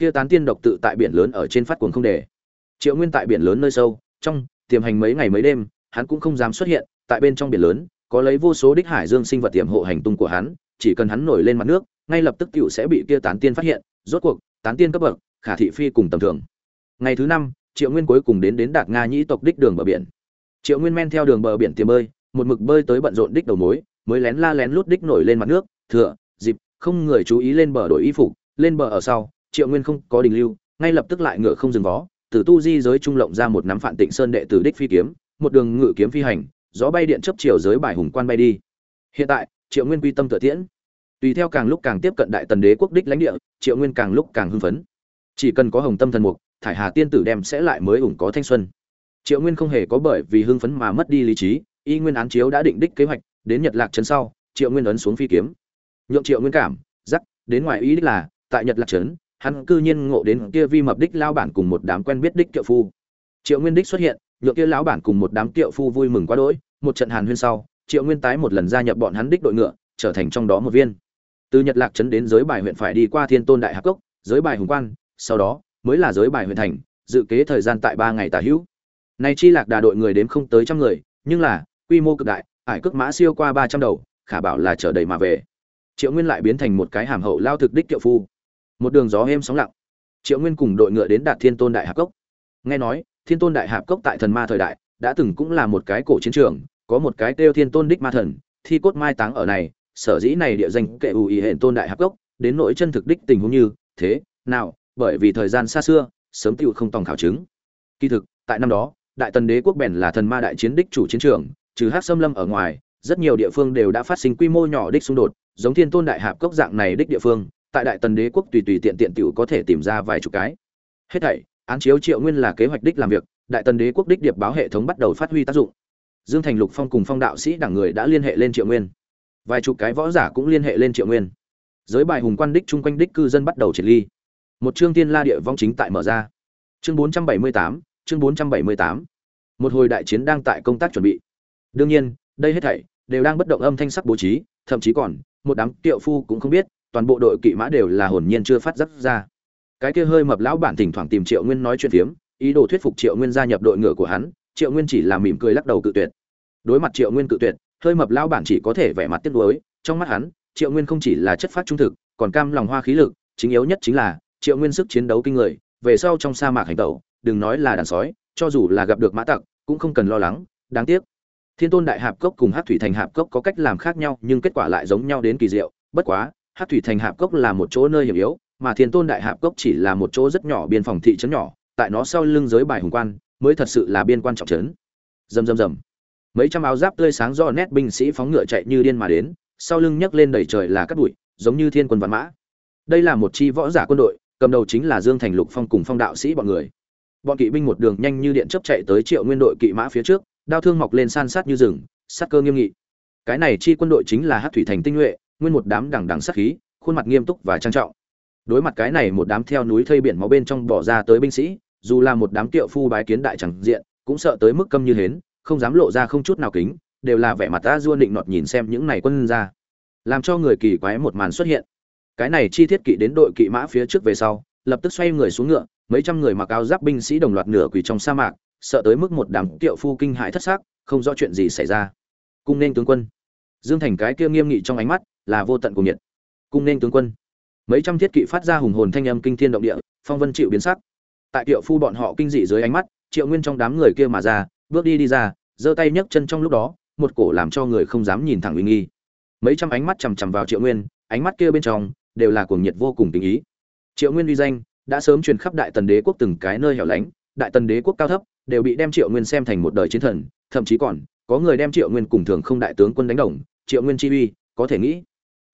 kia tán tiên độc tự tại biển lớn ở trên phát cuồng không để. Triệu nguyên tại biển lớn nơi sâu, trong tiềm hành mấy ngày mấy đêm, hắn cũng không dám xuất hiện, tại bên trong biển lớn, có lấy vô số đích hải dương sinh vật tiềm hộ hành tung của hắn, chỉ cần hắn nổi lên mặt nước, ngay lập tức tiểu sẽ bị kia tán tiên phát hiện, rốt cuộc, tán tiên cấp bậc, khả thị phi cùng tầm thường. Ngày thứ năm, triệu nguyên cuối cùng đến đến đạt nga nhĩ tộc đích đường bờ biển. Triệu nguyên men theo đường bờ biển tiềm bơi, một mực bơi tới bận rộn đích đầu mối, mới lén la lén lút đích nổi lên mặt nước, thừa, dịp, không người chú ý lên bờ đổi y phục, lên bờ ở sau triệu nguyên không có đình lưu, ngay lập tức lại ngựa không dừng vó, từ tu di giới trung lộng ra một nắm phản tịnh sơn đệ tử đích phi kiếm, một đường ngự kiếm phi hành, gió bay điện chấp chiều giới bài hùng quan bay đi. Hiện tại, triệu nguyên quy tâm tự tiễn. Tùy theo càng lúc càng tiếp cận đại tần đế quốc đích lãnh địa, triệu nguyên càng lúc càng hưng phấn. Chỉ cần có hồng tâm thần mục, thải hà tiên tử đem sẽ lại mới ủng có thanh xuân. Triệu nguyên không hề có bởi vì hưng phấn mà mất đi lý trí, y nguyên án chiếu đã định đích kế hoạch, đến nhật lạc trấn sau, triệu nguyên ấn xuống phi kiếm. Nhượng triệu nguyên cảm giắc đến ngoài ý đích là, tại nhật lạc trấn hắn cư nhiên ngộ đến kia vi mập đích lao bản cùng một đám quen biết đích kiệu phu. Triệu nguyên đích xuất hiện nhựa kia lão bản cùng một đám kiệu phu vui mừng quá đỗi, một trận hàn huyên sau, triệu nguyên tái một lần gia nhập bọn hắn đích đội ngựa, trở thành trong đó một viên. Từ nhật lạc trấn đến giới bài huyện phải đi qua thiên tôn đại hạc cốc, giới bài hùng quan, sau đó mới là giới bài huyện thành, dự kế thời gian tại ba ngày tả hữu. Nay chi lạc đà đội người đến không tới trăm người, nhưng là, quy mô cực đại, ải cước mã siêu qua ba trăm đầu, khả bảo là chở đầy mà về. Triệu nguyên lại biến thành một cái hàm hậu lao thực đích kiệu phu một đường gió êm sóng lặng. Triệu nguyên cùng đội ngựa đến đạt thiên tôn đại hạp cốc. Nghe nói, thiên tôn đại hạp cốc tại thần ma thời đại, đã từng cũng là một cái cổ chiến trường, có một cái kêu thiên tôn đích ma thần, thi cốt mai táng ở này, sở dĩ này địa danh kệ ù ý hệ tôn đại hạp cốc, đến nỗi chân thực đích tình huống như, thế, nào, bởi vì thời gian xa xưa, sớm tựu không tòng khảo chứng. Kỳ thực, tại năm đó, đại tần đế quốc bèn là thần ma đại chiến đích chủ chiến trường, trừ hát xâm lâm ở ngoài, rất nhiều địa phương đều đã phát sinh quy mô nhỏ đích xung đột, giống thiên tôn đại hạp cốc dạng này đích địa phương tại đại tần đế quốc tùy tùy tiện tiện tiểu có thể tìm ra vài chục cái. Hết thảy án chiếu triệu nguyên là kế hoạch đích làm việc đại tần đế quốc đích điệp báo hệ thống bắt đầu phát huy tác dụng. Dương thành lục phong cùng phong đạo sĩ đảng người đã liên hệ lên triệu nguyên. Vài chục cái võ giả cũng liên hệ lên triệu nguyên. Giới bài hùng quan đích chung quanh đích cư dân bắt đầu triệt ly. Một chương tiên la địa vong chính tại mở ra. Chương 478, chương 478. một hồi đại chiến đang tại công tác chuẩn bị. Đương nhiên đây hết thảy đều đang bất động âm thanh sắc bố trí thậm chí còn một đám tiệu phu cũng không biết toàn bộ đội kỵ mã đều là hồn nhiên chưa phát giác ra. Cái kia hơi mập lão bản thỉnh thoảng tìm triệu nguyên nói chuyện phiếm, ý đồ thuyết phục triệu nguyên gia nhập đội ngựa của hắn, triệu nguyên chỉ là mỉm cười lắc đầu cự tuyệt. Đối mặt triệu nguyên cự tuyệt, hơi mập lão bản chỉ có thể vẻ mặt tiếc nuối, trong mắt hắn, triệu nguyên không chỉ là chất phát trung thực, còn cam lòng hoa khí lực, chính yếu nhất chính là, triệu nguyên sức chiến đấu kinh người, về sau trong sa mạc hành tẩu, đừng nói là đàn sói, cho dù là gặp được mã tặc, cũng không cần lo lắng, đáng tiếc. Thiên tôn đại hạp cốc cùng hát thủy thành hạp cốc có cách làm khác nhau, nhưng kết quả lại giống nhau đến kỳ diệu, bất quá hát thủy thành hạp cốc là một chỗ nơi hiểm yếu, mà thiên tôn đại hạp cốc chỉ là một chỗ rất nhỏ biên phòng thị trấn nhỏ, tại nó sau lưng giới bài hùng quan, mới thật sự là biên quan trọng trấn. Rầm rầm rầm. Mấy trăm áo giáp tươi sáng do nét binh sĩ phóng ngựa chạy như điên mà đến, sau lưng nhấc lên đầy trời là cát bụi, giống như thiên quân văn mã. Đây là một chi võ giả quân đội, cầm đầu chính là dương thành lục phong cùng phong đạo sĩ bọn người. Bọn kỵ binh một đường nhanh như điện chấp chạy tới triệu nguyên đội kỵ mã phía trước, đao thương mọc lên san sát như rừng, sát cơ nghiêm nghị. Cái này chi quân đội chính là hát thủy thành tinh nhuệ nguyên một đám đằng đằng sát khí, khuôn mặt nghiêm túc và trang trọng. Đối mặt cái này một đám theo núi thây biển máu bên trong bỏ ra tới binh sĩ, dù là một đám tiệu phu bái kiến đại chẳng diện, cũng sợ tới mức câm như hến, không dám lộ ra không chút nào kính, đều là vẻ mặt ta duôn định nọt nhìn xem những này quân ra làm cho người kỳ quái một màn xuất hiện. Cái này chi tiết kỵ đến đội kỵ mã phía trước về sau, lập tức xoay người xuống ngựa, mấy trăm người mặc áo giáp binh sĩ đồng loạt nửa quỳ trong sa mạc, sợ tới mức một đám tiệu phu kinh hãi thất xác không rõ chuyện gì xảy ra. Cung nên tướng quân. Dương thành cái kia nghiêm nghị trong ánh mắt là vô tận cùng nhiệt. Cung nên tướng quân. Mấy trăm thiết kỵ phát ra hùng hồn thanh âm kinh thiên động địa, phong vân chịu biến sắc. Tại tiệu phu bọn họ kinh dị dưới ánh mắt, triệu nguyên trong đám người kia mà ra, bước đi đi ra, giơ tay nhấc chân trong lúc đó, một cổ làm cho người không dám nhìn thẳng uy nghi. Mấy trăm ánh mắt chằm chằm vào triệu nguyên, ánh mắt kia bên trong đều là cuồng nhiệt vô cùng tình ý. Triệu nguyên uy danh đã sớm truyền khắp đại tần đế quốc từng cái nơi hẻo lánh, đại tần đế quốc cao thấp đều bị đem triệu nguyên xem thành một đời chiến thần, thậm chí còn có người đem triệu nguyên cùng thường không đại tướng quân đánh đồng, triệu nguyên chi uy, có thể nghĩ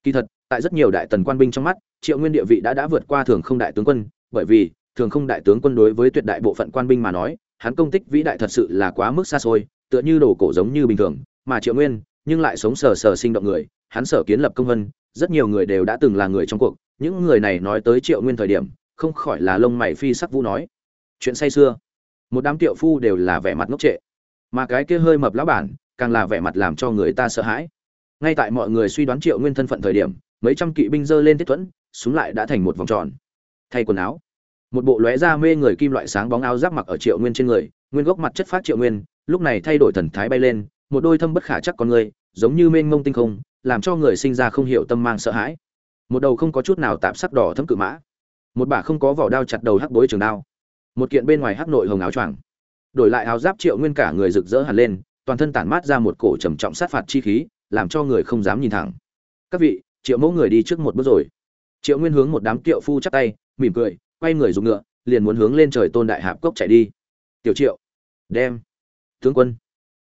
kỳ thật, tại rất nhiều đại tần quan binh trong mắt, triệu nguyên địa vị đã đã vượt qua thường không đại tướng quân, bởi vì, thường không đại tướng quân đối với tuyệt đại bộ phận quan binh mà nói, hắn công tích vĩ đại thật sự là quá mức xa xôi, tựa như đồ cổ giống như bình thường, mà triệu nguyên, nhưng lại sống sờ sờ sinh động người, hắn sở kiến lập công vân, rất nhiều người đều đã từng là người trong cuộc, những người này nói tới triệu nguyên thời điểm, không khỏi là lông mày phi sắc vũ nói. Chuyện say xưa. Một đám tiệu phu đều là vẻ mặt ngốc trệ. Mà cái kia hơi mập lão bản, càng là vẻ mặt làm cho người ta sợ hãi ngay tại mọi người suy đoán triệu nguyên thân phận thời điểm, mấy trăm kỵ binh dơ lên tiết thuẫn, súng lại đã thành một vòng tròn. Thay quần áo, một bộ lóe da mê người kim loại sáng bóng áo giáp mặc ở triệu nguyên trên người, nguyên gốc mặt chất phát triệu nguyên, lúc này thay đổi thần thái bay lên, một đôi thâm bất khả chắc con người, giống như mênh mông tinh không, làm cho người sinh ra không hiểu tâm mang sợ hãi. Một đầu không có chút nào tạp sắc đỏ thâm cự mã, một bả không có vỏ đao chặt đầu hắc bối trường đao, một kiện bên ngoài hắc nội hồng áo choàng. Đổi lại áo giáp triệu nguyên cả người rực rỡ hẳn lên, toàn thân tản mát ra một cổ trầm trọng sát phạt chi khí làm cho người không dám nhìn thẳng. Các vị, triệu mẫu người đi trước một bước rồi. Triệu nguyên hướng một đám kiệu phu chắp tay, mỉm cười, quay người dùng ngựa, liền muốn hướng lên trời tôn đại hạp cốc chạy đi. Tiểu triệu, đem. Tướng quân.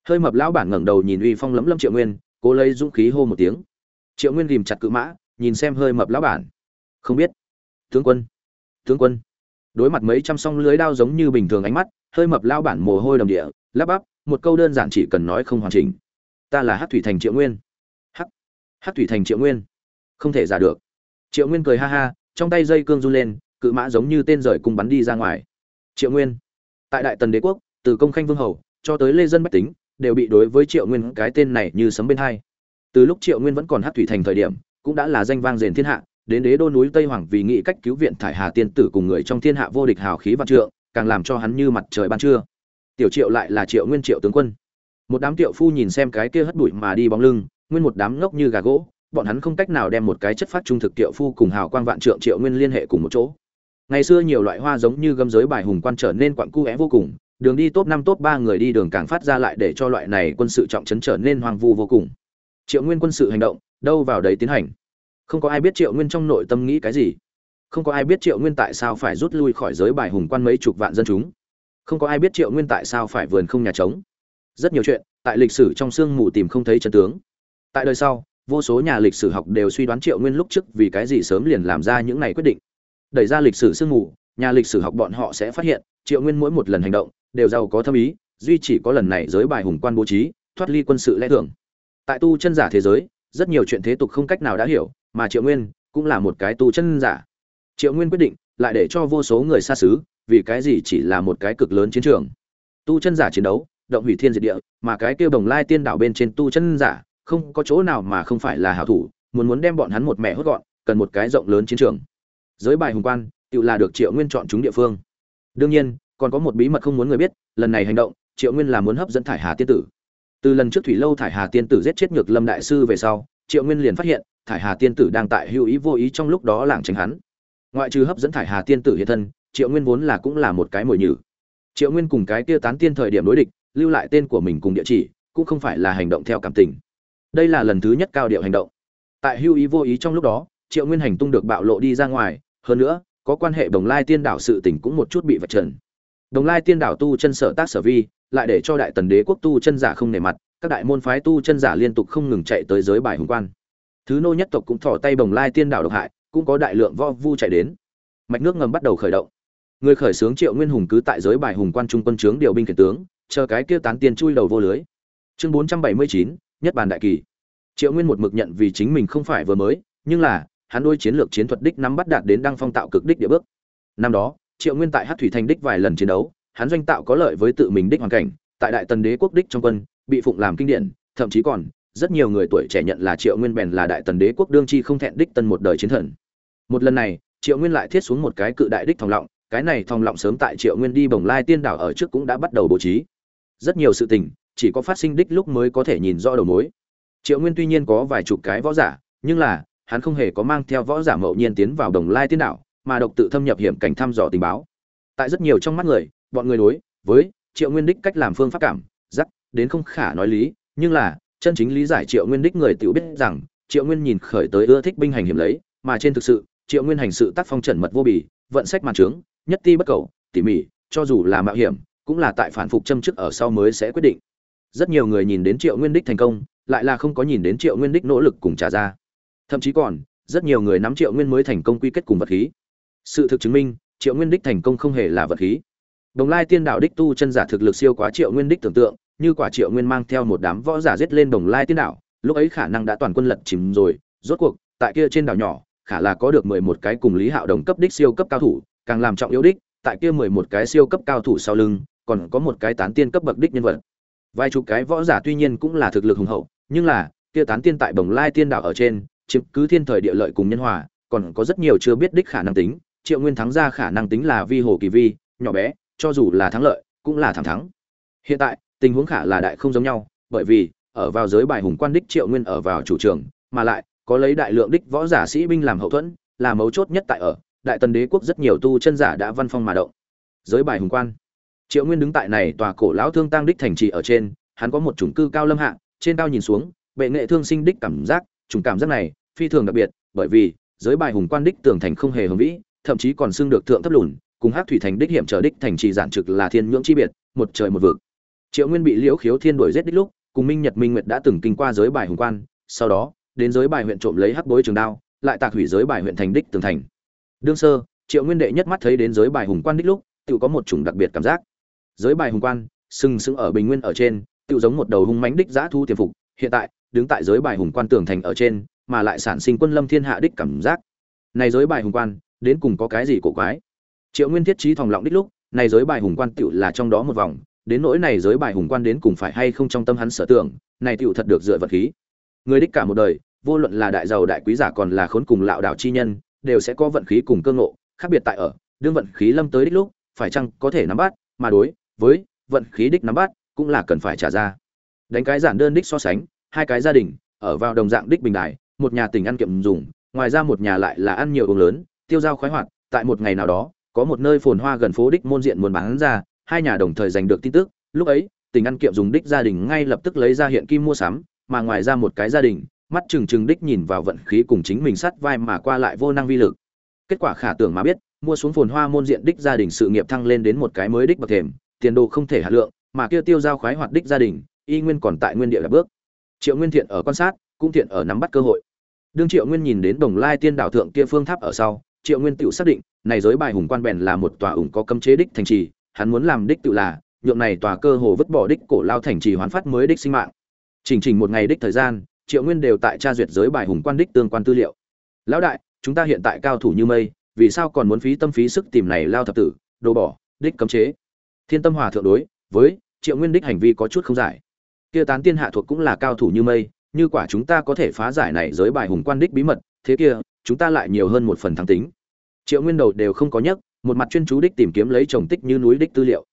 Hơi mập lão bản ngẩng đầu nhìn uy phong lấm lấm triệu nguyên, cố lấy dũng khí hô một tiếng. Triệu nguyên ghìm chặt cự mã, nhìn xem hơi mập lão bản. Không biết. Tướng quân. Tướng quân. Đối mặt mấy trăm song lưới đao giống như bình thường ánh mắt, hơi mập lão bản mồ hôi đầm địa, lắp bắp, một câu đơn giản chỉ cần nói không hoàn chỉnh ta là hát thủy thành triệu nguyên. Hắc hát thủy thành triệu nguyên. Không thể giả được. Triệu nguyên cười ha ha, trong tay dây cương run lên, cự mã giống như tên rời cùng bắn đi ra ngoài. Triệu nguyên. Tại đại tần đế quốc, từ công khanh vương hầu cho tới lê dân bách tính, đều bị đối với triệu nguyên cái tên này như sấm bên hai. Từ lúc triệu nguyên vẫn còn hát thủy thành thời điểm, cũng đã là danh vang rền thiên hạ, đến đế đô núi tây hoàng vì nghĩ cách cứu viện thải hà tiên tử cùng người trong thiên hạ vô địch hào khí văn trượng, càng làm cho hắn như mặt trời ban trưa. Tiểu triệu lại là triệu nguyên triệu tướng quân một đám tiệu phu nhìn xem cái kia hất bụi mà đi bóng lưng, nguyên một đám ngốc như gà gỗ, bọn hắn không cách nào đem một cái chất phát trung thực tiệu phu cùng hào quang vạn trượng triệu nguyên liên hệ cùng một chỗ. Ngày xưa nhiều loại hoa giống như gâm giới bài hùng quan trở nên quặn cu é vô cùng, đường đi top năm top ba người đi đường càng phát ra lại để cho loại này quân sự trọng trấn trở nên hoang vu vô cùng. Triệu nguyên quân sự hành động, đâu vào đấy tiến hành? Không có ai biết triệu nguyên trong nội tâm nghĩ cái gì. Không có ai biết triệu nguyên tại sao phải rút lui khỏi giới bài hùng quan mấy chục vạn dân chúng. Không có ai biết triệu nguyên tại sao phải vườn không nhà trống rất nhiều chuyện, tại lịch sử trong sương mù tìm không thấy chân tướng. Tại đời sau, vô số nhà lịch sử học đều suy đoán triệu nguyên lúc trước vì cái gì sớm liền làm ra những này quyết định. Đẩy ra lịch sử sương mù, nhà lịch sử học bọn họ sẽ phát hiện, triệu nguyên mỗi một lần hành động, đều giàu có thâm ý, duy chỉ có lần này giới bài hùng quan bố trí, thoát ly quân sự lẽ thường. Tại tu chân giả thế giới, rất nhiều chuyện thế tục không cách nào đã hiểu, mà triệu nguyên cũng là một cái tu chân giả. Triệu nguyên quyết định lại để cho vô số người xa xứ, vì cái gì chỉ là một cái cực lớn chiến trường. Tu chân giả chiến đấu động hủy thiên diệt địa, mà cái kia đồng lai tiên đảo bên trên tu chân giả, không có chỗ nào mà không phải là hảo thủ, muốn muốn đem bọn hắn một mẹ hốt gọn, cần một cái rộng lớn chiến trường. Giới bài hùng quan, tự là được triệu nguyên chọn chúng địa phương. Đương nhiên, còn có một bí mật không muốn người biết, lần này hành động, triệu nguyên là muốn hấp dẫn thải hà tiên tử. Từ lần trước thủy lâu thải hà tiên tử giết chết nhược lâm đại sư về sau, triệu nguyên liền phát hiện, thải hà tiên tử đang tại hữu ý vô ý trong lúc đó lảng tránh hắn. Ngoại trừ hấp dẫn thải hà tiên tử hiện thân, triệu nguyên vốn là cũng là một cái mồi nhử. Triệu nguyên cùng cái kia tán tiên thời điểm đối địch lưu lại tên của mình cùng địa chỉ, cũng không phải là hành động theo cảm tình. Đây là lần thứ nhất cao điệu hành động. Tại hưu ý vô ý trong lúc đó, triệu nguyên hành tung được bạo lộ đi ra ngoài, hơn nữa, có quan hệ đồng lai tiên đảo sự tình cũng một chút bị vạch trần. Đồng lai tiên đảo tu chân sở tác sở vi, lại để cho đại tần đế quốc tu chân giả không nề mặt, các đại môn phái tu chân giả liên tục không ngừng chạy tới giới bài hùng quan. Thứ nô nhất tộc cũng thỏ tay đồng lai tiên đảo độc hại, cũng có đại lượng vo vu chạy đến. Mạch nước ngầm bắt đầu khởi động. Người khởi xướng triệu nguyên hùng cứ tại giới bài hùng quan trung quân trướng điều binh khiển tướng chờ cái kia tán tiền chui đầu vô lưới. Chương bốn trăm bảy mươi chín, nhất bàn đại kỳ. Triệu nguyên một mực nhận vì chính mình không phải vừa mới, nhưng là, hắn đôi chiến lược chiến thuật đích nắm bắt đạt đến đăng phong tạo cực đích địa bước. Năm đó, triệu nguyên tại hắc thủy thành đích vài lần chiến đấu, hắn doanh tạo có lợi với tự mình đích hoàn cảnh, tại đại tần đế quốc đích trong quân, bị phụng làm kinh điển, thậm chí còn, rất nhiều người tuổi trẻ nhận là triệu nguyên bèn là đại tần đế quốc đương chi không thẹn đích tân một đời chiến thần. Một lần này, triệu nguyên lại thiết xuống một cái cự đại đích thòng lọng, cái này thòng lọng sớm tại triệu nguyên đi bồng lai tiên đảo ở trước cũng đã bắt đầu bố trí rất nhiều sự tình, chỉ có phát sinh đích lúc mới có thể nhìn rõ đầu mối. Triệu nguyên tuy nhiên có vài chục cái võ giả, nhưng là, hắn không hề có mang theo võ giả mậu nhiên tiến vào đồng lai tiên đảo, mà độc tự thâm nhập hiểm cảnh thăm dò tình báo. Tại rất nhiều trong mắt người, bọn người đối với triệu nguyên đích cách làm phương pháp cảm giác đến không khả nói lý, nhưng là, chân chính lý giải triệu nguyên đích người tự biết rằng, triệu nguyên nhìn khởi tới ưa thích binh hành hiểm lấy, mà trên thực sự, triệu nguyên hành sự tác phong trần mật vô bì, vận sách màn trướng, nhất ti bất cầu, tỉ mỉ, cho dù là mạo hiểm cũng là tại phản phục châm chức ở sau mới sẽ quyết định. Rất nhiều người nhìn đến triệu nguyên đích thành công, lại là không có nhìn đến triệu nguyên đích nỗ lực cùng trả ra. Thậm chí còn, rất nhiều người nắm triệu nguyên mới thành công quy kết cùng vật khí. Sự thực chứng minh, triệu nguyên đích thành công không hề là vật khí. Đồng lai tiên đạo đích tu chân giả thực lực siêu quá triệu nguyên đích tưởng tượng, như quả triệu nguyên mang theo một đám võ giả giết lên đồng lai tiên đạo, lúc ấy khả năng đã toàn quân lật chìm rồi, rốt cuộc, tại kia trên đảo nhỏ, khả là có được mười một cái cùng lý hạo đồng cấp đích siêu cấp cao thủ, càng làm trọng yếu đích, tại kia mười một cái siêu cấp cao thủ sau lưng còn có một cái tán tiên cấp bậc đích nhân vật. Vài chục cái võ giả tuy nhiên cũng là thực lực hùng hậu, nhưng là, kia tán tiên tại bồng lai tiên đạo ở trên, chiếm cứ thiên thời địa lợi cùng nhân hòa, còn có rất nhiều chưa biết đích khả năng tính, triệu nguyên thắng ra khả năng tính là vi hồ kỳ vi, nhỏ bé, cho dù là thắng lợi, cũng là thẳng thắng. Hiện tại, tình huống khả là đại không giống nhau, bởi vì, ở vào giới bài hùng quan đích triệu nguyên ở vào chủ trường, mà lại, có lấy đại lượng đích võ giả sĩ binh làm hậu thuẫn, là mấu chốt nhất tại ở, đại tần đế quốc rất nhiều tu chân giả đã văn phong mà động. Giới bài hùng quan triệu nguyên đứng tại này tòa cổ lão thương tăng đích thành trì ở trên, hắn có một chủng cư cao lâm hạ, trên cao nhìn xuống, bệ nghệ thương sinh đích cảm giác, chủng cảm giác này phi thường đặc biệt, bởi vì giới bài hùng quan đích tường thành không hề hùng vĩ, thậm chí còn xưng được thượng thấp lùn, cùng hát thủy thành đích hiểm trở đích thành trì giản trực là thiên nhưỡng chi biệt, một trời một vực. Triệu nguyên bị liễu khiếu thiên đuổi giết đích lúc, cùng minh nhật minh nguyệt đã từng kinh qua giới bài hùng quan, sau đó, đến giới bài huyện trộm lấy hắc bối trường đao, lại tạc hủy giới bài huyện thành đích tường thành. Đương sơ, triệu nguyên đệ nhất mắt thấy đến giới bài hùng quan đích lúc, tự có một chủng đặc biệt cảm giác giới bài hùng quan, sừng sững ở bình nguyên ở trên tự giống một đầu hung mánh đích giã thu tiềm phục, hiện tại, đứng tại giới bài hùng quan tường thành ở trên, mà lại sản sinh quân lâm thiên hạ đích cảm giác. Này giới bài hùng quan, đến cùng có cái gì cổ quái? Triệu nguyên thiết trí thòng lọng đích lúc, này giới bài hùng quan tựu là trong đó một vòng, đến nỗi này giới bài hùng quan đến cùng phải hay không trong tâm hắn sở tưởng, này tựu thật được dựa vật khí. Người đích cả một đời, vô luận là đại giàu đại quý giả còn là khốn cùng lạo đạo chi nhân, đều sẽ có vận khí cùng cơ ngộ, khác biệt tại ở, đương vận khí lâm tới đích lúc, phải chăng có thể nắm bắt, mà đối với vận khí đích nắm bắt cũng là cần phải trả ra. Đánh cái giản đơn đích so sánh, hai cái gia đình, ở vào đồng dạng đích bình đài, một nhà tình ăn kiệm dùng, ngoài ra một nhà lại là ăn nhiều uống lớn, tiêu dao khoái hoạt, tại một ngày nào đó, có một nơi phồn hoa gần phố đích môn diện muốn bán ra, hai nhà đồng thời giành được tin tức, lúc ấy, tình ăn kiệm dùng đích gia đình ngay lập tức lấy ra hiện kim mua sắm, mà ngoài ra một cái gia đình, mắt trừng trừng đích nhìn vào vận khí cùng chính mình sắt vai mà qua lại vô năng vi lực. Kết quả khả tưởng mà biết, mua xuống phồn hoa môn diện đích gia đình sự nghiệp thăng lên đến một cái mới đích bậc thềm tiền đồ không thể hạ lượng, mà kia tiêu giao khoái hoạt đích gia đình, y nguyên còn tại nguyên địa là bước. Triệu nguyên thiện ở quan sát, cũng thiện ở nắm bắt cơ hội. Đương triệu nguyên nhìn đến đồng lai tiên đảo thượng kia phương tháp ở sau, triệu nguyên tự xác định, này giới bài hùng quan bèn là một tòa ủng có cấm chế đích thành trì, hắn muốn làm đích tự là, nhượng này tòa cơ hồ vứt bỏ đích cổ lao thành trì hoán phát mới đích sinh mạng. Chỉnh trình một ngày đích thời gian, triệu nguyên đều tại tra duyệt giới bài hùng quan đích tương quan tư liệu. Lão đại, chúng ta hiện tại cao thủ như mây, vì sao còn muốn phí tâm phí sức tìm này lao thập tử, đồ bỏ, đích cấm chế? Thiên tâm hòa thượng đối với triệu nguyên đích hành vi có chút không giải. Kia tán tiên hạ thuộc cũng là cao thủ như mây, như quả chúng ta có thể phá giải này giới bài hùng quan đích bí mật, thế kia, chúng ta lại nhiều hơn một phần thắng tính. Triệu nguyên đầu đều không có nhấc, một mặt chuyên chú đích tìm kiếm lấy trồng tích như núi đích tư liệu.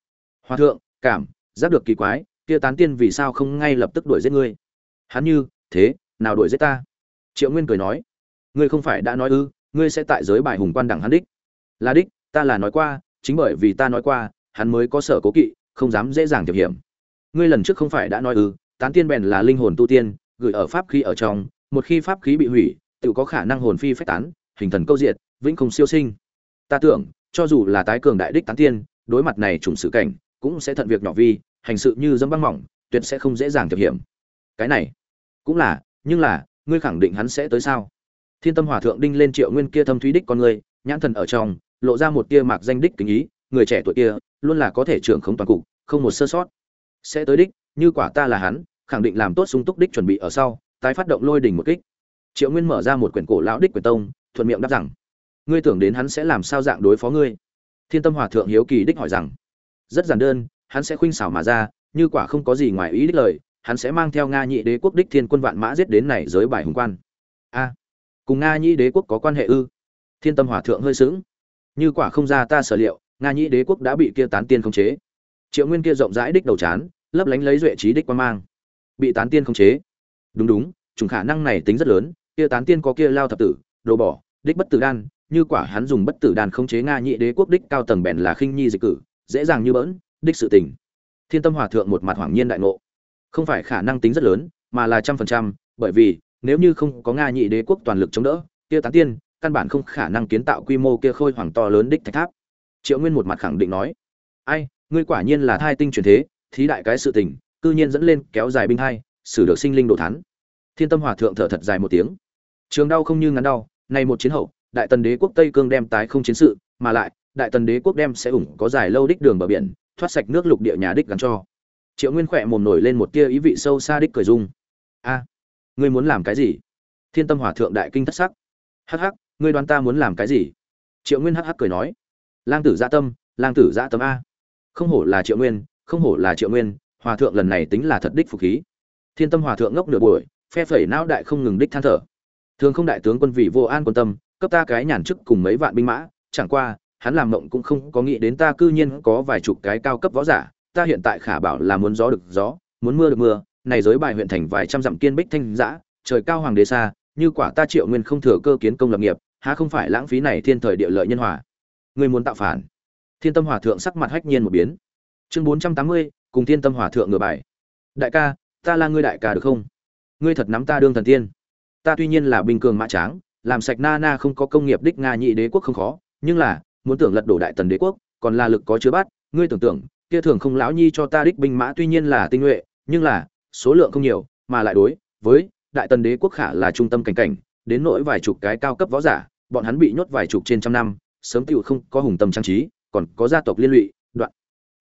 Hòa thượng, cảm, giác được kỳ quái, kia tán tiên vì sao không ngay lập tức đuổi giết ngươi? Hắn như, thế, nào đuổi giết ta? Triệu nguyên cười nói, ngươi không phải đã nói ư, ngươi sẽ tại giới bài hùng quan đẳng hắn đích. Là đích, ta là nói qua, chính bởi vì ta nói qua hắn mới có sở cố kỵ, không dám dễ dàng thiệp hiểm. Ngươi lần trước không phải đã nói ư, tán tiên bèn là linh hồn tu tiên, gửi ở pháp khí ở trong, một khi pháp khí bị hủy, tự có khả năng hồn phi phách tán, hình thần câu diệt, vĩnh không siêu sinh. Ta tưởng, cho dù là tái cường đại đích tán tiên, đối mặt này trùng sự cảnh, cũng sẽ thận việc nhỏ vi, hành sự như dâm băng mỏng, tuyệt sẽ không dễ dàng thiệp hiểm. Cái này, cũng là, nhưng là, ngươi khẳng định hắn sẽ tới sao? Thiên tâm hòa thượng đinh lên triệu nguyên kia thâm thúy đích con người, nhãn thần ở trong, lộ ra một tia mạc danh đích kính ý, người trẻ tuổi kia luôn là có thể trưởng không toàn cục, không một sơ sót. Sẽ tới đích, như quả ta là hắn, khẳng định làm tốt sung túc đích chuẩn bị ở sau, tái phát động lôi đỉnh một kích. Triệu nguyên mở ra một quyển cổ lão đích quyển tông, thuận miệng đáp rằng, ngươi tưởng đến hắn sẽ làm sao dạng đối phó ngươi? Thiên tâm hòa thượng hiếu kỳ đích hỏi rằng, rất giản đơn, hắn sẽ khuynh xảo mà ra, như quả không có gì ngoài ý đích lời, hắn sẽ mang theo nga nhị đế quốc đích thiên quân vạn mã giết đến này giới bài hùng quan. A, cùng nga nhị đế quốc có quan hệ ư? Thiên tâm hòa thượng hơi sững. Như quả không ra ta sở liệu nga nhị đế quốc đã bị kia tán tiên khống chế. Triệu nguyên kia rộng rãi đích đầu chán, lấp lánh lấy duệ trí đích quan mang. Bị tán tiên khống chế. Đúng đúng, chủng khả năng này tính rất lớn, kia tán tiên có kia lao thập tử, đồ bỏ, đích bất tử đan, như quả hắn dùng bất tử đan khống chế nga nhị đế quốc đích cao tầng bèn là khinh nhi dịch cử, dễ dàng như bỡn, đích sự tình. Thiên tâm hòa thượng một mặt hoảng nhiên đại ngộ. Không phải khả năng tính rất lớn, mà là trăm phần trăm, bởi vì, nếu như không có nga nhị đế quốc toàn lực chống đỡ, kia tán tiên, căn bản không khả năng kiến tạo quy mô kia khôi hoàng to lớn đích thạch tháp triệu nguyên một mặt khẳng định nói. Ai, ngươi quả nhiên là thai tinh truyền thế, thí đại cái sự tình, cư nhiên dẫn lên kéo dài binh hai xử được sinh linh đồ thắn thiên tâm hòa thượng thở thật dài một tiếng. Trường đau không như ngắn đau, nay một chiến hậu, đại tần đế quốc tây cương đem tái không chiến sự, mà lại, đại tần đế quốc đem sẽ ủng có dài lâu đích đường bờ biển, thoát sạch nước lục địa nhà đích gắn cho. Triệu nguyên khỏe mồm nổi lên một tia ý vị sâu xa đích cười dung a, ngươi muốn làm cái gì? Thiên tâm hòa thượng đại kinh thất sắc. Hắc hắc, ngươi đoán ta muốn làm cái gì? Triệu nguyên hắc hắc cười nói lang tử gia tâm, lang tử gia tâm a. Không hổ là triệu nguyên, không hổ là triệu nguyên, hòa thượng lần này tính là thật đích phục khí. Thiên tâm hòa thượng ngốc nửa buổi, phe phẩy não đại không ngừng đích than thở. Thường không đại tướng quân vì vô an quan tâm, cấp ta cái nhàn chức cùng mấy vạn binh mã, chẳng qua, hắn làm mộng cũng không có nghĩ đến ta cư nhiên có vài chục cái cao cấp võ giả, ta hiện tại khả bảo là muốn gió được gió, muốn mưa được mưa, này giới bài huyện thành vài trăm dặm kiên bích thanh dã, trời cao hoàng đế xa, như quả ta triệu nguyên không thừa cơ kiến công lập nghiệp, há không phải lãng phí này thiên thời địa lợi nhân hòa ngươi muốn tạo phản. Thiên tâm hòa thượng sắc mặt hách nhiên một biến. Chương bốn trăm tám mươi, cùng thiên tâm hòa thượng ngửa bài. Đại ca, ta là ngươi đại ca được không? Ngươi thật nắm ta đương thần tiên. Ta tuy nhiên là bình cường mã tráng, làm sạch na na không có công nghiệp đích nga nhị đế quốc không khó, nhưng là, muốn tưởng lật đổ đại tần đế quốc, còn là lực có chứa bát, ngươi tưởng tượng, kia thường không lão nhi cho ta đích binh mã tuy nhiên là tinh nhuệ, nhưng là, số lượng không nhiều, mà lại đối với đại tần đế quốc khả là trung tâm cảnh cảnh, đến nỗi vài chục cái cao cấp võ giả, bọn hắn bị nhốt vài chục trên trăm năm sớm tựu không có hùng tâm trang trí, còn có gia tộc liên lụy, đoạn.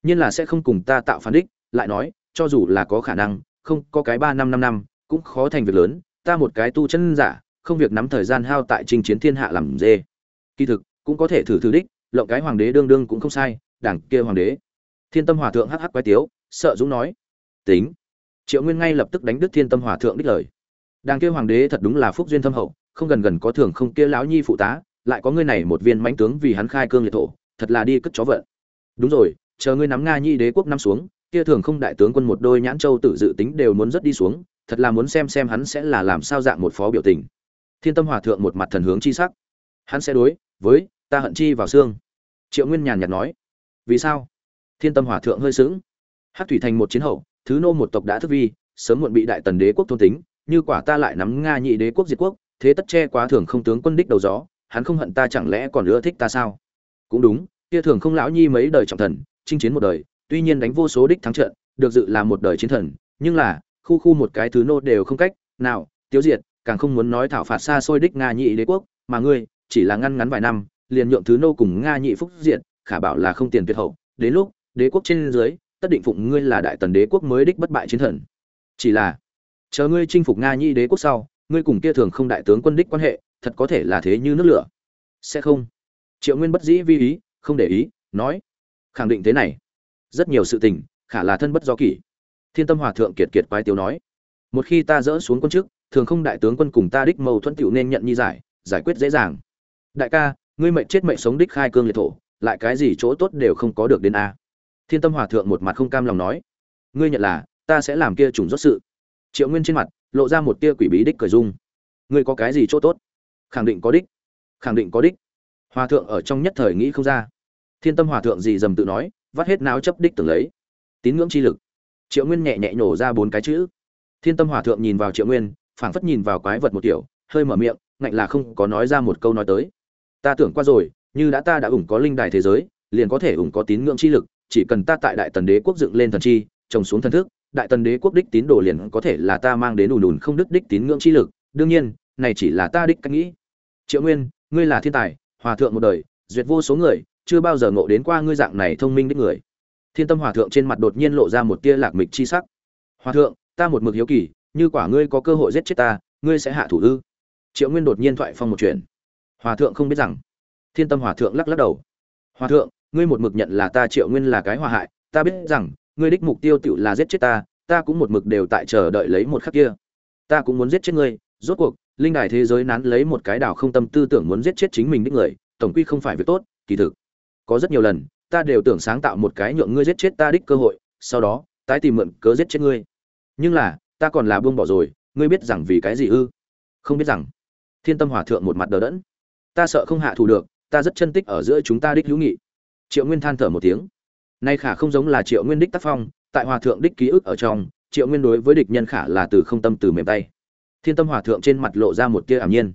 Nhiên là sẽ không cùng ta tạo phản đích, lại nói, cho dù là có khả năng, không, có cái ba năm năm năm, cũng khó thành việc lớn, ta một cái tu chân giả, không việc nắm thời gian hao tại trình chiến thiên hạ làm dê. Kỳ thực, cũng có thể thử thử đích, lộng cái hoàng đế đương đương cũng không sai, đảng kia hoàng đế. Thiên tâm hòa thượng hắc hắc quái tiếu, sợ dũng nói. Tính. Triệu nguyên ngay lập tức đánh đức thiên tâm hòa thượng đích lời. Đảng kia hoàng đế thật đúng là phúc duyên thâm hậu, không gần gần có thường không kia lão nhi phụ tá lại có ngươi này một viên mãnh tướng vì hắn khai cương liệt thổ, thật là đi cất chó vận đúng rồi, chờ ngươi nắm nga nhi đế quốc năm xuống, kia thường không đại tướng quân một đôi nhãn châu tự dự tính đều muốn rất đi xuống, thật là muốn xem xem hắn sẽ là làm sao dạng một phó biểu tình. Thiên tâm hòa thượng một mặt thần hướng chi sắc. Hắn sẽ đối với ta hận chi vào xương. Triệu nguyên nhàn nhạt nói. Vì sao? Thiên tâm hòa thượng hơi sững. Hắc thủy thành một chiến hậu, thứ nô một tộc đã thức vi, sớm muộn bị đại tần đế quốc thôn tính, như quả ta lại nắm nga nhị đế quốc diệt quốc, thế tất che quá thường không tướng quân đích đầu gió hắn không hận ta chẳng lẽ còn ưa thích ta sao? Cũng đúng, kia thường không lão nhi mấy đời trọng thần, chinh chiến một đời, tuy nhiên đánh vô số đích thắng trận, được dự là một đời chiến thần, nhưng là, khu khu một cái thứ nô đều không cách. Nào tiêu diệt, càng không muốn nói thảo phạt xa xôi đích nga nhị đế quốc, mà ngươi, chỉ là ngăn ngắn vài năm, liền nhượng thứ nô cùng nga nhị phúc diện khả bảo là không tiền tuyệt hậu. Đến lúc, đế quốc trên dưới, tất định phụng ngươi là đại tần đế quốc mới đích bất bại chiến thần. Chỉ là, chờ ngươi chinh phục nga nhị đế quốc sau, ngươi cùng kia thường không đại tướng quân đích quan hệ, thật có thể là thế như nước lửa sẽ không. Triệu nguyên bất dĩ vi ý, không để ý, nói. Khẳng định thế này. Rất nhiều sự tình, khả là thân bất do kỷ. Thiên tâm hòa thượng kiệt kiệt quái tiêu nói. Một khi ta dỡ xuống quân chức, thường không đại tướng quân cùng ta đích mâu thuẫn tiểu nên nhận nhi giải giải quyết dễ dàng. Đại ca, ngươi mệnh chết mệnh sống đích khai cương liệt thổ, lại cái gì chỗ tốt đều không có được đến a. Thiên tâm hòa thượng một mặt không cam lòng nói. Ngươi nhận là, ta sẽ làm kia trùng rốt sự. Triệu nguyên trên mặt, lộ ra một tia quỷ bí đích cười dung. Ngươi có cái gì chỗ tốt? Khẳng định có đích khẳng định có đích. Hòa thượng ở trong nhất thời nghĩ không ra. Thiên tâm hòa thượng gì dầm tự nói, vắt hết não chấp đích tưởng lấy. Tín ngưỡng chi lực. Triệu nguyên nhẹ nhẹ nhổ ra bốn cái chữ. Thiên tâm hòa thượng nhìn vào triệu nguyên, phảng phất nhìn vào quái vật một kiểu, hơi mở miệng, ngạnh là không có nói ra một câu nói tới. Ta tưởng qua rồi, như đã ta đã ủng có linh đài thế giới, liền có thể ủng có tín ngưỡng chi lực, chỉ cần ta tại đại tần đế quốc dựng lên thần chi, trồng xuống thần thức, đại tần đế quốc đích tín đồ liền có thể là ta mang đến ùn ùn không đứt đích tín ngưỡng chi lực. Đương nhiên, này chỉ là ta đích cách nghĩ. Triệu nguyên ngươi là thiên tài, hòa thượng một đời, duyệt vô số người, chưa bao giờ ngộ đến qua ngươi dạng này thông minh đích người. Thiên tâm hòa thượng trên mặt đột nhiên lộ ra một tia lạc mịch chi sắc. Hòa thượng, ta một mực hiếu kỳ, như quả ngươi có cơ hội giết chết ta, ngươi sẽ hạ thủ ư? Triệu nguyên đột nhiên thoại phong một chuyện. Hòa thượng không biết rằng. Thiên tâm hòa thượng lắc lắc đầu. Hòa thượng, ngươi một mực nhận là ta triệu nguyên là cái hòa hại, ta biết rằng, ngươi đích mục tiêu tự là giết chết ta ta cũng một mực đều tại chờ đợi lấy một khắc kia. Ta cũng muốn giết chết ngươi, rốt cuộc linh đài thế giới nán lấy một cái đảo không tâm tư tưởng muốn giết chết chính mình đích người, tổng quy không phải việc tốt, kỳ thực. Có rất nhiều lần, ta đều tưởng sáng tạo một cái nhượng ngươi giết chết ta đích cơ hội, sau đó, tái tìm mượn cớ giết chết ngươi. Nhưng là, ta còn là buông bỏ rồi, ngươi biết rằng vì cái gì ư? Không biết rằng. Thiên tâm hòa thượng một mặt đờ đẫn. Ta sợ không hạ thủ được, ta rất chân tích ở giữa chúng ta đích hữu nghị. Triệu nguyên than thở một tiếng. Nay khả không giống là triệu nguyên đích tác phong, tại hòa thượng đích ký ức ở trong, triệu nguyên đối với địch nhân khả là từ không tâm từ mềm tay thiên tâm hòa thượng trên mặt lộ ra một tia ảm nhiên.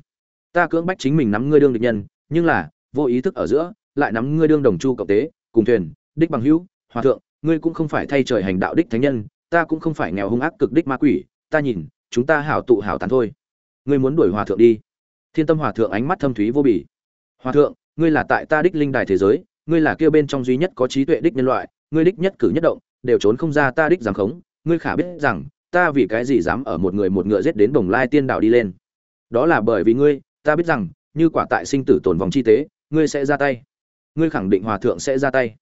Ta cưỡng bách chính mình nắm ngươi đương địch nhân, nhưng là, vô ý thức ở giữa, lại nắm ngươi đương đồng chu cộng tế, cùng thuyền, đích bằng hữu, hòa thượng, ngươi cũng không phải thay trời hành đạo đích thánh nhân, ta cũng không phải nghèo hung ác cực đích ma quỷ, ta nhìn, chúng ta hảo tụ hảo tàn thôi. Ngươi muốn đuổi hòa thượng đi. Thiên tâm hòa thượng ánh mắt thâm thúy vô bỉ. Hòa thượng, ngươi là tại ta đích linh đài thế giới, ngươi là kia bên trong duy nhất có trí tuệ đích nhân loại, ngươi đích nhất cử nhất động, đều trốn không ra ta đích giảng khống. Ngươi khả biết rằng ta vì cái gì dám ở một người một ngựa giết đến đồng lai tiên đảo đi lên? Đó là bởi vì ngươi, ta biết rằng, như quả tại sinh tử tồn vòng chi tế, ngươi sẽ ra tay. Ngươi khẳng định hòa thượng sẽ ra tay.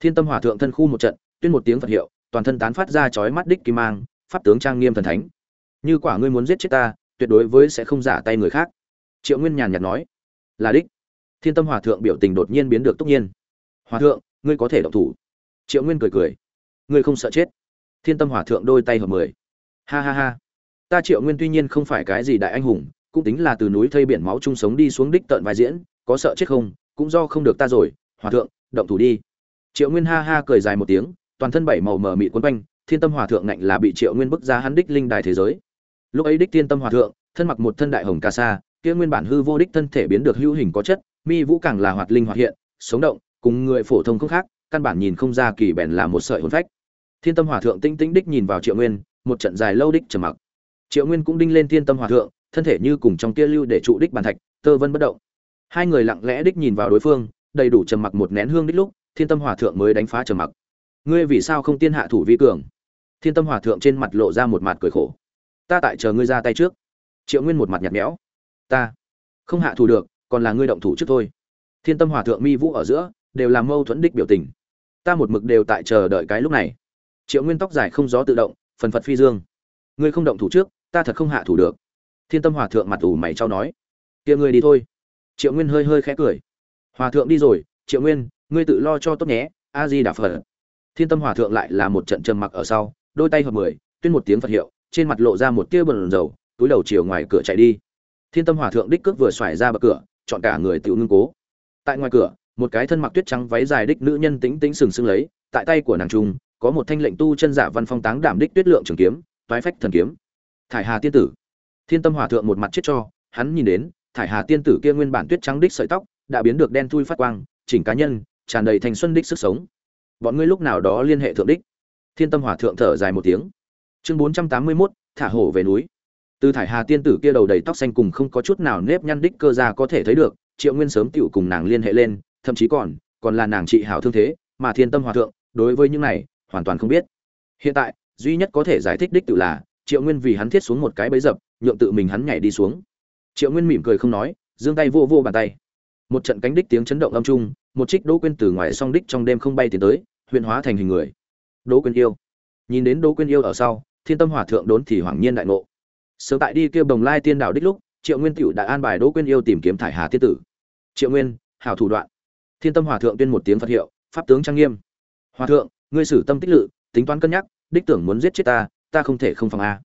Thiên tâm hòa thượng thân khu một trận, tuyên một tiếng phật hiệu, toàn thân tán phát ra chói mắt đích kim mang, pháp tướng trang nghiêm thần thánh. Như quả ngươi muốn giết chết ta, tuyệt đối với sẽ không giả tay người khác. Triệu nguyên nhàn nhạt nói, là đích. Thiên tâm hòa thượng biểu tình đột nhiên biến được tất nhiên. Hòa thượng, ngươi có thể động thủ. Triệu nguyên cười cười, ngươi không sợ chết. Thiên tâm hòa thượng đôi tay hợp mười ha ha ha. Ta triệu nguyên tuy nhiên không phải cái gì đại anh hùng, cũng tính là từ núi thây biển máu chung sống đi xuống đích tận vai diễn, có sợ chết không, cũng do không được ta rồi, hòa thượng, động thủ đi. Triệu nguyên ha ha cười dài một tiếng, toàn thân bảy màu mờ mịt quấn quanh, thiên tâm hòa thượng ngạnh là bị triệu nguyên bức ra hắn đích linh đài thế giới. Lúc ấy đích thiên tâm hòa thượng, thân mặc một thân đại hồng ca sa, kia nguyên bản hư vô đích thân thể biến được hữu hình có chất, mi vũ càng là hoạt linh hoạt hiện, sống động, cùng người phổ thông không khác, căn bản nhìn không ra kỳ bèn là một sợi hồn phách. Thiên tâm hòa thượng tinh tĩnh đích nhìn vào triệu nguyên một trận dài lâu đích trầm mặc. Triệu nguyên cũng đinh lên thiên tâm hòa thượng, thân thể như cùng trong kia lưu để trụ đích bàn thạch, tơ vân bất động. Hai người lặng lẽ đích nhìn vào đối phương, đầy đủ trầm mặc một nén hương đích lúc, thiên tâm hòa thượng mới đánh phá trầm mặc. Ngươi vì sao không tiên hạ thủ vi cường? Thiên tâm hòa thượng trên mặt lộ ra một mặt cười khổ. Ta tại chờ ngươi ra tay trước. Triệu nguyên một mặt nhạt nhẽo. Ta không hạ thủ được, còn là ngươi động thủ trước thôi. Thiên tâm hòa thượng mi vũ ở giữa, đều làm mâu thuẫn đích biểu tình. Ta một mực đều tại chờ đợi cái lúc này. Triệu nguyên tóc dài không gió tự động phần phật phi dương. Ngươi không động thủ trước, ta thật không hạ thủ được. Thiên tâm hòa thượng mặt ủ mày trao nói. Kia ngươi đi thôi. Triệu nguyên hơi hơi khẽ cười. Hòa thượng đi rồi, triệu nguyên, ngươi tự lo cho tốt nhé a di đà phật. Thiên tâm hòa thượng lại là một trận trầm mặc ở sau, đôi tay hợp mười, tuyên một tiếng phật hiệu, trên mặt lộ ra một tia bần dầu, túi đầu chiều ngoài cửa chạy đi. Thiên tâm hòa thượng đích cước vừa xoài ra bậc cửa, chọn cả người tự ngưng cố. Tại ngoài cửa, một cái thân mặc tuyết trắng váy dài đích nữ nhân tính tính sừng sững lấy, tại tay của nàng trung có một thanh lệnh tu chân giả văn phong táng đảm đích tuyết lượng trường kiếm, toái phách thần kiếm. Thải hà tiên tử. Thiên tâm hòa thượng một mặt chết cho, hắn nhìn đến, thải hà tiên tử kia nguyên bản tuyết trắng đích sợi tóc, đã biến được đen thui phát quang, chỉnh cá nhân, tràn đầy thành xuân đích sức sống. Bọn ngươi lúc nào đó liên hệ thượng đích? Thiên tâm hòa thượng thở dài một tiếng. Chương bốn trăm tám mươi mốt, thả hổ về núi. Từ thải hà tiên tử kia đầu đầy tóc xanh cùng không có chút nào nếp nhăn đích cơ ra có thể thấy được, triệu nguyên sớm tựu cùng nàng liên hệ lên, thậm chí còn còn là nàng trị hảo thương thế, mà thiên tâm hòa thượng, đối với những này hoàn toàn không biết. Hiện tại, duy nhất có thể giải thích đích tự là, triệu nguyên vì hắn thiết xuống một cái bẫy dập, nhượng tự mình hắn nhảy đi xuống. Triệu nguyên mỉm cười không nói, giương tay vô vô bàn tay. Một trận cánh đích tiếng chấn động âm trung, một trích đỗ quên từ ngoài song đích trong đêm không bay tiến tới huyện hóa thành hình người. Đỗ quên yêu. Nhìn đến đỗ quên yêu ở sau, thiên tâm hòa thượng đốn thì hoàng nhiên đại ngộ. Sớm tại đi kêu bồng lai tiên đạo đích lúc, triệu nguyên tựu đã an bài đỗ quên yêu tìm kiếm thải hà tiên tử. Triệu nguyên, hảo thủ đoạn. Thiên tâm hòa thượng tuyên một tiếng phật hiệu, pháp tướng trang nghiêm. Hòa thượng ngươi xử tâm tích lự, tính toán cân nhắc, đích tưởng muốn giết chết ta ta không thể không phòng a.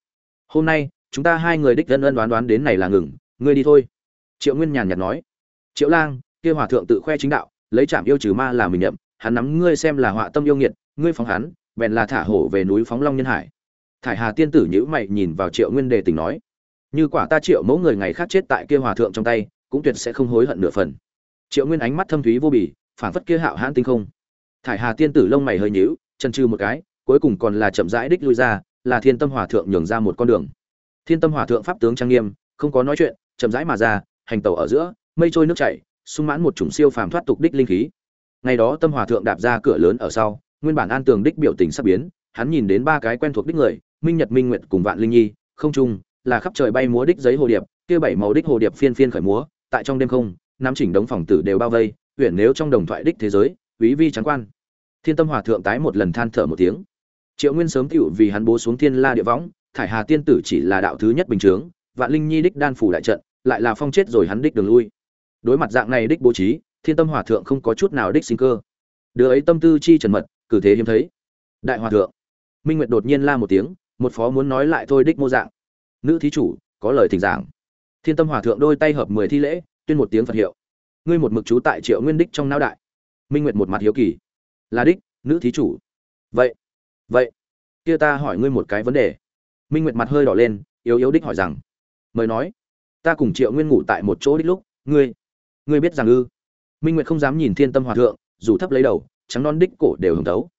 Hôm nay, chúng ta hai người đích ân ân đoán đoán đến này là ngừng, ngươi đi thôi. Triệu nguyên nhàn nhạt nói. Triệu lang, kia hòa thượng tự khoe chính đạo, lấy trảm yêu trừ ma là mình nhậm, hắn nắm ngươi xem là họa tâm yêu nghiệt, ngươi phóng hắn, bèn là thả hổ về núi phóng long nhân hải. Thải hà tiên tử nhữ mày nhìn vào triệu nguyên đề tình nói. Như quả ta triệu mẫu người ngày khác chết tại kia hòa thượng trong tay, cũng tuyệt sẽ không hối hận nửa phần. Triệu nguyên ánh mắt thâm thúy vô bì phản phất kia hạo hãn tinh không thải hà tiên tử lông mày hơi nhíu chân trừ một cái, cuối cùng còn là chậm rãi đích lui ra, là thiên tâm hòa thượng nhường ra một con đường. Thiên tâm hòa thượng pháp tướng trang nghiêm, không có nói chuyện, chậm rãi mà ra, hành tàu ở giữa, mây trôi nước chảy, sung mãn một chủng siêu phàm thoát tục đích linh khí. Ngày đó tâm hòa thượng đạp ra cửa lớn ở sau, nguyên bản an tường đích biểu tình sắp biến, hắn nhìn đến ba cái quen thuộc đích người, minh nhật minh nguyệt cùng vạn linh nhi, không trung, là khắp trời bay múa đích giấy hồ điệp, kia bảy màu đích hồ điệp phiên phiên khởi múa, tại trong đêm không, nắm chỉnh đống phòng tử đều bao vây huyện nếu trong đồng thoại đích thế giới quý vi trắng quan thiên tâm hòa thượng tái một lần than thở một tiếng. Triệu nguyên sớm tựu vì hắn bố xuống thiên la địa võng, thải hà tiên tử chỉ là đạo thứ nhất bình chướng, vạn linh nhi đích đan phủ đại trận, lại là phong chết rồi hắn đích đường lui. Đối mặt dạng này đích bố trí, thiên tâm hòa thượng không có chút nào đích sinh cơ. Đứa ấy tâm tư chi trần mật, cử thế hiếm thấy. Đại hòa thượng, minh nguyệt đột nhiên la một tiếng, một phó muốn nói lại thôi đích mô dạng. Nữ thí chủ, có lời thỉnh giảng. Thiên tâm hòa thượng đôi tay hợp mười thi lễ, tuyên một tiếng phật hiệu. Ngươi một mực trú tại triệu nguyên đích trong não đại. Minh nguyệt một mặt hiếu kỳ là đích, nữ thí chủ. Vậy vậy, kia ta hỏi ngươi một cái vấn đề. Minh nguyệt mặt hơi đỏ lên, yếu yếu đích hỏi rằng, mời nói, ta cùng triệu nguyên ngủ tại một chỗ đích lúc, ngươi ngươi biết rằng ư? Minh nguyệt không dám nhìn thiên tâm hòa thượng, dù thấp lấy đầu, trắng non đích cổ đều hồng tấu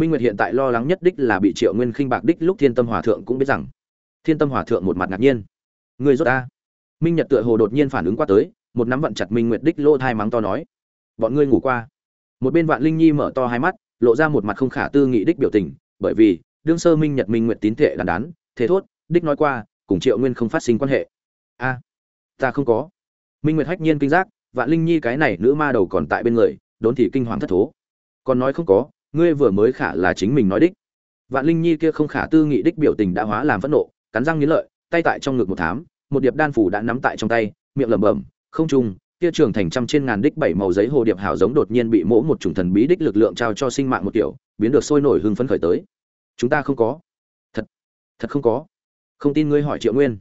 minh nguyệt hiện tại lo lắng nhất đích là bị triệu nguyên khinh bạc đích lúc thiên tâm hòa thượng cũng biết rằng, thiên tâm hòa thượng một mặt ngạc nhiên. Ngươi rốt ta. Minh nhật tựa hồ đột nhiên phản ứng qua tới, một nắm vận chặt minh nguyệt đích lô thai mắng to nói, bọn ngươi ngủ qua một bên vạn linh nhi mở to hai mắt, lộ ra một mặt không khả tư nghị đích biểu tình, bởi vì, đương sơ minh nhật minh nguyệt tín thể đàn đán, thế thốt, đích nói qua, cùng triệu nguyên không phát sinh quan hệ. A, ta không có. Minh nguyệt hách nhiên kinh giác, vạn linh nhi cái này nữ ma đầu còn tại bên người, đốn thì kinh hoàng thất thố. Còn nói không có, ngươi vừa mới khả là chính mình nói đích. Vạn linh nhi kia không khả tư nghị đích biểu tình đã hóa làm phẫn nộ, cắn răng nghiến lợi, tay tại trong ngực một thám, một điệp đan phủ đã nắm tại trong tay, miệng lẩm bẩm, không trung kia trường thành trăm trên ngàn đích bảy màu giấy hồ điệp hảo giống đột nhiên bị mỗ một chủng thần bí đích lực lượng trao cho sinh mạng một kiểu, biến được sôi nổi hưng phấn khởi tới. Chúng ta không có. Thật thật không có. Không tin ngươi hỏi triệu nguyên.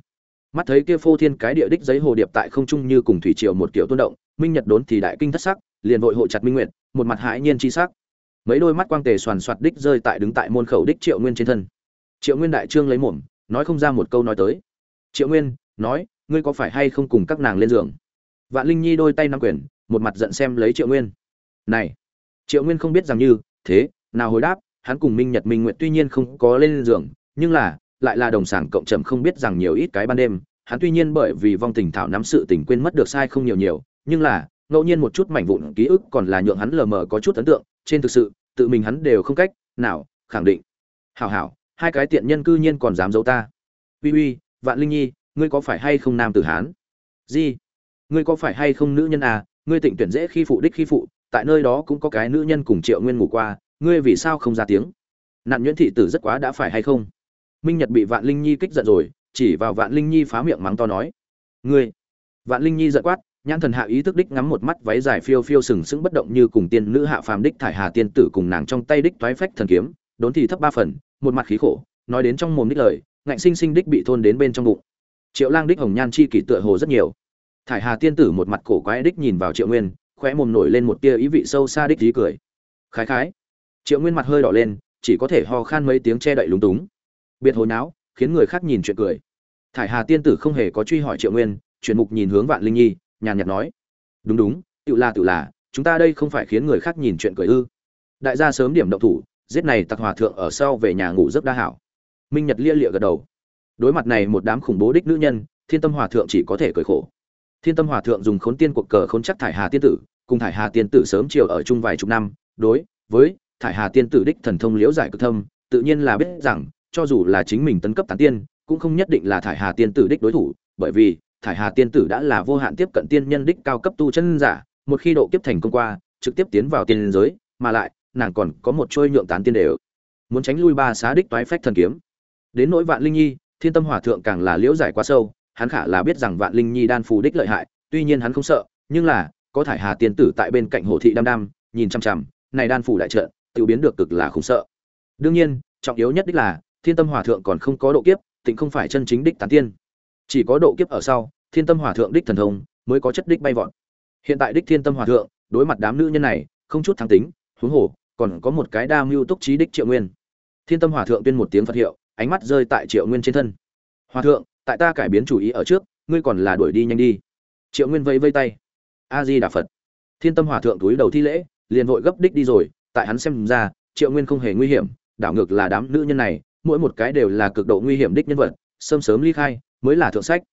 Mắt thấy kia phô thiên cái địa đích giấy hồ điệp tại không trung như cùng thủy triều một kiểu tuôn động, minh nhật đốn thì đại kinh thất sắc, liền vội hộ chặt minh nguyệt, một mặt hãi nhiên chi sắc. Mấy đôi mắt quang tề soàn soạt đích rơi tại đứng tại môn khẩu đích triệu nguyên trên thân. Triệu nguyên đại trương lấy mồm, nói không ra một câu nói tới. Triệu nguyên, nói, ngươi có phải hay không cùng các nàng lên giường? Vạn linh nhi đôi tay nắm quyền, một mặt giận xem lấy triệu nguyên. Này, triệu nguyên không biết rằng như, thế, nào hồi đáp, hắn cùng minh nhật, minh nguyện tuy nhiên không có lên giường, nhưng là, lại là đồng sản cộng trầm không biết rằng nhiều ít cái ban đêm. Hắn tuy nhiên bởi vì vong tình thảo nắm sự tình quên mất được sai không nhiều nhiều, nhưng là, ngẫu nhiên một chút mảnh vụn ký ức còn là nhượng hắn lờ mờ có chút ấn tượng. Trên thực sự, tự mình hắn đều không cách nào khẳng định. Hảo hảo, hai cái tiện nhân cư nhiên còn dám giấu ta. Uy uy, vạn linh nhi, ngươi có phải hay không nam tử hán? Gì? Ngươi có phải hay không nữ nhân à ngươi tịnh tuyển dễ khi phụ đích khi phụ, tại nơi đó cũng có cái nữ nhân cùng triệu nguyên ngủ qua, ngươi vì sao không ra tiếng? Nạn nhuyễn thị tử rất quá đã phải hay không? Minh nhật bị vạn linh nhi kích giận rồi, chỉ vào vạn linh nhi phá miệng mắng to nói, ngươi. Vạn linh nhi giận quát, nhãn thần hạ ý thức đích ngắm một mắt váy dài phiêu phiêu sừng sững bất động như cùng tiên nữ hạ phàm đích thải hà tiên tử cùng nàng trong tay đích thoái phách thần kiếm, đốn thì thấp ba phần, một mặt khí khổ, nói đến trong mồm đích lời, ngạnh sinh sinh đích bị thôn đến bên trong bụng. Triệu lang đích hồng nhan chi kỷ tựa hồ rất nhiều thải hà tiên tử một mặt cổ quái đích nhìn vào triệu nguyên, khóe mồm nổi lên một tia ý vị sâu xa đích tí cười. Khái khái. Triệu nguyên mặt hơi đỏ lên, chỉ có thể ho khan mấy tiếng che đậy lúng túng. Biệt hồi não khiến người khác nhìn chuyện cười. Thải hà tiên tử không hề có truy hỏi triệu nguyên, chuyển mục nhìn hướng vạn linh nhi, nhàn nhạt nói. Đúng đúng, tự là tự là, chúng ta đây không phải khiến người khác nhìn chuyện cười ư. Đại gia sớm điểm động thủ, giết này tặc hòa thượng ở sau về nhà ngủ giấc đa hảo. Minh nhật lia lịa gật đầu. Đối mặt này một đám khủng bố đích nữ nhân, thiên tâm hòa thượng chỉ có thể cười khổ thiên tâm hòa thượng dùng khốn tiên cuộc cờ khốn chắc thải hà tiên tử, cùng thải hà tiên tử sớm chiều ở chung vài chục năm, đối với thải hà tiên tử đích thần thông liễu giải cực thâm, tự nhiên là biết rằng, cho dù là chính mình tấn cấp tán tiên, cũng không nhất định là thải hà tiên tử đích đối thủ, bởi vì thải hà tiên tử đã là vô hạn tiếp cận tiên nhân đích cao cấp tu chân giả, một khi độ kiếp thành công qua, trực tiếp tiến vào tiên giới, mà lại, nàng còn có một trôi nhượng tán tiên đều. Muốn tránh lui ba xá đích toái phách thần kiếm. Đến nỗi vạn linh nhi, thiên tâm hòa thượng càng là liễu giải quá sâu hắn khả là biết rằng vạn linh nhi đan phù đích lợi hại, tuy nhiên hắn không sợ, nhưng là, có thải hà tiên tử tại bên cạnh hồ thị đam đam, nhìn chăm chăm này đan phù đại trợ tự biến được cực là không sợ. Đương nhiên, trọng yếu nhất đích là, thiên tâm hòa thượng còn không có độ kiếp, tịnh không phải chân chính đích tán tiên. Chỉ có độ kiếp ở sau, thiên tâm hòa thượng đích thần thông mới có chất đích bay vọt. Hiện tại đích thiên tâm hòa thượng, đối mặt đám nữ nhân này, không chút thắng tính, huống hồ, còn có một cái đa mưu túc trí đích triệu nguyên. Thiên tâm hòa thượng tuyên một tiếng phật hiệu, ánh mắt rơi tại triệu nguyên trên thân. Hòa thượng tại ta cải biến chủ ý ở trước, ngươi còn là đuổi đi nhanh đi. Triệu nguyên vây vây tay. A di đà phật thiên tâm hòa thượng túi đầu thi lễ, liền vội gấp đích đi rồi, tại hắn xem ra, triệu nguyên không hề nguy hiểm, đảo ngược là đám nữ nhân này, mỗi một cái đều là cực độ nguy hiểm đích nhân vật, sớm sớm ly khai, mới là thượng sách.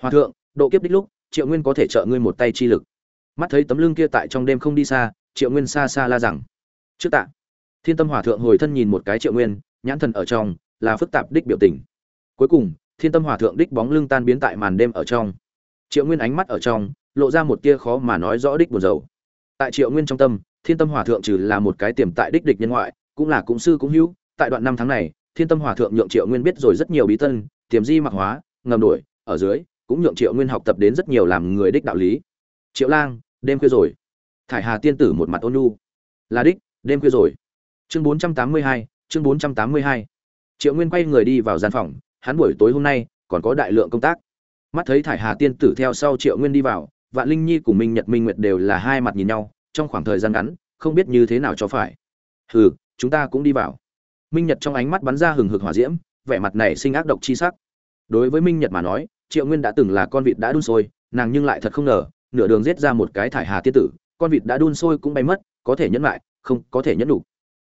Hòa thượng, độ kiếp đích lúc, triệu nguyên có thể trợ ngươi một tay chi lực. Mắt thấy tấm lưng kia tại trong đêm không đi xa, triệu nguyên xa xa la rằng. Trước tạ. Thiên tâm hòa thượng hồi thân nhìn một cái triệu nguyên, nhãn thần ở trong, là phức tạp đích biểu tình. Cuối cùng thiên tâm hòa thượng đích bóng lưng tan biến tại màn đêm ở trong. Triệu nguyên ánh mắt ở trong, lộ ra một tia khó mà nói rõ đích buồn rầu. Tại triệu nguyên trong tâm, thiên tâm hòa thượng trừ là một cái tiềm tại đích địch nhân ngoại, cũng là cũng sư cũng hữu. Tại đoạn năm tháng này, thiên tâm hòa thượng nhượng triệu nguyên biết rồi rất nhiều bí tân, tiềm di mặc hóa, ngầm đổi ở dưới, cũng nhượng triệu nguyên học tập đến rất nhiều làm người đích đạo lý. Triệu lang, đêm khuya rồi. Thải hà tiên tử một mặt ôn nhu. Là đích, đêm khuya rồi. Chương bốn trăm tám mươi hai, chương bốn trăm tám mươi hai. Triệu nguyên quay người đi vào gian phòng hắn buổi tối hôm nay còn có đại lượng công tác. Mắt thấy thải hà tiên tử theo sau triệu nguyên đi vào, vạn linh nhi cùng minh nhật minh nguyệt đều là hai mặt nhìn nhau, trong khoảng thời gian ngắn, không biết như thế nào cho phải. Hừ, chúng ta cũng đi vào. Minh nhật trong ánh mắt bắn ra hừng hực hỏa diễm, vẻ mặt này sinh ác độc chi sắc. Đối với minh nhật mà nói, triệu nguyên đã từng là con vịt đã đun sôi, nàng nhưng lại thật không ngờ, nửa đường giết ra một cái thải hà tiên tử, con vịt đã đun sôi cũng bay mất, có thể nhẫn lại, không có thể nhẫn đủ.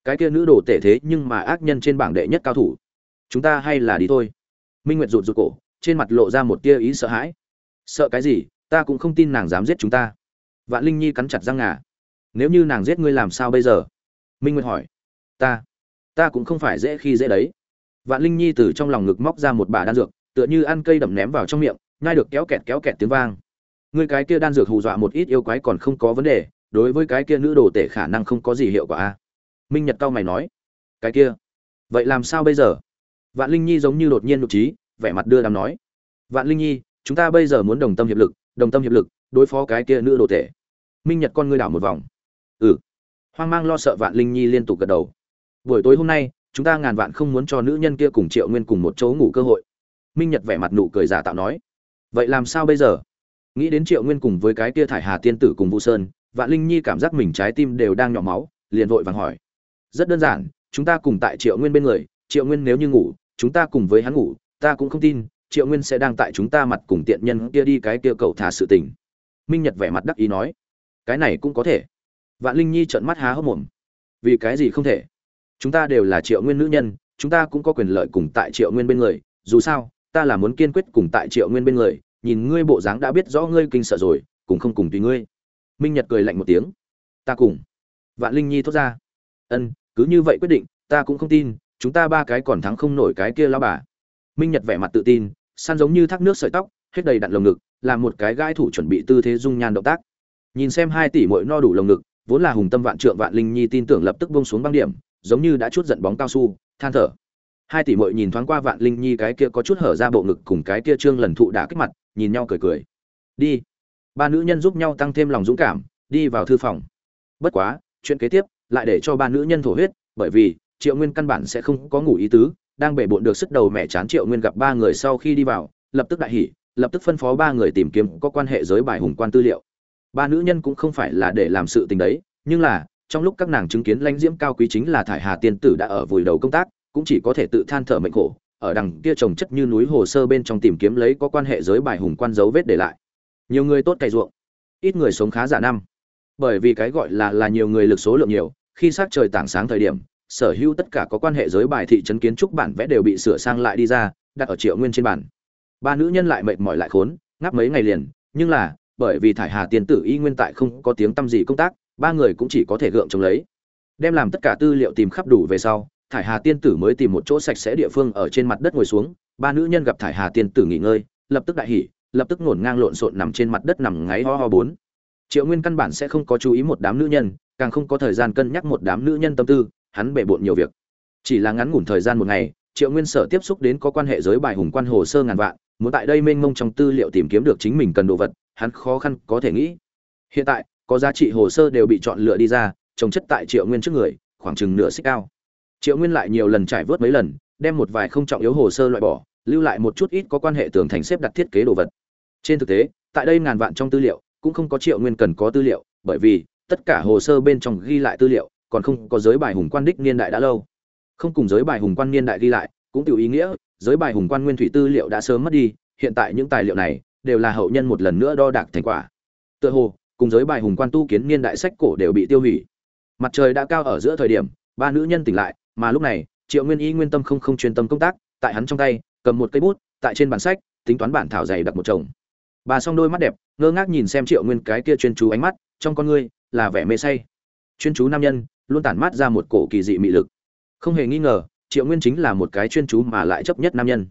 Cái kia nữ đồ tể thế nhưng mà ác nhân trên bảng đệ nhất cao thủ. Chúng ta hay là đi thôi minh nguyệt rụt rụt cổ, trên mặt lộ ra một tia ý sợ hãi. Sợ cái gì? Ta cũng không tin nàng dám giết chúng ta. Vạn linh nhi cắn chặt răng ngà. Nếu như nàng giết ngươi làm sao bây giờ? Minh nguyệt hỏi. Ta ta cũng không phải dễ khi dễ đấy. Vạn linh nhi từ trong lòng ngực móc ra một bà đan dược, tựa như ăn cây đậm ném vào trong miệng, nhai được kéo kẹt kéo kẹt tiếng vang. Ngươi cái kia đan dược hù dọa một ít yêu quái còn không có vấn đề, đối với cái kia nữ đồ tể khả năng không có gì hiệu quả a. Minh nhật cao mày nói. Cái kia, vậy làm sao bây giờ? Vạn linh nhi giống như đột nhiên nhục trí, vẻ mặt đưa đám nói. Vạn linh nhi, chúng ta bây giờ muốn đồng tâm hiệp lực, đồng tâm hiệp lực, đối phó cái kia nữ đồ tể. Minh nhật con ngươi đảo một vòng. Ừ. Hoang mang lo sợ vạn linh nhi liên tục gật đầu. Buổi tối hôm nay, chúng ta ngàn vạn không muốn cho nữ nhân kia cùng triệu nguyên cùng một chỗ ngủ cơ hội. Minh nhật vẻ mặt nụ cười giả tạo nói. Vậy làm sao bây giờ? Nghĩ đến triệu nguyên cùng với cái kia thải hà tiên tử cùng vũ sơn, vạn linh nhi cảm giác mình trái tim đều đang nhỏ máu, liền vội vàng hỏi. Rất đơn giản, chúng ta cùng tại triệu nguyên bên người, triệu nguyên nếu như ngủ chúng ta cùng với hắn ngủ, ta cũng không tin, triệu nguyên sẽ đang tại chúng ta mặt cùng tiện nhân kia đi cái kia cậu thả sự tình. Minh nhật vẻ mặt đắc ý nói. Cái này cũng có thể. Vạn linh nhi trợn mắt há hốc mồm. Vì cái gì không thể? Chúng ta đều là triệu nguyên nữ nhân, chúng ta cũng có quyền lợi cùng tại triệu nguyên bên người. Dù sao, ta là muốn kiên quyết cùng tại triệu nguyên bên người. Nhìn ngươi bộ dáng đã biết rõ ngươi kinh sợ rồi, cũng không cùng tùy ngươi. Minh nhật cười lạnh một tiếng. Ta cùng. Vạn linh nhi thốt ra. Ân, cứ như vậy quyết định, ta cũng không tin chúng ta ba cái còn thắng không nổi cái kia lao bà. Minh nhật vẻ mặt tự tin, săn giống như thác nước sợi tóc, hết đầy đặn lồng ngực làm một cái gai thủ chuẩn bị tư thế dung nhan động tác. Nhìn xem hai tỷ muội no đủ lồng ngực, vốn là hùng tâm vạn trượng vạn linh nhi tin tưởng lập tức bông xuống băng điểm, giống như đã chút giận bóng cao su, than thở. Hai tỷ mội nhìn thoáng qua vạn linh nhi cái kia có chút hở ra bộ ngực cùng cái kia trương lần thụ đã kích mặt, nhìn nhau cười cười. Đi. Ba nữ nhân giúp nhau tăng thêm lòng dũng cảm, đi vào thư phòng. Bất quá, chuyện kế tiếp lại để cho ba nữ nhân thổ huyết, bởi vì triệu nguyên căn bản sẽ không có ngủ ý tứ, đang bể bộn được sức đầu mẹ chán triệu nguyên gặp ba người sau khi đi vào, lập tức đại hỉ, lập tức phân phó ba người tìm kiếm có quan hệ giới bài hùng quan tư liệu. Ba nữ nhân cũng không phải là để làm sự tình đấy, nhưng là, trong lúc các nàng chứng kiến lãnh diễm cao quý chính là thải hà tiên tử đã ở vùi đầu công tác, cũng chỉ có thể tự than thở mệnh khổ, ở đằng kia trồng chất như núi hồ sơ bên trong tìm kiếm lấy có quan hệ giới bài hùng quan dấu vết để lại. Nhiều người tốt cày ruộng, ít người sống khá giả năm. Bởi vì cái gọi là là nhiều người lực số lượng nhiều, khi sát trời tảng sáng thời điểm sở hữu tất cả có quan hệ giới bài thị trấn kiến trúc bản vẽ đều bị sửa sang lại đi ra, đặt ở triệu nguyên trên bản ba nữ nhân lại mệt mỏi lại khốn, ngáp mấy ngày liền, nhưng là, bởi vì thải hà tiền tử y nguyên tại không có tiếng tăm gì công tác, ba người cũng chỉ có thể gượng chống lấy. Đem làm tất cả tư liệu tìm khắp đủ về sau, thải hà tiên tử mới tìm một chỗ sạch sẽ địa phương ở trên mặt đất ngồi xuống, ba nữ nhân gặp thải hà tiên tử nghỉ ngơi, lập tức đại hỉ, lập tức ngổn ngang lộn xộn nằm trên mặt đất nằm ngáy ho ho bốn. Triệu nguyên căn bản sẽ không có chú ý một đám nữ nhân, càng không có thời gian cân nhắc một đám nữ nhân tâm tư hắn bể bộn nhiều việc. Chỉ là ngắn ngủn thời gian một ngày, triệu nguyên sở tiếp xúc đến có quan hệ giới bài hùng quan hồ sơ ngàn vạn, muốn tại đây mênh mông trong tư liệu tìm kiếm được chính mình cần đồ vật, hắn khó khăn có thể nghĩ. Hiện tại, có giá trị hồ sơ đều bị chọn lựa đi ra, trồng chất tại triệu nguyên trước người, khoảng chừng nửa xích cao. Triệu nguyên lại nhiều lần trải vớt mấy lần, đem một vài không trọng yếu hồ sơ loại bỏ, lưu lại một chút ít có quan hệ tường thành xếp đặt thiết kế đồ vật. Trên thực tế, tại đây ngàn vạn trong tư liệu, cũng không có triệu nguyên cần có tư liệu, bởi vì tất cả hồ sơ bên trong ghi lại tư liệu còn không có giới bài hùng quan đích niên đại đã lâu. Không cùng giới bài hùng quan niên đại ghi lại, cũng tiểu ý nghĩa, giới bài hùng quan nguyên thủy tư liệu đã sớm mất đi, hiện tại những tài liệu này đều là hậu nhân một lần nữa đo đạc thành quả. Tựa hồ, cùng giới bài hùng quan tu kiến niên đại sách cổ đều bị tiêu hủy. Mặt trời đã cao ở giữa thời điểm, ba nữ nhân tỉnh lại, mà lúc này, triệu nguyên y nguyên tâm không không chuyên tâm công tác, tại hắn trong tay, cầm một cây bút, tại trên bản sách, tính toán bản thảo dày đặc một chồng. Bà s đôi mắt đẹp, ngơ ngác nhìn xem triệu nguyên cái kia chuyên chú ánh mắt, trong con ngươi là vẻ mê say. Chuyên chú nam nhân luôn tản mát ra một cổ kỳ dị mị lực. Không hề nghi ngờ, triệu nguyên chính là một cái chuyên chú mà lại chấp nhất nam nhân.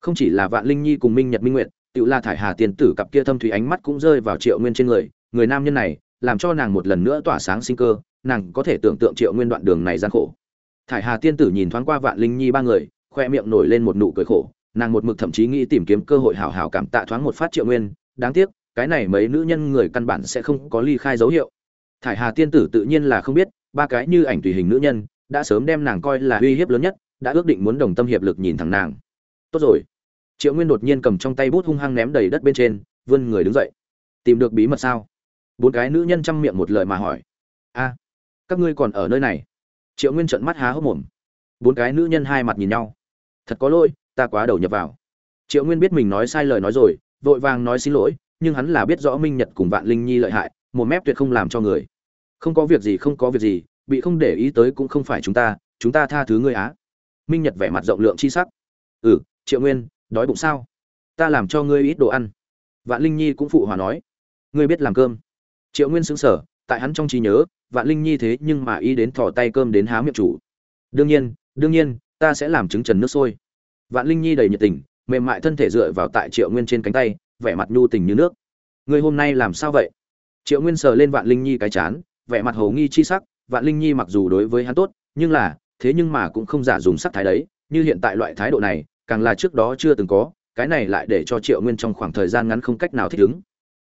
Không chỉ là vạn linh nhi cùng minh nhật minh nguyện tự la thải hà tiền tử cặp kia thâm thủy ánh mắt cũng rơi vào triệu nguyên trên người. Người nam nhân này làm cho nàng một lần nữa tỏa sáng sinh cơ, nàng có thể tưởng tượng triệu nguyên đoạn đường này gian khổ. Thải hà tiên tử nhìn thoáng qua vạn linh nhi ba người, khoe miệng nổi lên một nụ cười khổ. Nàng một mực thậm chí nghĩ tìm kiếm cơ hội hảo hảo cảm tạ thoáng một phát triệu nguyên. Đáng tiếc, cái này mấy nữ nhân người căn bản sẽ không có ly khai dấu hiệu. Thải hà tiên tử tự nhiên là không biết ba cái như ảnh tùy hình nữ nhân, đã sớm đem nàng coi là uy hiếp lớn nhất, đã ước định muốn đồng tâm hiệp lực nhìn thẳng nàng. Tốt rồi. Triệu nguyên đột nhiên cầm trong tay bút hung hăng ném đầy đất bên trên, vươn người đứng dậy. Tìm được bí mật sao? Bốn cái nữ nhân chăm miệng một lời mà hỏi. A, các ngươi còn ở nơi này? Triệu nguyên trợn mắt há hốc mồm. Bốn cái nữ nhân hai mặt nhìn nhau. Thật có lỗi, ta quá đầu nhập vào. Triệu nguyên biết mình nói sai lời nói rồi, vội vàng nói xin lỗi, nhưng hắn là biết rõ minh nhật cùng vạn linh nhi lợi hại, một mép tuyệt không làm cho người không có việc gì, không có việc gì, bị không để ý tới cũng không phải chúng ta chúng ta tha thứ ngươi á. Minh nhật vẻ mặt rộng lượng chi sắc. Ừ triệu nguyên, đói bụng sao? Ta làm cho ngươi ít đồ ăn. Vạn linh nhi cũng phụ hòa nói. Ngươi biết làm cơm. Triệu nguyên xứng sở tại hắn trong trí nhớ, vạn linh nhi thế nhưng mà ý đến thò tay cơm đến há miệng chủ. Đương nhiên đương nhiên, ta sẽ làm trứng trần nước sôi. Vạn linh nhi đầy nhiệt tình, mềm mại thân thể dựa vào tại triệu nguyên trên cánh tay, vẻ mặt nhu tình như nước. Ngươi hôm nay làm sao vậy? Triệu nguyên sờ lên vạn linh nhi cái chán vẻ mặt hồ nghi chi sắc, vạn linh nhi mặc dù đối với hắn tốt, nhưng là, thế nhưng mà cũng không giả dùng sắc thái đấy, như hiện tại loại thái độ này, càng là trước đó chưa từng có, cái này lại để cho triệu nguyên trong khoảng thời gian ngắn không cách nào thích ứng.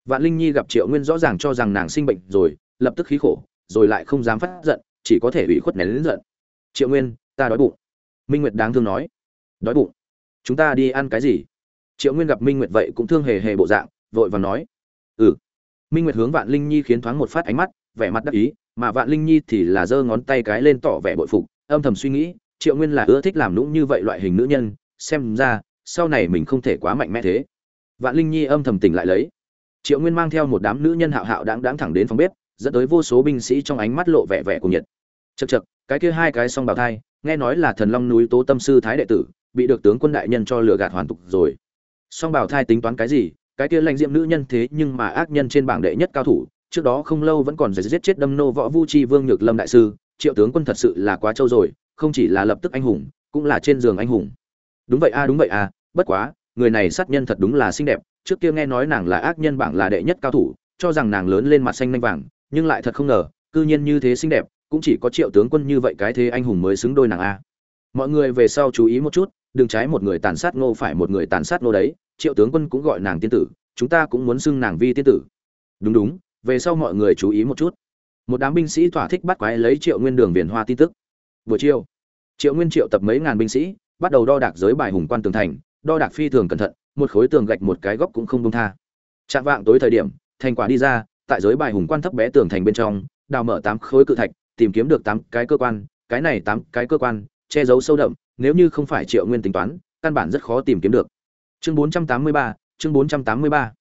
Vạn linh nhi gặp triệu nguyên rõ ràng cho rằng nàng sinh bệnh rồi, lập tức khí khổ, rồi lại không dám phát giận, chỉ có thể ủy khuất nén lớn giận. Triệu nguyên, ta đói bụng. Minh nguyệt đáng thương nói. Đói bụng? Chúng ta đi ăn cái gì? Triệu nguyên gặp minh nguyệt vậy cũng thương hề hề bộ dạng, vội vàng nói. Ừ. Minh nguyệt hướng vạn linh nhi khiến thoáng một phát ánh mắt vẻ mặt đắc ý, mà vạn linh nhi thì là giơ ngón tay cái lên tỏ vẻ bội phục, âm thầm suy nghĩ, triệu nguyên là ưa thích làm nũng như vậy loại hình nữ nhân, xem ra, sau này mình không thể quá mạnh mẽ thế. Vạn linh nhi âm thầm tỉnh lại lấy. Triệu nguyên mang theo một đám nữ nhân hạo hạo đáng đáng thẳng đến phòng bếp, dẫn tới vô số binh sĩ trong ánh mắt lộ vẻ vẻ của nhiệt. Chật chật cái kia hai cái song bào thai, nghe nói là thần long núi tố tâm sư thái đệ tử, bị được tướng quân đại nhân cho lừa gạt hoàn tục rồi. Song bào thai tính toán cái gì? Cái kia lãnh diệm nữ nhân thế nhưng mà ác nhân trên bảng đệ nhất cao thủ trước đó không lâu vẫn còn giết chết đâm nô võ vu chi vương nhược lâm đại sư, triệu tướng quân thật sự là quá trâu rồi, không chỉ là lập tức anh hùng, cũng là trên giường anh hùng. Đúng vậy a, đúng vậy a, bất quá, người này sát nhân thật đúng là xinh đẹp, trước kia nghe nói nàng là ác nhân bảng là đệ nhất cao thủ, cho rằng nàng lớn lên mặt xanh nanh vàng, nhưng lại thật không ngờ, cư nhiên như thế xinh đẹp, cũng chỉ có triệu tướng quân như vậy cái thế anh hùng mới xứng đôi nàng a. Mọi người về sau chú ý một chút, đừng trái một người tàn sát ngô phải một người tàn sát ngô đấy, triệu tướng quân cũng gọi nàng tiên tử, chúng ta cũng muốn xưng nàng vi tiên tử. Đúng đúng về sau mọi người chú ý một chút. Một đám binh sĩ thỏa thích bắt quái lấy triệu nguyên đường viền hoa tin tức. Buổi chiều triệu nguyên triệu tập mấy ngàn binh sĩ bắt đầu đo đạc giới bài hùng quan tường thành đo đạc phi thường cẩn thận một khối tường gạch một cái góc cũng không đông tha. Chạm vạng tối thời điểm thành quả đi ra tại giới bài hùng quan thấp bé tường thành bên trong đào mở tám khối cự thạch tìm kiếm được tám cái cơ quan cái này tám cái cơ quan che giấu sâu đậm nếu như không phải triệu nguyên tính toán căn bản rất khó tìm kiếm được. Chương 483, chương 483.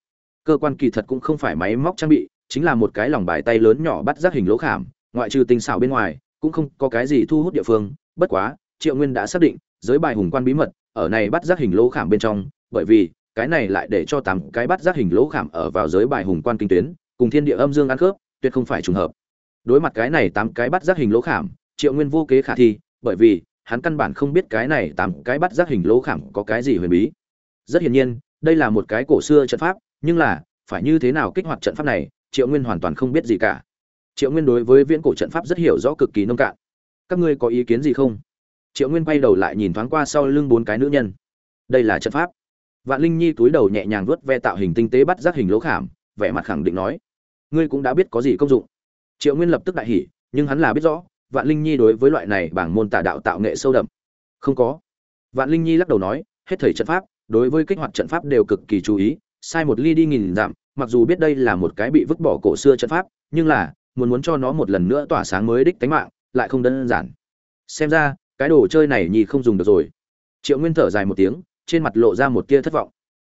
cơ quan kỳ thật cũng không phải máy móc trang bị chính là một cái lòng bài tay lớn nhỏ bắt giác hình lỗ khảm, ngoại trừ tinh xảo bên ngoài, cũng không có cái gì thu hút địa phương. Bất quá, triệu nguyên đã xác định, giới bài hùng quan bí mật ở này bắt giác hình lỗ khảm bên trong, bởi vì cái này lại để cho tám cái bắt giác hình lỗ khảm ở vào giới bài hùng quan kinh tuyến, cùng thiên địa âm dương ăn khớp, tuyệt không phải trùng hợp. Đối mặt cái này tám cái bắt giác hình lỗ khảm, triệu nguyên vô kế khả thi, bởi vì hắn căn bản không biết cái này tám cái bắt giác hình lỗ khảm có cái gì huyền bí. Rất hiển nhiên, đây là một cái cổ xưa trận pháp, nhưng là phải như thế nào kích hoạt trận pháp này triệu nguyên hoàn toàn không biết gì cả. Triệu nguyên đối với viễn cổ trận pháp rất hiểu rõ cực kỳ nông cạn. Các ngươi có ý kiến gì không? Triệu nguyên quay đầu lại nhìn thoáng qua sau lưng bốn cái nữ nhân. Đây là trận pháp. Vạn linh nhi túi đầu nhẹ nhàng vuốt ve tạo hình tinh tế bắt giác hình lỗ khảm, vẻ mặt khẳng định nói, ngươi cũng đã biết có gì công dụng. Triệu nguyên lập tức đại hỉ, nhưng hắn là biết rõ, vạn linh nhi đối với loại này bảng môn tả đạo tạo nghệ sâu đậm. Không có. Vạn linh nhi lắc đầu nói, hết thầy trận pháp, đối với kích hoạt trận pháp đều cực kỳ chú ý, sai một ly đi nghìn dặm mặc dù biết đây là một cái bị vứt bỏ cổ xưa trận pháp, nhưng là, muốn muốn cho nó một lần nữa tỏa sáng mới đích tánh mạng, lại không đơn giản. Xem ra, cái đồ chơi này nhì không dùng được rồi. Triệu nguyên thở dài một tiếng, trên mặt lộ ra một tia thất vọng.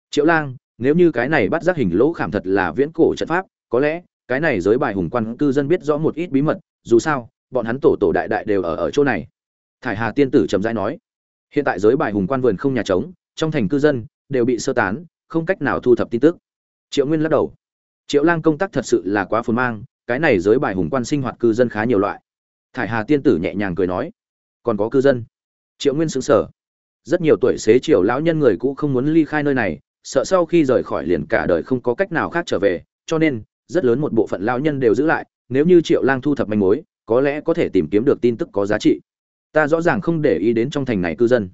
Triệu lang, nếu như cái này bắt giác hình lỗ khảm thật là viễn cổ trận pháp, có lẽ, cái này giới bài hùng quan cư dân biết rõ một ít bí mật, dù sao, bọn hắn tổ tổ đại đại đều ở ở chỗ này. Thải hà tiên tử trầm rãi nói, hiện tại giới bài hùng quan vườn không nhà trống, trong thành cư dân, đều bị sơ tán, không cách nào thu thập tin tức triệu nguyên lắc đầu. Triệu lang công tác thật sự là quá phồn mang, cái này giới bài hùng quan sinh hoạt cư dân khá nhiều loại. Thải hà tiên tử nhẹ nhàng cười nói, còn có cư dân? Triệu nguyên xứng sở rất nhiều tuổi xế Triệu lão nhân người cũ không muốn ly khai nơi này, sợ sau khi rời khỏi liền cả đời không có cách nào khác trở về, cho nên rất lớn một bộ phận lão nhân đều giữ lại, nếu như triệu lang thu thập manh mối, có lẽ có thể tìm kiếm được tin tức có giá trị. Ta rõ ràng không để ý đến trong thành này cư dân.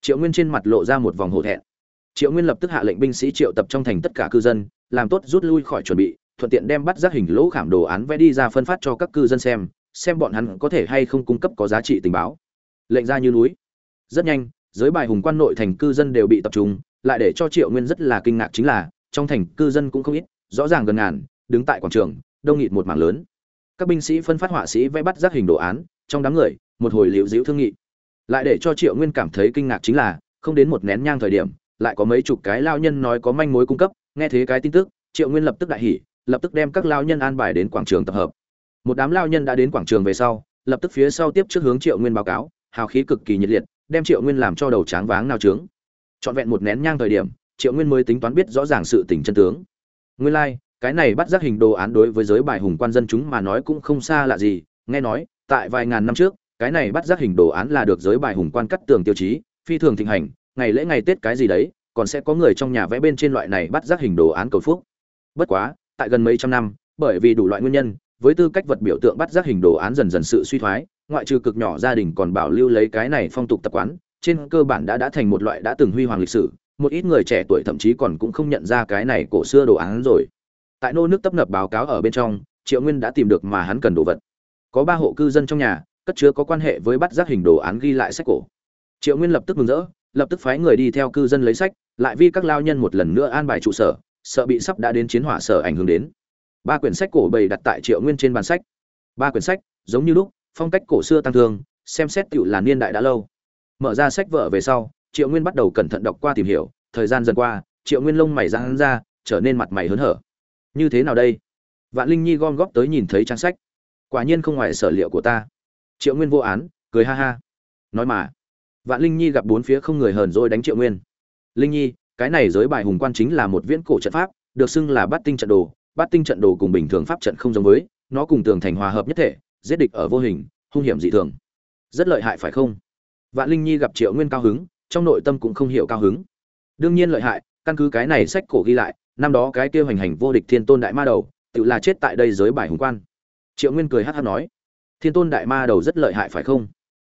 Triệu nguyên trên mặt lộ ra một vòng hổ thẹn. Triệu nguyên lập tức hạ lệnh binh sĩ triệu tập trong thành tất cả cư dân làm tốt rút lui khỏi chuẩn bị, thuận tiện đem bắt giác hình lỗ khảm đồ án vẽ đi ra phân phát cho các cư dân xem xem bọn hắn có thể hay không cung cấp có giá trị tình báo. Lệnh ra như núi. Rất nhanh, giới bài hùng quan nội thành cư dân đều bị tập trung, lại để cho triệu nguyên rất là kinh ngạc chính là, trong thành cư dân cũng không ít, rõ ràng gần ngàn, đứng tại quảng trường, đông nghịt một mảng lớn. Các binh sĩ phân phát họa sĩ vẽ bắt giác hình đồ án, trong đám người, một hồi liễu diễu thương nghị. Lại để cho triệu nguyên cảm thấy kinh ngạc chính là, không đến một nén nhang thời điểm, lại có mấy chục cái lao nhân nói có manh mối cung cấp nghe thế cái tin tức triệu nguyên lập tức đại hỉ lập tức đem các lao nhân an bài đến quảng trường tập hợp. Một đám lao nhân đã đến quảng trường về sau lập tức phía sau tiếp trước hướng triệu nguyên báo cáo hào khí cực kỳ nhiệt liệt đem triệu nguyên làm cho đầu tráng váng nao trướng. Trọn vẹn một nén nhang thời điểm triệu nguyên mới tính toán biết rõ ràng sự tình chân tướng. Nguyên lai、like, cái này bắt giác hình đồ án đối với giới bài hùng quan dân chúng mà nói cũng không xa lạ gì. Nghe nói tại vài ngàn năm trước cái này bắt giác hình đồ án là được giới bài hùng quan cắt tường tiêu chí phi thường thịnh hành ngày lễ ngày tết cái gì đấy còn sẽ có người trong nhà vẽ bên trên loại này bắt giác hình đồ án cầu phúc. Bất quá, tại gần mấy trăm năm, bởi vì đủ loại nguyên nhân, với tư cách vật biểu tượng bắt giác hình đồ án dần dần sự suy thoái, ngoại trừ cực nhỏ gia đình còn bảo lưu lấy cái này phong tục tập quán, trên cơ bản đã đã thành một loại đã từng huy hoàng lịch sử, một ít người trẻ tuổi thậm chí còn cũng không nhận ra cái này cổ xưa đồ án rồi. Tại nô nước tấp nập báo cáo ở bên trong, triệu nguyên đã tìm được mà hắn cần đồ vật. Có ba hộ cư dân trong nhà, cất chứa có quan hệ với bắt giác hình đồ án ghi lại sách cổ. Triệu nguyên lập tức mừng rỡ, lập tức phái người đi theo cư dân lấy sách lại vi các lao nhân một lần nữa an bài trụ sở, sợ bị sắp đã đến chiến hỏa sở ảnh hưởng đến. Ba quyển sách cổ bày đặt tại triệu nguyên trên bàn sách. Ba quyển sách, giống như lúc, phong cách cổ xưa tăng thương, xem xét tựu là niên đại đã lâu. Mở ra sách vở về sau, triệu nguyên bắt đầu cẩn thận đọc qua tìm hiểu, thời gian dần qua, triệu nguyên lông mày ra hắn ra, trở nên mặt mày hớn hở. Như thế nào đây? Vạn linh nhi gom góp tới nhìn thấy trang sách. Quả nhiên không ngoài sở liệu của ta. Triệu nguyên vô án, cười ha ha. Nói mà, vạn linh nhi gặp bốn phía không người hờn rồi đánh triệu nguyên linh nhi, cái này giới bài hùng quan chính là một viễn cổ trận pháp, được xưng là bát tinh trận đồ. Bát tinh trận đồ cùng bình thường pháp trận không giống với, nó cùng tường thành hòa hợp nhất thể, giết địch ở vô hình, hung hiểm dị thường. Rất lợi hại phải không? Vạn linh nhi gặp triệu nguyên cao hứng, trong nội tâm cũng không hiểu cao hứng. Đương nhiên lợi hại, căn cứ cái này sách cổ ghi lại, năm đó cái kia hoành hành vô địch thiên tôn đại ma đầu, tự là chết tại đây giới bài hùng quan. Triệu nguyên cười hát hát nói, thiên tôn đại ma đầu rất lợi hại phải không?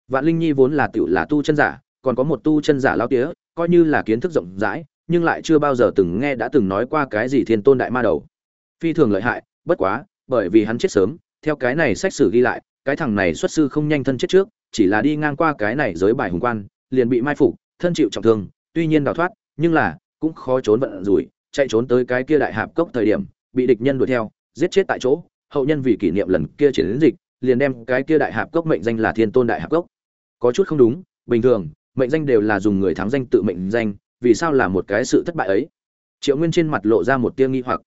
Vạn linh nhi vốn là tự là tu chân giả, còn có một tu chân giả lao tía coi như là kiến thức rộng rãi, nhưng lại chưa bao giờ từng nghe đã từng nói qua cái gì thiên tôn đại ma đầu. Phi thường lợi hại, bất quá, bởi vì hắn chết sớm, theo cái này sách sử ghi lại, cái thằng này xuất sư không nhanh thân chết trước, chỉ là đi ngang qua cái này giới bài hùng quan, liền bị mai phục, thân chịu trọng thương, tuy nhiên đào thoát, nhưng là, cũng khó trốn vận rủi, chạy trốn tới cái kia đại hạp cốc thời điểm, bị địch nhân đuổi theo, giết chết tại chỗ, hậu nhân vì kỷ niệm lần kia chiến dịch, liền đem cái kia đại hạp cốc mệnh danh là thiên tôn đại hạp cốc. Có chút không đúng, bình thường mệnh danh đều là dùng người thắng danh tự mệnh danh, vì sao là một cái sự thất bại ấy? Triệu nguyên trên mặt lộ ra một tia nghi hoặc.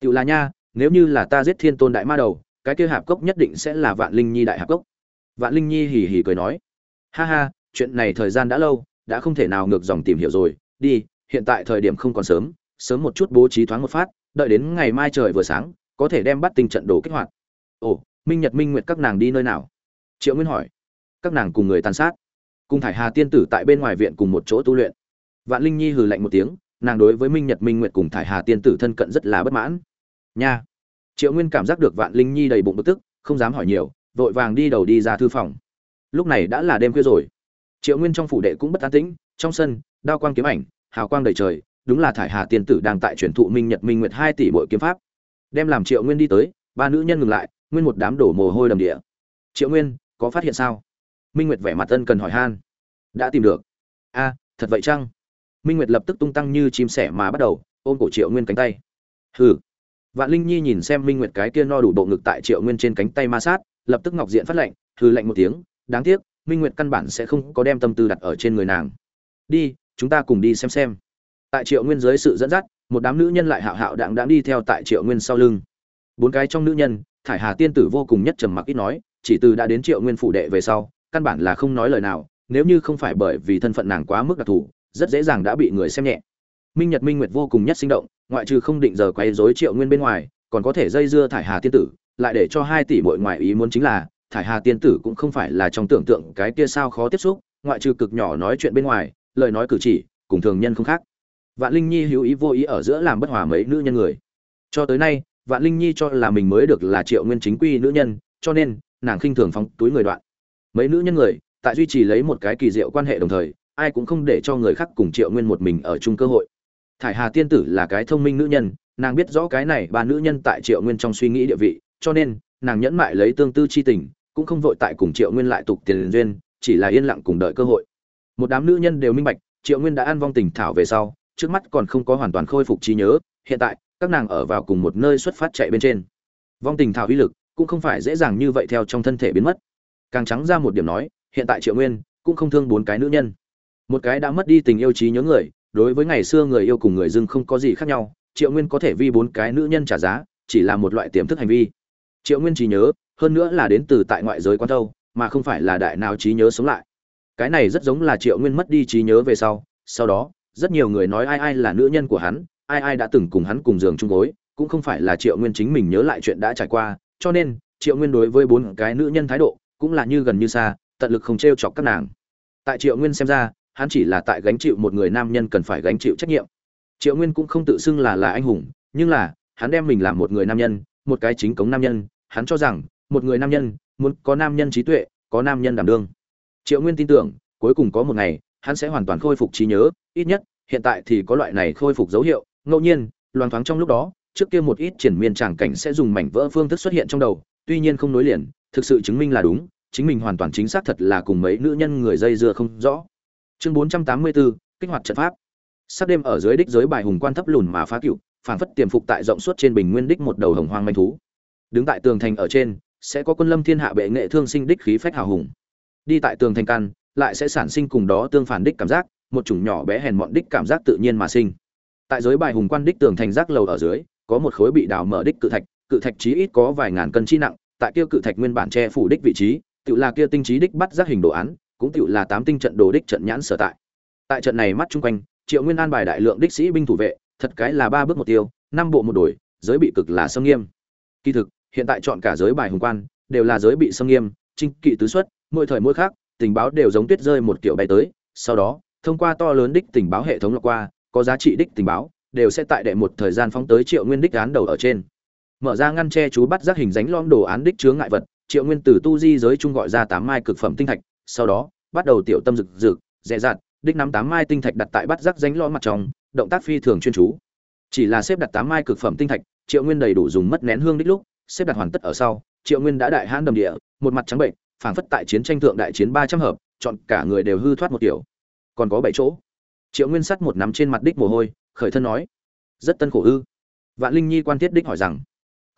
Tự là nha, nếu như là ta giết thiên tôn đại ma đầu, cái kia hạp cốc nhất định sẽ là vạn linh nhi đại hạp cốc. Vạn linh nhi hì hì cười nói. Ha ha, chuyện này thời gian đã lâu, đã không thể nào ngược dòng tìm hiểu rồi. Đi, hiện tại thời điểm không còn sớm sớm một chút bố trí thoáng một phát, đợi đến ngày mai trời vừa sáng, có thể đem bắt tinh trận đồ kích hoạt. Ồ, minh nhật minh nguyệt các nàng đi nơi nào? Triệu nguyên hỏi. Các nàng cùng người tàn sát cùng thải hà tiên tử tại bên ngoài viện cùng một chỗ tu luyện. Vạn linh nhi hừ lạnh một tiếng, nàng đối với minh nhật minh nguyệt cùng thải hà tiên tử thân cận rất là bất mãn. Nha! Triệu nguyên cảm giác được vạn linh nhi đầy bụng bực tức, không dám hỏi nhiều, vội vàng đi đầu đi ra thư phòng. Lúc này đã là đêm khuya rồi. Triệu nguyên trong phủ đệ cũng bất an tĩnh, trong sân, đao quang kiếm ảnh, hào quang đầy trời, đúng là thải hà tiên tử đang tại truyền thụ minh nhật minh nguyệt hai tỷ bội kiếm pháp. Đem làm triệu nguyên đi tới, ba nữ nhân ngừng lại, nguyên một đám đổ mồ hôi đầm địa. Triệu nguyên, có phát hiện sao? Minh nguyệt vẻ mặt ân cần hỏi han. Đã tìm được. A, thật vậy chăng? Minh nguyệt lập tức tung tăng như chim sẻ mà bắt đầu, ôm cổ triệu nguyên cánh tay. Hừ. Vạn linh nhi nhìn xem minh nguyệt cái kia no đủ bộ ngực tại triệu nguyên trên cánh tay ma sát, lập tức ngọc diện phát lệnh, hừ lạnh một tiếng, đáng tiếc, minh nguyệt căn bản sẽ không có đem tâm tư đặt ở trên người nàng. Đi, chúng ta cùng đi xem xem. Tại triệu nguyên dưới sự dẫn dắt, một đám nữ nhân lại hạo hạo đạng đạng đi theo tại triệu nguyên sau lưng. Bốn cái trong nữ nhân, thải hà tiên tử vô cùng nhất trầm mặc ít nói, chỉ từ đã đến triệu nguyên phủ đệ về sau căn bản là không nói lời nào, nếu như không phải bởi vì thân phận nàng quá mức đặc thù, rất dễ dàng đã bị người xem nhẹ. Minh nhật minh nguyệt vô cùng nhất sinh động, ngoại trừ không định giờ quay dối triệu nguyên bên ngoài, còn có thể dây dưa thải hà tiên tử, lại để cho hai tỷ bội ngoại ý muốn chính là, thải hà tiên tử cũng không phải là trong tưởng tượng cái kia sao khó tiếp xúc, ngoại trừ cực nhỏ nói chuyện bên ngoài, lời nói cử chỉ, cùng thường nhân không khác. Vạn linh nhi hữu ý vô ý ở giữa làm bất hòa mấy nữ nhân người. Cho tới nay, vạn linh nhi cho là mình mới được là triệu nguyên chính quy nữ nhân, cho nên, nàng khinh thường phóng túi người đoạn mấy nữ nhân người, tại duy trì lấy một cái kỳ diệu quan hệ đồng thời, ai cũng không để cho người khác cùng triệu nguyên một mình ở chung cơ hội. Thải hà tiên tử là cái thông minh nữ nhân, nàng biết rõ cái này ba nữ nhân tại triệu nguyên trong suy nghĩ địa vị, cho nên, nàng nhẫn mại lấy tương tư chi tình, cũng không vội tại cùng triệu nguyên lại tục tiền duyên, chỉ là yên lặng cùng đợi cơ hội. Một đám nữ nhân đều minh bạch, triệu nguyên đã ăn vong tình thảo về sau, trước mắt còn không có hoàn toàn khôi phục trí nhớ, hiện tại, các nàng ở vào cùng một nơi xuất phát chạy bên trên. Vong tình thảo uy lực cũng không phải dễ dàng như vậy theo trong thân thể biến mất càng trắng ra một điểm nói, hiện tại triệu nguyên cũng không thương bốn cái nữ nhân. Một cái đã mất đi tình yêu trí nhớ người, đối với ngày xưa người yêu cùng người dưng không có gì khác nhau, triệu nguyên có thể vi bốn cái nữ nhân trả giá, chỉ là một loại tiềm thức hành vi. Triệu nguyên trí nhớ, hơn nữa là đến từ tại ngoại giới quan thâu, mà không phải là đại nào trí nhớ sống lại. Cái này rất giống là triệu nguyên mất đi trí nhớ về sau sau đó, rất nhiều người nói ai ai là nữ nhân của hắn, ai ai đã từng cùng hắn cùng giường chung gối, cũng không phải là triệu nguyên chính mình nhớ lại chuyện đã trải qua, cho nên, triệu nguyên đối với bốn cái nữ nhân thái độ cũng là như gần như xa, tận lực không t r e o chọc các nàng. Tại triệu nguyên xem ra, hắn chỉ là tại gánh chịu một người nam nhân cần phải gánh chịu trách nhiệm. Triệu nguyên cũng không tự xưng là là anh hùng, nhưng là, hắn đem mình làm một người nam nhân, một cái chính cống nam nhân, hắn cho rằng, một người nam nhân, muốn có nam nhân trí tuệ, có nam nhân đảm đương. Triệu nguyên tin tưởng, cuối cùng có một ngày, hắn sẽ hoàn toàn khôi phục trí nhớ, ít nhất, hiện tại thì có loại này khôi phục dấu hiệu, ngẫu nhiên, loang thoáng trong lúc đó, trước kia một ít triển miên tràng cảnh sẽ dùng mảnh vỡ phương thức xuất hiện trong đầu, tuy nhiên không nối liền thực sự chứng minh là đúng chính mình hoàn toàn chính xác thật là cùng mấy nữ nhân người dây dưa không rõ. Chương 484, kích hoạt trận pháp. Sắp đêm ở dưới đích giới bài hùng quan thấp lùn mà phá cựu phảng phất tiềm phục tại rộng suốt trên bình nguyên đích một đầu hồng hoang manh thú. Đứng tại tường thành ở trên sẽ có quân lâm thiên hạ bệ nghệ thương sinh đích khí phách hào hùng. Đi tại tường thành căn lại sẽ sản sinh cùng đó tương phản đích cảm giác một chủng nhỏ bé hèn mọn đích cảm giác tự nhiên mà sinh. Tại giới bài hùng quan đích tường thành giác lầu ở dưới có một khối bị đào mở đích cự thạch cự thạch chí ít có vài ngàn cân chi nặng tại kia cự thạch nguyên bản che phủ đích vị trí tự là kia tinh trí đích bắt giác hình đồ án, cũng tự là tám tinh trận đồ đích trận nhãn sở tại. Tại trận này mắt chung quanh, triệu nguyên an bài đại lượng đích sĩ binh thủ vệ, thật cái là ba bước một tiêu, năm bộ một đổi giới bị cực là sâm nghiêm. Kỳ thực, hiện tại chọn cả giới bài hùng quan, đều là giới bị sâm nghiêm, trinh kỵ tứ xuất, mỗi thời mỗi khác, tình báo đều giống tuyết rơi một kiểu bay tới, sau đó, thông qua to lớn đích tình báo hệ thống lọc qua, có giá trị đích tình báo, đều sẽ tại đệ một thời gian phóng tới triệu nguyên đích án đầu ở trên mở ra ngăn che chú bắt giác hình dánh lom đồ án đích chướng ngại vật, triệu nguyên từ tu di giới trung gọi ra tám mai cực phẩm tinh thạch, sau đó, bắt đầu tiểu tâm rực rực dẹ dạt đích nắm tám mai tinh thạch đặt tại bắt giác dánh lom mặt trong, động tác phi thường chuyên chú. Chỉ là xếp đặt tám mai cực phẩm tinh thạch, triệu nguyên đầy đủ dùng mất nén hương đích lúc, xếp đặt hoàn tất ở sau, triệu nguyên đã đại hãn đầm địa, một mặt trắng bệnh, phảng phất tại chiến tranh thượng đại chiến ba trăm hợp, chọn cả người đều hư thoát một kiểu. Còn có bảy chỗ. Triệu nguyên sắt một nắm trên mặt đích mồ hôi, khởi thân nói, rất tân khổ ư. Vạn linh nhi quan thiết đích hỏi rằng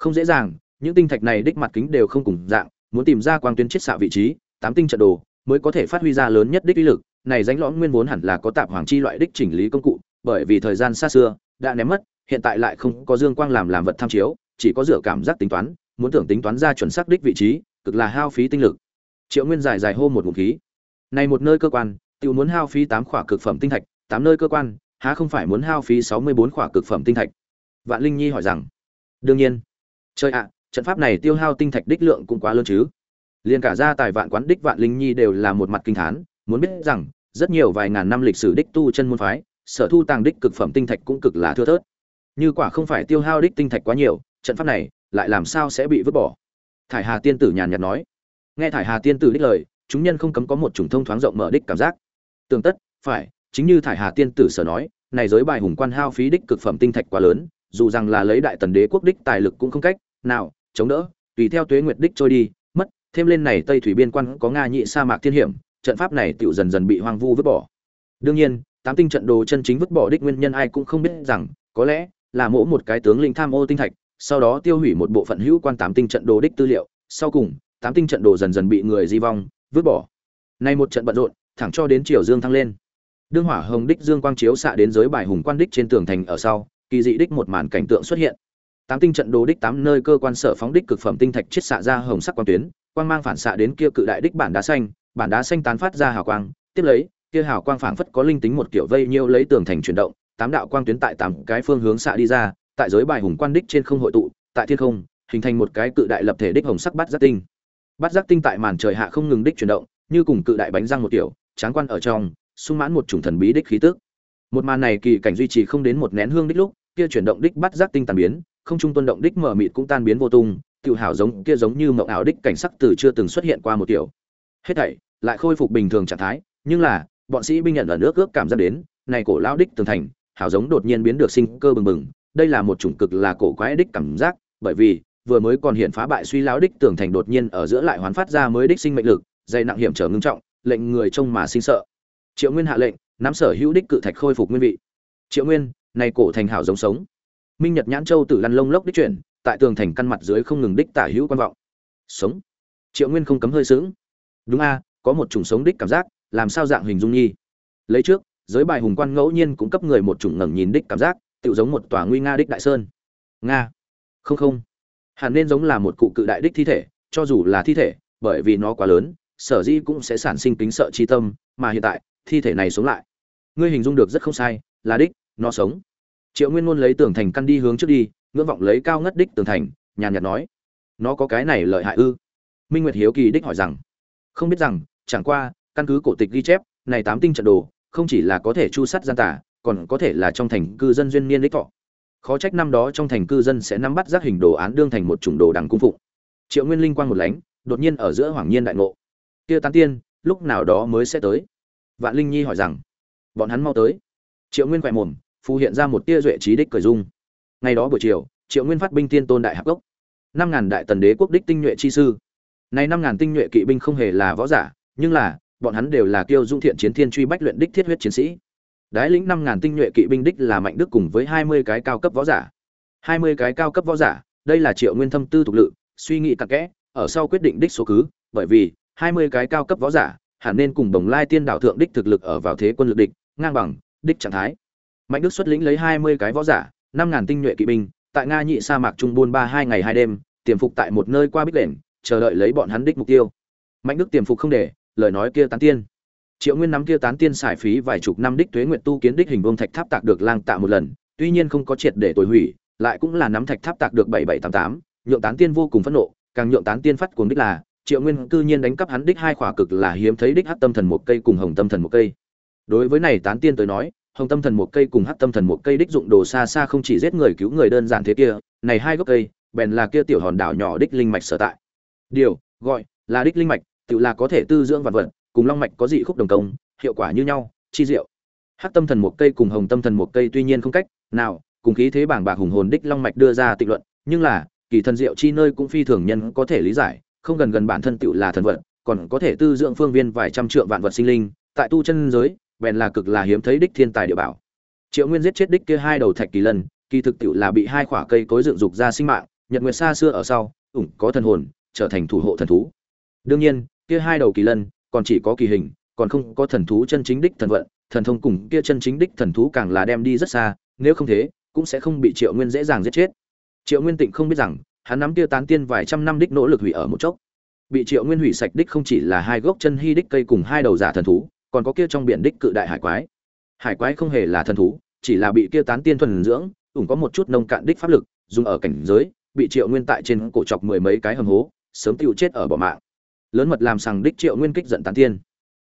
không dễ dàng, những tinh thạch này đích mặt kính đều không cùng dạng, muốn tìm ra quang tuyến chiết xạ vị trí, tám tinh trận đồ, mới có thể phát huy ra lớn nhất đích uy lực. Này ránh lõm nguyên vốn hẳn là có tạp hoàng chi loại đích chỉnh lý công cụ, bởi vì thời gian xa xưa, đã ném mất, hiện tại lại không có dương quang làm làm vật tham chiếu, chỉ có dựa cảm giác tính toán, muốn tưởng tính toán ra chuẩn xác đích vị trí, cực là hao phí tinh lực. Triệu nguyên dài dài hô một ngụm khí. Này một nơi cơ quan tự muốn hao phí tám khỏa cực phẩm tinh thạch, tám nơi cơ quan, há không phải muốn hao phí sáu mươi bốn khỏa cực phẩm tinh thạch? Vạn linh nhi hỏi rằng. Đương nhiên chơi ạ, trận pháp này tiêu hao tinh thạch đích lượng cũng quá lớn chứ. Liền cả gia tài vạn quán đích vạn linh nhi đều là một mặt kinh thán, muốn biết rằng, rất nhiều vài ngàn năm lịch sử đích tu chân môn phái, sở thu tàng đích cực phẩm tinh thạch cũng cực là thưa thớt. Như quả không phải tiêu hao đích tinh thạch quá nhiều, trận pháp này lại làm sao sẽ bị vứt bỏ? Thải hà tiên tử nhàn nhạt nói. Nghe thải hà tiên tử đích lời, chúng nhân không cấm có một chủng thông thoáng rộng mở đích cảm giác. Tương tất, phải, chính như thải hà tiên tử sở nói, này giới bài hùng quan hao phí đích cực phẩm tinh thạch quá lớn, dù rằng là lấy đại tần đế quốc đích tài lực cũng không cách nào, chống đỡ, tùy theo tuế nguyệt đích trôi đi, mất, thêm lên này tây thủy biên quan có nga nhị sa mạc thiên hiểm, trận pháp này tựu dần dần bị hoang vu vứt bỏ. Đương nhiên, tám tinh trận đồ chân chính vứt bỏ đích nguyên nhân ai cũng không biết rằng, có lẽ là mỗi một cái tướng lĩnh tham ô tinh thạch, sau đó tiêu hủy một bộ phận hữu quan tám tinh trận đồ đích tư liệu, sau cùng, tám tinh trận đồ dần dần bị người di vong, vứt bỏ. Nay một trận bận rộn, thẳng cho đến chiều dương thăng lên. Đương hỏa hồng đích dương quang chiếu xạ đến giới bài hùng quan đích trên tường thành ở sau, kỳ dị đích một màn cảnh tượng xuất hiện tám tinh trận đồ đích tám nơi cơ quan sở phóng đích cực phẩm tinh thạch chiết xạ ra hồng sắc quang tuyến, quang mang phản xạ đến kia cự đại đích bản đá xanh, bản đá xanh tán phát ra hào quang, tiếp lấy, kia hào quang phảng phất có linh tính một kiểu vây nhiêu lấy tường thành chuyển động, tám đạo quang tuyến tại tám cái phương hướng xạ đi ra, tại giới bài hùng quan đích trên không hội tụ, tại thiên không, hình thành một cái cự đại lập thể đích hồng sắc bát giác tinh. Bát giác tinh tại màn trời hạ không ngừng đích chuyển động, như cùng cự đại bánh răng một kiểu, tráng quan ở trong, sung mãn một chủng thần bí đích khí tức. Một màn này kỳ cảnh duy trì không đến một nén hương đích lúc, kia chuyển động đích bát giác tinh tàn biến không trung tuân động đích mở mịt cũng tan biến vô tung tự hào giống kia giống như mộng ảo đích cảnh sắc từ chưa từng xuất hiện qua một tiểu hết thảy lại khôi phục bình thường trạng thái, nhưng là, bọn sĩ binh nhận ở nước ước cảm giác đến, này cổ lão đích tường thành, hảo giống đột nhiên biến được sinh cơ bừng bừng, đây là một chủng cực là cổ quái đích cảm giác, bởi vì, vừa mới còn hiện phá bại suy lão đích tường thành đột nhiên ở giữa lại hoán phát ra mới đích sinh mệnh lực dày nặng hiểm trở ngưng trọng, lệnh người trông mà sinh sợ. Triệu nguyên hạ lệnh, nắm sở hữu đích cự thạch khôi phục nguyên vị. Triệu nguyên, này cổ thành hảo giống sống minh nhật nhãn châu tử lăn lông lốc đích chuyển, tại tường thành căn mặt dưới không ngừng đích tả hữu quan vọng. Sống. Triệu nguyên không cấm hơi sướng đúng a, có một chủng sống đích cảm giác, làm sao dạng hình dung nhi lấy trước, giới bài hùng quan ngẫu nhiên cũng cấp người một chủng ngẩng nhìn đích cảm giác tự giống một tòa nguy nga đích đại sơn. Nga. Không không. Hẳn nên giống là một cụ cự đại đích thi thể, cho dù là thi thể, bởi vì nó quá lớn, sở dĩ cũng sẽ sản sinh tính sợ chi tâm, mà hiện tại, thi thể này sống lại. Ngươi hình dung được rất không sai, là đích, nó sống triệu nguyên luôn lấy tường thành căn đi hướng trước đi, ngưỡng vọng lấy cao ngất đích tường thành, nhàn nhạt nói, nó có cái này lợi hại ư? Minh nguyệt hiếu kỳ đích hỏi rằng, không biết rằng, chẳng qua, căn cứ cổ tịch ghi chép, này tám tinh trận đồ, không chỉ là có thể chu sắt gian tả còn có thể là trong thành cư dân duyên niên đích thọ. Khó trách năm đó trong thành cư dân sẽ nắm bắt giác hình đồ án đương thành một chủng đồ đằng cung phụng. Triệu nguyên linh quang một lánh, đột nhiên ở giữa hoàng nhiên đại ngộ. Kia tán tiên, lúc nào đó mới sẽ tới? Vạn linh nhi hỏi rằng, bọn hắn mau tới. Triệu nguyên quẹ mồm phù hiện ra một tia duệ trí đích cười dung. Ngày đó buổi chiều, triệu nguyên phát binh tiên tôn đại hạc gốc năm ngàn đại tần đế quốc đích tinh nhuệ chi sư. Này năm ngàn tinh nhuệ kỵ binh không hề là võ giả, nhưng là, bọn hắn đều là kiêu dung thiện chiến thiên truy bách luyện đích thiết huyết chiến sĩ. Đái lĩnh năm ngàn tinh nhuệ kỵ binh đích là mạnh đức cùng với hai mươi cái cao cấp võ giả. hai mươi cái cao cấp võ giả, đây là triệu nguyên thâm tư thuộc lự, suy nghĩ cặn kẽ, ở sau quyết định đích số cứ, bởi vì, hai mươi cái cao cấp võ giả, hẳn nên cùng đồng lai tiên đảo thượng đích thực lực ở vào thế quân lực địch, ngang bằng, đích trạng thái mạnh đức xuất lĩnh lấy hai mươi cái võ giả năm ngàn tinh nhuệ kỵ binh tại nga nhị sa mạc trung buôn ba hai ngày hai đêm tiềm phục tại một nơi qua bích lển, chờ đợi lấy bọn hắn đích mục tiêu. Mạnh đức tiềm phục không để lời nói kia tán tiên. Triệu nguyên nắm kia tán tiên xài phí vài chục năm đích thuế nguyện tu kiến đích hình vương thạch tháp tạc được lang tạ một lần tuy nhiên không có triệt để tồi hủy lại cũng là nắm thạch tháp tạc được bảy bảy tám tám nhượng tán tiên vô cùng phẫn nộ càng nhượng tán tiên phát cuồng đích là triệu nguyên cư nhiên đánh cắp hắn đích hai khỏa cực là hiếm thấy đích hát tâm thần một cây cùng hồng tâm thần một cây. Đối với này tán tiên tới nói hồng tâm thần một cây cùng hắc tâm thần một cây đích dụng đồ xa xa không chỉ giết người cứu người đơn giản thế kia, này hai gốc cây, bèn là kia tiểu hòn đảo nhỏ đích linh mạch sở tại. Điều, gọi, là đích linh mạch, tự là có thể tư dưỡng vạn vật, cùng long mạch có dị khúc đồng công, hiệu quả như nhau, chi diệu. Hắc tâm thần một cây cùng hồng tâm thần một cây tuy nhiên không cách nào, cùng khí thế bảng bạc hùng hồn đích long mạch đưa ra tịnh luận, nhưng là, kỳ thần diệu chi nơi cũng phi thường nhân có thể lý giải, không gần gần bản thân tựu là thần vật, còn có thể tư dưỡng phương viên vài trăm trượng vạn vật sinh linh, tại tu chân giới bèn là cực là hiếm thấy đích thiên tài địa bảo. Triệu nguyên giết chết đích kia hai đầu thạch kỳ lân, kỳ thực tiểu là bị hai quả cây cối dựng dục ra sinh mạng, nhật nguyệt xa xưa ở sau, ủng có thần hồn, trở thành thủ hộ thần thú. Đương nhiên, kia hai đầu kỳ lân còn chỉ có kỳ hình, còn không có thần thú chân chính đích thần vận, thần thông cùng kia chân chính đích thần thú càng là đem đi rất xa, nếu không thế, cũng sẽ không bị triệu nguyên dễ dàng giết chết. Triệu nguyên tịnh không biết rằng, hắn nắm kia tán tiên vài trăm năm đích nỗ lực hủy ở một chốc. Bị triệu nguyên hủy sạch đích không chỉ là hai gốc chân hy đích cây cùng hai đầu giả thần thú còn có kia trong biển đích cự đại hải quái. Hải quái không hề là thần thú, chỉ là bị kia tán tiên thuần dưỡng, ủng có một chút nông cạn đích pháp lực, dùng ở cảnh giới, bị triệu nguyên tại trên cổ chọc mười mấy cái hầm hố, sớm tiêu chết ở bỏ mạng. Lớn mật làm sằng đích triệu nguyên kích giận tán tiên.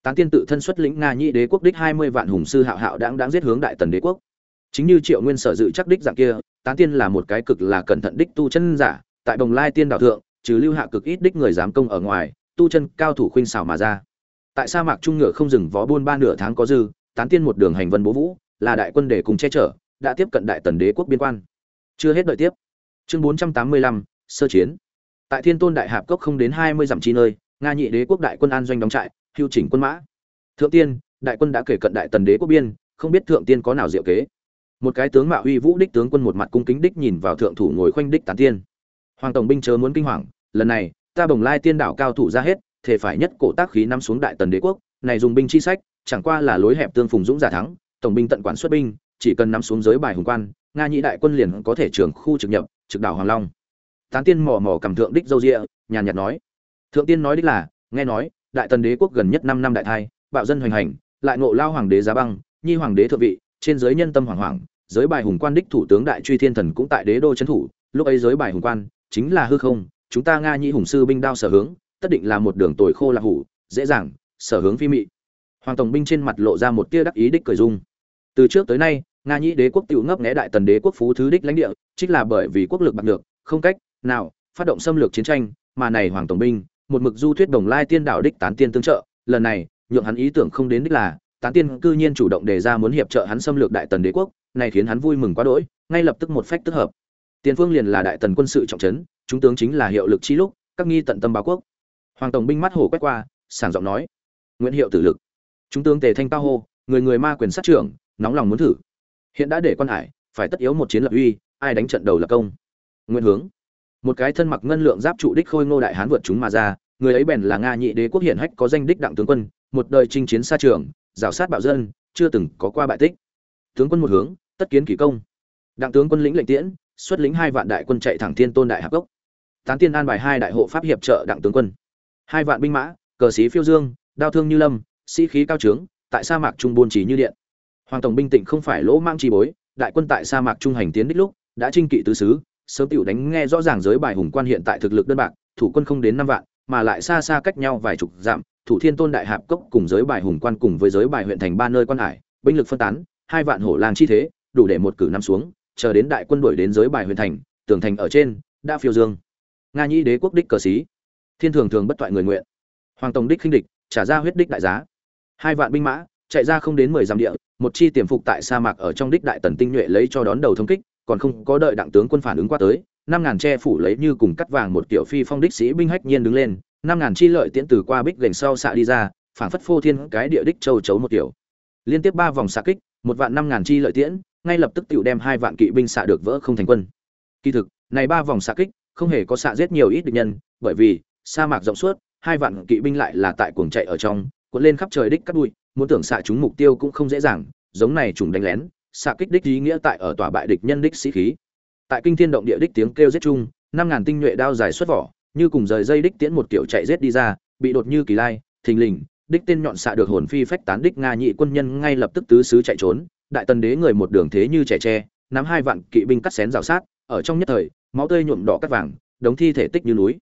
Tán tiên tự thân xuất lĩnh nga nhĩ đế quốc đích hai mươi vạn hùng sư hạo hạo đáng đáng giết hướng đại tần đế quốc. Chính như triệu nguyên sở dự chắc đích dạng kia, tán tiên là một cái cực là cẩn thận đích tu chân giả, tại bồng lai tiên đạo thượng, trừ lưu hạ cực ít đích người dám công ở ngoài, tu chân cao thủ khuynh xảo mà ra tại sa mạc trung ngựa không dừng vó buôn ba nửa tháng có dư, tán tiên một đường hành vân bố vũ, là đại quân để cùng che chở, đã tiếp cận đại tần đế quốc biên quan. Chưa hết đợi tiếp. Chương bốn trăm tám mươi lăm, sơ chiến. Tại thiên tôn đại hạp cốc không đến hai mươi dặm chi nơi, nga nhị đế quốc đại quân an doanh đóng trại, hưu chỉnh quân mã. Thượng tiên, đại quân đã kể cận đại tần đế quốc biên, không biết thượng tiên có nào diệu kế. Một cái tướng mạo uy vũ đích tướng quân một mặt cung kính đích nhìn vào thượng thủ ngồi khoanh đích tán tiên. Hoàng tổng binh chớ muốn kinh hoàng, lần này, ta bồng lai tiên đảo cao thủ ra hết thể phải nhất cổ tác khí nắm xuống đại tần đế quốc, này dùng binh chi sách, chẳng qua là lối hẹp tương phùng dũng giả thắng, tổng binh tận quản xuất binh, chỉ cần nắm xuống giới bài hùng quan, nga nhị đại quân liền có thể trưởng khu trực nhập, trực đảo hoàng long. Tán tiên mò mò cầm thượng đích dâu rịa, nhàn nhạt nói. Thượng tiên nói đích là, nghe nói, đại tần đế quốc gần nhất năm năm đại thai, bạo dân hoành hành, lại ngộ lao hoàng đế giá băng, nhi hoàng đế thượng vị, trên giới nhân tâm hoàng hoàng giới bài hùng quan đích thủ tướng đại truy thiên thần cũng tại đế đô trấn thủ, lúc ấy giới bài hùng quan, chính là hư không, chúng ta nga nhĩ hùng sư binh đao sở hướng tất định là một đường tồi khô là hủ, dễ dàng, sở hướng phi mị. Hoàng tổng binh trên mặt lộ ra một tia đắc ý đích cười dung. Từ trước tới nay, nga nhĩ đế quốc tự ngấp nghé đại tần đế quốc phú thứ đích lãnh địa chính là bởi vì quốc lực bạc được không cách nào phát động xâm lược chiến tranh, mà này hoàng tổng binh, một mực du thuyết đồng lai tiên đảo đích tán tiên tương trợ, lần này, nhượng hắn ý tưởng không đến đích là, tán tiên cư nhiên chủ động đề ra muốn hiệp trợ hắn xâm lược đại tần đế quốc, này khiến hắn vui mừng quá đỗi, ngay lập tức một phách tức hợp. Tiền phương liền là đại tần quân sự trọng trấn, chúng tướng chính là hiệu lực chi lúc, các nghi tận tâm báo quốc hoàng tổng binh mắt hổ quét qua, sảng giọng nói, nguyễn hiệu tử lực. Chúng tướng tề thanh cao hô, người người ma quyền sát trưởng, nóng lòng muốn thử. Hiện đã để quan hải, phải tất yếu một chiến lập uy, ai đánh trận đầu là công. Nguyên hướng, một cái thân mặc ngân lượng giáp trụ đích khôi ngô đại hán vượt chúng mà ra, người ấy bèn là nga nhị đế quốc hiển hách có danh đích đặng tướng quân, một đời chinh chiến xa trường, rào sát bạo dân, chưa từng có qua bại tích. Tướng quân một hướng, tất kiến kỳ công. Đặng tướng quân lĩnh lệnh tiễn, xuất lĩnh hai vạn đại quân chạy thẳng thiên tôn đại hạp gốc tán tiên an bài hai đại hộ pháp hiệp trợ đặng tướng quân hai vạn binh mã, cờ sĩ phiêu dương, đao thương như lâm, sĩ khí cao trướng, tại sa mạc trung buôn chỉ như điện. Hoàng tổng binh tịnh không phải lỗ mang chi bối, đại quân tại sa mạc trung hành tiến đích lúc, đã trinh kỵ tứ xứ sớm tiểu đánh nghe rõ ràng giới bài hùng quan hiện tại thực lực đơn bạc, thủ quân không đến năm vạn, mà lại xa xa cách nhau vài chục dặm, thủ thiên tôn đại hạp cốc cùng giới bài hùng quan cùng với giới bài huyện thành ba nơi quan hải, binh lực phân tán, hai vạn hổ lang chi thế, đủ để một cử năm xuống, chờ đến đại quân đuổi đến giới bài huyện thành, tường thành ở trên, đã phiêu dương. Nga nhĩ đế quốc đích cờ sĩ thiên thường thường bất toại người nguyện. Hoàng tổng đích khinh địch, trả ra huyết đích đại giá. Hai vạn binh mã, chạy ra không đến mười dặm địa, một chi tiềm phục tại sa mạc ở trong đích đại tần tinh nhuệ lấy cho đón đầu thống kích, còn không có đợi đặng tướng quân phản ứng qua tới, năm ngàn che phủ lấy như cùng cắt vàng một kiểu phi phong đích sĩ binh hách nhiên đứng lên, năm ngàn chi lợi tiễn từ qua bích gành sau xạ đi ra phản phất phô thiên cái địa đích châu chấu một kiểu. Liên tiếp ba vòng xạ kích, một vạn năm ngàn chi lợi tiễn, ngay lập tức tựu đem hai vạn kỵ binh xạ được vỡ không thành quân. Kỳ thực, này ba vòng xạ kích, không hề có xạ giết nhiều ít địch nhân, bởi vì sa mạc rộng suốt, hai vạn kỵ binh lại là tại cuồng chạy ở trong, cuộn lên khắp trời đích cắt bụi, muốn tưởng xạ chúng mục tiêu cũng không dễ dàng, giống này trùng đánh lén, xạ kích đích ý nghĩa tại ở tòa bại địch nhân đích sĩ khí. Tại kinh thiên động địa đích tiếng kêu giết chung, năm ngàn tinh nhuệ đao dài xuất vỏ, như cùng rời dây đích tiễn một kiểu chạy giết đi ra, bị đột như kỳ lai, thình lình, đích tên nhọn xạ được hồn phi phách tán đích nga nhị quân nhân ngay lập tức tứ xứ chạy trốn, đại tần đế người một đường thế như trẻ tre, nắm hai vạn kỵ binh cắt xén rào sát, ở trong nhất thời, máu tươi nhuộm đỏ cắt vàng, đống thi thể tích như núi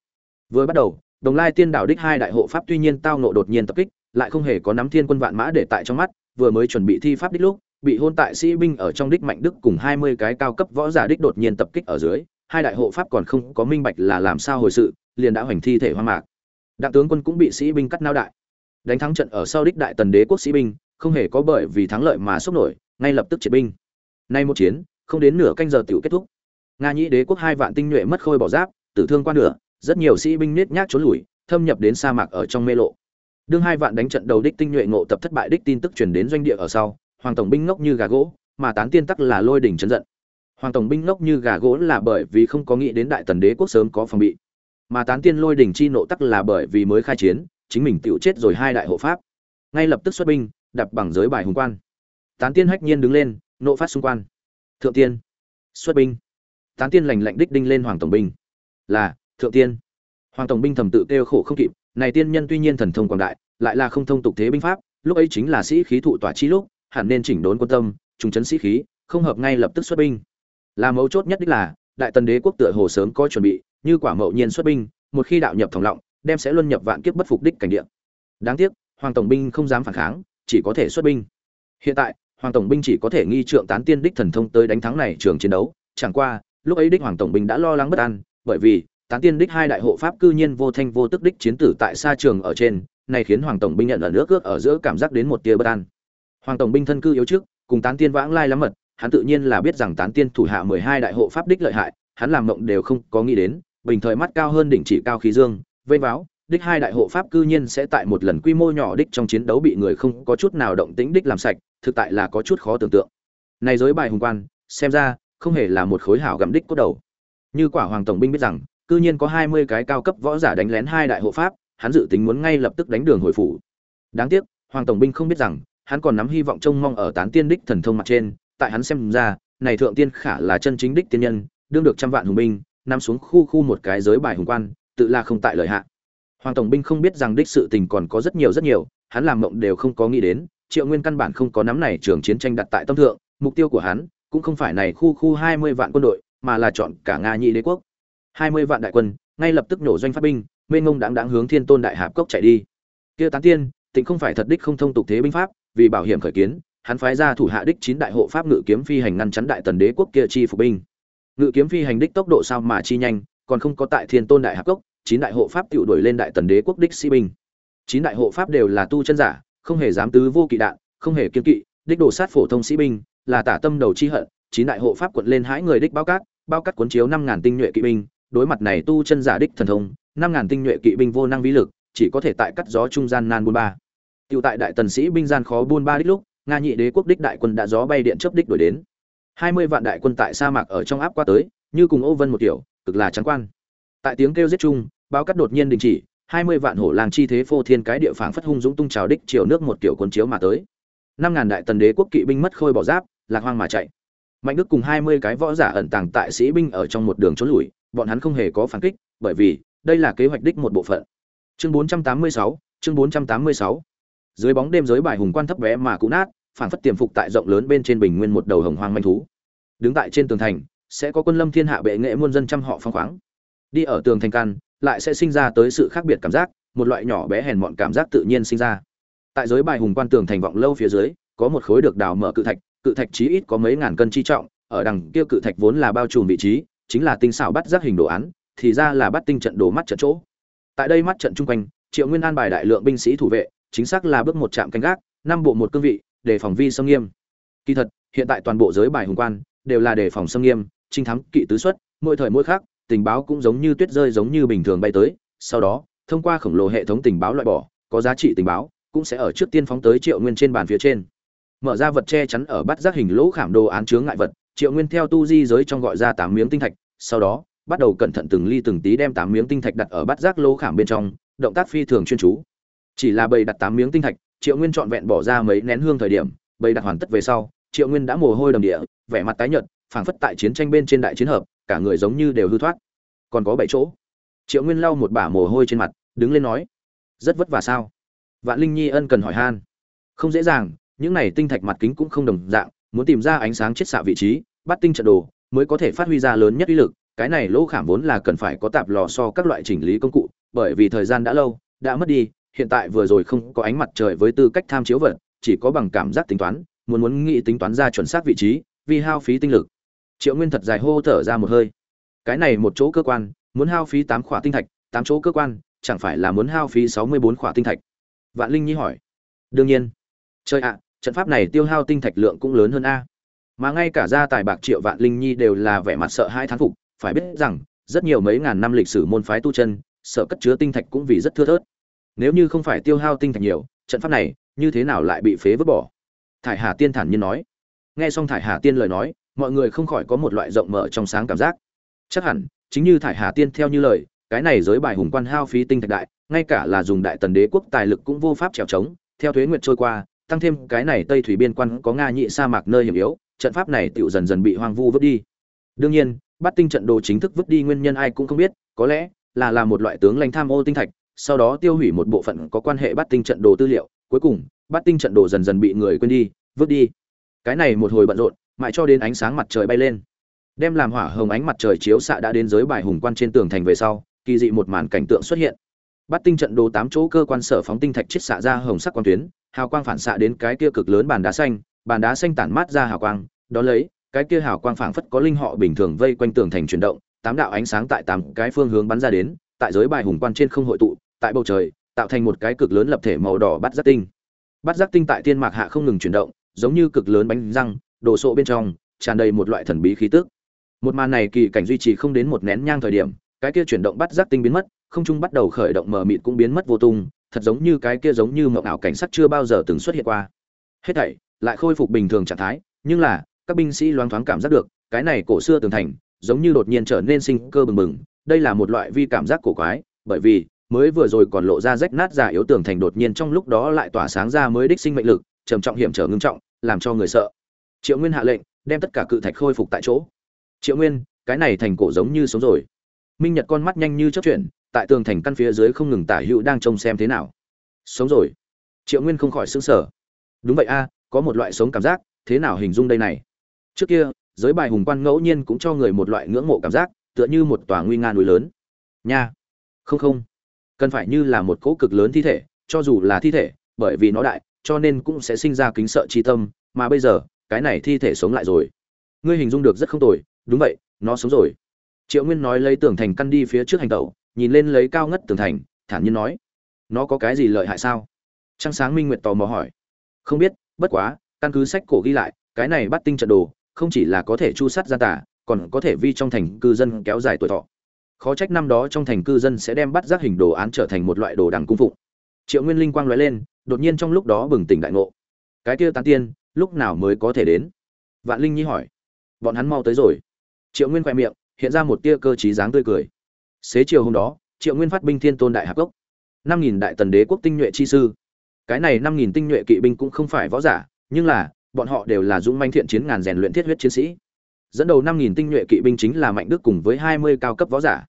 vừa bắt đầu, đồng lai tiên đảo đích hai đại hộ pháp tuy nhiên tao ngộ đột nhiên tập kích, lại không hề có nắm thiên quân vạn mã để tại trong mắt, vừa mới chuẩn bị thi pháp đích lúc, bị hôn tại sĩ binh ở trong đích mạnh đức cùng hai mươi cái cao cấp võ giả đích đột nhiên tập kích ở dưới, hai đại hộ pháp còn không có minh bạch là làm sao hồi sự, liền đã hoành thi thể hoang mạc. Đặng tướng quân cũng bị sĩ binh cắt nao đại. Đánh thắng trận ở sau đích đại tần đế quốc sĩ binh, không hề có bởi vì thắng lợi mà sốc nổi, ngay lập tức triệt binh. Nay một chiến, không đến nửa canh giờ tiểu kết thúc. Nga nhĩ đế quốc hai vạn tinh nhuệ mất khôi bỏ giáp, tử thương qua nửa rất nhiều sĩ binh nết nhác trốn lùi, thâm nhập đến sa mạc ở trong mê lộ. Đương hai vạn đánh trận đầu đích tinh nhuệ ngộ tập thất bại đích tin tức truyền đến doanh địa ở sau, hoàng tổng binh ngốc như gà gỗ, mà tán tiên tắc là lôi đỉnh chấn giận. Hoàng tổng binh ngốc như gà gỗ là bởi vì không có nghĩ đến đại tần đế quốc sớm có phòng bị, mà tán tiên lôi đỉnh chi nộ tắc là bởi vì mới khai chiến, chính mình tựu chết rồi hai đại hộ pháp. Ngay lập tức xuất binh đập bằng giới bài hùng quan. Tán tiên hách nhiên đứng lên, nộ phát xung quan. Thượng tiên, xuất binh. Tán tiên lành lạnh đích đinh lên hoàng tổng binh. Là thượng tiên. Hoàng tổng binh thầm tự kêu khổ không kịp, này tiên nhân tuy nhiên thần thông quảng đại, lại là không thông tục thế binh pháp, lúc ấy chính là sĩ khí thụ tỏa chi lúc, hẳn nên chỉnh đốn quân tâm, trùng chấn sĩ khí, không hợp ngay lập tức xuất binh. Là mấu chốt nhất đích là, đại tần đế quốc tựa hồ sớm có chuẩn bị, như quả mậu nhiên xuất binh, một khi đạo nhập thòng lọng, đem sẽ luân nhập vạn kiếp bất phục đích cảnh địa. Đáng tiếc, hoàng tổng binh không dám phản kháng, chỉ có thể xuất binh. Hiện tại, hoàng tổng binh chỉ có thể nghi trượng tán tiên đích thần thông tới đánh thắng này trường chiến đấu, chẳng qua, lúc ấy đích hoàng tổng binh đã lo lắng bất an, bởi vì tán tiên đích hai đại hộ pháp cư nhiên vô thanh vô tức đích chiến tử tại xa trường ở trên này khiến hoàng tổng binh nhận ở nước ước ở giữa cảm giác đến một tia bất an. Hoàng tổng binh thân cư yếu trước, cùng tán tiên vãng lai lắm mật, hắn tự nhiên là biết rằng tán tiên thủ hạ mười hai đại hộ pháp đích lợi hại, hắn làm mộng đều không có nghĩ đến, bình thời mắt cao hơn đỉnh chỉ cao khí dương, vây báo đích hai đại hộ pháp cư nhiên sẽ tại một lần quy mô nhỏ đích trong chiến đấu bị người không có chút nào động tĩnh đích làm sạch, thực tại là có chút khó tưởng tượng. Này giới bài hùng quan, xem ra, không hề là một khối hảo gặm đích cốt đầu. Như quả hoàng tổng binh biết rằng cư nhiên có hai mươi cái cao cấp võ giả đánh lén hai đại hộ pháp, hắn dự tính muốn ngay lập tức đánh đường hồi phủ. Đáng tiếc, hoàng tổng binh không biết rằng, hắn còn nắm hy vọng trông mong ở tán tiên đích thần thông mặt trên, tại hắn xem ra, này thượng tiên khả là chân chính đích tiên nhân, đương được trăm vạn hùng binh nằm xuống khu khu một cái giới bài hùng quan, tự là không tại lợi hạ. Hoàng tổng binh không biết rằng đích sự tình còn có rất nhiều rất nhiều, hắn làm mộng đều không có nghĩ đến, triệu nguyên căn bản không có nắm này trường chiến tranh đặt tại tâm thượng, mục tiêu của hắn cũng không phải này khu khu hai mươi vạn quân đội, mà là chọn cả nga nhị đế quốc hai mươi vạn đại quân, ngay lập tức nổ doanh phát binh, mênh ngông đáng đáng hướng thiên tôn đại hạp cốc chạy đi. Kia tán tiên, tịnh không phải thật đích không thông tục thế binh pháp, vì bảo hiểm khởi kiến, hắn phái ra thủ hạ đích chín đại hộ pháp ngự kiếm phi hành ngăn chắn đại tần đế quốc kia chi phục binh. Ngự kiếm phi hành đích tốc độ sao mà chi nhanh, còn không có tại thiên tôn đại hạp cốc, chín đại hộ pháp tự đuổi lên đại tần đế quốc đích sĩ binh. Chín đại hộ pháp đều là tu chân giả, không hề dám tứ vô kỵ đạn, không hề kiên kỵ, đích đồ sát phổ thông sĩ binh, là tả tâm đầu chi hận, chín đại hộ pháp quận lên hãi người đích bao cát bao cát cuốn chiếu năm ngàn tinh nhuệ kỵ binh đối mặt này tu chân giả đích thần thông năm ngàn tinh nhuệ kỵ binh vô năng vĩ lực chỉ có thể tại cắt gió trung gian nan buôn ba Tiểu tại đại tần sĩ binh gian khó buôn ba đích lúc, Nga nhị đế quốc đích đại quân đã gió bay điện chớp đích đuổi đến. hai mươi vạn đại quân tại sa mạc ở trong áp qua tới, như cùng ô vân một kiểu, cực là trắng quan. Tại tiếng kêu giết chung, báo cắt đột nhiên đình chỉ, hai mươi vạn hổ lang chi thế phô thiên cái địa phảng phất hung dũng tung trào đích chiều nước một kiểu cuốn chiếu mà tới. năm ngàn đại tần đế quốc kỵ binh mất khôi bỏ giáp, lạc hoang mà chạy. Mạnh Đức cùng hai mươi cái võ giả ẩn tàng tại sĩ binh ở trong một đường trốn lùi, bọn hắn không hề có phản kích, bởi vì đây là kế hoạch đích một bộ phận. Chương 486, chương 486 dưới bóng đêm giới bài hùng quan thấp bé mà cũ nát phản phất tiềm phục tại rộng lớn bên trên bình nguyên một đầu hồng hoang manh thú. Đứng tại trên tường thành sẽ có quân lâm thiên hạ bệ nghệ muôn dân trăm họ phong khoáng. Đi ở tường thành căn lại sẽ sinh ra tới sự khác biệt cảm giác một loại nhỏ bé hèn mọn cảm giác tự nhiên sinh ra. Tại giới bài hùng quan tường thành vọng lâu phía dưới có một khối được đào mở cự thạch cự thạch chí ít có mấy ngàn cân chi trọng ở đằng kia cự thạch vốn là bao trùm vị trí chính là tinh xảo bắt giác hình đồ án, thì ra là bắt tinh trận đồ mắt trận chỗ. Tại đây mắt trận trung quanh, triệu nguyên an bài đại lượng binh sĩ thủ vệ, chính xác là bước một trạm canh gác, năm bộ một cương vị để phòng vi xâm nghiêm. Kỳ thật, hiện tại toàn bộ giới bài hùng quan, đều là để phòng xâm nghiêm, trinh thắng kỵ tứ xuất, mỗi thời mỗi khác tình báo cũng giống như tuyết rơi giống như bình thường bay tới. Sau đó, thông qua khổng lồ hệ thống tình báo loại bỏ, có giá trị tình báo, cũng sẽ ở trước tiên phóng tới triệu nguyên trên bàn phía trên. Mở ra vật che chắn ở bắt giác hình lỗ khảm đồ án chướng ngại vật triệu nguyên theo tu di giới trong gọi ra tám miếng tinh thạch, sau đó, bắt đầu cẩn thận từng ly từng tí đem tám miếng tinh thạch đặt ở bát giác lô khảm bên trong, động tác phi thường chuyên chú. Chỉ là bầy đặt tám miếng tinh thạch, triệu nguyên trọn vẹn bỏ ra mấy nén hương thời điểm, bầy đặt hoàn tất về sau, triệu nguyên đã mồ hôi đầm địa, vẻ mặt tái nhợt, phảng phất tại chiến tranh bên trên đại chiến hợp, cả người giống như đều hư thoát. Còn có bảy chỗ. Triệu nguyên lau một bả mồ hôi trên mặt, đứng lên nói, rất vất vả sao? Vạn linh nhi ân cần hỏi han. Không dễ dàng, những này tinh thạch mặt kính cũng không đồng dạng muốn tìm ra ánh sáng chiết xạ vị trí, bắt tinh trận đồ, mới có thể phát huy ra lớn nhất uy lực. Cái này lỗ khảm vốn là cần phải có tạp lò so các loại chỉnh lý công cụ, bởi vì thời gian đã lâu, đã mất đi. Hiện tại vừa rồi không có ánh mặt trời với tư cách tham chiếu vật, chỉ có bằng cảm giác tính toán, muốn muốn nghĩ tính toán ra chuẩn xác vị trí, vì hao phí tinh lực. Triệu nguyên thật dài hô thở ra một hơi. Cái này một chỗ cơ quan, muốn hao phí tám khỏa tinh thạch, tám chỗ cơ quan, chẳng phải là muốn hao phí sáu mươi bốn khỏa tinh thạch? Vạn linh nhi hỏi. Đương nhiên. Chơi ạ trận pháp này tiêu hao tinh thạch lượng cũng lớn hơn a. Mà ngay cả gia tài bạc triệu vạn linh nhi đều là vẻ mặt sợ hai thán phục, phải biết rằng, rất nhiều mấy ngàn năm lịch sử môn phái tu chân, sợ cất chứa tinh thạch cũng vì rất thưa thớt. Nếu như không phải tiêu hao tinh thạch nhiều, trận pháp này như thế nào lại bị phế vứt bỏ? Thải hà tiên thản nhiên nói. Nghe xong thải hà tiên lời nói, mọi người không khỏi có một loại rộng mở trong sáng cảm giác. Chắc hẳn, chính như thải hà tiên theo như lời, cái này giới bài hùng quan hao phí tinh thạch đại, ngay cả là dùng đại tần đế quốc tài lực cũng vô pháp trèo trống, theo thuế nguyệt trôi qua tăng thêm cái này tây thủy biên quan có nga nhị sa mạc nơi hiểm yếu, trận pháp này tựu dần dần bị hoang vu vứt đi. Đương nhiên bắt tinh trận đồ chính thức vứt đi nguyên nhân ai cũng không biết, có lẽ là là một loại tướng lãnh tham ô tinh thạch, sau đó tiêu hủy một bộ phận có quan hệ bắt tinh trận đồ tư liệu, cuối cùng bắt tinh trận đồ dần dần bị người quên đi, vứt đi. Cái này một hồi bận rộn, mãi cho đến ánh sáng mặt trời bay lên. Đem làm hỏa hồng ánh mặt trời chiếu xạ đã đến giới bài hùng quan trên tường thành về sau, kỳ dị một màn cảnh tượng xuất hiện bắt tinh trận đồ tám chỗ cơ quan sở phóng tinh thạch chiết xạ ra hồng sắc quang tuyến, hào quang phản xạ đến cái kia cực lớn bàn đá xanh, bàn đá xanh tản mát ra hào quang, đó lấy, cái kia hào quang phảng phất có linh họ bình thường vây quanh tường thành chuyển động, tám đạo ánh sáng tại tám cái phương hướng bắn ra đến, tại giới bài hùng quan trên không hội tụ, tại bầu trời, tạo thành một cái cực lớn lập thể màu đỏ bắt giác tinh. Bắt giác tinh tại thiên mạc hạ không ngừng chuyển động, giống như cực lớn bánh răng, đồ sộ bên trong, tràn đầy một loại thần bí khí tức. Một màn này kỳ cảnh duy trì không đến một nén nhang thời điểm, cái kia chuyển động bắt giác tinh biến mất không trung bắt đầu khởi động mờ mịt cũng biến mất vô tung, thật giống như cái kia giống như mộng ảo cảnh sắc chưa bao giờ từng xuất hiện qua. Hết thảy lại khôi phục bình thường trạng thái, nhưng là, các binh sĩ loáng thoáng cảm giác được, cái này cổ xưa tường thành, giống như đột nhiên trở nên sinh cơ bừng bừng, đây là một loại vi cảm giác cổ quái, bởi vì, mới vừa rồi còn lộ ra rách nát giả yếu tường thành đột nhiên trong lúc đó lại tỏa sáng ra mới đích sinh mệnh lực, trầm trọng hiểm trở ngưng trọng, làm cho người sợ. Triệu nguyên hạ lệnh, đem tất cả cự thạch khôi phục tại chỗ. Triệu nguyên, cái này thành cổ giống như sống rồi. Minh nhật con mắt nhanh như chớp chuyển tại tường thành căn phía dưới không ngừng tả hữu đang trông xem thế nào. Sống rồi. Triệu nguyên không khỏi xứng sở đúng vậy a à, có một loại sống cảm giác, thế nào hình dung đây này? Trước kia, giới bài hùng quan ngẫu nhiên cũng cho người một loại ngưỡng mộ cảm giác, tựa như một tòa nguy nga núi lớn. Nha. Không không. Cần phải như là một cỗ cực lớn thi thể, cho dù là thi thể, bởi vì nó đại, cho nên cũng sẽ sinh ra kính sợ chi tâm, mà bây giờ, cái này thi thể sống lại rồi. Ngươi hình dung được rất không tồi, đúng vậy, nó sống rồi. Triệu nguyên nói lấy tưởng thành căn đi phía trước hành tẩu nhìn lên lấy cao ngất tường thành, thản nhiên nói, nó có cái gì lợi hại sao? Trăng sáng minh nguyệt tò mò hỏi. Không biết, bất quá, căn cứ sách cổ ghi lại, cái này bắt tinh trận đồ, không chỉ là có thể chu sát gia tả còn có thể vi trong thành cư dân kéo dài tuổi thọ. Khó trách năm đó trong thành cư dân sẽ đem bắt giác hình đồ án trở thành một loại đồ đằng cung phụng. Triệu nguyên linh quang lóe lên, đột nhiên trong lúc đó bừng tỉnh đại ngộ. Cái kia tán tiên, lúc nào mới có thể đến? Vạn linh nhi hỏi. Bọn hắn mau tới rồi. Triệu nguyên khoe miệng, hiện ra một tia cơ t dáng tươi cười xế chiều hôm đó, triệu nguyên phát binh thiên tôn đại hạc gốc năm nghìn đại tần đế quốc tinh nhuệ chi sư. Cái này năm nghìn tinh nhuệ kỵ binh cũng không phải võ giả, nhưng là, bọn họ đều là dũng manh thiện chiến ngàn rèn luyện thiết huyết chiến sĩ. Dẫn đầu năm nghìn tinh nhuệ kỵ binh chính là mạnh đức cùng với hai mươi cao cấp võ giả.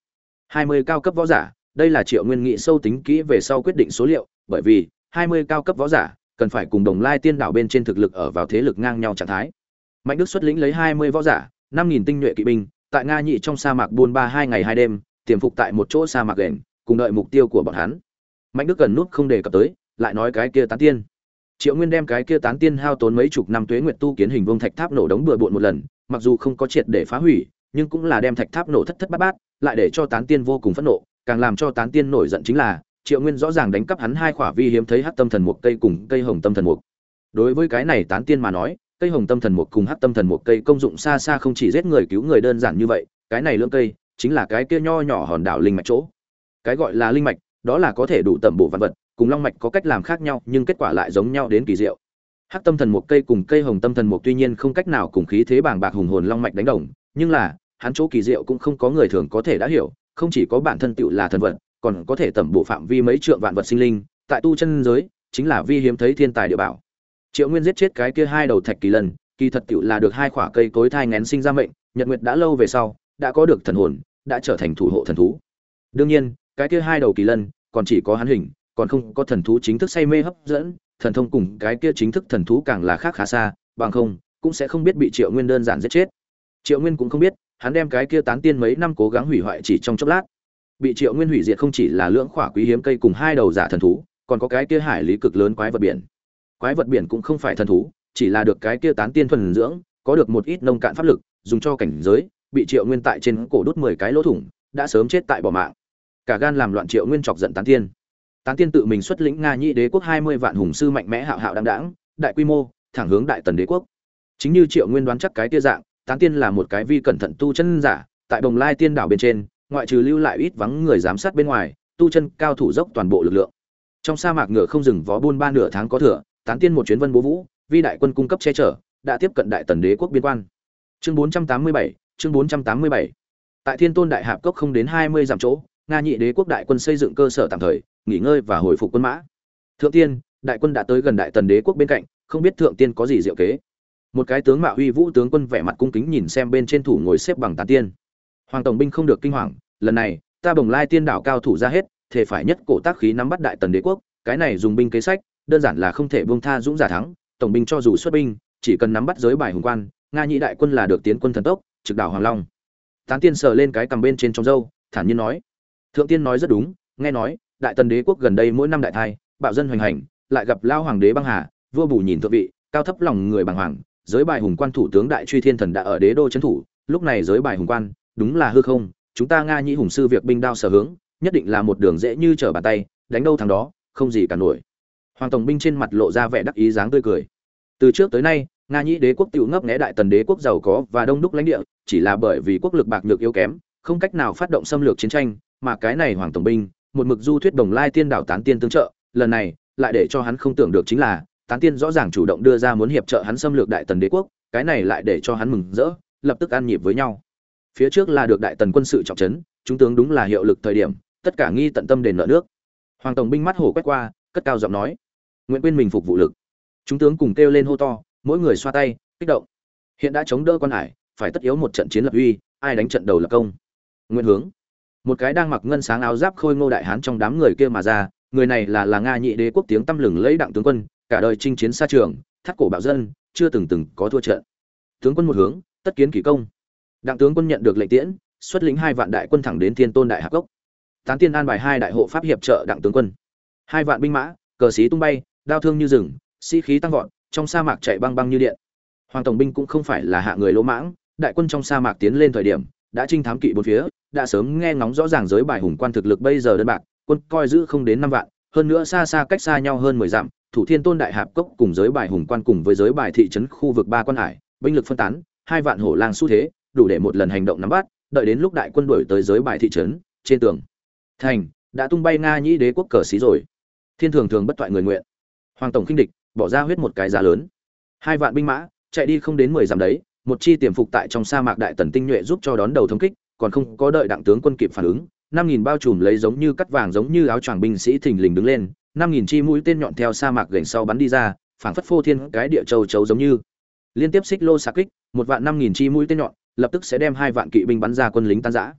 hai mươi cao cấp võ giả, đây là triệu nguyên nghị sâu tính kỹ về sau quyết định số liệu, bởi vì, hai mươi cao cấp võ giả cần phải cùng đồng lai tiên đảo bên trên thực lực ở vào thế lực ngang nhau trạng thái. Mạnh đức xuất lĩnh lấy hai mươi võ giả, năm nghìn tinh nhuệ kỵ binh, tại nga nhị trong sa mạc buôn ba hai ngày hai đêm tiềm phục tại một chỗ sa mạc gần, cùng đợi mục tiêu của bọn hắn. Mạnh đức gần nút không đề cập tới lại nói cái kia tán tiên. Triệu nguyên đem cái kia tán tiên hao tốn mấy chục năm tuế nguyệt tu kiến hình vương thạch tháp nổ đống bừa bộn một lần mặc dù không có triệt để phá hủy nhưng cũng là đem thạch tháp nổ thất thất bát bát lại để cho tán tiên vô cùng phẫn nộ càng làm cho tán tiên nổi giận chính là triệu nguyên rõ ràng đánh cắp hắn hai khỏa vi hiếm thấy hát tâm thần mục cây cùng cây hồng tâm thần mục. Đối với cái này tán tiên mà nói cây hồng tâm thần mục cùng hắc tâm thần mục cây công dụng xa xa không chỉ giết người cứu người đơn giản như vậy cái này lưỡng cây chính là cái kia nho nhỏ hòn đảo linh mạch chỗ. Cái gọi là linh mạch, đó là có thể đủ tầm bổ văn vật, cùng long mạch có cách làm khác nhau, nhưng kết quả lại giống nhau đến kỳ diệu. Hắc tâm thần một cây cùng cây hồng tâm thần một tuy nhiên không cách nào cùng khí thế bàng bạc hùng hồn long mạch đánh đồng, nhưng là, hắn chỗ kỳ diệu cũng không có người thường có thể đã hiểu, không chỉ có bản thân tựu là thần vật, còn có thể tầm bổ phạm vi mấy trượng vạn vật sinh linh, tại tu chân giới, chính là vi hiếm thấy thiên tài địa bảo. Triệu nguyên giết chết cái kia hai đầu thạch kỳ lần, kỳ thật tựu là được hai quả cây cối thai ngén sinh ra mệnh, nhật nguyệt đã lâu về sau đã có được thần hồn, đã trở thành thủ hộ thần thú. Đương nhiên, cái kia hai đầu kỳ lân, còn chỉ có hắn hình, còn không có thần thú chính thức say mê hấp dẫn, thần thông cùng cái kia chính thức thần thú càng là khác khá xa, bằng không, cũng sẽ không biết bị triệu nguyên đơn giản giết chết. Triệu nguyên cũng không biết, hắn đem cái kia tán tiên mấy năm cố gắng hủy hoại chỉ trong chốc lát. Bị triệu nguyên hủy diệt không chỉ là lưỡng khỏa quý hiếm cây cùng hai đầu giả thần thú, còn có cái kia hải lý cực lớn quái vật biển. Quái vật biển cũng không phải thần thú, chỉ là được cái kia tán tiên thuần dưỡng, có được một ít nông cạn pháp lực, dùng cho cảnh giới bị triệu nguyên tại trên cổ đốt mười cái lỗ thủng, đã sớm chết tại bỏ mạng. Cả gan làm loạn triệu nguyên chọc giận tán tiên. Tán tiên tự mình xuất lĩnh nga nhĩ đế quốc hai mươi vạn hùng sư mạnh mẽ hạo hạo đáng đãng, đại quy mô, thẳng hướng đại tần đế quốc. Chính như triệu nguyên đoán chắc cái tia dạng, tán tiên là một cái vi cẩn thận tu chân giả, tại bồng lai tiên đảo bên trên, ngoại trừ lưu lại ít vắng người giám sát bên ngoài, tu chân cao thủ dốc toàn bộ lực lượng. Trong sa mạc ngựa không dừng vó buôn ba nửa tháng có thừa, tán tiên một chuyến vân bố vũ, vi đại quân cung cấp che chở, đã tiếp cận đại tần đế quốc biên quan. Chương bốn trăm tám mươi bảy chương bốn trăm tám mươi bảy. Tại thiên tôn đại hạp cốc không đến hai mươi dặm chỗ, nga nhị đế quốc đại quân xây dựng cơ sở tạm thời, nghỉ ngơi và hồi phục quân mã. Thượng tiên, đại quân đã tới gần đại tần đế quốc bên cạnh, không biết thượng tiên có gì diệu kế. Một cái tướng mạo uy vũ tướng quân vẻ mặt cung kính nhìn xem bên trên thủ ngồi xếp bằng tán tiên. Hoàng tổng binh không được kinh hoàng, lần này, ta bồng lai tiên đảo cao thủ ra hết thể phải nhất cổ tác khí nắm bắt đại tần đế quốc, cái này dùng binh kế sách, đơn giản là không thể buông tha dũng giả thắng, tổng binh cho dù xuất binh, chỉ cần nắm bắt giới bài hùng quan, nga nhị đại quân là được tiến quân thần tốc trực đảo hoàng long. Tán tiên sờ lên cái cằm bên trên trong dâu thản nhiên nói. Thượng tiên nói rất đúng, nghe nói, đại tần đế quốc gần đây mỗi năm đại thai, bạo dân hoành hành, lại gặp lao hoàng đế băng hà, vua bù nhìn thượng vị, cao thấp lòng người bàng hoàng, giới bài hùng quan thủ tướng đại truy thiên thần đã ở đế đô trấn thủ, lúc này giới bài hùng quan, đúng là hư không, chúng ta nga nhĩ hùng sư việc binh đao sở hướng, nhất định là một đường dễ như trở bàn tay, đánh đâu thằng đó, không gì cả nổi. Hoàng tổng binh trên mặt lộ ra vẻ đắc ý dáng tươi cười. Từ trước tới nay nga nhĩ đế quốc tự ngấp nghé đại tần đế quốc giàu có và đông đúc lãnh địa, chỉ là bởi vì quốc lực bạc nhược yếu kém, không cách nào phát động xâm lược chiến tranh, mà cái này hoàng tổng binh, một mực du thuyết đồng lai tiên đảo tán tiên tương trợ, lần này, lại để cho hắn không tưởng được chính là, tán tiên rõ ràng chủ động đưa ra muốn hiệp trợ hắn xâm lược đại tần đế quốc, cái này lại để cho hắn mừng rỡ, lập tức ăn nhịp với nhau. Phía trước là được đại tần quân sự trọng trấn, chúng tướng đúng là hiệu lực thời điểm, tất cả nghi tận tâm đền nợ nước. Hoàng tổng binh mắt hổ quét qua, cất cao giọng nói, nguyện quên mình phục vụ lực. Chúng tướng cùng kêu lên hô to mỗi người xoa tay, kích động. Hiện đã chống đỡ quan hải, phải tất yếu một trận chiến lập uy, ai đánh trận đầu lập công. Nguyên hướng. Một cái đang mặc ngân sáng áo giáp khôi ngô đại hán trong đám người kia mà ra, người này là là nga nhị đế quốc tiếng tăm lừng lấy đặng tướng quân, cả đời chinh chiến xa trường, thắt cổ bạo dân, chưa từng từng có thua trận. Tướng quân một hướng, tất kiến kỳ công. Đặng tướng quân nhận được lệnh tiễn, xuất lĩnh hai vạn đại quân thẳng đến thiên tôn đại hạc cốc. Tán tiên an bài hai đại hộ pháp hiệp trợ đặng tướng quân. Hai vạn binh mã, cờ xí tung bay, đao thương như rừng, sĩ khí tăng vọt trong sa mạc chạy băng băng như điện. Hoàng tổng binh cũng không phải là hạ người lỗ mãng, đại quân trong sa mạc tiến lên thời điểm, đã trinh thám kỵ bốn phía, đã sớm nghe ngóng rõ ràng giới bài hùng quan thực lực bây giờ đơn bạc, quân coi giữ không đến năm vạn, hơn nữa xa xa cách xa nhau hơn mười dặm, thủ thiên tôn đại hạp cốc cùng giới bài hùng quan cùng với giới bài thị trấn khu vực ba quan hải, binh lực phân tán, hai vạn hổ lang xu thế, đủ để một lần hành động nắm bắt, đợi đến lúc đại quân đuổi tới giới bài thị trấn, trên tường. Thành, đã tung bay nga nhĩ đế quốc cờ xí rồi. Thiên thường thường bất toại người nguyện. Hoàng tổng khinh địch bỏ ra huyết một cái giá lớn. Hai vạn binh mã, chạy đi không đến mười dặm đấy, một chi tiềm phục tại trong sa mạc đại tần tinh nhuệ giúp cho đón đầu thống kích, còn không có đợi đặng tướng quân kịp phản ứng, năm nghìn bao trùm lấy giống như cắt vàng giống như áo choàng binh sĩ thình lình đứng lên, năm nghìn chi mũi tên nhọn theo sa mạc gành sau bắn đi ra, phảng phất phô thiên cái địa châu chấu giống như. Liên tiếp xích lô xạ kích, một vạn năm nghìn chi mũi tên nhọn, lập tức sẽ đem hai vạn kỵ binh bắn ra quân lính tan rã.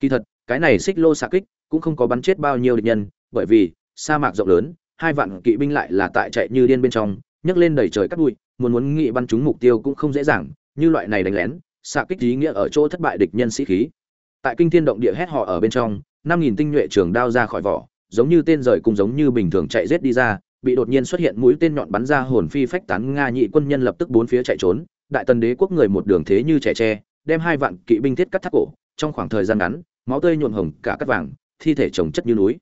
Kỳ thật, cái này xích lô xạ kích cũng không có bắn chết bao nhiêu địch nhân, bởi vì sa mạc rộng lớn hai vạn kỵ binh lại là tại chạy như điên bên trong, nhấc lên đẩy trời cắt bụi, muốn muốn nghị bắn trúng mục tiêu cũng không dễ dàng, như loại này đánh lén, xạ kích ý nghĩa ở chỗ thất bại địch nhân sĩ khí. Tại kinh thiên động địa hét họ ở bên trong, năm nghìn tinh nhuệ trường đao ra khỏi vỏ, giống như tên rời cùng giống như bình thường chạy rết đi ra, bị đột nhiên xuất hiện mũi tên nhọn bắn ra hồn phi phách tán, nga nhị quân nhân lập tức bốn phía chạy trốn, đại tần đế quốc người một đường thế như trẻ tre, đem hai vạn kỵ binh thiết cắt thắt cổ, trong khoảng thời gian ngắn, máu tươi nhuộm hồng cả cắt vàng, thi thể chồng chất như núi.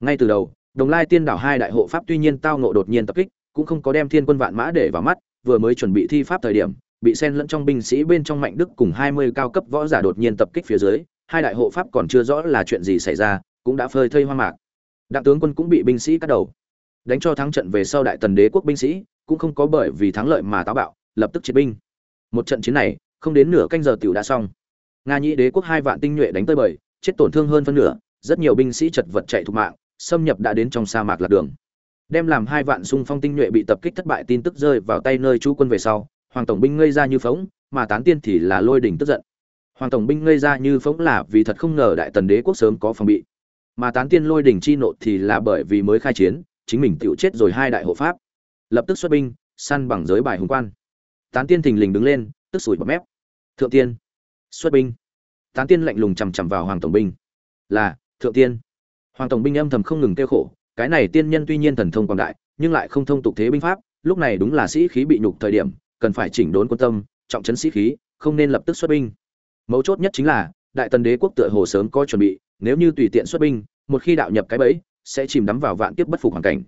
Ngay từ đầu đồng lai tiên đảo hai đại hộ pháp tuy nhiên tao ngộ đột nhiên tập kích, cũng không có đem thiên quân vạn mã để vào mắt, vừa mới chuẩn bị thi pháp thời điểm, bị xen lẫn trong binh sĩ bên trong mạnh đức cùng hai mươi cao cấp võ giả đột nhiên tập kích phía dưới, hai đại hộ pháp còn chưa rõ là chuyện gì xảy ra, cũng đã phơi thây hoa mạc. Đặng tướng quân cũng bị binh sĩ cắt đầu, đánh cho thắng trận về sau đại tần đế quốc binh sĩ, cũng không có bởi vì thắng lợi mà táo bạo, lập tức triệt binh. Một trận chiến này, không đến nửa canh giờ tiểu đã xong. Nga nhĩ đế quốc hai vạn tinh nhuệ đánh tới bời, chết tổn thương hơn phân nửa, rất nhiều binh sĩ chật vật chạy thục mạng xâm nhập đã đến trong sa mạc lạc đường. Đem làm hai vạn xung phong tinh nhuệ bị tập kích thất bại tin tức rơi vào tay nơi chú quân về sau, hoàng tổng binh ngây ra như phóng mà tán tiên thì là lôi đỉnh tức giận. Hoàng tổng binh ngây ra như phóng là vì thật không ngờ đại tần đế quốc sớm có phòng bị. Mà tán tiên lôi đỉnh chi nộ thì là bởi vì mới khai chiến, chính mình tựu chết rồi hai đại hộ pháp. Lập tức xuất binh, săn bằng giới bài hùng quan. Tán tiên thình lình đứng lên, tức sủi bọt mép. Thượng tiên, xuất binh. Tán tiên lạnh lùng chằm chằm vào hoàng tổng binh. Là, thượng tiên hoàng tổng binh âm thầm không ngừng kêu khổ, cái này tiên nhân tuy nhiên thần thông quảng đại, nhưng lại không thông tục thế binh pháp, lúc này đúng là sĩ khí bị nhục thời điểm, cần phải chỉnh đốn quân tâm, trọng trấn sĩ khí, không nên lập tức xuất binh. Mấu chốt nhất chính là, đại tần đế quốc tựa hồ sớm có chuẩn bị, nếu như tùy tiện xuất binh, một khi đạo nhập cái bẫy, sẽ chìm đắm vào vạn kiếp bất phục hoàn cảnh.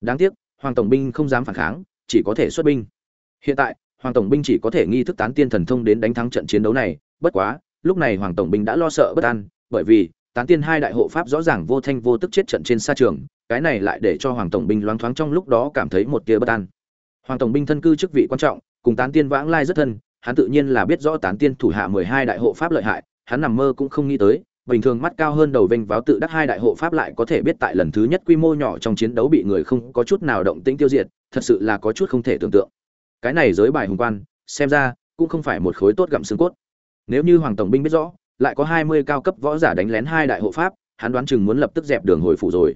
Đáng tiếc, hoàng tổng binh không dám phản kháng, chỉ có thể xuất binh. Hiện tại, hoàng tổng binh chỉ có thể nghi thức tán tiên thần thông đến đánh thắng trận chiến đấu này, bất quá, lúc này hoàng tổng binh đã lo sợ bất an, bởi vì tán tiên hai đại hộ pháp rõ ràng vô thanh vô tức chết trận trên sa trường, cái này lại để cho hoàng tổng binh loáng thoáng trong lúc đó cảm thấy một tia bất an. Hoàng tổng binh thân cư chức vị quan trọng, cùng tán tiên vãng lai rất thân, hắn tự nhiên là biết rõ tán tiên thủ hạ mười hai đại hộ pháp lợi hại, hắn nằm mơ cũng không nghĩ tới, bình thường mắt cao hơn đầu vênh váo tự đắc hai đại hộ pháp lại có thể biết tại lần thứ nhất quy mô nhỏ trong chiến đấu bị người không có chút nào động tĩnh tiêu diệt, thật sự là có chút không thể tưởng tượng. Cái này giới bài hùng quan, xem ra cũng không phải một khối tốt gặm xương cốt. Nếu như hoàng tổng binh biết rõ lại có hai mươi cao cấp võ giả đánh lén hai đại hộ pháp, hắn đoán chừng muốn lập tức dẹp đường hồi phủ rồi.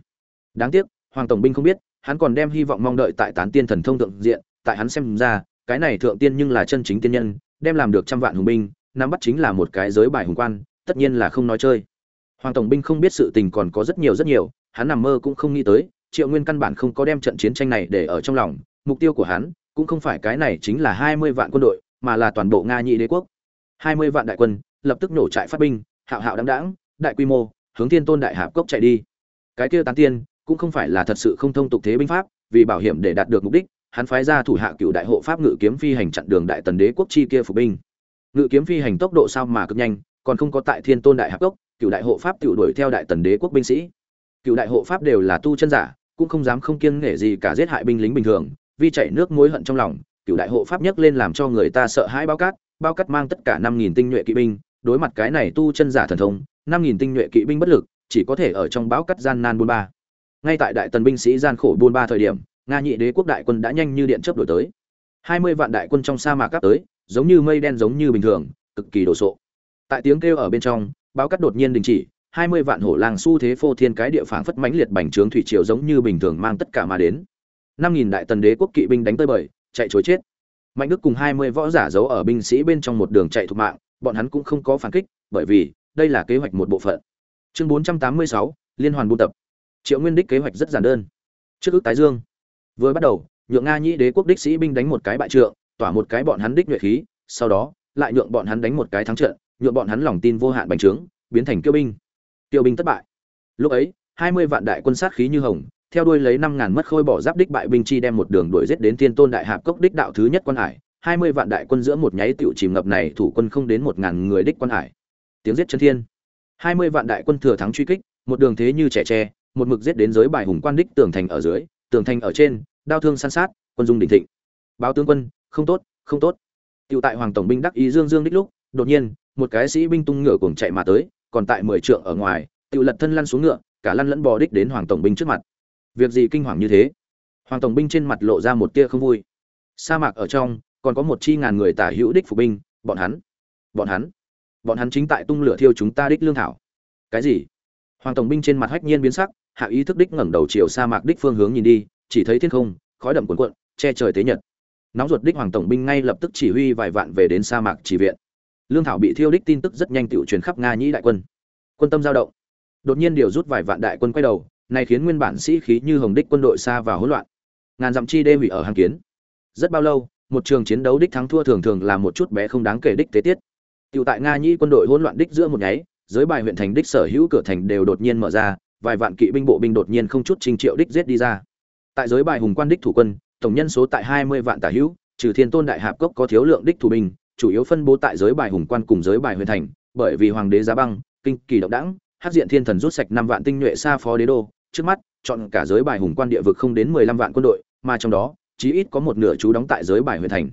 Đáng tiếc, hoàng tổng binh không biết, hắn còn đem hy vọng mong đợi tại tán tiên thần thông thượng diện, tại hắn xem ra, cái này thượng tiên nhưng là chân chính tiên nhân, đem làm được trăm vạn hùng binh, nắm bắt chính là một cái giới bài hùng quan, tất nhiên là không nói chơi. Hoàng tổng binh không biết sự tình còn có rất nhiều rất nhiều, hắn nằm mơ cũng không nghĩ tới, triệu nguyên căn bản không có đem trận chiến tranh này để ở trong lòng, mục tiêu của hắn cũng không phải cái này chính là hai mươi vạn quân đội, mà là toàn bộ nga nhị đế quốc. Hai mươi vạn đại quân lập tức nổ trại phát binh, hạo hạo đáng đáng đại quy mô, hướng thiên tôn đại hạp cốc chạy đi. Cái kia tán tiên, cũng không phải là thật sự không thông tục thế binh pháp, vì bảo hiểm để đạt được mục đích, hắn phái ra thủ hạ cựu đại hộ pháp ngự kiếm phi hành chặn đường đại tần đế quốc chi kia phục binh. Ngự kiếm phi hành tốc độ sao mà cực nhanh, còn không có tại thiên tôn đại hạp cốc, cựu đại hộ pháp cựu đuổi theo đại tần đế quốc binh sĩ. Cựu đại hộ pháp đều là tu chân giả, cũng không dám không kiêng nể gì cả giết hại binh lính bình thường, vì chảy nước mối hận trong lòng, cựu đại hộ pháp nhấc lên làm cho người ta sợ hãi bao cát bao cát mang tất cả năm nghìn tinh nhuệ kỵ binh đối mặt cái này tu chân giả thần thông, năm nghìn tinh nhuệ kỵ binh bất lực, chỉ có thể ở trong bão cắt gian nan buôn ba. Ngay tại đại tần binh sĩ gian khổ buôn ba thời điểm, nga nhị đế quốc đại quân đã nhanh như điện chớp đổi tới. Hai mươi vạn đại quân trong sa mạc cắt tới, giống như mây đen giống như bình thường, cực kỳ đồ sộ. Tại tiếng kêu ở bên trong báo cắt đột nhiên đình chỉ, hai mươi vạn hổ lang xu thế phô thiên cái địa phảng phất mãnh liệt bành trướng thủy triều giống như bình thường mang tất cả mà đến. năm nghìn đại tần đế quốc kỵ binh đánh tới bời, chạy trối chết. Mạnh đức cùng hai mươi võ giả giấu ở binh sĩ bên trong một đường chạy thục mạng bọn hắn cũng không có phản kích, bởi vì đây là kế hoạch một bộ phận. Chương bốn trăm tám mươi sáu, liên hoàn buôn tập. Triệu nguyên đích kế hoạch rất giản đơn. Trước ước tái dương. Vừa bắt đầu, nhượng nga nhĩ đế quốc đích sĩ binh đánh một cái bại trượng, tỏa một cái bọn hắn đích nhuệ khí, sau đó, lại nhượng bọn hắn đánh một cái thắng trận, nhượng bọn hắn lòng tin vô hạn bành trướng, biến thành kiêu binh. Kiêu binh thất bại. Lúc ấy, hai mươi vạn đại quân sát khí như hồng, theo đuôi lấy năm ngàn mất khôi bỏ giáp đích bại binh chi đem một đường đuổi giết đến thiên tôn đại hạp cốc đích đạo thứ nhất quan hải hai mươi vạn đại quân giữa một nháy tiểu chìm ngập này thủ quân không đến một ngàn người đích quan hải. Tiếng giết chân thiên. hai mươi vạn đại quân thừa thắng truy kích, một đường thế như trẻ tre, một mực giết đến giới bài hùng quan đích tường thành ở dưới, tường thành ở trên, đao thương san sát, quân dung đỉnh thịnh. Báo tướng quân, không tốt không tốt. Tiểu tại hoàng tổng binh đắc ý dương dương đích lúc, đột nhiên, một cái sĩ binh tung ngựa cuồng chạy mà tới, còn tại mười trượng ở ngoài, tiểu lật thân lăn xuống ngựa, cả lăn lẫn bò đích đến hoàng tổng binh trước mặt. Việc gì kinh hoàng như thế? Hoàng tổng binh trên mặt lộ ra một tia không vui. Sa mạc ở trong còn có một chi ngàn người tả hữu đích phục binh, bọn hắn bọn hắn bọn hắn chính tại tung lửa thiêu chúng ta đích lương thảo. Cái gì? Hoàng tổng binh trên mặt hách nhiên biến sắc, hạ ý thức đích ngẩng đầu chiều sa mạc đích phương hướng nhìn đi, chỉ thấy thiên không, khói đậm cuồn cuộn, che trời tế nhật. Nóng ruột đích hoàng tổng binh ngay lập tức chỉ huy vài vạn về đến sa mạc chỉ viện. Lương thảo bị thiêu đích tin tức rất nhanh tựu truyền khắp nga nhĩ đại quân. Quân tâm giao động. Đột nhiên điều rút vài vạn đại quân quay đầu này khiến nguyên bản sĩ khí như hồng đích quân đội xa vào hỗn loạn. Ngàn dặm chi đê hủy ở hàng kiến. Rất bao lâu một trường chiến đấu đích thắng thua thường thường là một chút bé không đáng kể đích tế tiết Tiểu tại Nga Nhĩ quân đội hỗn loạn đích giữa một nháy, giới bài huyện thành đích sở hữu cửa thành đều đột nhiên mở ra, vài vạn kỵ binh bộ binh đột nhiên không chút trình triệu đích giết đi ra. Tại giới bài hùng quan đích thủ quân, tổng nhân số tại 20 vạn tả hữu, trừ thiên tôn đại hạp cốc có thiếu lượng đích thủ binh chủ yếu phân bố tại giới bài hùng quan cùng giới bài huyện thành bởi vì hoàng đế giá băng kinh kỳ động đẳng hát diện thiên thần rút sạch năm vạn tinh nhuệ xa phó đế đô trước mắt chọn cả giới bài hùng quan địa vực không đến mười lăm vạn quân đội mà trong đó chí ít có một nửa chú đóng tại giới bài huyền thành.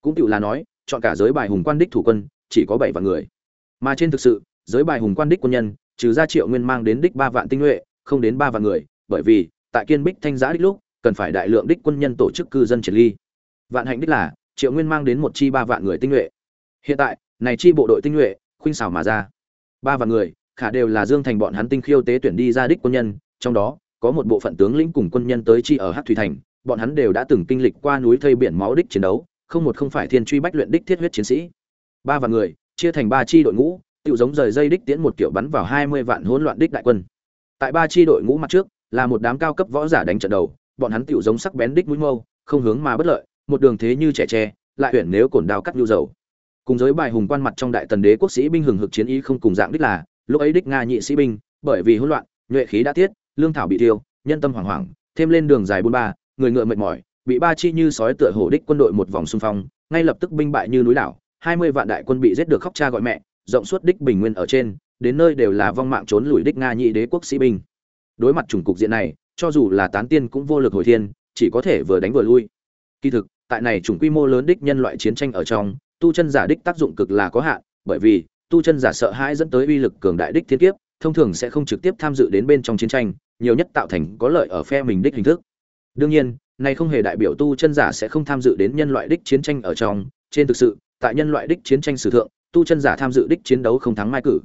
Cũng tự là nói, chọn cả giới bài hùng quan đích thủ quân, chỉ có bảy vạn người. Mà trên thực sự, giới bài hùng quan đích quân nhân, trừ ra triệu nguyên mang đến đích ba vạn tinh nhuệ, không đến ba vạn người, bởi vì, tại kiên bích thanh giã đích lúc, cần phải đại lượng đích quân nhân tổ chức cư dân triển ly. Vạn hạnh đích là, triệu nguyên mang đến một chi ba vạn người tinh nhuệ. Hiện tại, này chi bộ đội tinh nhuệ, khuynh xảo mà ra. Ba vạn người, khả đều là dương thành bọn hắn tinh khiêu tế tuyển đi ra đích quân nhân, trong đó, có một bộ phận tướng lĩnh cùng quân nhân tới chi ở hát thủy thành bọn hắn đều đã từng kinh lịch qua núi thây biển máu đích chiến đấu, không một không phải thiên truy bách luyện đích thiết huyết chiến sĩ. Ba vạn người, chia thành ba chi đội ngũ tự giống rời dây đích tiễn một kiểu bắn vào hai mươi vạn hỗn loạn đích đại quân. Tại ba chi đội ngũ mặt trước, là một đám cao cấp võ giả đánh trận đầu, bọn hắn tự giống sắc bén đích mũi mâu, không hướng mà bất lợi, một đường thế như trẻ tre, lại tuyển nếu cổn đao cắt nhu dầu. Cùng giới bài hùng quan mặt trong đại tần đế quốc sĩ binh hừng hực chiến ý không cùng dạng đích là, lúc ấy đích nga nhị sĩ binh, bởi vì hỗn loạn, nhuệ khí đã tiết, lương thảo bị tiêu, nhân tâm hoảng hoảng, thêm lên đường dài bốn ba người ngựa mệt mỏi, bị ba chi như sói tựa hổ đích quân đội một vòng xung phong, ngay lập tức binh bại như núi đảo, hai mươi vạn đại quân bị giết được khóc cha gọi mẹ, rộng suốt đích bình nguyên ở trên, đến nơi đều là vong mạng trốn lùi đích nga nhị đế quốc sĩ binh. Đối mặt chủng cục diện này, cho dù là tán tiên cũng vô lực hồi thiên, chỉ có thể vừa đánh vừa lui. Kỳ thực, tại này chủng quy mô lớn đích nhân loại chiến tranh ở trong, tu chân giả đích tác dụng cực là có hạn, bởi vì, tu chân giả sợ hãi dẫn tới uy lực cường đại đích thiên kiếp, thông thường sẽ không trực tiếp tham dự đến bên trong chiến tranh, nhiều nhất tạo thành có lợi ở phe mình đích hình thức đương nhiên, này không hề đại biểu tu chân giả sẽ không tham dự đến nhân loại đích chiến tranh ở trong. Trên thực sự, tại nhân loại đích chiến tranh sử thượng, tu chân giả tham dự đích chiến đấu không thắng mai cử.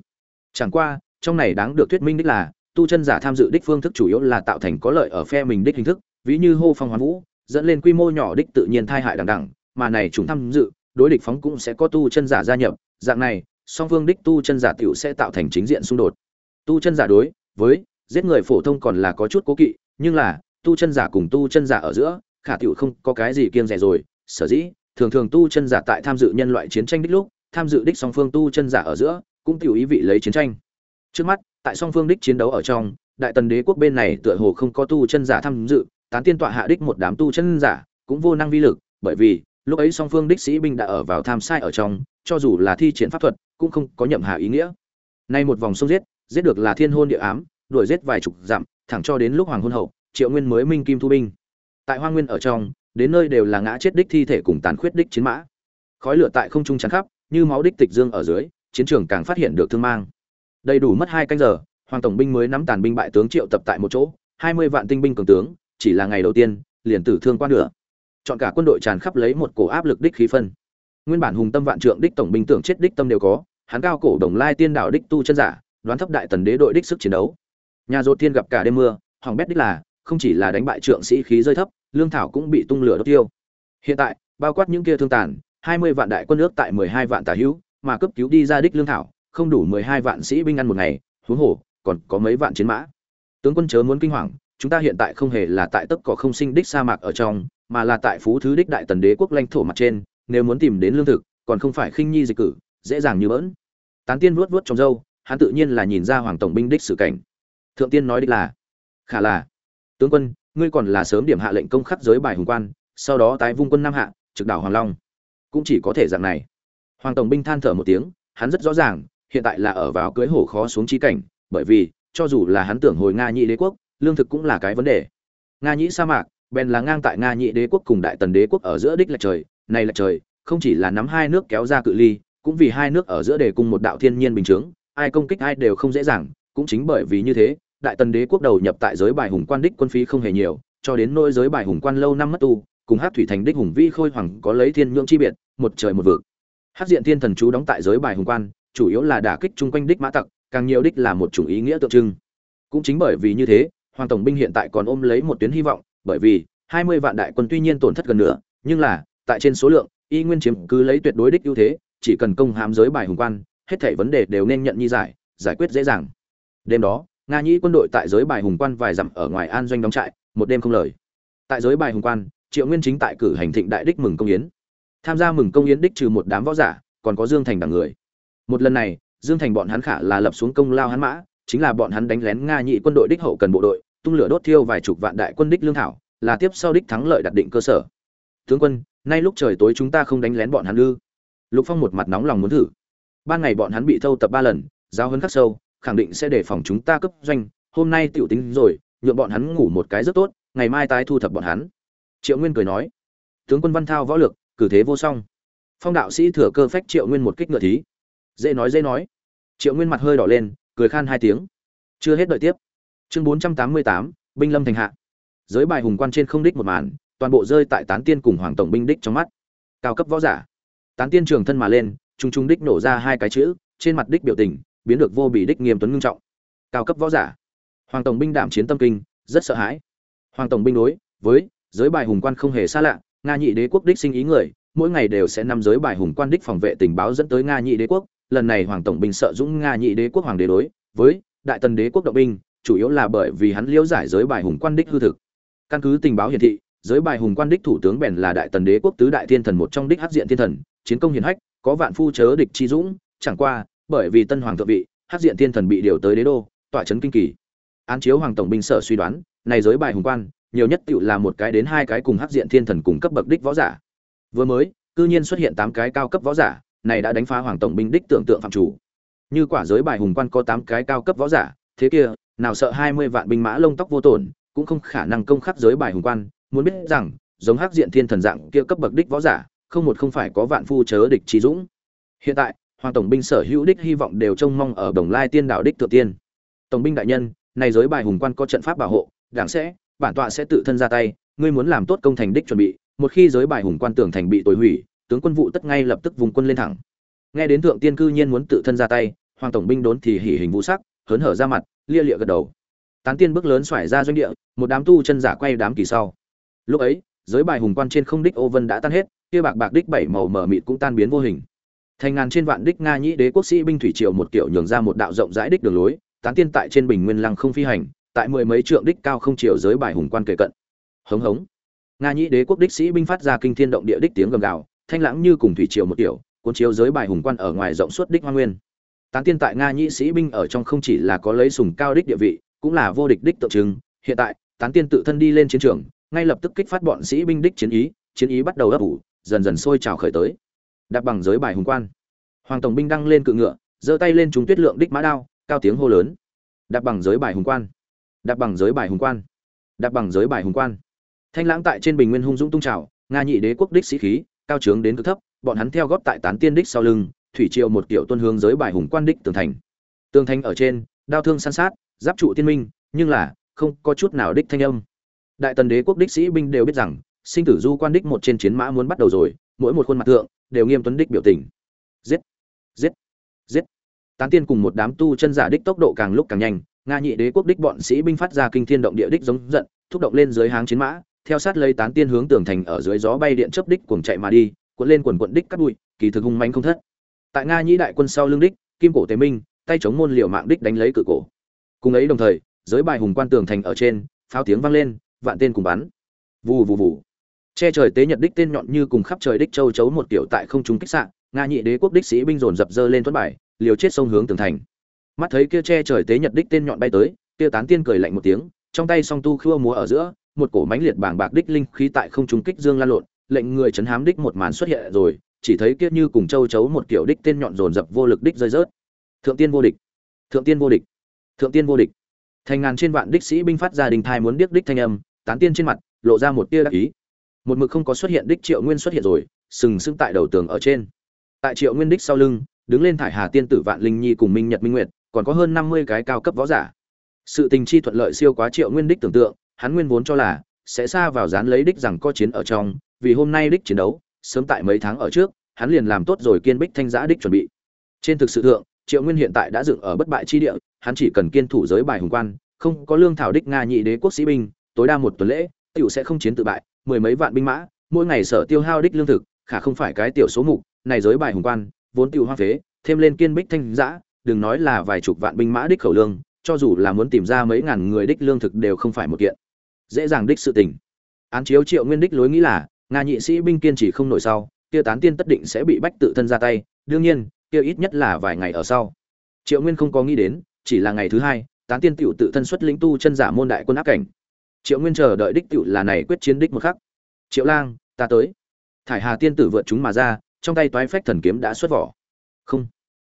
Chẳng qua, trong này đáng được thuyết minh đích là, tu chân giả tham dự đích phương thức chủ yếu là tạo thành có lợi ở phe mình đích hình thức, ví như hô phong hoán vũ, dẫn lên quy mô nhỏ đích tự nhiên thai hại đằng đẳng mà này chúng tham dự, đối địch phóng cũng sẽ có tu chân giả gia nhập. Dạng này, song phương đích tu chân giả tiểu sẽ tạo thành chính diện xung đột. Tu chân giả đối với giết người phổ thông còn là có chút cố kỵ, nhưng là tu chân giả cùng tu chân giả ở giữa, khả tiểu không có cái gì kiêng rẻ rồi, sở dĩ, thường thường tu chân giả tại tham dự nhân loại chiến tranh đích lúc, tham dự đích song phương tu chân giả ở giữa, cũng tiểu ý vị lấy chiến tranh. Trước mắt, tại song phương đích chiến đấu ở trong, đại tần đế quốc bên này tựa hồ không có tu chân giả tham dự, tán tiên tọa hạ đích một đám tu chân giả, cũng vô năng vi lực, bởi vì, lúc ấy song phương đích sĩ binh đã ở vào tham sai ở trong, cho dù là thi triển pháp thuật, cũng không có nhậm hạ ý nghĩa. Nay một vòng sông giết giết được là thiên hôn địa ám, đuổi giết vài chục dặm, thẳng cho đến lúc hoàng hôn hậu triệu nguyên mới minh kim thu binh. Tại hoa nguyên ở trong, đến nơi đều là ngã chết đích thi thể cùng tàn khuyết đích chiến mã. Khói lửa tại không trung chắn khắp, như máu đích tịch dương ở dưới, chiến trường càng phát hiện được thương mang. Đầy đủ mất hai canh giờ, hoàng tổng binh mới nắm tàn binh bại tướng triệu tập tại một chỗ, hai mươi vạn tinh binh cường tướng, chỉ là ngày đầu tiên, liền tử thương qua nửa. Chọn cả quân đội tràn khắp lấy một cổ áp lực đích khí phân. Nguyên bản hùng tâm vạn trượng đích tổng binh tưởng chết đích tâm đều có, hắn cao cổ đồng lai tiên đảo đích tu chân giả, đoán thấp đại tần đế đội đích sức chiến đấu. Nhà dột tiên gặp cả đêm mưa hoàng bét đích là không chỉ là đánh bại trượng sĩ khí rơi thấp, lương thảo cũng bị tung lửa đốt tiêu. Hiện tại, bao quát những kia thương tàn, hai mươi vạn đại quân nước tại mười hai vạn tà hữu, mà cấp cứu đi ra đích lương thảo, không đủ mười hai vạn sĩ binh ăn một ngày, huống hồ, còn có mấy vạn chiến mã. Tướng quân chớ muốn kinh hoàng, chúng ta hiện tại không hề là tại tấp cỏ không sinh đích sa mạc ở trong, mà là tại phú thứ đích đại tần đế quốc lãnh thổ mặt trên, nếu muốn tìm đến lương thực, còn không phải khinh nhi dịch cử, dễ dàng như bỡn. Tán tiên vuốt vuốt trong râu, hắn tự nhiên là nhìn ra hoàng tổng binh đích sự cảnh. Thượng tiên nói đích là, khả là tướng quân, ngươi còn là sớm điểm hạ lệnh công khắc giới bài hùng quan, sau đó tái vung quân nam hạ, trực đảo hoàng long. Cũng chỉ có thể dạng này. Hoàng tổng binh than thở một tiếng, hắn rất rõ ràng, hiện tại là ở vào cưới hổ khó xuống chi cảnh, bởi vì, cho dù là hắn tưởng hồi nga nhị đế quốc, lương thực cũng là cái vấn đề. Nga nhĩ sa mạc, bèn là ngang tại nga nhị đế quốc cùng đại tần đế quốc ở giữa đích lệch trời, này lệch trời, không chỉ là nắm hai nước kéo ra cự ly, cũng vì hai nước ở giữa đề cùng một đạo thiên nhiên bình chướng, ai công kích ai đều không dễ dàng, cũng chính bởi vì như thế đại tần đế quốc đầu nhập tại giới bài hùng quan đích quân phí không hề nhiều, cho đến nỗi giới bài hùng quan lâu năm mất tu, cùng hát thủy thành đích hùng vi khôi hoàng có lấy thiên nhưỡng chi biệt, một trời một vực. Hát diện thiên thần chú đóng tại giới bài hùng quan, chủ yếu là đả kích chung quanh đích mã tặc, càng nhiều đích là một chủ ý nghĩa tượng trưng. Cũng chính bởi vì như thế, hoàng tổng binh hiện tại còn ôm lấy một tuyến hy vọng, bởi vì hai mươi vạn đại quân tuy nhiên tổn thất gần nữa nhưng là, tại trên số lượng, y nguyên chiếm cứ lấy tuyệt đối đích ưu thế, chỉ cần công hám giới bài hùng quan, hết thảy vấn đề đều nên nhận nhi giải giải quyết dễ dàng. Đêm đó nga nhĩ quân đội tại giới bài hùng quan vài dặm ở ngoài an doanh đóng trại, một đêm không lời. Tại giới bài hùng quan, triệu nguyên chính tại cử hành thịnh đại đích mừng công yến. Tham gia mừng công yến đích trừ một đám võ giả, còn có dương thành đằng người. Một lần này, dương thành bọn hắn khả là lập xuống công lao hắn mã, chính là bọn hắn đánh lén nga nhị quân đội đích hậu cần bộ đội, tung lửa đốt thiêu vài chục vạn đại quân đích lương thảo, là tiếp sau đích thắng lợi đặt định cơ sở. Tướng quân, nay lúc trời tối chúng ta không đánh lén bọn hắn ư? Lục phong một mặt nóng lòng muốn thử. Ban ngày bọn hắn bị thâu tập ba lần giao hơn khắc sâu khẳng định sẽ đề phòng chúng ta cấp doanh, hôm nay tiểu tính rồi, nhượng bọn hắn ngủ một cái rất tốt, ngày mai tái thu thập bọn hắn. Triệu nguyên cười nói. Tướng quân văn thao võ lực cử thế vô song. Phong đạo sĩ thừa cơ phách triệu nguyên một kích ngựa thí. Dễ nói dễ nói. Triệu nguyên mặt hơi đỏ lên, cười khan hai tiếng. Chưa hết đợi tiếp. Chương bốn trăm tám mươi tám, binh lâm thành hạ. Giới bài hùng quan trên không đích một màn, toàn bộ rơi tại tán tiên cùng hoàng tổng binh đích trong mắt. Cao cấp võ giả. Tán tiên trường thân mà lên trung trung đích nổ ra hai cái chữ, trên mặt đích biểu tình biến được vô bị đích nghiêm tuấn ngưng trọng. Cao cấp võ giả. Hoàng tổng binh đảm chiến tâm kinh, rất sợ hãi. Hoàng tổng binh đối với giới bài hùng quan không hề xa lạ, nga nhị đế quốc đích sinh ý người, mỗi ngày đều sẽ nằm giới bài hùng quan đích phòng vệ tình báo dẫn tới nga nhị đế quốc. Lần này hoàng tổng binh sợ dũng nga nhị đế quốc hoàng đế đối với đại tần đế quốc động binh, chủ yếu là bởi vì hắn liễu giải giới bài hùng quan đích hư thực. Căn cứ tình báo hiển thị, giới bài hùng quan đích thủ tướng bèn là đại tần đế quốc tứ đại thiên thần một trong đích hắc diện thiên thần, chiến công hiển hách, có vạn phu chớ địch chi dũng, chẳng qua bởi vì tân hoàng thượng vị, hắc diện thiên thần bị điều tới đế đô tọa trấn kinh kỳ. Án chiếu hoàng tổng binh sở suy đoán, này giới bài hùng quan, nhiều nhất tựu là một cái đến hai cái cùng hắc diện thiên thần cùng cấp bậc đích võ giả. Vừa mới, cư nhiên xuất hiện tám cái cao cấp võ giả, này đã đánh phá hoàng tổng binh đích tưởng tượng phạm chủ. Như quả giới bài hùng quan có tám cái cao cấp võ giả, thế kia, nào sợ hai mươi vạn binh mã lông tóc vô tổn, cũng không khả năng công khắc giới bài hùng quan, muốn biết rằng, giống hắc diện thiên thần dạng kia cấp bậc đích võ giả, không một không phải có vạn phu chớ địch trí dũng. Hiện tại hoàng tổng binh sở hữu đích hy vọng đều trông mong ở đồng lai tiên đạo đích thượng tiên. Tổng binh đại nhân, này giới bài hùng quan có trận pháp bảo hộ, đảng sẽ, bản tọa sẽ tự thân ra tay, ngươi muốn làm tốt công thành đích chuẩn bị, một khi giới bài hùng quan tưởng thành bị tối hủy, tướng quân vụ tất ngay lập tức vùng quân lên thẳng. Nghe đến thượng tiên cư nhiên muốn tự thân ra tay, hoàng tổng binh đốn thì hỉ hình vũ sắc, hớn hở ra mặt, lia lịa gật đầu. Tán tiên bước lớn xoải ra doanh địa, một đám tu chân giả quay đám kỳ sau. Lúc ấy, giới bài hùng quan trên không đích ô vân đã tan hết, kia bạc bạc đích bảy màu mở mịt cũng tan biến vô hình thành ngàn trên vạn đích nga nhĩ đế quốc sĩ binh thủy triều một kiểu nhường ra một đạo rộng rãi đích đường lối, tán tiên tại trên bình nguyên lăng không phi hành, tại mười mấy trượng đích cao không chiều giới bài hùng quan kề cận. Hống hống. Nga nhĩ đế quốc đích sĩ binh phát ra kinh thiên động địa đích tiếng gầm gào, thanh lãng như cùng thủy triều một kiểu, cuốn chiếu giới bài hùng quan ở ngoài rộng suốt đích hoa nguyên. Tán tiên tại nga nhĩ sĩ binh ở trong không chỉ là có lấy sùng cao đích địa vị, cũng là vô địch đích tượng trưng. Hiện tại, tán tiên tự thân đi lên chiến trường, ngay lập tức kích phát bọn sĩ binh đích chiến ý chiến ý bắt đầu ấp ủ, dần dần sôi trào khởi tới đạp bằng giới bài hùng quan. Hoàng tổng binh đăng lên cự ngựa, giơ tay lên chúng tuyết lượng đích mã đao, cao tiếng hô lớn. Đạp bằng giới bài hùng quan. Đạp bằng giới bài hùng quan. Đạp bằng giới bài hùng quan. Thanh lãng tại trên bình nguyên hung dũng tung trào, nga nhị đế quốc đích sĩ khí, cao trướng đến cực thấp, bọn hắn theo góp tại tán tiên đích sau lưng, thủy triều một kiểu tuân hướng giới bài hùng quan đích tường thành. Tường thành ở trên, đao thương san sát, giáp trụ tiên minh, nhưng là, không có chút nào đích thanh âm. Đại tần đế quốc đích sĩ binh đều biết rằng, sinh tử du quan đích một trên chiến mã muốn bắt đầu rồi, mỗi một khuôn mặt thượng đều nghiêm tuấn đích biểu tình. Giết! Giết! Giết! Tán tiên cùng một đám tu chân giả đích tốc độ càng lúc càng nhanh, nga nhị đế quốc đích bọn sĩ binh phát ra kinh thiên động địa đích giống giận, thúc động lên dưới háng chiến mã, theo sát lấy tán tiên hướng tường thành ở dưới gió bay điện chớp đích cuồng chạy mà đi, cuộn lên quần quận đích cắt bụi, kỳ thực hung manh không thất. Tại nga nhĩ đại quân sau lưng đích, kim cổ tế minh, tay chống môn liều mạng đích đánh lấy cự cổ. Cùng ấy đồng thời, giới bài hùng quan tường thành ở trên, pháo tiếng vang lên, vạn tên cùng bắn. Vù vù vù che trời tế nhật đích tên nhọn như cùng khắp trời đích châu chấu một kiểu tại không trung kích sạn nga nhị đế quốc đích sĩ binh dồn dập dơ lên thoát bài, liều chết sông hướng tường thành. Mắt thấy kia che trời tế nhật đích tên nhọn bay tới, kia tán tiên cười lạnh một tiếng, trong tay song tu khua múa ở giữa, một cổ mánh liệt bảng bạc đích linh khí tại không trung kích dương lan lộn, lệnh người chấn hám đích một màn xuất hiện rồi, chỉ thấy kia như cùng châu chấu một kiểu đích tên nhọn dồn dập vô lực đích rơi rớt. Thượng tiên vô địch. Thượng tiên vô địch. Thượng tiên vô địch. Thành ngàn trên vạn đích sĩ binh phát ra đình thai muốn điếc đích thanh âm, tán tiên trên mặt, lộ ra một tia đắc ý một mực không có xuất hiện đích triệu nguyên xuất hiện rồi, sừng sững tại đầu tường ở trên. Tại triệu nguyên đích sau lưng, đứng lên thải hà tiên tử vạn linh nhi cùng minh nhật minh nguyệt, còn có hơn năm mươi cái cao cấp võ giả. Sự tình chi thuận lợi siêu quá triệu nguyên đích tưởng tượng, hắn nguyên vốn cho là sẽ xa vào dán lấy đích rằng có chiến ở trong, vì hôm nay đích chiến đấu, sớm tại mấy tháng ở trước, hắn liền làm tốt rồi kiên bích thanh giã đích chuẩn bị. Trên thực sự thượng, triệu nguyên hiện tại đã dựng ở bất bại chi địa, hắn chỉ cần kiên thủ giới bài hùng quan, không có lương thảo đích nga nhị đế quốc sĩ binh, tối đa một tuần lễ, tiểu sẽ không chiến tự bại mười mấy vạn binh mã, mỗi ngày sở tiêu hao đích lương thực, khả không phải cái tiểu số mục, này giới bài hùng quan, vốn tiêu hoa phế, thêm lên kiên bích thanh giã đừng nói là vài chục vạn binh mã đích khẩu lương, cho dù là muốn tìm ra mấy ngàn người đích lương thực đều không phải một kiện. Dễ dàng đích sự tình. Án chiếu triệu nguyên đích lối nghĩ là, nga nhị sĩ binh kiên trì không nổi sau, kia tán tiên tất định sẽ bị bách tự thân ra tay, đương nhiên, kia ít nhất là vài ngày ở sau. Triệu nguyên không có nghĩ đến, chỉ là ngày thứ hai, tán tiên tiểu tự thân xuất lĩnh tu chân giả môn đại quân áp cảnh triệu nguyên chờ đợi đích tiểu là này quyết chiến đích một khắc. Triệu lang, ta tới. Thải hà tiên tử vượt chúng mà ra, trong tay toái phách thần kiếm đã xuất vỏ. Không.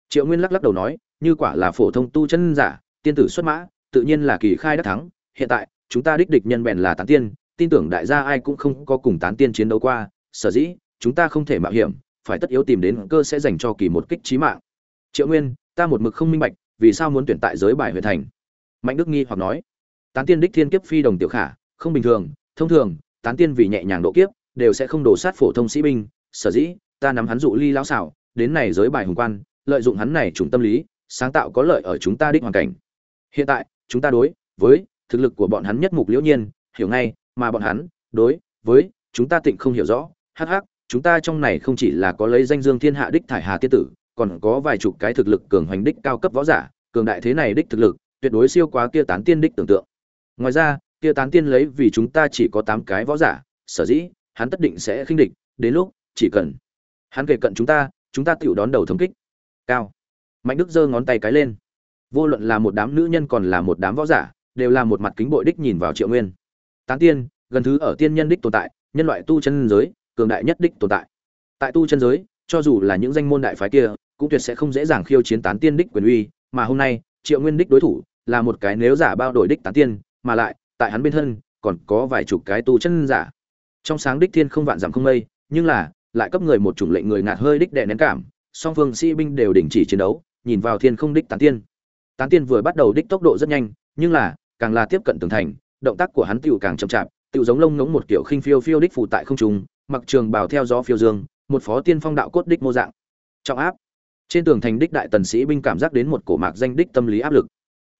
Triệu nguyên lắc lắc đầu nói, như quả là phổ thông tu chân giả, tiên tử xuất mã, tự nhiên là kỳ khai đắc thắng. Hiện tại, chúng ta đích địch nhân bèn là tán tiên, tin tưởng đại gia ai cũng không có cùng tán tiên chiến đấu qua. Sở dĩ, chúng ta không thể mạo hiểm, phải tất yếu tìm đến cơ sẽ dành cho kỳ một kích trí mạng. Triệu nguyên, ta một mực không minh bạch, vì sao muốn tuyển tại giới bài huyện thành? Mạnh đức nghi hoặc nói tán tiên đích thiên kiếp phi đồng tiểu khả, không bình thường, thông thường, tán tiên vì nhẹ nhàng độ kiếp, đều sẽ không đổ sát phổ thông sĩ binh. Sở dĩ, ta nắm hắn dụ ly lão xảo, đến này giới bài hùng quan, lợi dụng hắn này trùng tâm lý, sáng tạo có lợi ở chúng ta đích hoàn cảnh. Hiện tại, chúng ta đối với thực lực của bọn hắn nhất mục liễu nhiên, hiểu ngay, mà bọn hắn đối với chúng ta tịnh không hiểu rõ. Hắc hắc, chúng ta trong này không chỉ là có lấy danh dương thiên hạ đích thải hà tiên tử, còn có vài chục cái thực lực cường hoành đích cao cấp võ giả, cường đại thế này đích thực lực, tuyệt đối siêu quá kia tán tiên đích tưởng tượng ngoài ra, kia tán tiên lấy vì chúng ta chỉ có tám cái võ giả, sở dĩ, hắn tất định sẽ khinh địch, đến lúc, chỉ cần hắn kể cận chúng ta chúng ta tự đón đầu thống kích. Cao. Mạnh đức giơ ngón tay cái lên. Vô luận là một đám nữ nhân còn là một đám võ giả, đều là một mặt kính bội đích nhìn vào triệu nguyên. Tán tiên, gần thứ ở tiên nhân đích tồn tại, nhân loại tu chân giới, cường đại nhất đích tồn tại. Tại tu chân giới, cho dù là những danh môn đại phái kia, cũng tuyệt sẽ không dễ dàng khiêu chiến tán tiên đích quyền uy, mà hôm nay, triệu nguyên đích đối thủ là một cái nếu giả bao đổi đích tán tiên mà lại, tại hắn bên thân, còn có vài chục cái tu chân giả. Trong sáng đích thiên không vạn dặm không mây, nhưng là, lại cấp người một chủng lệnh người ngạt hơi đích đè nén cảm, song phương sĩ binh đều đình chỉ chiến đấu, nhìn vào thiên không đích tán tiên. Tán tiên vừa bắt đầu đích tốc độ rất nhanh, nhưng là, càng là tiếp cận tường thành, động tác của hắn tựu càng chậm chạp, tựu giống lông ngống một kiểu khinh phiêu phiêu đích phụ tại không trung, mặc trường bào theo gió phiêu dương, một phó tiên phong đạo cốt đích mô dạng. Trọng áp. Trên tường thành đích đại tần sĩ binh cảm giác đến một cổ mạc danh đích tâm lý áp lực.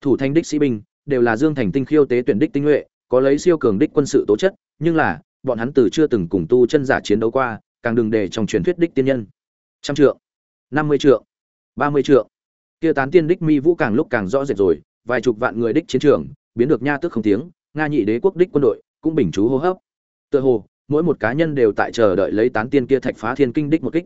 Thủ thành đích sĩ binh đều là dương thành tinh khiêu tế tuyển đích tinh nhuệ, có lấy siêu cường đích quân sự tố chất, nhưng là, bọn hắn từ chưa từng cùng tu chân giả chiến đấu qua, càng đừng để trong truyền thuyết đích tiên nhân. Trăm trượng, năm mươi trượng, ba mươi trượng. Kia tán tiên đích mi vũ càng lúc càng rõ rệt rồi, vài chục vạn người đích chiến trường, biến được nha tức không tiếng, nga nhị đế quốc đích quân đội, cũng bình chú hô hấp. Tựa hồ, mỗi một cá nhân đều tại chờ đợi lấy tán tiên kia thạch phá thiên kinh đích một kích.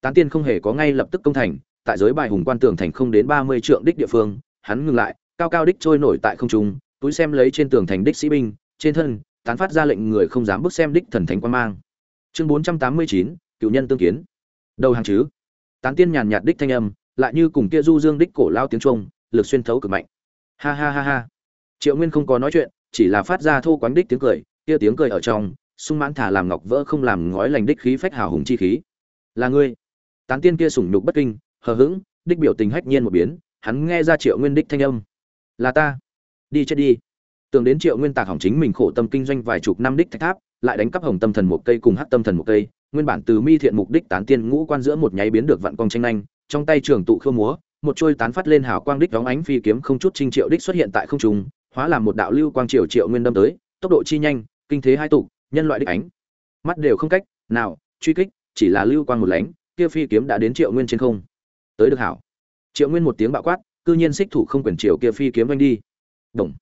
Tán tiên không hề có ngay lập tức công thành, tại giới bài hùng quan tường thành không đến ba mươi trượng đích địa phương, hắn ngừng lại cao cao đích trôi nổi tại không trung, túi xem lấy trên tường thành đích sĩ binh, trên thân, tán phát ra lệnh người không dám bước xem đích thần thánh quan mang. Chương bốn trăm tám mươi chín, cựu nhân tương kiến. Đầu hàng chứ. Tán tiên nhàn nhạt đích thanh âm, lại như cùng kia du dương đích cổ lao tiếng trung lực xuyên thấu cực mạnh. Ha ha ha ha. Triệu nguyên không có nói chuyện, chỉ là phát ra thô quánh đích tiếng cười, kia tiếng cười ở trong, sung mãn thả làm ngọc vỡ không làm ngói lành đích khí phách hào hùng chi khí. Là ngươi. Tán tiên kia sủng nhục bất kinh, hờ hững, đích biểu tình hách nhiên một biến, hắn nghe ra triệu nguyên đích thanh âm là ta. Đi chết đi. Tưởng đến triệu nguyên tạc hỏng chính mình khổ tâm kinh doanh vài chục năm đích thạch tháp, lại đánh cắp hồng tâm thần một cây cùng hát tâm thần một cây, nguyên bản từ mi thiện mục đích tán tiên ngũ quan giữa một nháy biến được vạn quang tranh nhanh trong tay trường tụ khơ múa, một trôi tán phát lên hào quang đích đóng ánh phi kiếm không chút trinh triệu đích xuất hiện tại không trung, hóa làm một đạo lưu quang triều triệu nguyên đâm tới, tốc độ chi nhanh, kinh thế hai tụ, nhân loại đích ánh. Mắt đều không cách nào truy kích, chỉ là lưu quang một lánh, kia phi kiếm đã đến triệu nguyên trên không. Tới được hảo. Triệu nguyên một tiếng bạo quát cư nhiên xích thủ không quyền triều kia phi kiếm anh đi. Đồng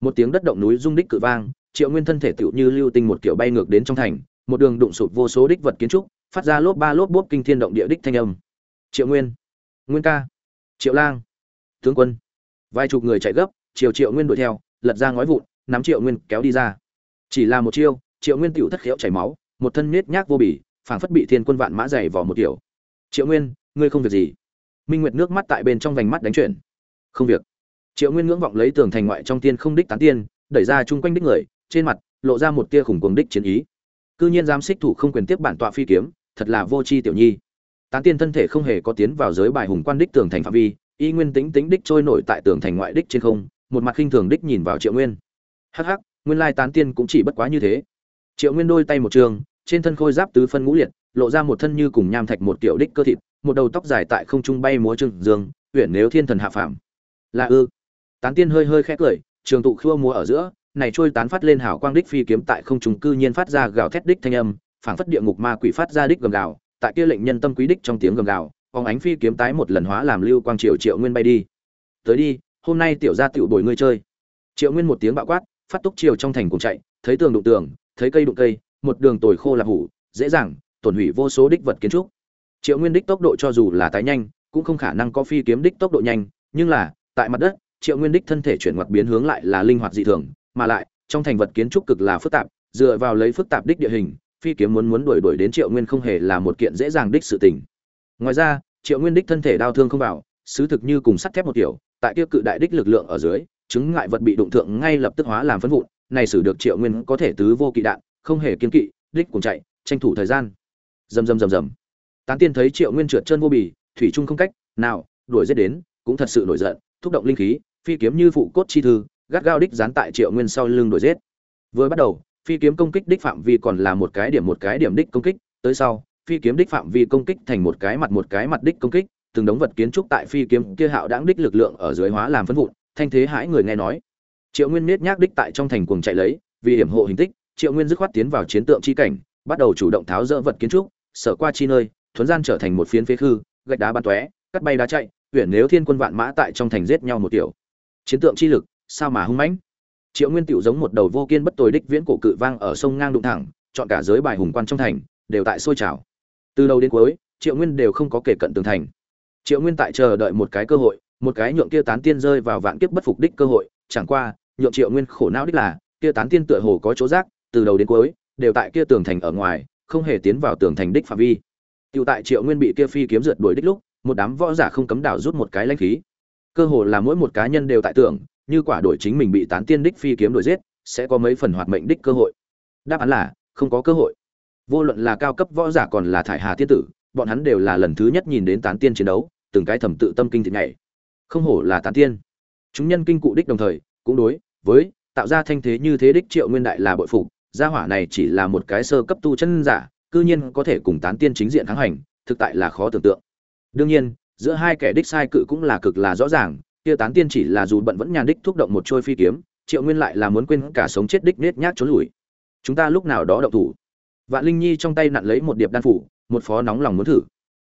một tiếng đất động núi rung đích cự vang, triệu nguyên thân thể tựu như lưu tinh một kiểu bay ngược đến trong thành, một đường đụng sụp vô số đích vật kiến trúc, phát ra lốp ba lốp bốp kinh thiên động địa đích thanh âm. Triệu nguyên. Nguyên ca. Triệu lang. Tướng quân. Vài chục người chạy gấp triều triệu nguyên đuổi theo, lật ra ngói vụn, nắm triệu nguyên kéo đi ra. Chỉ là một chiêu, triệu nguyên tựu thất khéo chảy máu, một thân nết nhác vô bỉ, phảng phất bị thiên quân vạn mã dày vỏ một kiểu. Triệu nguyên, ngươi không việc gì. Minh nguyệt nước mắt tại bên trong vành mắt đánh chuyển không việc. Triệu nguyên ngưỡng vọng lấy tường thành ngoại trong tiên không đích tán tiên, đẩy ra chung quanh đích người, trên mặt lộ ra một tia khủng cuồng đích chiến ý. Cư nhiên dám xích thủ không quyền tiếp bản tọa phi kiếm, thật là vô tri tiểu nhi. Tán tiên thân thể không hề có tiến vào giới bài hùng quan đích tường thành phạm vi, y nguyên tính tính đích trôi nổi tại tường thành ngoại đích trên không, một mặt khinh thường đích nhìn vào triệu nguyên. Hắc hắc, nguyên lai tán tiên cũng chỉ bất quá như thế. Triệu nguyên đôi tay một trường, trên thân khôi giáp tứ phân ngũ liệt, lộ ra một thân như cùng nham thạch một kiểu đích cơ thịt, một đầu tóc dài tại không trung bay múa trừng dương huyện nếu thiên thần hạ phàm là ư. Tán tiên hơi hơi khẽ cười, trường tụ khua múa ở giữa, này trôi tán phát lên hào quang đích phi kiếm tại không trung cư nhiên phát ra gào thét đích thanh âm, phảng phất địa ngục ma quỷ phát ra đích gầm gào, tại kia lệnh nhân tâm quý đích trong tiếng gầm gào, phóng ánh phi kiếm tái một lần hóa làm lưu quang triệu triệu nguyên bay đi. Tới đi, hôm nay tiểu gia tiểu bồi ngươi chơi. Triệu nguyên một tiếng bạo quát, phát túc chiều trong thành cùng chạy, thấy tường đụng tường, thấy cây đụng cây, một đường tồi khô là hủ, dễ dàng, tổn hủy vô số đích vật kiến trúc. Triệu nguyên đích tốc độ cho dù là tái nhanh, cũng không khả năng có phi kiếm đích tốc độ nhanh, nhưng là tại mặt đất, triệu nguyên đích thân thể chuyển ngoặt biến hướng lại là linh hoạt dị thường, mà lại, trong thành vật kiến trúc cực là phức tạp, dựa vào lấy phức tạp đích địa hình, phi kiếm muốn muốn đuổi đuổi đến triệu nguyên không hề là một kiện dễ dàng đích sự tình. Ngoài ra, triệu nguyên đích thân thể đau thương không vào, sứ thực như cùng sắt thép một kiểu, tại kia cự đại đích lực lượng ở dưới, chứng ngại vật bị đụng thượng ngay lập tức hóa làm phân vụn, này xử được triệu nguyên có thể tứ vô kỵ đạn, không hề kiên kỵ, đích cùng chạy, tranh thủ thời gian. Rầm rầm rầm rầm. Tán tiên thấy triệu nguyên trượt chân vô bì, thủy trung không cách, nào, đuổi giết đến, cũng thật sự nổi giận thúc động linh khí, phi kiếm như phụ cốt chi thư, gắt gao đích dán tại triệu nguyên sau lưng đuổi giết. Vừa bắt đầu, phi kiếm công kích đích phạm vi còn là một cái điểm một cái điểm đích công kích, tới sau, phi kiếm đích phạm vi công kích thành một cái mặt một cái mặt đích công kích, từng đống vật kiến trúc tại phi kiếm kia hạo đãng đích lực lượng ở dưới hóa làm phấn vụn, thanh thế hãi người nghe nói. Triệu nguyên miết nhác đích tại trong thành cuồng chạy lấy, vì hiểm hộ hình tích, triệu nguyên dứt khoát tiến vào chiến tượng chi cảnh, bắt đầu chủ động tháo dỡ vật kiến trúc, sở qua chi nơi, thuấn gian trở thành một phiến phế khư, gạch đá bắn tóe, cắt bay đá chạy huyện nếu thiên quân vạn mã tại trong thành giết nhau một tiểu. Chiến tượng chi lực sao mà hung mãnh? Triệu nguyên tiểu giống một đầu vô kiên bất tồi đích viễn cổ cự vang ở sông ngang đụng thẳng chọn cả giới bài hùng quan trong thành đều tại sôi trào. Từ đầu đến cuối triệu nguyên đều không có kể cận tường thành. Triệu nguyên tại chờ đợi một cái cơ hội một cái nhượng kia tán tiên rơi vào vạn kiếp bất phục đích cơ hội chẳng qua nhượng triệu nguyên khổ não đích là kia tán tiên tựa hồ có chỗ rác từ đầu đến cuối đều tại kia tường thành ở ngoài không hề tiến vào tường thành đích phạm vi. Tiểu tại Triệu Nguyên bị kia phi kiếm rượt đuổi đích lúc, một đám võ giả không cấm đảo rút một cái lãnh khí. Cơ hồ là mỗi một cá nhân đều tại tưởng, như quả đổi chính mình bị tán tiên đích phi kiếm đuổi giết, sẽ có mấy phần hoạt mệnh đích cơ hội. Đáp án là không có cơ hội. Vô luận là cao cấp võ giả còn là thải hà tiên tử, bọn hắn đều là lần thứ nhất nhìn đến tán tiên chiến đấu, từng cái thầm tự tâm kinh thịt nhảy. Không hổ là tán tiên. Chúng nhân kinh cụ đích đồng thời, cũng đối với tạo ra thanh thế như thế đích Triệu Nguyên đại là bội phục, gia hỏa này chỉ là một cái sơ cấp tu chân giả, cư nhiên có thể cùng tán tiên chính diện kháng hành, thực tại là khó tưởng tượng. Đương nhiên, giữa hai kẻ đích sai cự cũng là cực là rõ ràng, kia tán tiên chỉ là dù bận vẫn nhàn đích thúc động một trôi phi kiếm, Triệu Nguyên lại là muốn quên cả sống chết đích nết nhác trốn lùi. Chúng ta lúc nào đó động thủ. Vạn Linh Nhi trong tay nặn lấy một điệp đan phủ, một phó nóng lòng muốn thử.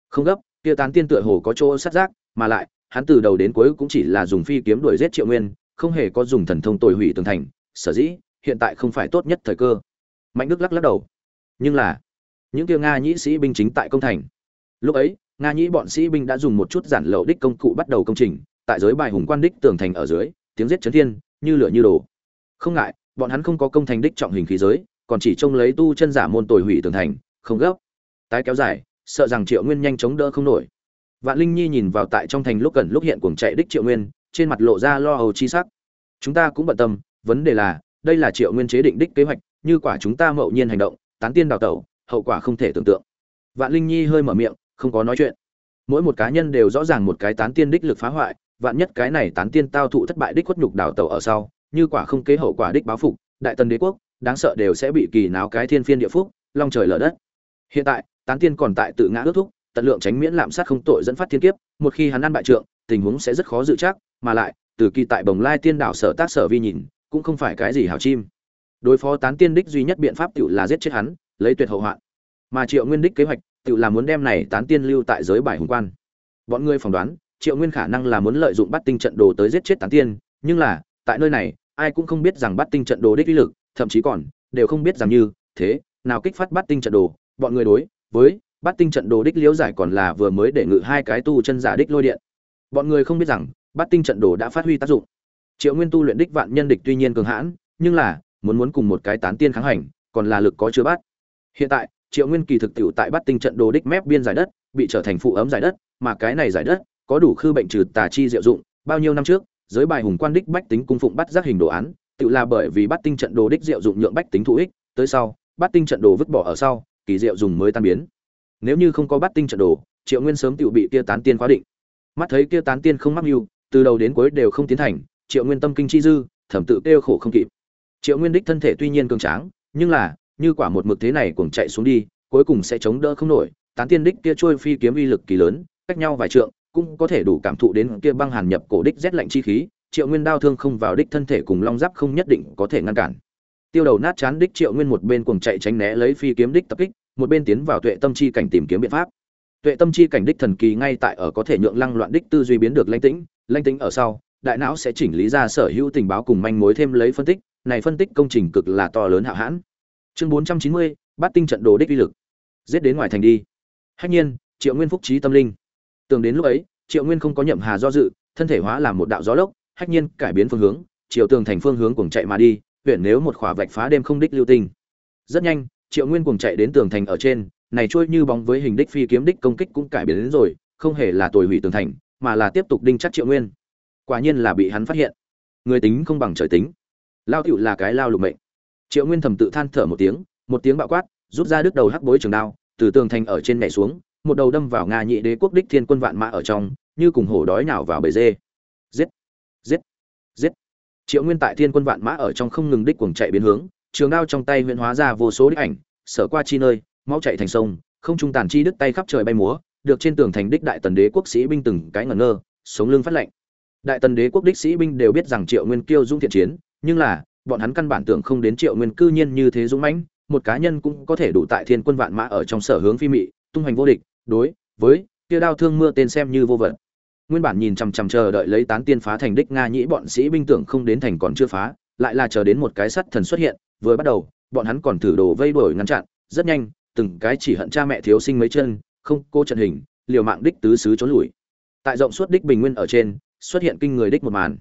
Không gấp, kia tán tiên tựa hồ có chỗ sát giác, mà lại, hắn từ đầu đến cuối cũng chỉ là dùng phi kiếm đuổi giết Triệu Nguyên, không hề có dùng thần thông tồi hủy tường thành, sở dĩ hiện tại không phải tốt nhất thời cơ. Mạnh Đức lắc lắc đầu. Nhưng là, những kia nga nhĩ sĩ binh chính tại công thành lúc ấy nga nhĩ bọn sĩ binh đã dùng một chút giản lậu đích công cụ bắt đầu công trình, tại giới bài hùng quan đích tường thành ở dưới, tiếng giết chấn thiên, như lửa như đồ. Không ngại, bọn hắn không có công thành đích trọng hình khí giới, còn chỉ trông lấy tu chân giả môn tồi hủy tường thành, không gấp. Tái kéo dài, sợ rằng triệu nguyên nhanh chống đỡ không nổi. Vạn linh nhi nhìn vào tại trong thành lúc gần lúc hiện cuồng chạy đích triệu nguyên, trên mặt lộ ra lo âu chi sắc. Chúng ta cũng bận tâm, vấn đề là, đây là triệu nguyên chế định đích kế hoạch, như quả chúng ta mậu nhiên hành động, tán tiên đào tẩu, hậu quả không thể tưởng tượng. Vạn linh nhi hơi mở miệng không có nói chuyện. Mỗi một cá nhân đều rõ ràng một cái tán tiên đích lực phá hoại, vạn nhất cái này tán tiên tao thụ thất bại đích khuất nhục đảo tàu ở sau, như quả không kế hậu quả đích báo phục, đại tần đế quốc, đáng sợ đều sẽ bị kỳ náo cái thiên phiên địa phúc, long trời lở đất. Hiện tại, tán tiên còn tại tự ngã ước thúc, tận lượng tránh miễn lạm sát không tội dẫn phát thiên kiếp, một khi hắn ăn bại trượng, tình huống sẽ rất khó dự chắc mà lại, từ kỳ tại bồng lai tiên đảo sở tác sở vi nhìn, cũng không phải cái gì hảo chim. Đối phó tán tiên đích duy nhất biện pháp tự là giết chết hắn, lấy tuyệt hậu hoạn. Mà triệu nguyên đích kế hoạch tự là muốn đem này tán tiên lưu tại giới bài hùng quan. Bọn ngươi phỏng đoán, triệu nguyên khả năng là muốn lợi dụng bắt tinh trận đồ tới giết chết tán tiên, nhưng là, tại nơi này, ai cũng không biết rằng bắt tinh trận đồ đích uy lực, thậm chí còn, đều không biết rằng như, thế, nào kích phát bắt tinh trận đồ, bọn người đối, với, bắt tinh trận đồ đích liễu giải còn là vừa mới để ngự hai cái tu chân giả đích lôi điện. Bọn người không biết rằng, bắt tinh trận đồ đã phát huy tác dụng. Triệu nguyên tu luyện đích vạn nhân địch tuy nhiên cường hãn, nhưng là, muốn muốn cùng một cái tán tiên kháng hành, còn là lực có chưa bắt. Hiện tại triệu nguyên kỳ thực tiệu tại bắt tinh trận đồ đích mép biên giải đất, bị trở thành phụ ấm giải đất, mà cái này giải đất có đủ khư bệnh trừ tà chi diệu dụng. Bao nhiêu năm trước, giới bài hùng quan đích bách tính cung phụng bắt giác hình đồ án, tự là bởi vì bắt tinh trận đồ đích diệu dụng nhượng bách tính thụ ích, tới sau bắt tinh trận đồ vứt bỏ ở sau, kỳ diệu dùng mới tan biến. Nếu như không có bắt tinh trận đồ, triệu nguyên sớm tự bị kia tán tiên khóa định. Mắt thấy kia tán tiên không mắc mưu, từ đầu đến cuối đều không tiến thành triệu nguyên tâm kinh chi dư, thẩm tự kêu khổ không kịp. Triệu nguyên đích thân thể tuy nhiên cường tráng, nhưng là như quả một mực thế này cuồng chạy xuống đi, cuối cùng sẽ chống đỡ không nổi, tán tiên đích kia trôi phi kiếm uy lực kỳ lớn, cách nhau vài trượng, cũng có thể đủ cảm thụ đến kia băng hàn nhập cổ đích rét lạnh chi khí, Triệu Nguyên đao thương không vào đích thân thể cùng long giáp không nhất định có thể ngăn cản. Tiêu đầu nát chán đích Triệu Nguyên một bên cuồng chạy tránh né lấy phi kiếm đích tập kích, một bên tiến vào tuệ tâm chi cảnh tìm kiếm biện pháp. Tuệ tâm chi cảnh đích thần kỳ ngay tại ở có thể nhượng lăng loạn đích tư duy biến được lãnh tĩnh, lãnh tĩnh ở sau, đại não sẽ chỉnh lý ra sở hữu tình báo cùng manh mối thêm lấy phân tích, này phân tích công trình cực là to lớn hạo hãn chương bốn trăm chín mươi bát tinh trận đồ đích uy lực. Giết đến ngoài thành đi. Hách nhiên, triệu nguyên phúc trí tâm linh. Tưởng đến lúc ấy, triệu nguyên không có nhậm hà do dự, thân thể hóa làm một đạo gió lốc, hách nhiên cải biến phương hướng, chiều tường thành phương hướng cùng chạy mà đi, huyện nếu một khỏa vạch phá đêm không đích lưu tinh. Rất nhanh, triệu nguyên cùng chạy đến tường thành ở trên, này trôi như bóng với hình đích phi kiếm đích công kích cũng cải biến đến rồi, không hề là tồi hủy tường thành, mà là tiếp tục đinh chắc triệu nguyên. Quả nhiên là bị hắn phát hiện. Người tính không bằng trời tính. Lao tựu là cái lao lục mệnh triệu nguyên thầm tự than thở một tiếng một tiếng bạo quát, rút ra đứt đầu hắc bối trường đao, từ tường thành ở trên nhảy xuống, một đầu đâm vào nga nhị đế quốc đích thiên quân vạn mã ở trong, như cùng hổ đói nào vào bể dê. Giết! Giết! Giết! Triệu nguyên tại thiên quân vạn mã ở trong không ngừng đích cuồng chạy biến hướng, trường đao trong tay huyễn hóa ra vô số đích ảnh, sở qua chi nơi, mau chạy thành sông, không trung tàn chi đứt tay khắp trời bay múa, được trên tường thành đích đại tần đế quốc sĩ binh từng cái ngẩn ngơ, sống lưng phát lệnh đại tần đế quốc đích sĩ binh đều biết rằng triệu nguyên kiêu dung thiện chiến, nhưng là bọn hắn căn bản tưởng không đến triệu nguyên cư nhiên như thế dũng mãnh, một cá nhân cũng có thể đủ tại thiên quân vạn mã ở trong sở hướng phi mị, tung hoành vô địch, đối với kia đao thương mưa tên xem như vô vận nguyên bản nhìn chằm chằm chờ đợi lấy tán tiên phá thành đích nga nhĩ bọn sĩ binh tưởng không đến thành còn chưa phá, lại là chờ đến một cái sắt thần xuất hiện, vừa bắt đầu, bọn hắn còn thử đồ vây đuổi ngăn chặn, rất nhanh, từng cái chỉ hận cha mẹ thiếu sinh mấy chân, không, cô trận hình, liều mạng đích tứ xứ trốn lùi. Tại rộng suốt đích bình nguyên ở trên, xuất hiện kinh người đích một màn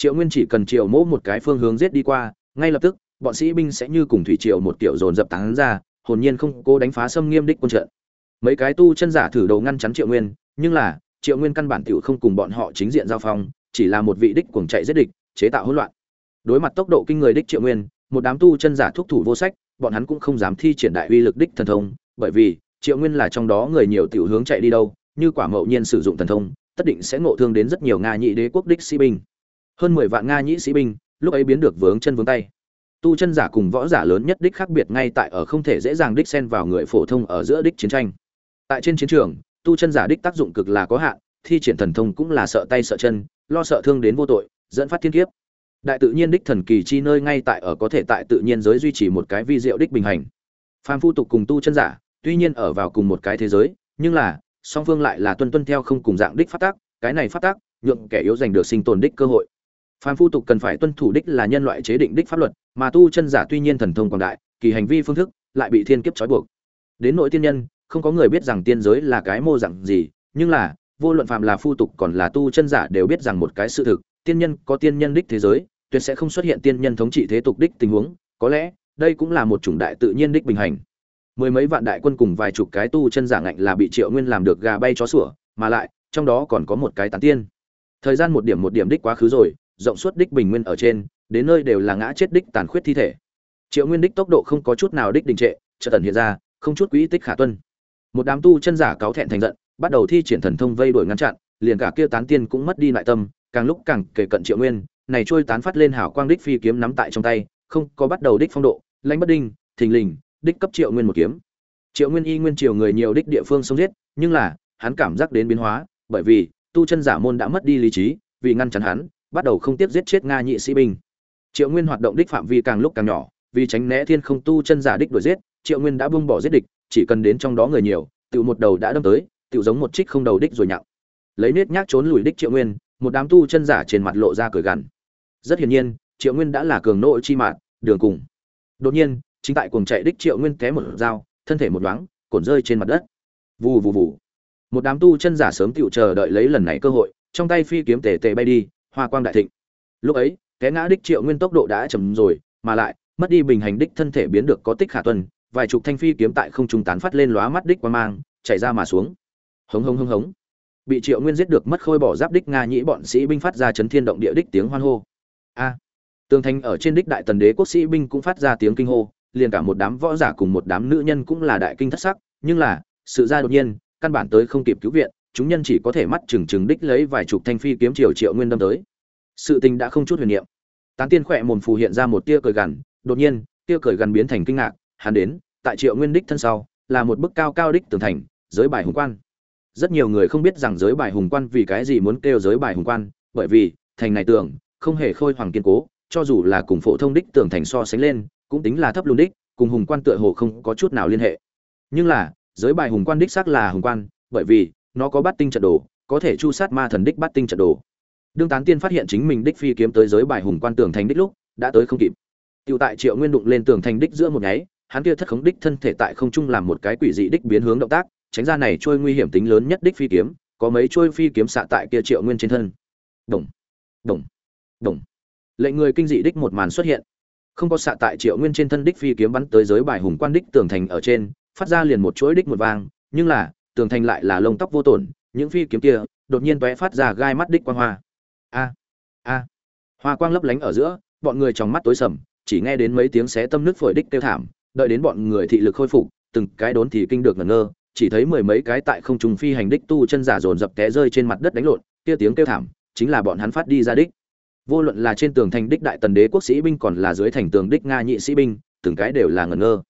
triệu nguyên chỉ cần triệu mỗ một cái phương hướng giết đi qua, ngay lập tức, bọn sĩ binh sẽ như cùng thủy triều một kiểu dồn dập tán ra, hồn nhiên không cố đánh phá xâm nghiêm đích quân trận. Mấy cái tu chân giả thử đầu ngăn chắn triệu nguyên, nhưng là, triệu nguyên căn bản tiểu không cùng bọn họ chính diện giao phong, chỉ là một vị đích cuồng chạy giết địch, chế tạo hỗn loạn. Đối mặt tốc độ kinh người đích triệu nguyên, một đám tu chân giả thúc thủ vô sách, bọn hắn cũng không dám thi triển đại uy lực đích thần thông, bởi vì, triệu nguyên là trong đó người nhiều tiểu hướng chạy đi đâu, như quả mậu nhiên sử dụng thần thông, tất định sẽ ngộ thương đến rất nhiều nga nhị đế quốc đích sĩ binh hơn mười vạn nga nhĩ sĩ binh, lúc ấy biến được vướng chân vướng tay. Tu chân giả cùng võ giả lớn nhất đích khác biệt ngay tại ở không thể dễ dàng đích xen vào người phổ thông ở giữa đích chiến tranh. Tại trên chiến trường, tu chân giả đích tác dụng cực là có hạn, thi triển thần thông cũng là sợ tay sợ chân, lo sợ thương đến vô tội, dẫn phát thiên kiếp. Đại tự nhiên đích thần kỳ chi nơi ngay tại ở có thể tại tự nhiên giới duy trì một cái vi diệu đích bình hành. Phàm phu tục cùng tu chân giả, tuy nhiên ở vào cùng một cái thế giới, nhưng là, song phương lại là tuân tuân theo không cùng dạng đích phát tác cái này phát tác nhượng kẻ yếu giành được sinh tồn đích cơ hội phàm phu tục cần phải tuân thủ đích là nhân loại chế định đích pháp luật, mà tu chân giả tuy nhiên thần thông quảng đại, kỳ hành vi phương thức lại bị thiên kiếp trói buộc. Đến nội tiên nhân, không có người biết rằng tiên giới là cái mô dạng gì, nhưng là, vô luận phàm là phu tục còn là tu chân giả đều biết rằng một cái sự thực, tiên nhân có tiên nhân đích thế giới, tuyệt sẽ không xuất hiện tiên nhân thống trị thế tục đích tình huống, có lẽ, đây cũng là một chủng đại tự nhiên đích bình hành. Mười mấy vạn đại quân cùng vài chục cái tu chân giả ngạnh là bị triệu nguyên làm được gà bay chó sủa, mà lại, trong đó còn có một cái tán tiên. Thời gian một điểm một điểm đích quá khứ rồi rộng suốt đích bình nguyên ở trên, đến nơi đều là ngã chết đích tàn khuyết thi thể. Triệu nguyên đích tốc độ không có chút nào đích đình trệ, chợt tần hiện ra, không chút quỹ tích khả tuân. Một đám tu chân giả cáo thẹn thành giận, bắt đầu thi triển thần thông vây đuổi ngăn chặn, liền cả kia tán tiên cũng mất đi lại tâm, càng lúc càng kể cận triệu nguyên, này trôi tán phát lên hảo quang đích phi kiếm nắm tại trong tay, không có bắt đầu đích phong độ, lãnh bất đinh, thình lình, đích cấp triệu nguyên một kiếm. Triệu nguyên y nguyên triều người nhiều đích địa phương sống giết, nhưng là, hắn cảm giác đến biến hóa, bởi vì, tu chân giả môn đã mất đi lý trí, vì ngăn chặn hắn bắt đầu không tiếp giết chết nga nhị sĩ binh. Triệu nguyên hoạt động đích phạm vi càng lúc càng nhỏ, vì tránh né thiên không tu chân giả đích đuổi giết, triệu nguyên đã buông bỏ giết địch, chỉ cần đến trong đó người nhiều tự một đầu đã đâm tới tự giống một trích không đầu đích rồi nhặng. Lấy nết nhác trốn lùi đích triệu nguyên, một đám tu chân giả trên mặt lộ ra cười gằn. Rất hiển nhiên, triệu nguyên đã là cường nộ chi mạng đường cùng. Đột nhiên, chính tại cuồng chạy đích triệu nguyên té một dao, thân thể một đoáng cổn rơi trên mặt đất. Vù vù vù. Một đám tu chân giả sớm tựu chờ đợi lấy lần này cơ hội, trong tay phi kiếm tề tề bay đi hoa quang đại thịnh. Lúc ấy, té ngã đích triệu nguyên tốc độ đã chậm rồi, mà lại, mất đi bình hành đích thân thể biến được có tích khả tuần vài chục thanh phi kiếm tại không trung tán phát lên lóa mắt đích quang mang chạy ra mà xuống. Hống hống hống hống. Bị triệu nguyên giết được mất khôi bỏ giáp đích nga nhĩ bọn sĩ binh phát ra chấn thiên động địa đích tiếng hoan hô. A. Tường thành ở trên đích đại tần đế quốc sĩ binh cũng phát ra tiếng kinh hô, liền cả một đám võ giả cùng một đám nữ nhân cũng là đại kinh thất sắc, nhưng là, sự ra đột nhiên, căn bản tới không kịp cứu viện chúng nhân chỉ có thể mắt chừng chừng đích lấy vài chục thanh phi kiếm triều triệu nguyên đâm tới. Sự tình đã không chút huyền niệm. Tán tiên khỏe mồm phù hiện ra một tia cười gằn, đột nhiên, tia cười gằn biến thành kinh ngạc, hắn đến, tại triệu nguyên đích thân sau, là một bức cao cao đích tường thành, giới bài hùng quan. Rất nhiều người không biết rằng giới bài hùng quan vì cái gì muốn kêu giới bài hùng quan, bởi vì, thành này tưởng không hề khôi hoàng kiên cố, cho dù là cùng phổ thông đích tường thành so sánh lên, cũng tính là thấp lùn đích, cùng hùng quan tựa hồ không có chút nào liên hệ. Nhưng là, giới bài hùng quan đích xác là hùng quan, bởi vì nó có bắt tinh trận đồ có thể chu sát ma thần đích bắt tinh trận đồ đương tán tiên phát hiện chính mình đích phi kiếm tới giới bài hùng quan tường thành đích lúc đã tới không kịp Tiêu tại Triệu Nguyên đụng lên tường thành đích giữa một nháy, hắn kia thất khống đích thân thể tại không trung làm một cái quỷ dị đích biến hướng động tác, tránh ra này trôi nguy hiểm tính lớn nhất đích phi kiếm, có mấy trôi phi kiếm xạ tại kia Triệu Nguyên trên thân. đùng đùng đùng Lệnh người kinh dị đích một màn xuất hiện. không có xạ tại triệu nguyên trên thân đích phi kiếm bắn tới giới bài hùng quan đích tường thành ở trên phát ra liền một chuỗi đích một vang nhưng là tường thành lại là lông tóc vô tổn, những phi kiếm kia đột nhiên tóe phát ra gai mắt đích quang hoa. A a, hoa quang lấp lánh ở giữa, bọn người trong mắt tối sầm, chỉ nghe đến mấy tiếng xé tâm nước phổi đích kêu thảm, đợi đến bọn người thị lực khôi phục, từng cái đốn thì kinh được ngẩn ngơ, chỉ thấy mười mấy cái tại không trung phi hành đích tu chân giả dồn dập té rơi trên mặt đất đánh lộn, kia tiếng kêu thảm chính là bọn hắn phát đi ra đích. Vô luận là trên tường thành đích đại tần đế quốc sĩ binh còn là dưới thành tường đích nga nhị sĩ binh, từng cái đều là ngẩn ngơ.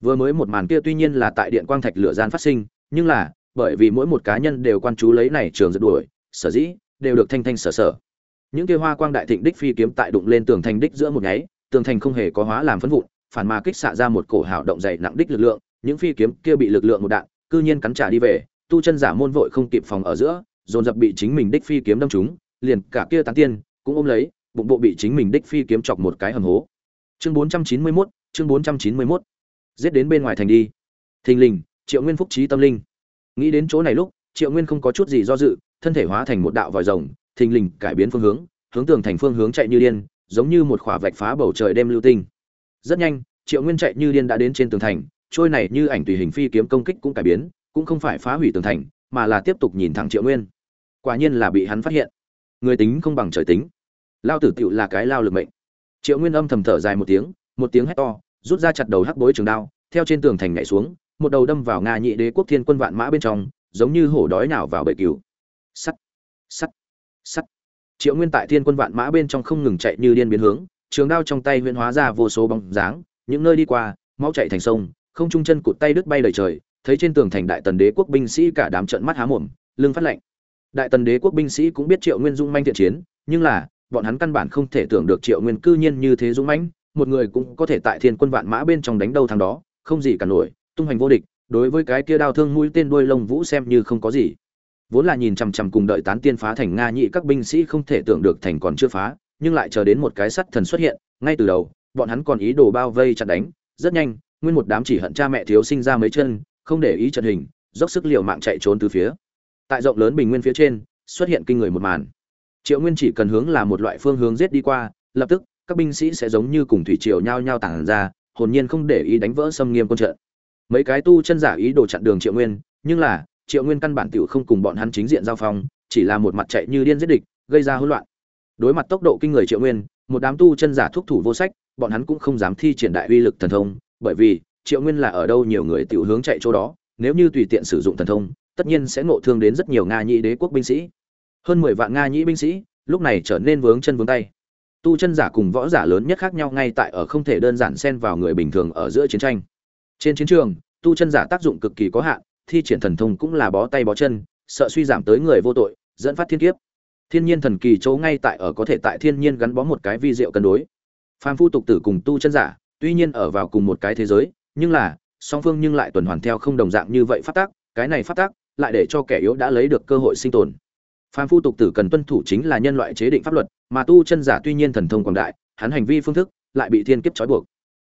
Vừa mới một màn kia tuy nhiên là tại điện quang thạch lửa gian phát sinh nhưng là bởi vì mỗi một cá nhân đều quan chú lấy này trường giật đuổi sở dĩ đều được thanh thanh sở sở. Những kia hoa quang đại thịnh đích phi kiếm tại đụng lên tường thành đích giữa một nháy tường thành không hề có hóa làm phấn vụn phản mà kích xạ ra một cổ hào động dày nặng đích lực lượng những phi kiếm kia bị lực lượng một đạn cư nhiên cắn trả đi về tu chân giả môn vội không kịp phòng ở giữa dồn dập bị chính mình đích phi kiếm đâm trúng liền cả kia tán tiên cũng ôm lấy bụng bộ bị chính mình đích phi kiếm chọc một cái hầm hố. Chương 491, chương 491. giết đến bên ngoài thành đi. Thình lình triệu nguyên phúc trí tâm linh. Nghĩ đến chỗ này lúc, triệu nguyên không có chút gì do dự, thân thể hóa thành một đạo vòi rồng, thình lình cải biến phương hướng hướng tường thành phương hướng chạy như điên, giống như một khỏa vạch phá bầu trời đêm lưu tinh. Rất nhanh, triệu nguyên chạy như điên đã đến trên tường thành, trôi này như ảnh tùy hình phi kiếm công kích cũng cải biến, cũng không phải phá hủy tường thành, mà là tiếp tục nhìn thẳng triệu nguyên. Quả nhiên là bị hắn phát hiện. Người tính không bằng trời tính. Lao tử tựu là cái lao lực mệnh. Triệu nguyên âm thầm thở dài một tiếng một tiếng hét to, rút ra chặt đầu hắc bối trường đao, theo trên tường thành nhảy xuống một đầu đâm vào nga nhị đế quốc thiên quân vạn mã bên trong, giống như hổ đói nào vào bể cừu. Sắt sắt sắt. Triệu nguyên tại thiên quân vạn mã bên trong không ngừng chạy như điên biến hướng, trường đao trong tay huyễn hóa ra vô số bóng dáng, những nơi đi qua, máu chạy thành sông, không trung chân cụt tay đứt bay lời trời, thấy trên tường thành đại tần đế quốc binh sĩ cả đám trận mắt há mồm, lưng phát lạnh. Đại tần đế quốc binh sĩ cũng biết triệu nguyên dung manh thiện chiến, nhưng là, bọn hắn căn bản không thể tưởng được triệu nguyên cư nhiên như thế dũng mãnh, một người cũng có thể tại thiên quân vạn mã bên trong đánh đâu thằng đó, không gì cả nổi tung hoành vô địch, đối với cái kia đao thương mũi tên đuôi lông vũ xem như không có gì. Vốn là nhìn chằm chằm cùng đợi tán tiên phá thành nga nhị các binh sĩ không thể tưởng được thành còn chưa phá, nhưng lại chờ đến một cái sắt thần xuất hiện, ngay từ đầu, bọn hắn còn ý đồ bao vây chặn đánh. Rất nhanh, nguyên một đám chỉ hận cha mẹ thiếu sinh ra mấy chân, không để ý trận hình, dốc sức liều mạng chạy trốn từ phía. Tại rộng lớn bình nguyên phía trên, xuất hiện kinh người một màn. Triệu nguyên chỉ cần hướng là một loại phương hướng giết đi qua, lập tức, các binh sĩ sẽ giống như cùng thủy triều nhao nhao tản ra, hồn nhiên không để ý đánh vỡ xâm nghiêm quân trận mấy cái tu chân giả ý đồ chặn đường triệu nguyên, nhưng là, triệu nguyên căn bản tiểu không cùng bọn hắn chính diện giao phong, chỉ là một mặt chạy như điên giết địch, gây ra hỗn loạn. Đối mặt tốc độ kinh người triệu nguyên, một đám tu chân giả thúc thủ vô sách, bọn hắn cũng không dám thi triển đại uy lực thần thông, bởi vì, triệu nguyên là ở đâu nhiều người tiểu hướng chạy chỗ đó, nếu như tùy tiện sử dụng thần thông, tất nhiên sẽ ngộ thương đến rất nhiều nga nhị đế quốc binh sĩ. Hơn mười vạn nga nhị binh sĩ, lúc này trở nên vướng chân vướng tay. Tu chân giả cùng võ giả lớn nhất khác nhau ngay tại ở không thể đơn giản xen vào người bình thường ở giữa chiến tranh trên chiến trường, tu chân giả tác dụng cực kỳ có hạn, thi triển thần thông cũng là bó tay bó chân, sợ suy giảm tới người vô tội, dẫn phát thiên kiếp. Thiên nhiên thần kỳ chỗ ngay tại ở có thể tại thiên nhiên gắn bó một cái vi diệu cân đối. Phàm phu tục tử cùng tu chân giả, tuy nhiên ở vào cùng một cái thế giới, nhưng là, song phương nhưng lại tuần hoàn theo không đồng dạng như vậy phát tác, cái này phát tác, lại để cho kẻ yếu đã lấy được cơ hội sinh tồn. Phàm phu tục tử cần tuân thủ chính là nhân loại chế định pháp luật, mà tu chân giả tuy nhiên thần thông quảng đại, hắn hành vi phương thức lại bị thiên kiếp trói buộc.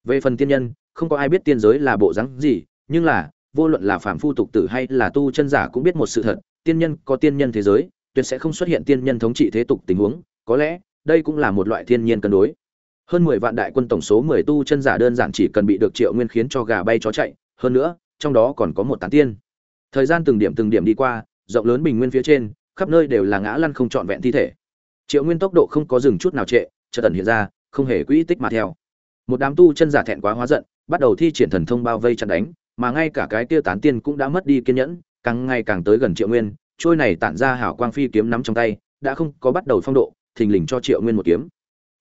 Về phần tiên nhân không có ai biết tiên giới là bộ rắn gì, nhưng là, vô luận là phàm phu tục tử hay là tu chân giả cũng biết một sự thật, tiên nhân có tiên nhân thế giới, tuyệt sẽ không xuất hiện tiên nhân thống trị thế tục tình huống, có lẽ, đây cũng là một loại thiên nhiên cân đối. Hơn mười vạn đại quân tổng số mười tu chân giả đơn giản chỉ cần bị được triệu nguyên khiến cho gà bay chó chạy, hơn nữa, trong đó còn có một tán tiên. Thời gian từng điểm từng điểm đi qua, rộng lớn bình nguyên phía trên, khắp nơi đều là ngã lăn không trọn vẹn thi thể. Triệu nguyên tốc độ không có dừng chút nào trệ, chợt ẩn hiện ra, không hề quỹ tích mà theo. Một đám tu chân giả thẹn quá hóa giận bắt đầu thi triển thần thông bao vây chặn đánh, mà ngay cả cái kia tán tiên cũng đã mất đi kiên nhẫn, càng ngày càng tới gần triệu nguyên, trôi này tản ra hảo quang phi kiếm nắm trong tay, đã không có bắt đầu phong độ, thình lình cho triệu nguyên một kiếm.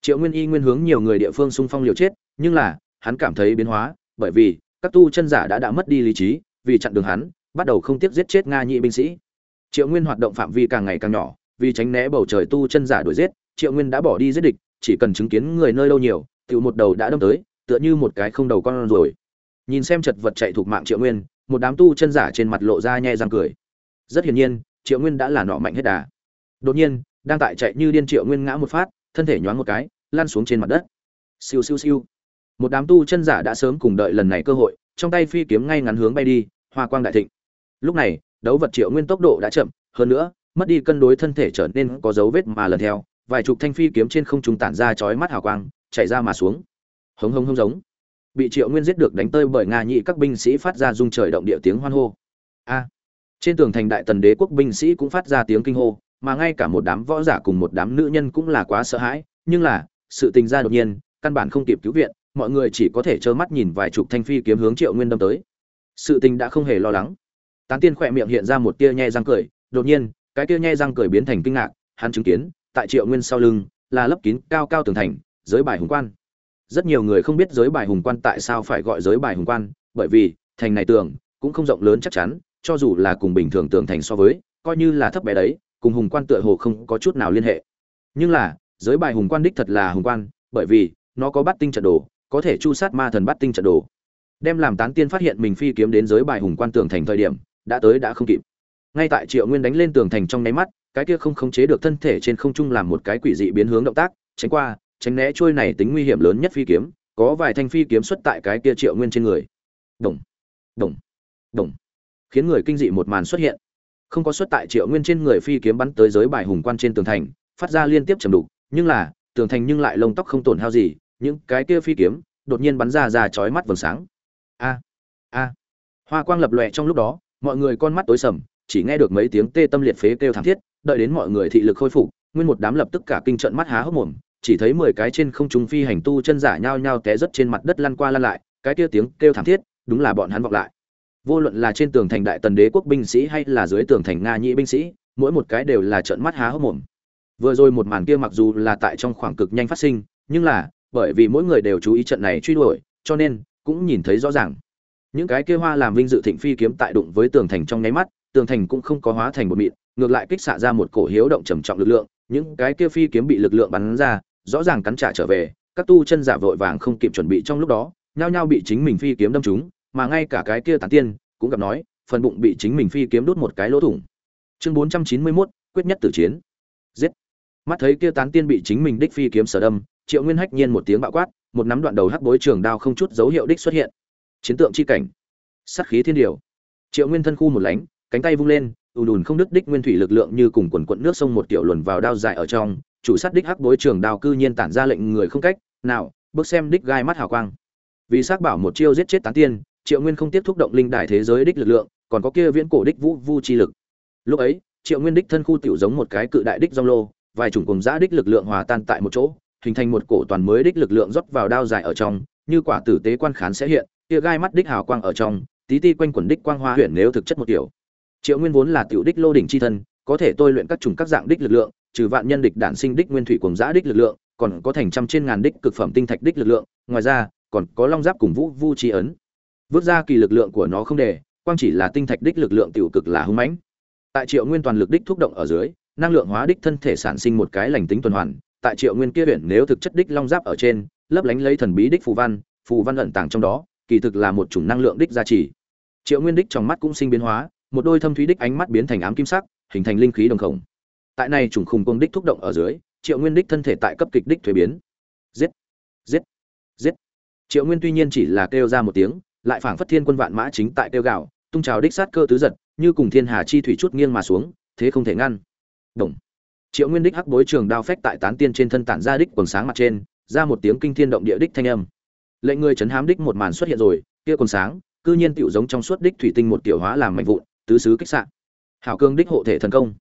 Triệu nguyên y nguyên hướng nhiều người địa phương xung phong liều chết, nhưng là, hắn cảm thấy biến hóa, bởi vì, các tu chân giả đã đã mất đi lý trí, vì chặn đường hắn, bắt đầu không tiếc giết chết nga nhị binh sĩ. Triệu nguyên hoạt động phạm vi càng ngày càng nhỏ, vì tránh né bầu trời tu chân giả đuổi giết, triệu nguyên đã bỏ đi giết địch, chỉ cần chứng kiến người nơi lâu nhiều, tiểu một đầu đã đâm tới tựa như một cái không đầu con rồi. Nhìn xem chật vật chạy thuộc mạng triệu nguyên, một đám tu chân giả trên mặt lộ ra nhe răng cười. Rất hiển nhiên, triệu nguyên đã là nọ mạnh hết đà. Đột nhiên, đang tại chạy như điên triệu nguyên ngã một phát, thân thể nhoáng một cái, lăn xuống trên mặt đất. Siêu siêu siêu. Một đám tu chân giả đã sớm cùng đợi lần này cơ hội, trong tay phi kiếm ngay ngắn hướng bay đi, hoa quang đại thịnh. Lúc này, đấu vật triệu nguyên tốc độ đã chậm, hơn nữa, mất đi cân đối thân thể trở nên có dấu vết mà lần theo, vài chục thanh phi kiếm trên không trung tản ra chói mắt hào quang chạy ra mà xuống hống hống hống giống. Bị triệu nguyên giết được đánh tơi bởi nga nhị các binh sĩ phát ra rung trời động địa tiếng hoan hô. A. Trên tường thành đại tần đế quốc binh sĩ cũng phát ra tiếng kinh hô, mà ngay cả một đám võ giả cùng một đám nữ nhân cũng là quá sợ hãi, nhưng là, sự tình ra đột nhiên, căn bản không kịp cứu viện, mọi người chỉ có thể trơ mắt nhìn vài chục thanh phi kiếm hướng triệu nguyên đâm tới. Sự tình đã không hề lo lắng. Tán tiên khỏe miệng hiện ra một tia nhe răng cười, đột nhiên, cái tia nhe răng cười biến thành kinh ngạc, hắn chứng kiến, tại triệu nguyên sau lưng, là lấp kín cao cao tường thành, giới bài hùng quan rất nhiều người không biết giới bài hùng quan tại sao phải gọi giới bài hùng quan, bởi vì, thành này tường, cũng không rộng lớn chắc chắn, cho dù là cùng bình thường tường thành so với, coi như là thấp bé đấy, cùng hùng quan tựa hồ không có chút nào liên hệ. Nhưng là, giới bài hùng quan đích thật là hùng quan, bởi vì, nó có bắt tinh trận đồ, có thể chu sát ma thần bắt tinh trận đồ. Đem làm tán tiên phát hiện mình phi kiếm đến giới bài hùng quan tường thành thời điểm, đã tới đã không kịp. Ngay tại triệu nguyên đánh lên tường thành trong nháy mắt, cái kia không khống chế được thân thể trên không trung làm một cái quỷ dị biến hướng động tác, tránh qua tránh né trôi này tính nguy hiểm lớn nhất phi kiếm, có vài thanh phi kiếm xuất tại cái kia triệu nguyên trên người. Đồng đồng đồng. Khiến người kinh dị một màn xuất hiện. Không có xuất tại triệu nguyên trên người phi kiếm bắn tới giới bài hùng quan trên tường thành, phát ra liên tiếp chầm đục, nhưng là, tường thành nhưng lại lông tóc không tổn hao gì, những cái kia phi kiếm đột nhiên bắn ra ra chói mắt vầng sáng. A a. Hoa quang lập lòe trong lúc đó, mọi người con mắt tối sầm, chỉ nghe được mấy tiếng tê tâm liệt phế kêu thảm thiết, đợi đến mọi người thị lực khôi phục, nguyên một đám lập tức cả kinh trận mắt há hốc mồm chỉ thấy mười cái trên không trung phi hành tu chân giả nhao nhao té rất trên mặt đất lăn qua lăn lại, cái kia tiếng kêu thảm thiết, đúng là bọn hắn vọng lại. Vô luận là trên tường thành đại tần đế quốc binh sĩ hay là dưới tường thành nga nhĩ binh sĩ, mỗi một cái đều là trợn mắt há hốc mồm. Vừa rồi một màn kia mặc dù là tại trong khoảng cực nhanh phát sinh, nhưng là, bởi vì mỗi người đều chú ý trận này truy đuổi, cho nên cũng nhìn thấy rõ ràng. Những cái kia hoa làm vinh dự thịnh phi kiếm tại đụng với tường thành trong nháy mắt, tường thành cũng không có hóa thành một mịn, ngược lại kích xạ ra một cổ hiếu động trầm trọng lực lượng, những cái kia phi kiếm bị lực lượng bắn ra rõ ràng cắn trả trở về các tu chân giả vội vàng không kịp chuẩn bị trong lúc đó nhao nhao bị chính mình phi kiếm đâm trúng mà ngay cả cái kia tán tiên cũng gặp nói phần bụng bị chính mình phi kiếm đốt một cái lỗ thủng. Chương bốn trăm chín mươi 491, quyết nhất tử chiến. Giết. Mắt thấy kia tán tiên bị chính mình đích phi kiếm sở đâm triệu nguyên hách nhiên một tiếng bạo quát một nắm đoạn đầu hắc bối trường đao không chút dấu hiệu đích xuất hiện. Chiến tượng chi cảnh. Sát khí thiên điều. Triệu nguyên thân khu một lánh cánh tay vung lên ù đùn không đứt đích nguyên thủy lực lượng như cùng quần quận nước sông một tiểu luồn vào đao dài ở trong chủ sát đích hắc bối trường đào cư nhiên tản ra lệnh người không cách, nào, bước xem đích gai mắt hào quang. Vì xác bảo một chiêu giết chết tán tiên, triệu nguyên không tiếp thúc động linh đại thế giới đích lực lượng, còn có kia viễn cổ đích vũ, vu chi lực. Lúc ấy, triệu nguyên đích thân khu tiểu giống một cái cự đại đích rong lô, vài chủng cùng giã đích lực lượng hòa tan tại một chỗ, hình thành một cổ toàn mới đích lực lượng rót vào đao dài ở trong, như quả tử tế quan khán sẽ hiện, kia gai mắt đích hào quang ở trong, tí ti quanh quẩn đích quang hoa huyện nếu thực chất một kiểu. Triệu nguyên vốn là tiểu đích lô đỉnh chi thân, có thể tôi luyện các chủng các dạng đích lực lượng trừ vạn nhân địch đản sinh đích nguyên thủy cùng giã đích lực lượng, còn có thành trăm trên ngàn đích cực phẩm tinh thạch đích lực lượng, ngoài ra, còn có long giáp cùng vũ vu chi ấn. Vứt ra kỳ lực lượng của nó không để, quang chỉ là tinh thạch đích lực lượng tiểu cực là hung mãnh. Tại triệu nguyên toàn lực đích thúc động ở dưới, năng lượng hóa đích thân thể sản sinh một cái lành tính tuần hoàn, tại triệu nguyên kia huyện nếu thực chất đích long giáp ở trên, lấp lánh lấy thần bí đích phù văn phù văn ẩn tàng trong đó, kỳ thực là một chủng năng lượng đích gia trì. Triệu nguyên đích trong mắt cũng sinh biến hóa, một đôi thâm thúy đích ánh mắt biến thành ám kim sắc, hình thành linh khí đồng khổng tại này trùng khùng công đích thúc động ở dưới, triệu nguyên đích thân thể tại cấp kịch đích thuế biến. Giết! Giết! Giết! Triệu nguyên tuy nhiên chỉ là kêu ra một tiếng, lại phảng phất thiên quân vạn mã chính tại kêu gạo tung trào đích sát cơ tứ giật, như cùng thiên hà chi thủy chút nghiêng mà xuống, thế không thể ngăn. Đồng triệu nguyên đích hắc bối trường đao phách tại tán tiên trên thân tản ra đích quần sáng mặt trên, ra một tiếng kinh thiên động địa đích thanh âm. Lệnh người chấn hám đích một màn xuất hiện rồi, kia quần sáng, cư nhiên tựu giống trong suốt đích thủy tinh một tiểu hóa làm mạnh vụn, tứ xứ kích sạn hảo cương đích hộ thể thần công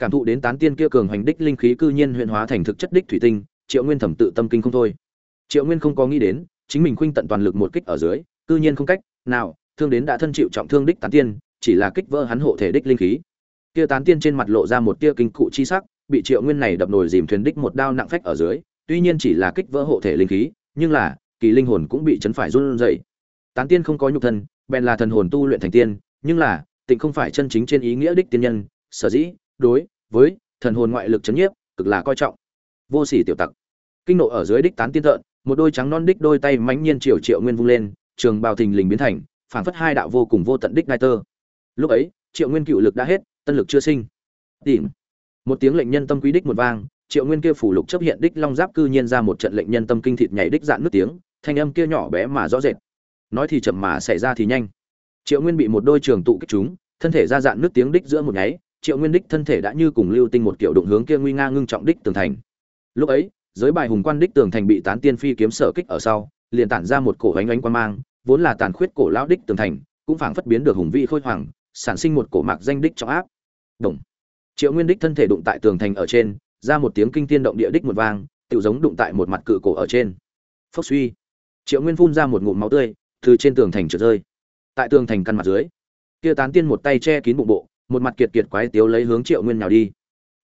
cảm thụ đến tán tiên kia cường hoành đích linh khí cư nhiên huyện hóa thành thực chất đích thủy tinh, triệu nguyên thẩm tự tâm kinh không thôi. Triệu nguyên không có nghĩ đến, chính mình khuynh tận toàn lực một kích ở dưới, cư nhiên không cách nào, thương đến đã thân chịu trọng thương đích tán tiên, chỉ là kích vỡ hắn hộ thể đích linh khí. Kia tán tiên trên mặt lộ ra một tia kinh cụ chi sắc, bị triệu nguyên này đập nồi dìm thuyền đích một đao nặng phách ở dưới, tuy nhiên chỉ là kích vỡ hộ thể linh khí, nhưng là, kỳ linh hồn cũng bị chấn phải run rẩy. Tán tiên không có nhục thân, bèn là thần hồn tu luyện thành tiên, nhưng là, tịnh không phải chân chính trên ý nghĩa đích tiên nhân, sở dĩ đối với thần hồn ngoại lực chấn nhiếp cực là coi trọng. Vô sỉ tiểu tặc. Kinh nộ ở dưới đích tán tiên thợn, một đôi trắng non đích đôi tay mãnh nhiên triều triệu nguyên vung lên, trường bào thình lình biến thành phản phất hai đạo vô cùng vô tận đích ngai tơ. Lúc ấy, triệu nguyên cựu lực đã hết, tân lực chưa sinh. Tìm. Một tiếng lệnh nhân tâm quý đích một vang, triệu nguyên kia phủ lục chấp hiện đích long giáp cư nhiên ra một trận lệnh nhân tâm kinh thịt nhảy đích dạn nước tiếng, thanh âm kia nhỏ bé mà rõ rệt. Nói thì chậm mà xảy ra thì nhanh. Triệu nguyên bị một đôi trường tụ kích chúng thân thể ra dạn nước tiếng đích giữa một nháy triệu nguyên đích thân thể đã như cùng lưu tinh một kiểu đụng hướng kia nguy nga ngưng trọng đích tường thành. Lúc ấy, giới bài hùng quan đích tường thành bị tán tiên phi kiếm sở kích ở sau, liền tản ra một cổ ánh ánh quan mang, vốn là tàn khuyết cổ lão đích tường thành, cũng phảng phất biến được hùng vĩ khôi hoàng, sản sinh một cổ mạc danh đích trọng áp. Đồng triệu nguyên đích thân thể đụng tại tường thành ở trên, ra một tiếng kinh tiên động địa đích một vang tự giống đụng tại một mặt cự cổ ở trên. Phốc suy. Triệu nguyên phun ra một ngụm máu tươi, từ trên tường thành trượt rơi. Tại tường thành căn mặt dưới, kia tán tiên một tay che kín bụng bộ một mặt kiệt kiệt quái tiếu lấy hướng triệu nguyên nhào đi.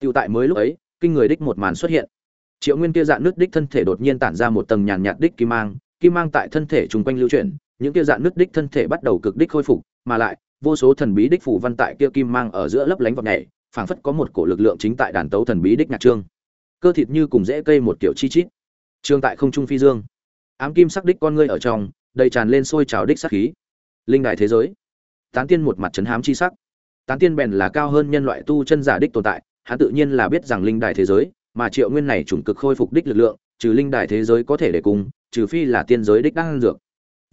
Tựu tại mới lúc ấy, kinh người đích một màn xuất hiện. Triệu nguyên kia dạn nước đích thân thể đột nhiên tản ra một tầng nhàn nhạt đích kim mang kim mang tại thân thể chung quanh lưu chuyển, những kia dạn nước đích thân thể bắt đầu cực đích khôi phục, mà lại, vô số thần bí đích phủ văn tại kia kim mang ở giữa lấp lánh vật nhảy, phảng phất có một cổ lực lượng chính tại đàn tấu thần bí đích nhạc trương. Cơ thịt như cùng rễ cây một kiểu chi chít. Trương tại không trung phi dương. Ám kim sắc đích con ngươi ở trong, đầy tràn lên sôi trào đích sắc khí. Linh đại thế giới. Tán tiên một mặt chấn hám chi sắc tán tiên bèn là cao hơn nhân loại tu chân giả đích tồn tại, hắn tự nhiên là biết rằng linh đài thế giới, mà triệu nguyên này chủng cực khôi phục đích lực lượng, trừ linh đài thế giới có thể để cùng, trừ phi là tiên giới đích đang dược.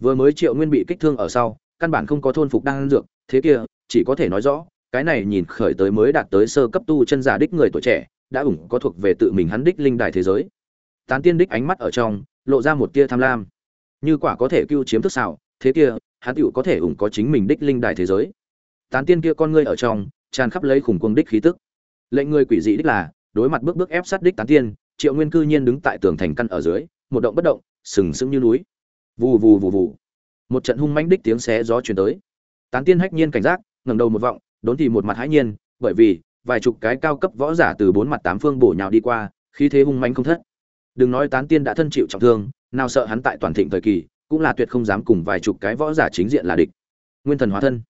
Vừa mới triệu nguyên bị kích thương ở sau, căn bản không có thôn phục đang dược, thế kia, chỉ có thể nói rõ, cái này nhìn khởi tới mới đạt tới sơ cấp tu chân giả đích người tuổi trẻ, đã ủng có thuộc về tự mình hắn đích linh đài thế giới. Tán tiên đích ánh mắt ở trong, lộ ra một tia tham lam. Như quả có thể cưu chiếm thức xảo, thế kia, hắn tựu có thể ủng có chính mình đích linh đài thế giới tán tiên kia con ngươi ở trong, tràn khắp lấy khủng quân đích khí tức. Lệnh người quỷ dị đích là, đối mặt bước bước ép sát đích tán tiên, triệu nguyên cư nhiên đứng tại tường thành căn ở dưới, một động bất động, sừng sững như núi. Vù vù vù vù. Một trận hung mãnh đích tiếng xé gió truyền tới. Tán tiên hách nhiên cảnh giác, ngẩng đầu một vọng, đốn thì một mặt hãi nhiên, bởi vì, vài chục cái cao cấp võ giả từ bốn mặt tám phương bổ nhào đi qua, khí thế hung mãnh không thất. Đừng nói tán tiên đã thân chịu trọng thương, nào sợ hắn tại toàn thịnh thời kỳ, cũng là tuyệt không dám cùng vài chục cái võ giả chính diện là địch. Nguyên thần hóa thân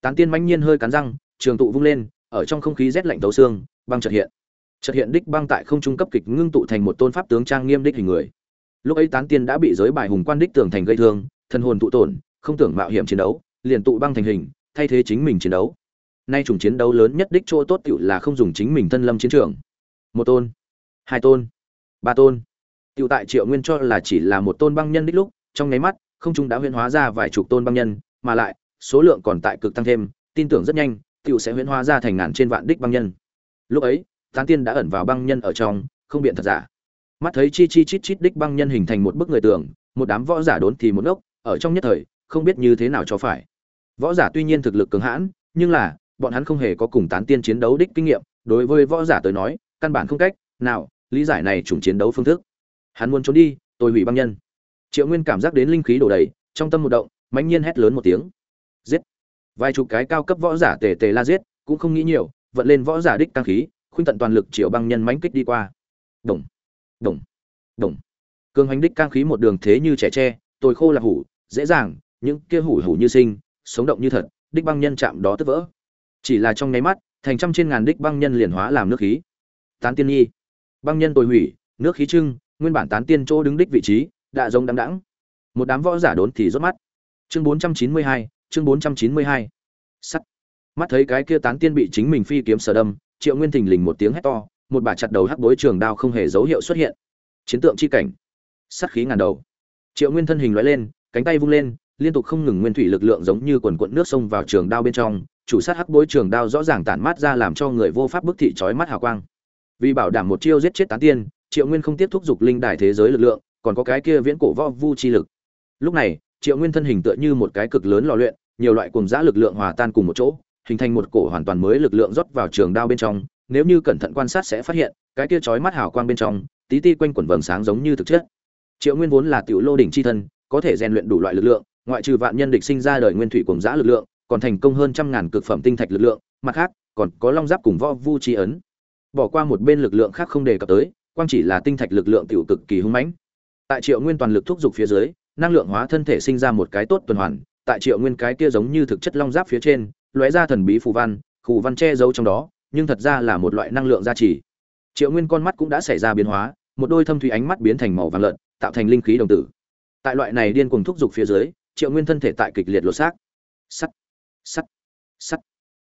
tán tiên mãnh nhiên hơi cắn răng, trường tụ vung lên, ở trong không khí rét lạnh tấu xương, băng chợt hiện. Chợt hiện đích băng tại không trung cấp kịch ngưng tụ thành một tôn pháp tướng trang nghiêm đích hình người. Lúc ấy tán tiên đã bị giới bài hùng quan đích tường thành gây thương thân hồn tụ tổn, không tưởng mạo hiểm chiến đấu, liền tụ băng thành hình, thay thế chính mình chiến đấu. Nay chủng chiến đấu lớn nhất đích chỗ tốt tựu là không dùng chính mình thân lâm chiến trường. Một tôn, hai tôn, ba tôn. Tựu tại triệu nguyên cho là chỉ là một tôn băng nhân đích lúc, trong nháy mắt, không trung đã huyễn hóa ra vài chục tôn băng nhân, mà lại số lượng còn tại cực tăng thêm, tin tưởng rất nhanh, tiểu sẽ huyễn hóa ra thành ngàn trên vạn đích băng nhân. Lúc ấy, tán tiên đã ẩn vào băng nhân ở trong, không biện thật giả. Mắt thấy chi chi chít chít đích băng nhân hình thành một bức người tường một đám võ giả đốn thì một ngốc, ở trong nhất thời, không biết như thế nào cho phải. Võ giả tuy nhiên thực lực cường hãn, nhưng là, bọn hắn không hề có cùng tán tiên chiến đấu đích kinh nghiệm, đối với võ giả tới nói, căn bản không cách nào lý giải này chủng chiến đấu phương thức. Hắn muốn trốn đi, tôi hủy băng nhân. Triệu nguyên cảm giác đến linh khí đổ đầy, trong tâm một động, mãnh nhiên hét lớn một tiếng. Giết. Vài chục cái cao cấp võ giả tề tề la giết, cũng không nghĩ nhiều, vận lên võ giả đích tăng khí, khuynh tận toàn lực triệu băng nhân mãnh kích đi qua. Đồng. Đồng. Đồng. cường hoành đích tăng khí một đường thế như trẻ tre, tôi khô là hủ, dễ dàng, những kia hủ hủ như sinh, sống động như thật, đích băng nhân chạm đó tức vỡ. Chỉ là trong nháy mắt, thành trăm trên ngàn đích băng nhân liền hóa làm nước khí. Tán tiên nhi, băng nhân tồi hủy, nước khí trưng, nguyên bản tán tiên chỗ đứng đích vị trí, đã giống đắng đắng. Một đám võ giả đốn thì rốt mắt. Chương 492, chương bốn trăm chín mươi hai. Sắt. Mắt thấy cái kia tán tiên bị chính mình phi kiếm sở đâm, triệu nguyên thình lình một tiếng hét to, một bà chặt đầu hắc bối trường đao không hề dấu hiệu xuất hiện. Chiến tượng chi cảnh. Sắt khí ngàn đầu. Triệu nguyên thân hình loại lên, cánh tay vung lên, liên tục không ngừng nguyên thủy lực lượng giống như quần quận nước sông vào trường đao bên trong, chủ sát hắc bối trường đao rõ ràng tản mát ra làm cho người vô pháp bức thị chói mắt hào quang. Vì bảo đảm một chiêu giết chết tán tiên, triệu nguyên không tiếp thúc dục linh đài thế giới lực lượng, còn có cái kia viễn cổ võ vu chi lực. Lúc này triệu nguyên thân hình tựa như một cái cực lớn lò luyện, nhiều loại cùng giã lực lượng hòa tan cùng một chỗ, hình thành một cổ hoàn toàn mới lực lượng rót vào trường đao bên trong, nếu như cẩn thận quan sát sẽ phát hiện, cái kia chói mắt hào quang bên trong, tí ti quanh quẩn vầng sáng giống như thực chất. Triệu nguyên vốn là tiểu lô đỉnh chi thân, có thể rèn luyện đủ loại lực lượng, ngoại trừ vạn nhân địch sinh ra đời nguyên thủy cùng giã lực lượng, còn thành công hơn trăm ngàn cực phẩm tinh thạch lực lượng, mặt khác, còn có long giáp cùng võ vu chi ấn. Bỏ qua một bên lực lượng khác không đề cập tới, quang chỉ là tinh thạch lực lượng tiểu cực kỳ hung mãnh. Tại triệu nguyên toàn lực thúc giục phía dưới năng lượng hóa thân thể sinh ra một cái tốt tuần hoàn, tại triệu nguyên cái kia giống như thực chất long giáp phía trên, lóe ra thần bí phù văn phù văn che giấu trong đó, nhưng thật ra là một loại năng lượng gia trì. Triệu nguyên con mắt cũng đã xảy ra biến hóa, một đôi thâm thủy ánh mắt biến thành màu vàng lợn, tạo thành linh khí đồng tử. Tại loại này điên cuồng thúc giục phía dưới, triệu nguyên thân thể tại kịch liệt lột xác. Sắt sắt sắt.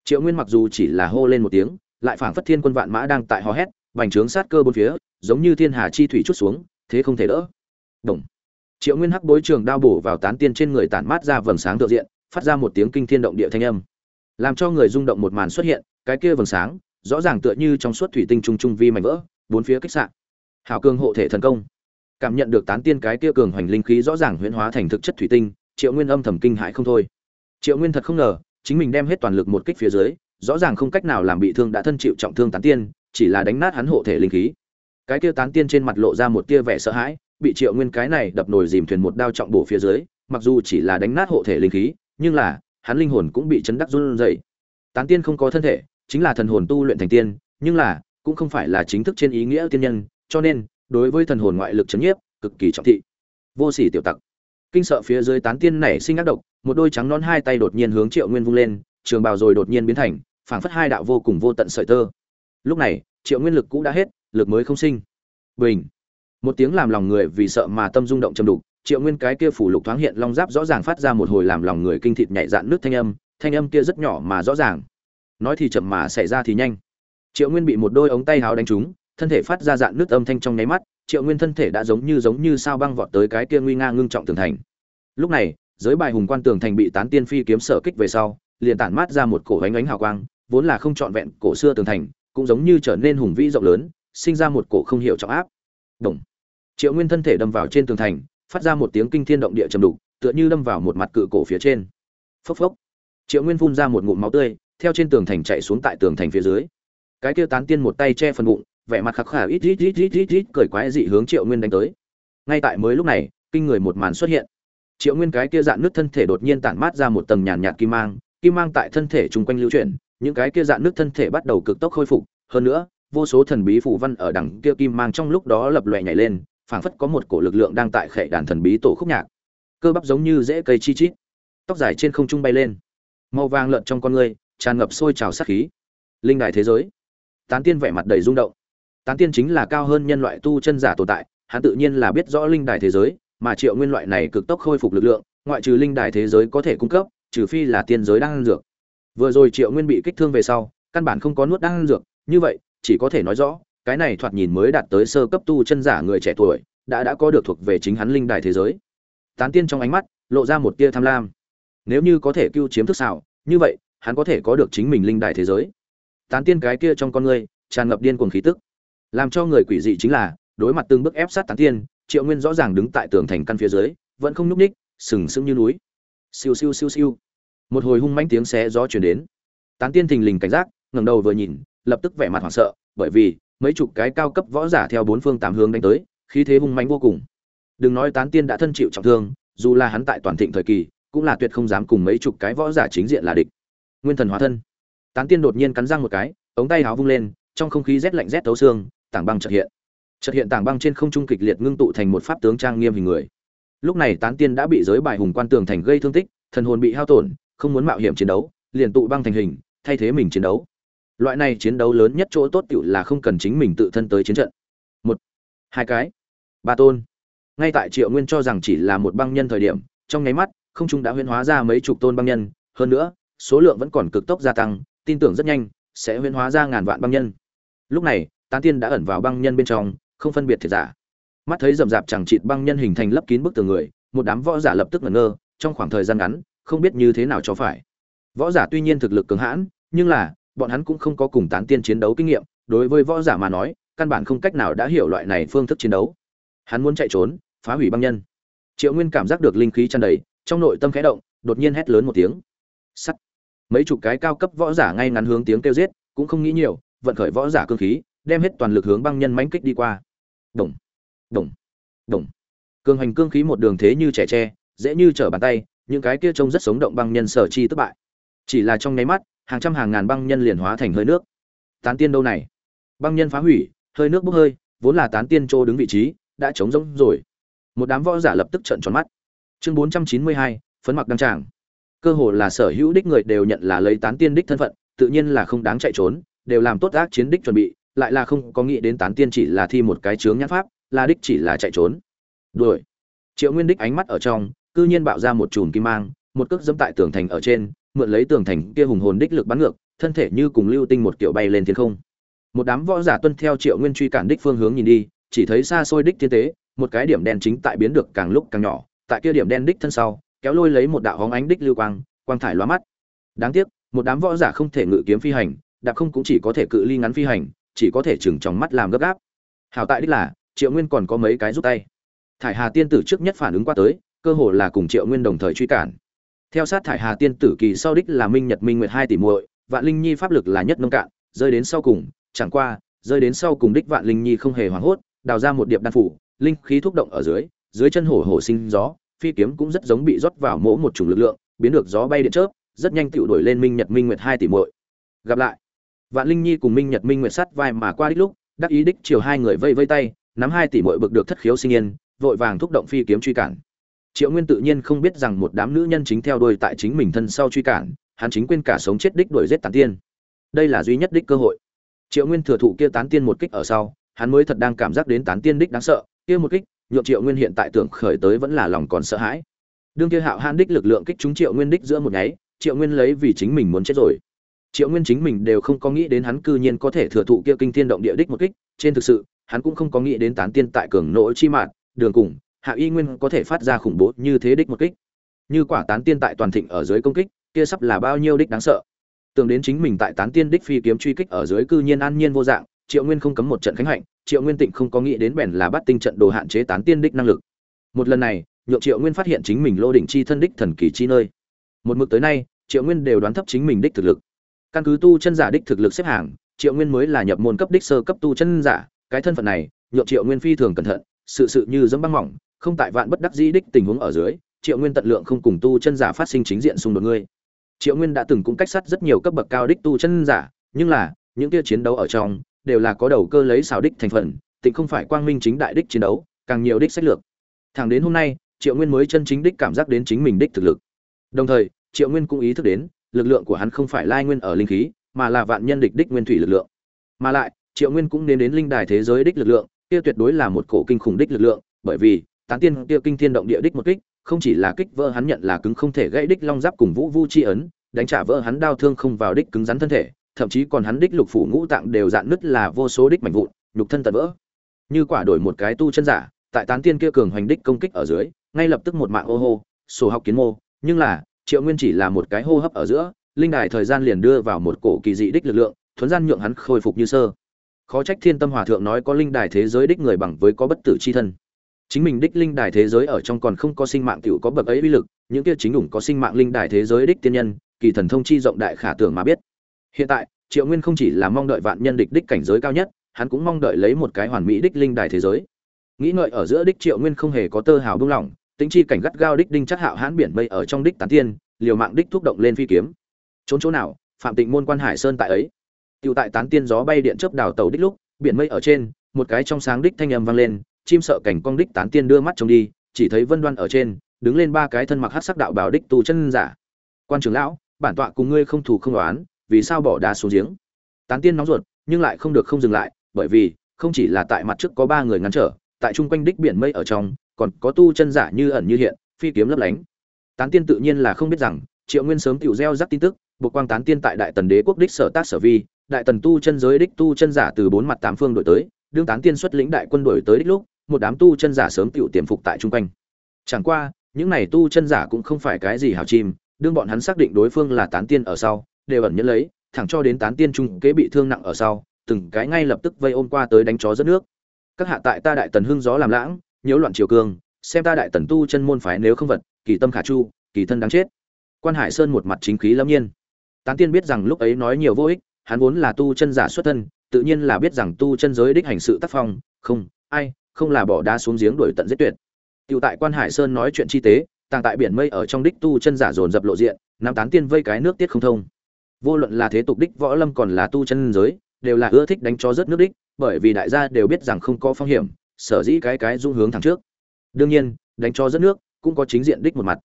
Triệu nguyên mặc dù chỉ là hô lên một tiếng, lại phảng phất thiên quân vạn mã đang tại hò hét bành trướng sát cơ bốn phía, giống như thiên hà chi thủy chút xuống, thế không thể đỡ. Đồng triệu nguyên hắc bối trường đao bổ vào tán tiên trên người tản mát ra vầng sáng tự diện, phát ra một tiếng kinh thiên động địa thanh âm. Làm cho người rung động một màn xuất hiện, cái kia vầng sáng, rõ ràng tựa như trong suốt thủy tinh trung trung vi mảnh vỡ, bốn phía kích sạn hảo cương hộ thể thần công. Cảm nhận được tán tiên cái kia cường hoành linh khí rõ ràng huyễn hóa thành thực chất thủy tinh, triệu nguyên âm thầm kinh hãi không thôi. Triệu nguyên thật không ngờ, chính mình đem hết toàn lực một kích phía dưới, rõ ràng không cách nào làm bị thương đã thân chịu trọng thương tán tiên, chỉ là đánh nát hắn hộ thể linh khí. Cái kia tán tiên trên mặt lộ ra một tia vẻ sợ hãi bị triệu nguyên cái này đập nồi dìm thuyền một đao trọng bổ phía dưới, mặc dù chỉ là đánh nát hộ thể linh khí, nhưng là, hắn linh hồn cũng bị chấn đắc run rẩy. Tán tiên không có thân thể, chính là thần hồn tu luyện thành tiên, nhưng là, cũng không phải là chính thức trên ý nghĩa tiên nhân, cho nên, đối với thần hồn ngoại lực chấn nhiếp, cực kỳ trọng thị. Vô sỉ tiểu tặc. Kinh sợ phía dưới tán tiên nảy sinh ác độc, một đôi trắng nón hai tay đột nhiên hướng triệu nguyên vung lên, trường bào rồi đột nhiên biến thành, phảng phất hai đạo vô cùng vô tận sợi tơ. Lúc này, triệu nguyên lực cũ đã hết, lực mới không sinh. Bình một tiếng làm lòng người vì sợ mà tâm rung động châm đục, triệu nguyên cái kia phủ lục thoáng hiện long giáp rõ ràng phát ra một hồi làm lòng người kinh thịt nhạy dạn nước thanh âm thanh âm kia rất nhỏ mà rõ ràng. Nói thì chậm mà xảy ra thì nhanh. Triệu nguyên bị một đôi ống tay háo đánh trúng, thân thể phát ra dạn nước âm thanh trong nháy mắt, triệu nguyên thân thể đã giống như giống như sao băng vọt tới cái kia nguy nga ngưng trọng tường thành. Lúc này, giới bài hùng quan tường thành bị tán tiên phi kiếm sở kích về sau, liền tản mát ra một cổ ánh ánh hào quang, vốn là không trọn vẹn cổ xưa tường thành, cũng giống như trở nên hùng vĩ rộng lớn, sinh ra một cổ không hiểu trọng áp. Đồng triệu nguyên thân thể đâm vào trên tường thành, phát ra một tiếng kinh thiên động địa trầm đục, tựa như đâm vào một mặt cự cổ phía trên. Phốc phốc. Triệu nguyên phun ra một ngụm máu tươi, theo trên tường thành chạy xuống tại tường thành phía dưới. Cái kia tán tiên một tay che phần bụng, vẻ mặt khắc khả ít ít ít ít ít ít, cười quái dị hướng triệu nguyên đánh tới. Ngay tại mới lúc này, kinh người một màn xuất hiện. Triệu nguyên cái kia dạn nước thân thể đột nhiên tản mát ra một tầng nhàn nhạt kim mang kim mang tại thân thể chung quanh lưu chuyển, những cái kia dạn nước thân thể bắt đầu cực tốc khôi phục. Hơn nữa, vô số thần bí phù văn ở đằng kia kim mang trong lúc đó lập lòe nhảy lên phảng phất có một cổ lực lượng đang tại khệ đàn thần bí tổ khúc nhạc. Cơ bắp giống như rễ cây chi chít, tóc dài trên không trung bay lên. Màu vàng lợn trong con người, tràn ngập sôi trào sát khí. Linh đài thế giới. Tán tiên vẻ mặt đầy rung động. Tán tiên chính là cao hơn nhân loại tu chân giả tồn tại, hắn tự nhiên là biết rõ linh đài thế giới, mà triệu nguyên loại này cực tốc khôi phục lực lượng, ngoại trừ linh đài thế giới có thể cung cấp, trừ phi là tiên giới đang ăn dược. Vừa rồi triệu nguyên bị kích thương về sau, căn bản không có nuốt đang ăn dược, như vậy, chỉ có thể nói rõ cái này thoạt nhìn mới đạt tới sơ cấp tu chân giả người trẻ tuổi đã đã có được thuộc về chính hắn linh đài thế giới. Tán tiên trong ánh mắt lộ ra một tia tham lam. Nếu như có thể cứu chiếm thức xảo như vậy hắn có thể có được chính mình linh đài thế giới. Tán tiên cái kia trong con ngươi tràn ngập điên cuồng khí tức. Làm cho người quỷ dị chính là đối mặt từng bước ép sát tán tiên triệu nguyên rõ ràng đứng tại tường thành căn phía dưới vẫn không nhúc nhích, sừng sững như núi. Siêu siêu siêu siêu. Một hồi hung mãnh tiếng xé gió truyền đến. Tán tiên thình lình cảnh giác ngẩng đầu vừa nhìn lập tức vẻ mặt hoảng sợ bởi vì mấy chục cái cao cấp võ giả theo bốn phương tám hướng đánh tới, khí thế hung mãnh vô cùng. Đừng nói tán tiên đã thân chịu trọng thương, dù là hắn tại toàn thịnh thời kỳ, cũng là tuyệt không dám cùng mấy chục cái võ giả chính diện là địch. Nguyên thần hóa thân. Tán tiên đột nhiên cắn răng một cái, ống tay áo vung lên, trong không khí rét lạnh rét thấu xương, tảng băng chợt hiện. Chợt hiện tảng băng trên không trung kịch liệt ngưng tụ thành một pháp tướng trang nghiêm hình người. Lúc này tán tiên đã bị giới bài hùng quan tường thành gây thương tích, thần hồn bị hao tổn, không muốn mạo hiểm chiến đấu, liền tụ băng thành hình, thay thế mình chiến đấu loại này chiến đấu lớn nhất chỗ tốt tựu là không cần chính mình tự thân tới chiến trận. Một, hai cái, ba tôn. Ngay tại triệu nguyên cho rằng chỉ là một băng nhân thời điểm, trong nháy mắt, không trung đã huyễn hóa ra mấy chục tôn băng nhân. Hơn nữa, số lượng vẫn còn cực tốc gia tăng, tin tưởng rất nhanh, sẽ huyễn hóa ra ngàn vạn băng nhân. Lúc này, tán tiên đã ẩn vào băng nhân bên trong, không phân biệt thiệt giả. Mắt thấy rậm rạp chẳng chịt băng nhân hình thành lấp kín bức tường người, một đám võ giả lập tức ngẩn ngơ, trong khoảng thời gian ngắn, không biết như thế nào cho phải. Võ giả tuy nhiên thực lực cường hãn, nhưng là bọn hắn cũng không có cùng tán tiên chiến đấu kinh nghiệm, đối với võ giả mà nói, căn bản không cách nào đã hiểu loại này phương thức chiến đấu. Hắn muốn chạy trốn, phá hủy băng nhân. Triệu nguyên cảm giác được linh khí tràn đầy, trong nội tâm khẽ động, đột nhiên hét lớn một tiếng. Sắt. Mấy chục cái cao cấp võ giả ngay ngắn hướng tiếng kêu giết, cũng không nghĩ nhiều, vận khởi võ giả cương khí, đem hết toàn lực hướng băng nhân mãnh kích đi qua. Đồng đồng đồng cường hành cương khí một đường thế như trẻ tre, dễ như trở bàn tay, những cái kia trông rất sống động băng nhân sở chi thất bại. Chỉ là trong nháy mắt hàng trăm hàng ngàn băng nhân liền hóa thành hơi nước. Tán tiên đâu này? Băng nhân phá hủy, hơi nước bốc hơi, vốn là tán tiên chỗ đứng vị trí, đã trống rỗng rồi. Một đám võ giả lập tức trợn tròn mắt. Chương bốn trăm chín mươi hai, phấn mặc đăng tràng. Cơ hồ là sở hữu đích người đều nhận là lấy tán tiên đích thân phận, tự nhiên là không đáng chạy trốn, đều làm tốt ác chiến đích chuẩn bị, lại là không có nghĩ đến tán tiên chỉ là thi một cái chướng nhãn pháp, là đích chỉ là chạy trốn. Đuổi. Triệu nguyên đích ánh mắt ở trong, cư nhiên bạo ra một chùm kim mang, một cước dẫm tại tường thành ở trên mượn lấy tường thành kia hùng hồn đích lực bắn ngược, thân thể như cùng lưu tinh một kiểu bay lên thiên không. Một đám võ giả tuân theo triệu nguyên truy cản đích phương hướng nhìn đi, chỉ thấy xa xôi đích thiên tế, một cái điểm đen chính tại biến được càng lúc càng nhỏ, tại kia điểm đen đích thân sau, kéo lôi lấy một đạo hóng ánh đích lưu quang quang thải lóa mắt. Đáng tiếc, một đám võ giả không thể ngự kiếm phi hành, đạp không cũng chỉ có thể cự ly ngắn phi hành, chỉ có thể chừng trong mắt làm gấp gáp. Hảo tại đích là, triệu nguyên còn có mấy cái giúp tay. Thải hà tiên tử trước nhất phản ứng qua tới, cơ hồ là cùng triệu nguyên đồng thời truy cản theo sát thải hà tiên tử kỳ sau đích là minh nhật minh nguyệt hai tỷ muội, vạn linh nhi pháp lực là nhất nông cạn, rơi đến sau cùng, chẳng qua, rơi đến sau cùng đích vạn linh nhi không hề hoảng hốt, đào ra một điệp đan phủ, linh khí thúc động ở dưới dưới chân hổ hổ sinh gió, phi kiếm cũng rất giống bị rót vào mỗ một chủng lực lượng, biến được gió bay điện chớp, rất nhanh tựu đổi lên minh nhật minh nguyệt hai tỷ muội. Gặp lại, vạn linh nhi cùng minh nhật minh nguyệt sắt vai mà qua đích lúc, đắc ý đích chiều hai người vây vây tay, nắm hai tỷ muội bực được thất khiếu sinh yên, vội vàng thúc động phi kiếm truy cản triệu nguyên tự nhiên không biết rằng một đám nữ nhân chính theo đuôi tại chính mình thân sau truy cản, hắn chính quên cả sống chết đích đuổi giết tán tiên. Đây là duy nhất đích cơ hội. Triệu nguyên thừa thụ kia tán tiên một kích ở sau, hắn mới thật đang cảm giác đến tán tiên đích đáng sợ, kia một kích, nhượng triệu nguyên hiện tại tưởng khởi tới vẫn là lòng còn sợ hãi. Đương kia hạo han đích lực lượng kích chúng triệu nguyên đích giữa một nháy, triệu nguyên lấy vì chính mình muốn chết rồi. Triệu nguyên chính mình đều không có nghĩ đến hắn cư nhiên có thể thừa thụ kia kinh thiên động địa đích một kích, trên thực sự, hắn cũng không có nghĩ đến tán tiên tại cường nỗ chi mạn đường cùng hạ y nguyên có thể phát ra khủng bố như thế đích một kích. Như quả tán tiên tại toàn thịnh ở dưới công kích, kia sắp là bao nhiêu đích đáng sợ. Tưởng đến chính mình tại tán tiên đích phi kiếm truy kích ở dưới cư nhiên an nhiên vô dạng, triệu nguyên không cấm một trận khánh hạnh, triệu nguyên tịnh không có nghĩ đến bèn là bắt tinh trận đồ hạn chế tán tiên đích năng lực. Một lần này, nhượng triệu nguyên phát hiện chính mình lô đỉnh chi thân đích thần kỳ chi nơi. Một mực tới nay, triệu nguyên đều đoán thấp chính mình đích thực lực. Căn cứ tu chân giả đích thực lực xếp hàng, triệu nguyên mới là nhập môn cấp đích sơ cấp tu chân giả, cái thân phận này, nhượng triệu nguyên phi thường cẩn thận, sự sự như dẫm băng mỏng không tại vạn bất đắc dĩ đích tình huống ở dưới, triệu nguyên tận lượng không cùng tu chân giả phát sinh chính diện xung đột ngươi. Triệu nguyên đã từng cũng cách sát rất nhiều cấp bậc cao đích tu chân giả, nhưng là, những kia chiến đấu ở trong, đều là có đầu cơ lấy xào đích thành phần, tịnh không phải quang minh chính đại đích chiến đấu, càng nhiều đích sách lược. Thẳng đến hôm nay, triệu nguyên mới chân chính đích cảm giác đến chính mình đích thực lực. Đồng thời, triệu nguyên cũng ý thức đến, lực lượng của hắn không phải lai nguyên ở linh khí, mà là vạn nhân địch đích nguyên thủy lực lượng. Mà lại, triệu nguyên cũng nên đến linh đài thế giới đích lực lượng, kia tuyệt đối là một cổ kinh khủng đích lực lượng, bởi vì tán tiên kia kinh thiên động địa đích một kích, không chỉ là kích vỡ hắn nhận là cứng không thể gãy đích long giáp cùng vũ vu chi ấn, đánh trả vỡ hắn đao thương không vào đích cứng rắn thân thể, thậm chí còn hắn đích lục phủ ngũ tạng đều dạn nứt là vô số đích mảnh vụn, nhục thân tận vỡ. Như quả đổi một cái tu chân giả, tại tán tiên kia cường hoành đích công kích ở dưới, ngay lập tức một mạng ô hô, sổ học kiến mô, nhưng là, triệu nguyên chỉ là một cái hô hấp ở giữa, linh đài thời gian liền đưa vào một cổ kỳ dị đích lực lượng, thuấn gian nhượng hắn khôi phục như sơ. Khó trách thiên tâm hòa thượng nói có linh đài thế giới đích người bằng với có bất tử chi thân chính mình đích linh đài thế giới ở trong còn không có sinh mạng tiểu có bậc ấy uy lực, những kia chính ủng có sinh mạng linh đài thế giới đích tiên nhân, kỳ thần thông chi rộng đại khả tưởng mà biết. Hiện tại, triệu nguyên không chỉ là mong đợi vạn nhân địch đích cảnh giới cao nhất, hắn cũng mong đợi lấy một cái hoàn mỹ đích linh đài thế giới. Nghĩ ngợi ở giữa đích triệu nguyên không hề có tơ hào buông lỏng, tính chi cảnh gắt gao đích đinh chắc hạo hãn biển mây ở trong đích tán tiên, liều mạng đích thúc động lên phi kiếm. Trốn chỗ nào? Phạm tịnh môn quan hải sơn tại ấy. Tựu tại tán tiên gió bay điện chớp đào tàu đích lúc, biển mây ở trên, một cái trong sáng đích thanh âm vang lên chim sợ cảnh cong đích tán tiên đưa mắt trông đi, chỉ thấy vân đoan ở trên, đứng lên ba cái thân mặc hát sắc đạo bảo đích tu chân giả. Quan trưởng lão, bản tọa cùng ngươi không thù không đoán vì sao bỏ đá xuống giếng? Tán tiên nóng ruột, nhưng lại không được không dừng lại, bởi vì, không chỉ là tại mặt trước có ba người ngăn trở, tại chung quanh đích biển mây ở trong, còn có tu chân giả như ẩn như hiện, phi kiếm lấp lánh. Tán tiên tự nhiên là không biết rằng, triệu nguyên sớm tiểu gieo rắc tin tức, buộc quang tán tiên tại đại tần đế quốc đích sở tác sở vi, đại tần tu chân giới đích tu chân giả từ bốn mặt tám phương đổi tới đương tán tiên xuất lĩnh đại quân đổi tới đích lúc, một đám tu chân giả sớm tựu tiềm phục tại chung quanh. Chẳng qua, những này tu chân giả cũng không phải cái gì hào chim, đương bọn hắn xác định đối phương là tán tiên ở sau, đều ẩn nhẫn lấy, thẳng cho đến tán tiên trung kế bị thương nặng ở sau, từng cái ngay lập tức vây ôm qua tới đánh chó rất nước. Các hạ tại ta đại tần hưng gió làm lãng, nhiễu loạn triều cường, xem ta đại tần tu chân môn phái nếu không vật, kỳ tâm khả chu, kỳ thân đáng chết. Quan hải sơn một mặt chính khí lâm nhiên. Tán tiên biết rằng lúc ấy nói nhiều vô ích, hắn vốn là tu chân giả xuất thân tự nhiên là biết rằng tu chân giới đích hành sự tác phong, không, ai, không là bỏ đá xuống giếng đuổi tận giết tuyệt. Tiểu tại quan hải sơn nói chuyện chi tế, tàng tại biển mây ở trong đích tu chân giả dồn dập lộ diện, nam tán tiên vây cái nước tiết không thông. Vô luận là thế tục đích võ lâm còn là tu chân giới, đều là ưa thích đánh cho rất nước đích, bởi vì đại gia đều biết rằng không có phong hiểm, sở dĩ cái cái dung hướng thẳng trước. Đương nhiên, đánh cho rất nước cũng có chính diện đích một mặt.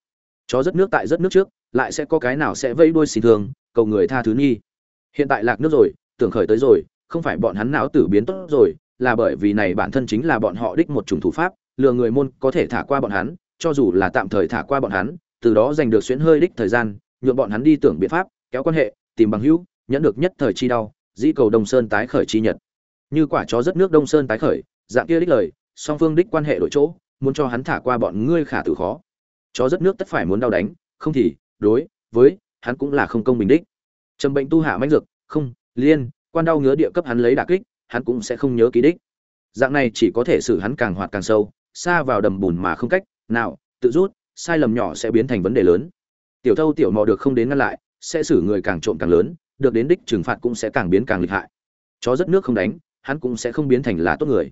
Chó rất nước tại rất nước trước, lại sẽ có cái nào sẽ vẫy đuôi xì thường, cầu người tha thứ nghi. Hiện tại lạc nước rồi, tưởng khởi tới rồi không phải bọn hắn não tử biến tốt rồi, là bởi vì này bản thân chính là bọn họ đích một chủng thủ pháp, lừa người môn có thể thả qua bọn hắn, cho dù là tạm thời thả qua bọn hắn, từ đó giành được xuyến hơi đích thời gian nhuộm bọn hắn đi tưởng biện pháp, kéo quan hệ, tìm bằng hữu, nhẫn được nhất thời chi đau, dĩ cầu đông sơn tái khởi chi nhật. Như quả chó rất nước đông sơn tái khởi, dạng kia đích lời, song phương đích quan hệ đổi chỗ, muốn cho hắn thả qua bọn ngươi khả tử khó. Chó rất nước tất phải muốn đau đánh, không thì, đối với, hắn cũng là không công bình đích. Trầm bệnh tu hạ mãnh dược, không, liên quan đau ngứa địa cấp hắn lấy đả kích hắn cũng sẽ không nhớ ký đích. Dạng này chỉ có thể xử hắn càng hoạt càng sâu xa vào đầm bùn mà không cách nào tự rút sai lầm nhỏ sẽ biến thành vấn đề lớn. Tiểu thâu tiểu mò được không đến ngăn lại sẽ xử người càng trộm càng lớn được đến đích trừng phạt cũng sẽ càng biến càng lịch hại. Chó rất nước không đánh hắn cũng sẽ không biến thành là tốt người.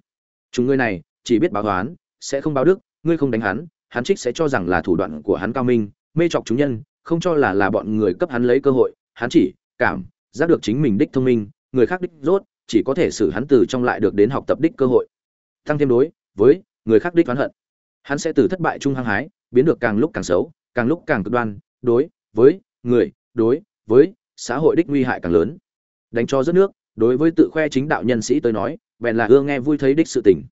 Chúng ngươi này chỉ biết báo oán, sẽ không báo đức ngươi không đánh hắn hắn trích sẽ cho rằng là thủ đoạn của hắn cao minh mê chọc chúng nhân không cho là là bọn người cấp hắn lấy cơ hội hắn chỉ cảm giác được chính mình đích thông minh người khác đích rốt, chỉ có thể xử hắn từ trong lại được đến học tập đích cơ hội. Tăng thêm đối với người khác đích oán hận. Hắn sẽ từ thất bại trung hăng hái, biến được càng lúc càng xấu, càng lúc càng cực đoan, đối với người, đối với xã hội đích nguy hại càng lớn. Đánh cho rất nước, đối với tự khoe chính đạo nhân sĩ tới nói, bèn là ưa nghe vui thấy đích sự tình.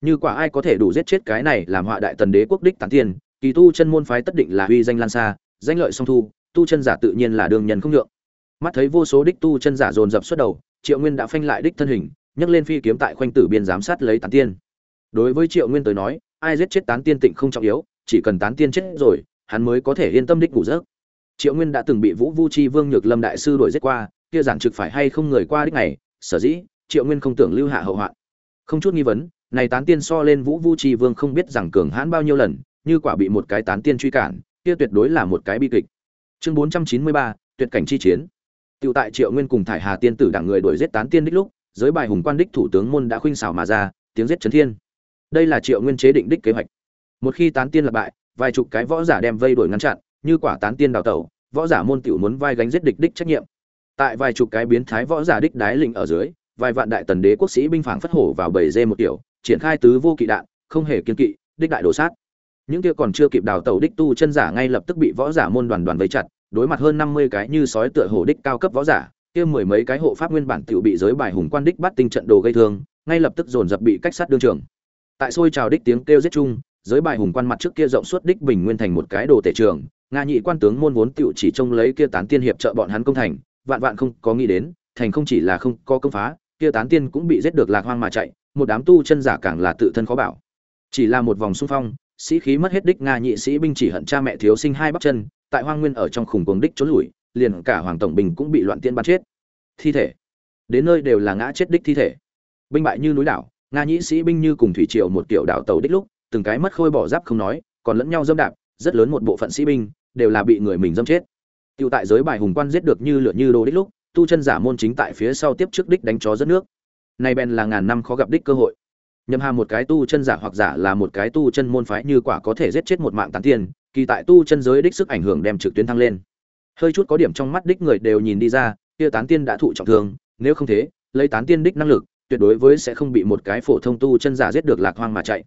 Như quả ai có thể đủ giết chết cái này làm họa đại tần đế quốc đích tán tiền, kỳ tu chân môn phái tất định là uy danh lan xa, danh lợi song thu, tu chân giả tự nhiên là đương nhân không nhượng mắt thấy vô số đích tu chân giả dồn dập xuất đầu, triệu nguyên đã phanh lại đích thân hình, nhấc lên phi kiếm tại khoanh tử biên giám sát lấy tán tiên. Đối với triệu nguyên tới nói, ai giết chết tán tiên tịnh không trọng yếu, chỉ cần tán tiên chết rồi, hắn mới có thể yên tâm đích ngủ giấc. Triệu nguyên đã từng bị vũ vu chi vương nhược lâm đại sư đuổi giết qua, kia giản trực phải hay không người qua đích này, sở dĩ, triệu nguyên không tưởng lưu hạ hậu hoạn. Không chút nghi vấn, này tán tiên so lên vũ vu chi vương không biết rằng cường hãn bao nhiêu lần, như quả bị một cái tán tiên truy cản, kia tuyệt đối là một cái bi kịch. Chương bốn trăm chín mươi ba, tuyệt cảnh chi chiến. Tiểu tại Triệu Nguyên cùng Thải Hà tiên tử đảng người đuổi giết tán tiên đích lúc, giới bài hùng quan đích thủ tướng môn đã khuynh xảo mà ra, tiếng giết chấn thiên. Đây là Triệu Nguyên chế định đích kế hoạch. Một khi tán tiên là bại, vài chục cái võ giả đem vây đuổi ngăn chặn, như quả tán tiên đào tẩu, võ giả môn tiểu muốn vai gánh giết địch đích trách nhiệm. Tại vài chục cái biến thái võ giả đích đái lĩnh ở dưới, vài vạn đại tần đế quốc sĩ binh phảng phất hổ vào bầy dê một tiểu, triển khai tứ vô kỵ đạn, không hề kiên kỵ, đích đại đổ sát. Những kia còn chưa kịp đào tẩu đích tu chân giả ngay lập tức bị võ giả môn đoàn đoàn vây chặt, đối mặt hơn năm mươi cái như sói tựa hổ đích cao cấp võ giả, kia mười mấy cái hộ pháp nguyên bản tiểu bị giới bài hùng quan đích bắt tinh trận đồ gây thương, ngay lập tức dồn dập bị cách sát đương trường. Tại xôi trào đích tiếng kêu giết chung, giới bài hùng quan mặt trước kia rộng suốt đích bình nguyên thành một cái đồ tể trường, nga nhị quan tướng môn vốn tiểu chỉ trông lấy kia tán tiên hiệp trợ bọn hắn công thành, vạn vạn không có nghĩ đến, thành không chỉ là không có công phá, kia tán tiên cũng bị giết được lạc hoang mà chạy, một đám tu chân giả càng là tự thân khó bảo. Chỉ là một vòng xung phong, sĩ khí mất hết đích nga nhị sĩ binh chỉ hận cha mẹ thiếu sinh hai bắp chân, tại hoang nguyên ở trong khủng cuồng đích trốn lùi, liền cả hoàng tổng bình cũng bị loạn tiên bắn chết. Thi thể. Đến nơi đều là ngã chết đích thi thể. Binh bại như núi đảo, nga nhĩ sĩ binh như cùng thủy triều một tiểu đảo tàu đích lúc, từng cái mất khôi bỏ giáp không nói, còn lẫn nhau dâm đạp, rất lớn một bộ phận sĩ binh, đều là bị người mình dâm chết. Tiêu tại giới bài hùng quan giết được như lửa như đồ đích lúc, tu chân giả môn chính tại phía sau tiếp trước đích đánh chó rất nước. Nay bèn là ngàn năm khó gặp đích cơ hội. Nhâm hà một cái tu chân giả hoặc giả là một cái tu chân môn phái như quả có thể giết chết một mạng tán tiên kỳ tại tu chân giới đích sức ảnh hưởng đem trực tuyến thăng lên. Hơi chút có điểm trong mắt đích người đều nhìn đi ra, kia tán tiên đã thụ trọng thương, nếu không thế, lấy tán tiên đích năng lực, tuyệt đối với sẽ không bị một cái phổ thông tu chân giả giết được lạc hoang mà chạy.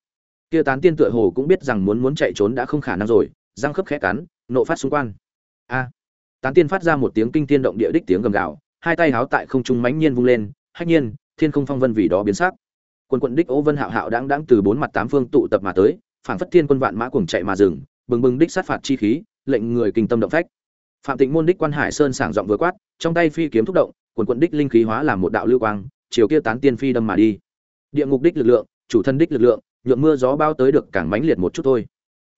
Kia tán tiên tựa hồ cũng biết rằng muốn muốn chạy trốn đã không khả năng rồi, răng khớp khẽ cắn, nộ phát xung quanh. A! Tán tiên phát ra một tiếng kinh tiên động địa đích tiếng gầm gào, hai tay háo tại không trung mãnh nhiên vung lên, hách nhiên, thiên không phong vân vì đó biến sắc. Quân quận đích ố vân hạo hạo đáng đáng từ bốn mặt tám phương tụ tập mà tới, phảng phất thiên quân vạn mã cuồng chạy mà dừng bừng bừng đích sát phạt chi khí, lệnh người kinh tâm động phách. Phạm Tịnh môn đích quan Hải Sơn sảng giọng vừa quát, trong tay phi kiếm thúc động, quần quần đích linh khí hóa làm một đạo lưu quang, chiều kia tán tiên phi đâm mà đi. Địa ngục đích lực lượng, chủ thân đích lực lượng, nhượng mưa gió bao tới được càng mãnh liệt một chút thôi.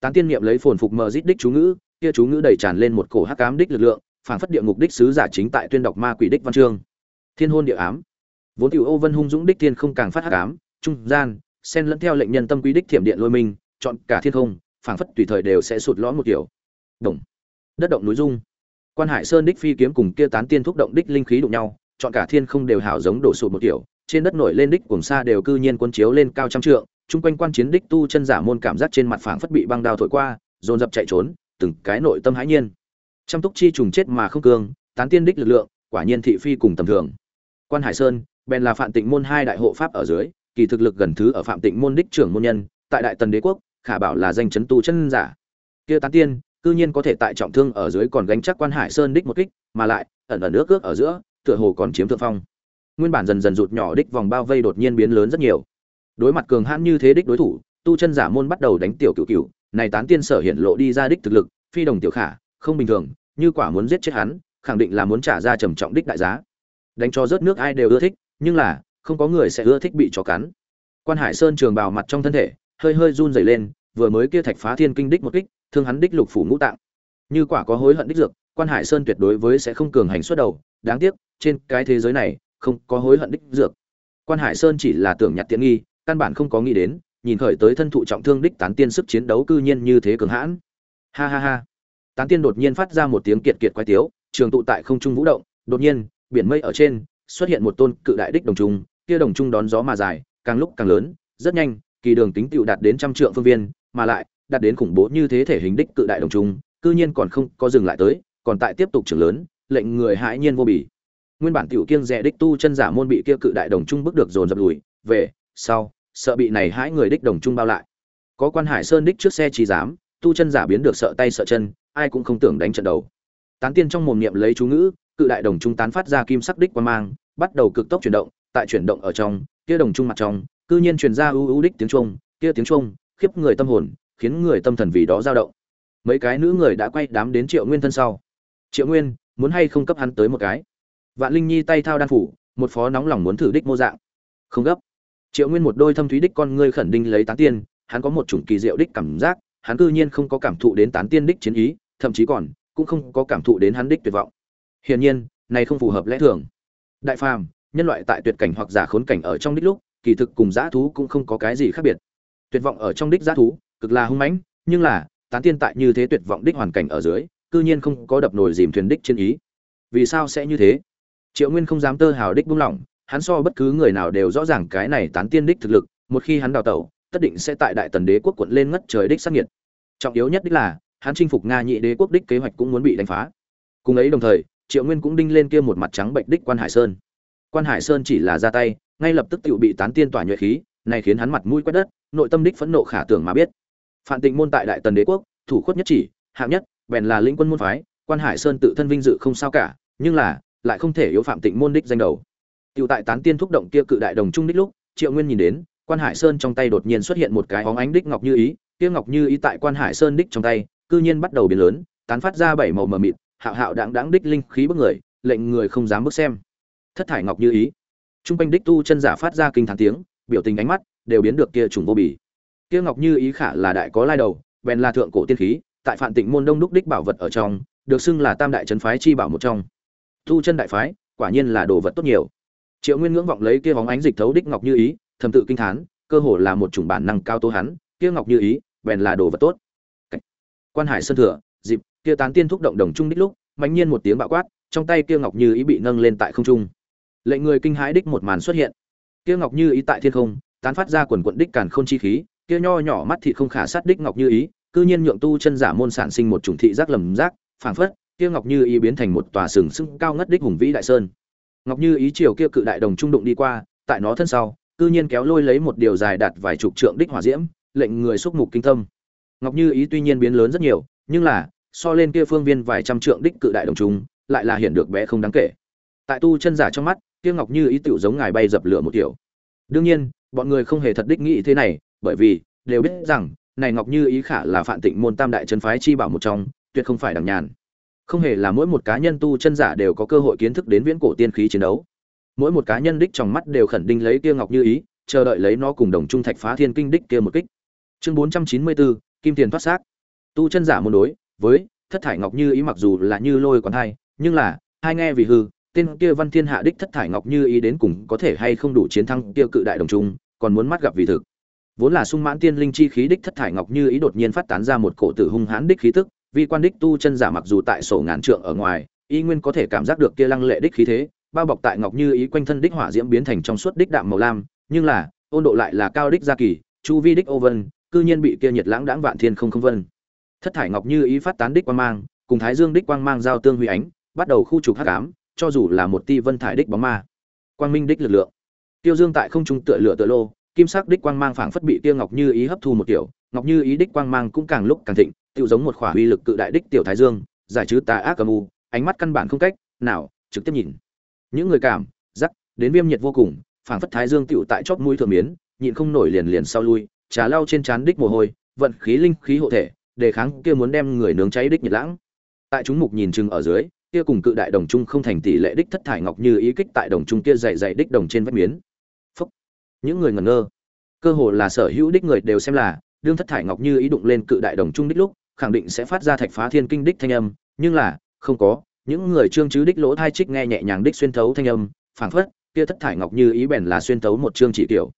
Tán tiên niệm lấy phồn phục mờ rít đích chú ngữ, kia chú ngữ đầy tràn lên một cổ hắc ám đích lực lượng, phảng phất địa ngục đích sứ giả chính tại tuyên đọc ma quỷ đích văn chương. Thiên hôn địa ám. Vốn tiểu Ô Vân hung dũng đích tiên không càng phát hắc ám, trung gian, xen lẫn theo lệnh nhân tâm quý đích thiểm điện lôi mình, chọn cả thiên không, phảng phất tùy thời đều sẽ sụt lõm một kiểu. Động đất động núi rung. Quan hải sơn đích phi kiếm cùng kia tán tiên thúc động đích linh khí đụng nhau, chọn cả thiên không đều hảo giống đổ sụt một kiểu, trên đất nổi lên đích cùng xa đều cư nhiên quân chiếu lên cao trăm trượng, chung quanh quan chiến đích tu chân giả môn cảm giác trên mặt phảng phất bị băng đao thổi qua, dồn dập chạy trốn, từng cái nội tâm hãi nhiên. Trăm túc chi trùng chết mà không cương, tán tiên đích lực lượng, quả nhiên thị phi cùng tầm thường. Quan hải sơn, bèn là phạm tịnh môn hai đại hộ pháp ở dưới, kỳ thực lực gần thứ ở phạm tịnh môn đích trưởng môn nhân, tại đại tần đế quốc khả bảo là danh chấn tu chân giả. Kia tán tiên, cư nhiên có thể tại trọng thương ở dưới còn gánh chắc quan hải sơn đích một kích, mà lại, ẩn ẩn nước cước ở giữa, tựa hồ còn chiếm thượng phong. Nguyên bản dần dần rụt nhỏ đích vòng bao vây đột nhiên biến lớn rất nhiều. Đối mặt cường hãn như thế đích đối thủ, tu chân giả môn bắt đầu đánh tiểu cửu cửu, này tán tiên sở hiện lộ đi ra đích thực lực, phi đồng tiểu khả, không bình thường, như quả muốn giết chết hắn, khẳng định là muốn trả ra trầm trọng đích đại giá. Đánh cho rớt nước ai đều ưa thích, nhưng là, không có người sẽ ưa thích bị chó cắn. Quan hải sơn trường bào mặt trong thân thể, hơi hơi run rẩy lên vừa mới kia thạch phá thiên kinh đích một kích thương hắn đích lục phủ ngũ tạng. Như quả có hối hận đích dược quan hải sơn tuyệt đối với sẽ không cường hành xuất đầu đáng tiếc trên cái thế giới này không có hối hận đích dược. Quan hải sơn chỉ là tưởng nhặt tiện nghi căn bản không có nghĩ đến nhìn khởi tới thân thụ trọng thương đích tán tiên sức chiến đấu cư nhiên như thế cường hãn. Ha ha ha. Tán tiên đột nhiên phát ra một tiếng kiệt kiệt quái tiếu trường tụ tại không trung vũ động đột nhiên biển mây ở trên xuất hiện một tôn cự đại đích đồng trùng, kia đồng trùng đón gió mà dài càng lúc càng lớn rất nhanh kỳ đường tính tựu đạt đến trăm trượng phương viên, mà lại, đạt đến khủng bố như thế thể hình đích cự đại đồng trung, cư nhiên còn không có dừng lại tới, còn tại tiếp tục trưởng lớn, lệnh người hãi nhiên vô bỉ. Nguyên bản tiểu kiêng rẻ đích tu chân giả môn bị kia cự đại đồng trung bước được dồn dập lùi, về, sau, sợ bị này hãi người đích đồng trung bao lại. Có quan hải sơn đích trước xe chỉ dám tu chân giả biến được sợ tay sợ chân, ai cũng không tưởng đánh trận đầu. Tán tiên trong mồm niệm lấy chú ngữ, cự đại đồng trung tán phát ra kim sắc đích quan mang, bắt đầu cực tốc chuyển động, tại chuyển động ở trong, kia đồng trung mặt trong cư nhiên truyền ra ưu ưu đích tiếng trung, kia tiếng trung khiếp người tâm hồn, khiến người tâm thần vì đó dao động. Mấy cái nữ người đã quay đám đến triệu nguyên thân sau. Triệu nguyên, muốn hay không cấp hắn tới một cái? Vạn linh nhi tay thao đan phủ, một phó nóng lòng muốn thử đích mô dạng. Không gấp. Triệu nguyên một đôi thâm thúy đích con ngươi khẩn đinh lấy tán tiên, hắn có một chủng kỳ diệu đích cảm giác, hắn cư nhiên không có cảm thụ đến tán tiên đích chiến ý, thậm chí còn, cũng không có cảm thụ đến hắn đích tuyệt vọng. Hiển nhiên, này không phù hợp lẽ thường. Đại phàm, nhân loại tại tuyệt cảnh hoặc giả khốn cảnh ở trong đích lúc kỳ thực cùng dã thú cũng không có cái gì khác biệt. Tuyệt vọng ở trong đích dã thú, cực là hung mãnh, nhưng là, tán tiên tại như thế tuyệt vọng đích hoàn cảnh ở dưới, cư nhiên không có đập nồi dìm thuyền đích trên ý. Vì sao sẽ như thế? Triệu nguyên không dám tơ hào đích buông lỏng, hắn so bất cứ người nào đều rõ ràng cái này tán tiên đích thực lực, một khi hắn đào tẩu, tất định sẽ tại đại tần đế quốc quận lên ngất trời đích sát nhiệt trọng yếu nhất đích là, hắn chinh phục nga nhị đế quốc đích kế hoạch cũng muốn bị đánh phá. Cùng ấy đồng thời, triệu nguyên cũng đinh lên kia một mặt trắng bệnh đích quan hải sơn quan hải sơn chỉ là ra tay ngay lập tức tự bị tán tiên tỏa nhuệ khí này khiến hắn mặt mũi quét đất nội tâm đích phẫn nộ khả tưởng mà biết phạm tịnh môn tại đại tần đế quốc thủ khuất nhất chỉ hạng nhất bèn là lĩnh quân môn phái quan hải sơn tự thân vinh dự không sao cả nhưng là lại không thể yếu phạm tịnh môn đích danh đầu tự tại tán tiên thúc động kia cự đại đồng trung đích lúc, Triệu Nguyên nhìn đến, Quan Hải Sơn trong tay đột nhiên xuất hiện một cái hóng ánh đích ngọc như ý, kia ngọc như ý tại Quan Hải Sơn đích trong tay, cư nhiên bắt đầu biến lớn, tán phát ra bảy màu mờ mịt, hạo hạo đáng đáng đích linh khí bức người, lệnh người không dám bước xem. Thất thải ngọc như ý. Trung quanh đích tu chân giả phát ra kinh thán tiếng, biểu tình ánh mắt đều biến được kia trùng vô bì. Kia ngọc như ý khả là đại có lai đầu, bèn là thượng cổ tiên khí, tại Phạn Tịnh môn đông đúc đích bảo vật ở trong, được xưng là tam đại trấn phái chi bảo một trong. Tu chân đại phái, quả nhiên là đồ vật tốt nhiều triệu nguyên ngưỡng vọng lấy kia bóng ánh dịch thấu đích ngọc như ý thầm tự kinh thán cơ hồ là một chủng bản năng cao tố hắn kia ngọc như ý bèn là đồ vật tốt quan hải sơn thừa dịp kia tán tiên thúc động đồng trung đích lúc mạnh nhiên một tiếng bạo quát trong tay kia ngọc như ý bị nâng lên tại không trung lệnh người kinh hãi đích một màn xuất hiện. Kia ngọc như ý tại thiên không, tán phát ra quần quận đích càn khôn chi khí, kia nho nhỏ mắt thị không khả sát đích ngọc như ý, cư nhiên nhượng tu chân giả môn sản sinh một chủng thị giác lầm giác, phảng phất, kia ngọc như ý biến thành một tòa sừng sững cao ngất đích hùng vĩ đại sơn. Ngọc như ý chiều kia cự đại đồng trung đụng đi qua, tại nó thân sau, cư nhiên kéo lôi lấy một điều dài đạt vài chục trượng đích hỏa diễm, lệnh người xúc mục kinh tâm. Ngọc như ý tuy nhiên biến lớn rất nhiều, nhưng là, so lên kia phương viên vài trăm trượng đích cự đại đồng trung, lại là hiện được bé không đáng kể. Tại tu chân giả trong mắt kia ngọc như ý tựu giống ngài bay dập lửa một kiểu. Đương nhiên, bọn người không hề thật đích nghĩ thế này, bởi vì, đều biết rằng, này ngọc như ý khả là phản tịnh môn tam đại chân phái chi bảo một trong, tuyệt không phải đằng nhàn. Không hề là mỗi một cá nhân tu chân giả đều có cơ hội kiến thức đến viễn cổ tiên khí chiến đấu. Mỗi một cá nhân đích trong mắt đều khẩn đinh lấy kia ngọc như ý, chờ đợi lấy nó cùng đồng trung thạch phá thiên kinh đích kia một kích. Chương bốn trăm chín mươi bốn, kim tiền thoát xác. Tu chân giả môn đối, với, thất thải ngọc như ý mặc dù là như lôi còn hai, nhưng là, hai nghe vì hư tên kia văn thiên hạ đích thất thải ngọc như ý đến cùng có thể hay không đủ chiến thắng kia cự đại đồng trung, còn muốn mắt gặp vì thực. Vốn là sung mãn tiên linh chi khí đích thất thải ngọc như ý đột nhiên phát tán ra một cổ tử hung hãn đích khí tức, vi quan đích tu chân giả mặc dù tại sổ ngàn trượng ở ngoài, y nguyên có thể cảm giác được kia lăng lệ đích khí thế, bao bọc tại ngọc như ý quanh thân đích hỏa diễm biến thành trong suốt đích đạm màu lam, nhưng là, ôn độ lại là cao đích gia kỳ, chu vi đích ô vân, cư nhiên bị kia nhiệt lãng đãng vạn thiên không không vân. Thất thải ngọc như ý phát tán đích quang mang, cùng thái dương đích quang mang giao tương huy ánh, bắt đầu khu trục hắc ám cho dù là một ti vân thải đích bóng ma. Quang minh đích lực lượng. Tiêu dương tại không trung tựa lửa tựa lô, kim sắc đích quang mang phảng phất bị tiêu ngọc như ý hấp thu một kiểu, ngọc như ý đích quang mang cũng càng lúc càng thịnh tự giống một khỏa uy lực cự đại đích tiểu thái dương, giải trừ tà ác âm u, ánh mắt căn bản không cách nào trực tiếp nhìn. Những người cảm, giác, đến viêm nhiệt vô cùng, phảng phất thái dương tựu tại chóp mũi thường miến, nhịn không nổi liền liền sau lui, trà lau trên trán đích mồ hôi, vận khí linh khí hộ thể, đề kháng kia muốn đem người nướng cháy đích nhiệt lãng. Tại chúng mục nhìn chừng ở dưới kia cùng cự đại đồng trung không thành tỷ lệ đích thất thải ngọc như ý kích tại đồng trung kia dày dày đích đồng trên vách miến. Phúc. Những người ngẩn ngơ. Cơ hồ là sở hữu đích người đều xem là, đương thất thải ngọc như ý đụng lên cự đại đồng trung đích lúc, khẳng định sẽ phát ra thạch phá thiên kinh đích thanh âm, nhưng là, không có. Những người trương chứ đích lỗ thai trích nghe nhẹ nhàng đích xuyên thấu thanh âm, phảng phất, kia thất thải ngọc như ý bèn là xuyên thấu một chương chỉ kiểu.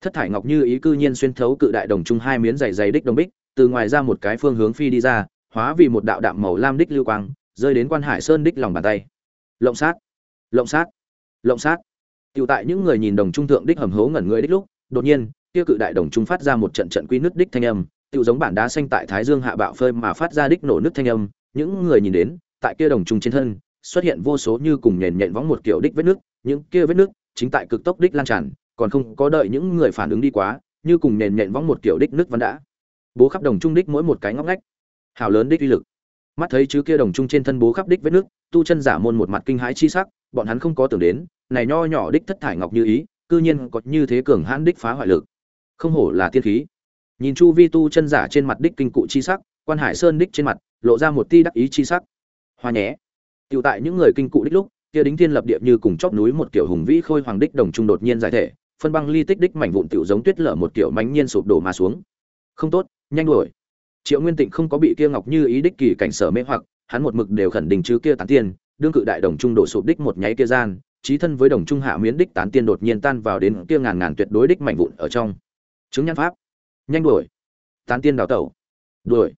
Thất thải ngọc như ý cư nhiên xuyên thấu cự đại đồng trung hai miếng dày dày đích đồng bích, từ ngoài ra một cái phương hướng phi đi ra, hóa vì một đạo đạm màu lam đích lưu quang rơi đến quan hải sơn đích lòng bàn tay. Lộng sát lộng sát lộng sát. Tựu tại những người nhìn đồng trung thượng đích hầm hố ngẩn người đích lúc, đột nhiên, kia cự đại đồng trung phát ra một trận trận quy nứt đích thanh âm tựu giống bản đá xanh tại thái dương hạ bạo phơi mà phát ra đích nổ nứt thanh âm, những người nhìn đến, tại kia đồng trung trên thân, xuất hiện vô số như cùng nhện nhện võng một kiểu đích vết nước những kia vết nước chính tại cực tốc đích lan tràn, còn không có đợi những người phản ứng đi quá, như cùng nhện nhện võng một kiểu đích nước vẫn đã. Bố khắp đồng trung đích mỗi một cái ngóc ngách, hào lớn đích uy lực mắt thấy chứ kia đồng trung trên thân bố khắp đích vết nước, tu chân giả môn một mặt kinh hãi chi sắc, bọn hắn không có tưởng đến, này nho nhỏ đích thất thải ngọc như ý, cư nhiên có như thế cường hãn đích phá hoại lực. Không hổ là tiên khí. Nhìn chu vi tu chân giả trên mặt đích kinh cụ chi sắc, quan hải sơn đích trên mặt, lộ ra một ti đắc ý chi sắc. Hoa nhé. Tựu tại những người kinh cụ đích lúc, kia đính thiên lập địa như cùng chóp núi một kiểu hùng vĩ khôi hoàng đích đồng trung đột nhiên giải thể, phân băng ly tích đích mảnh vụn tiểu giống tuyết lở một kiểu mánh nhiên sụp đổ mà xuống. Không tốt, nhanh đuổi triệu nguyên tịnh không có bị kia ngọc như ý đích kỳ cảnh sở mê hoặc, hắn một mực đều khẩn đình chứ kia tán tiên, đương cự đại đồng trung đổ sụp đích một nháy kia gian, trí thân với đồng trung hạ miến đích tán tiên đột nhiên tan vào đến kia ngàn ngàn tuyệt đối đích mạnh vụn ở trong. Chứng nhân pháp. Nhanh đuổi. Tán tiên đào tẩu. Đuổi.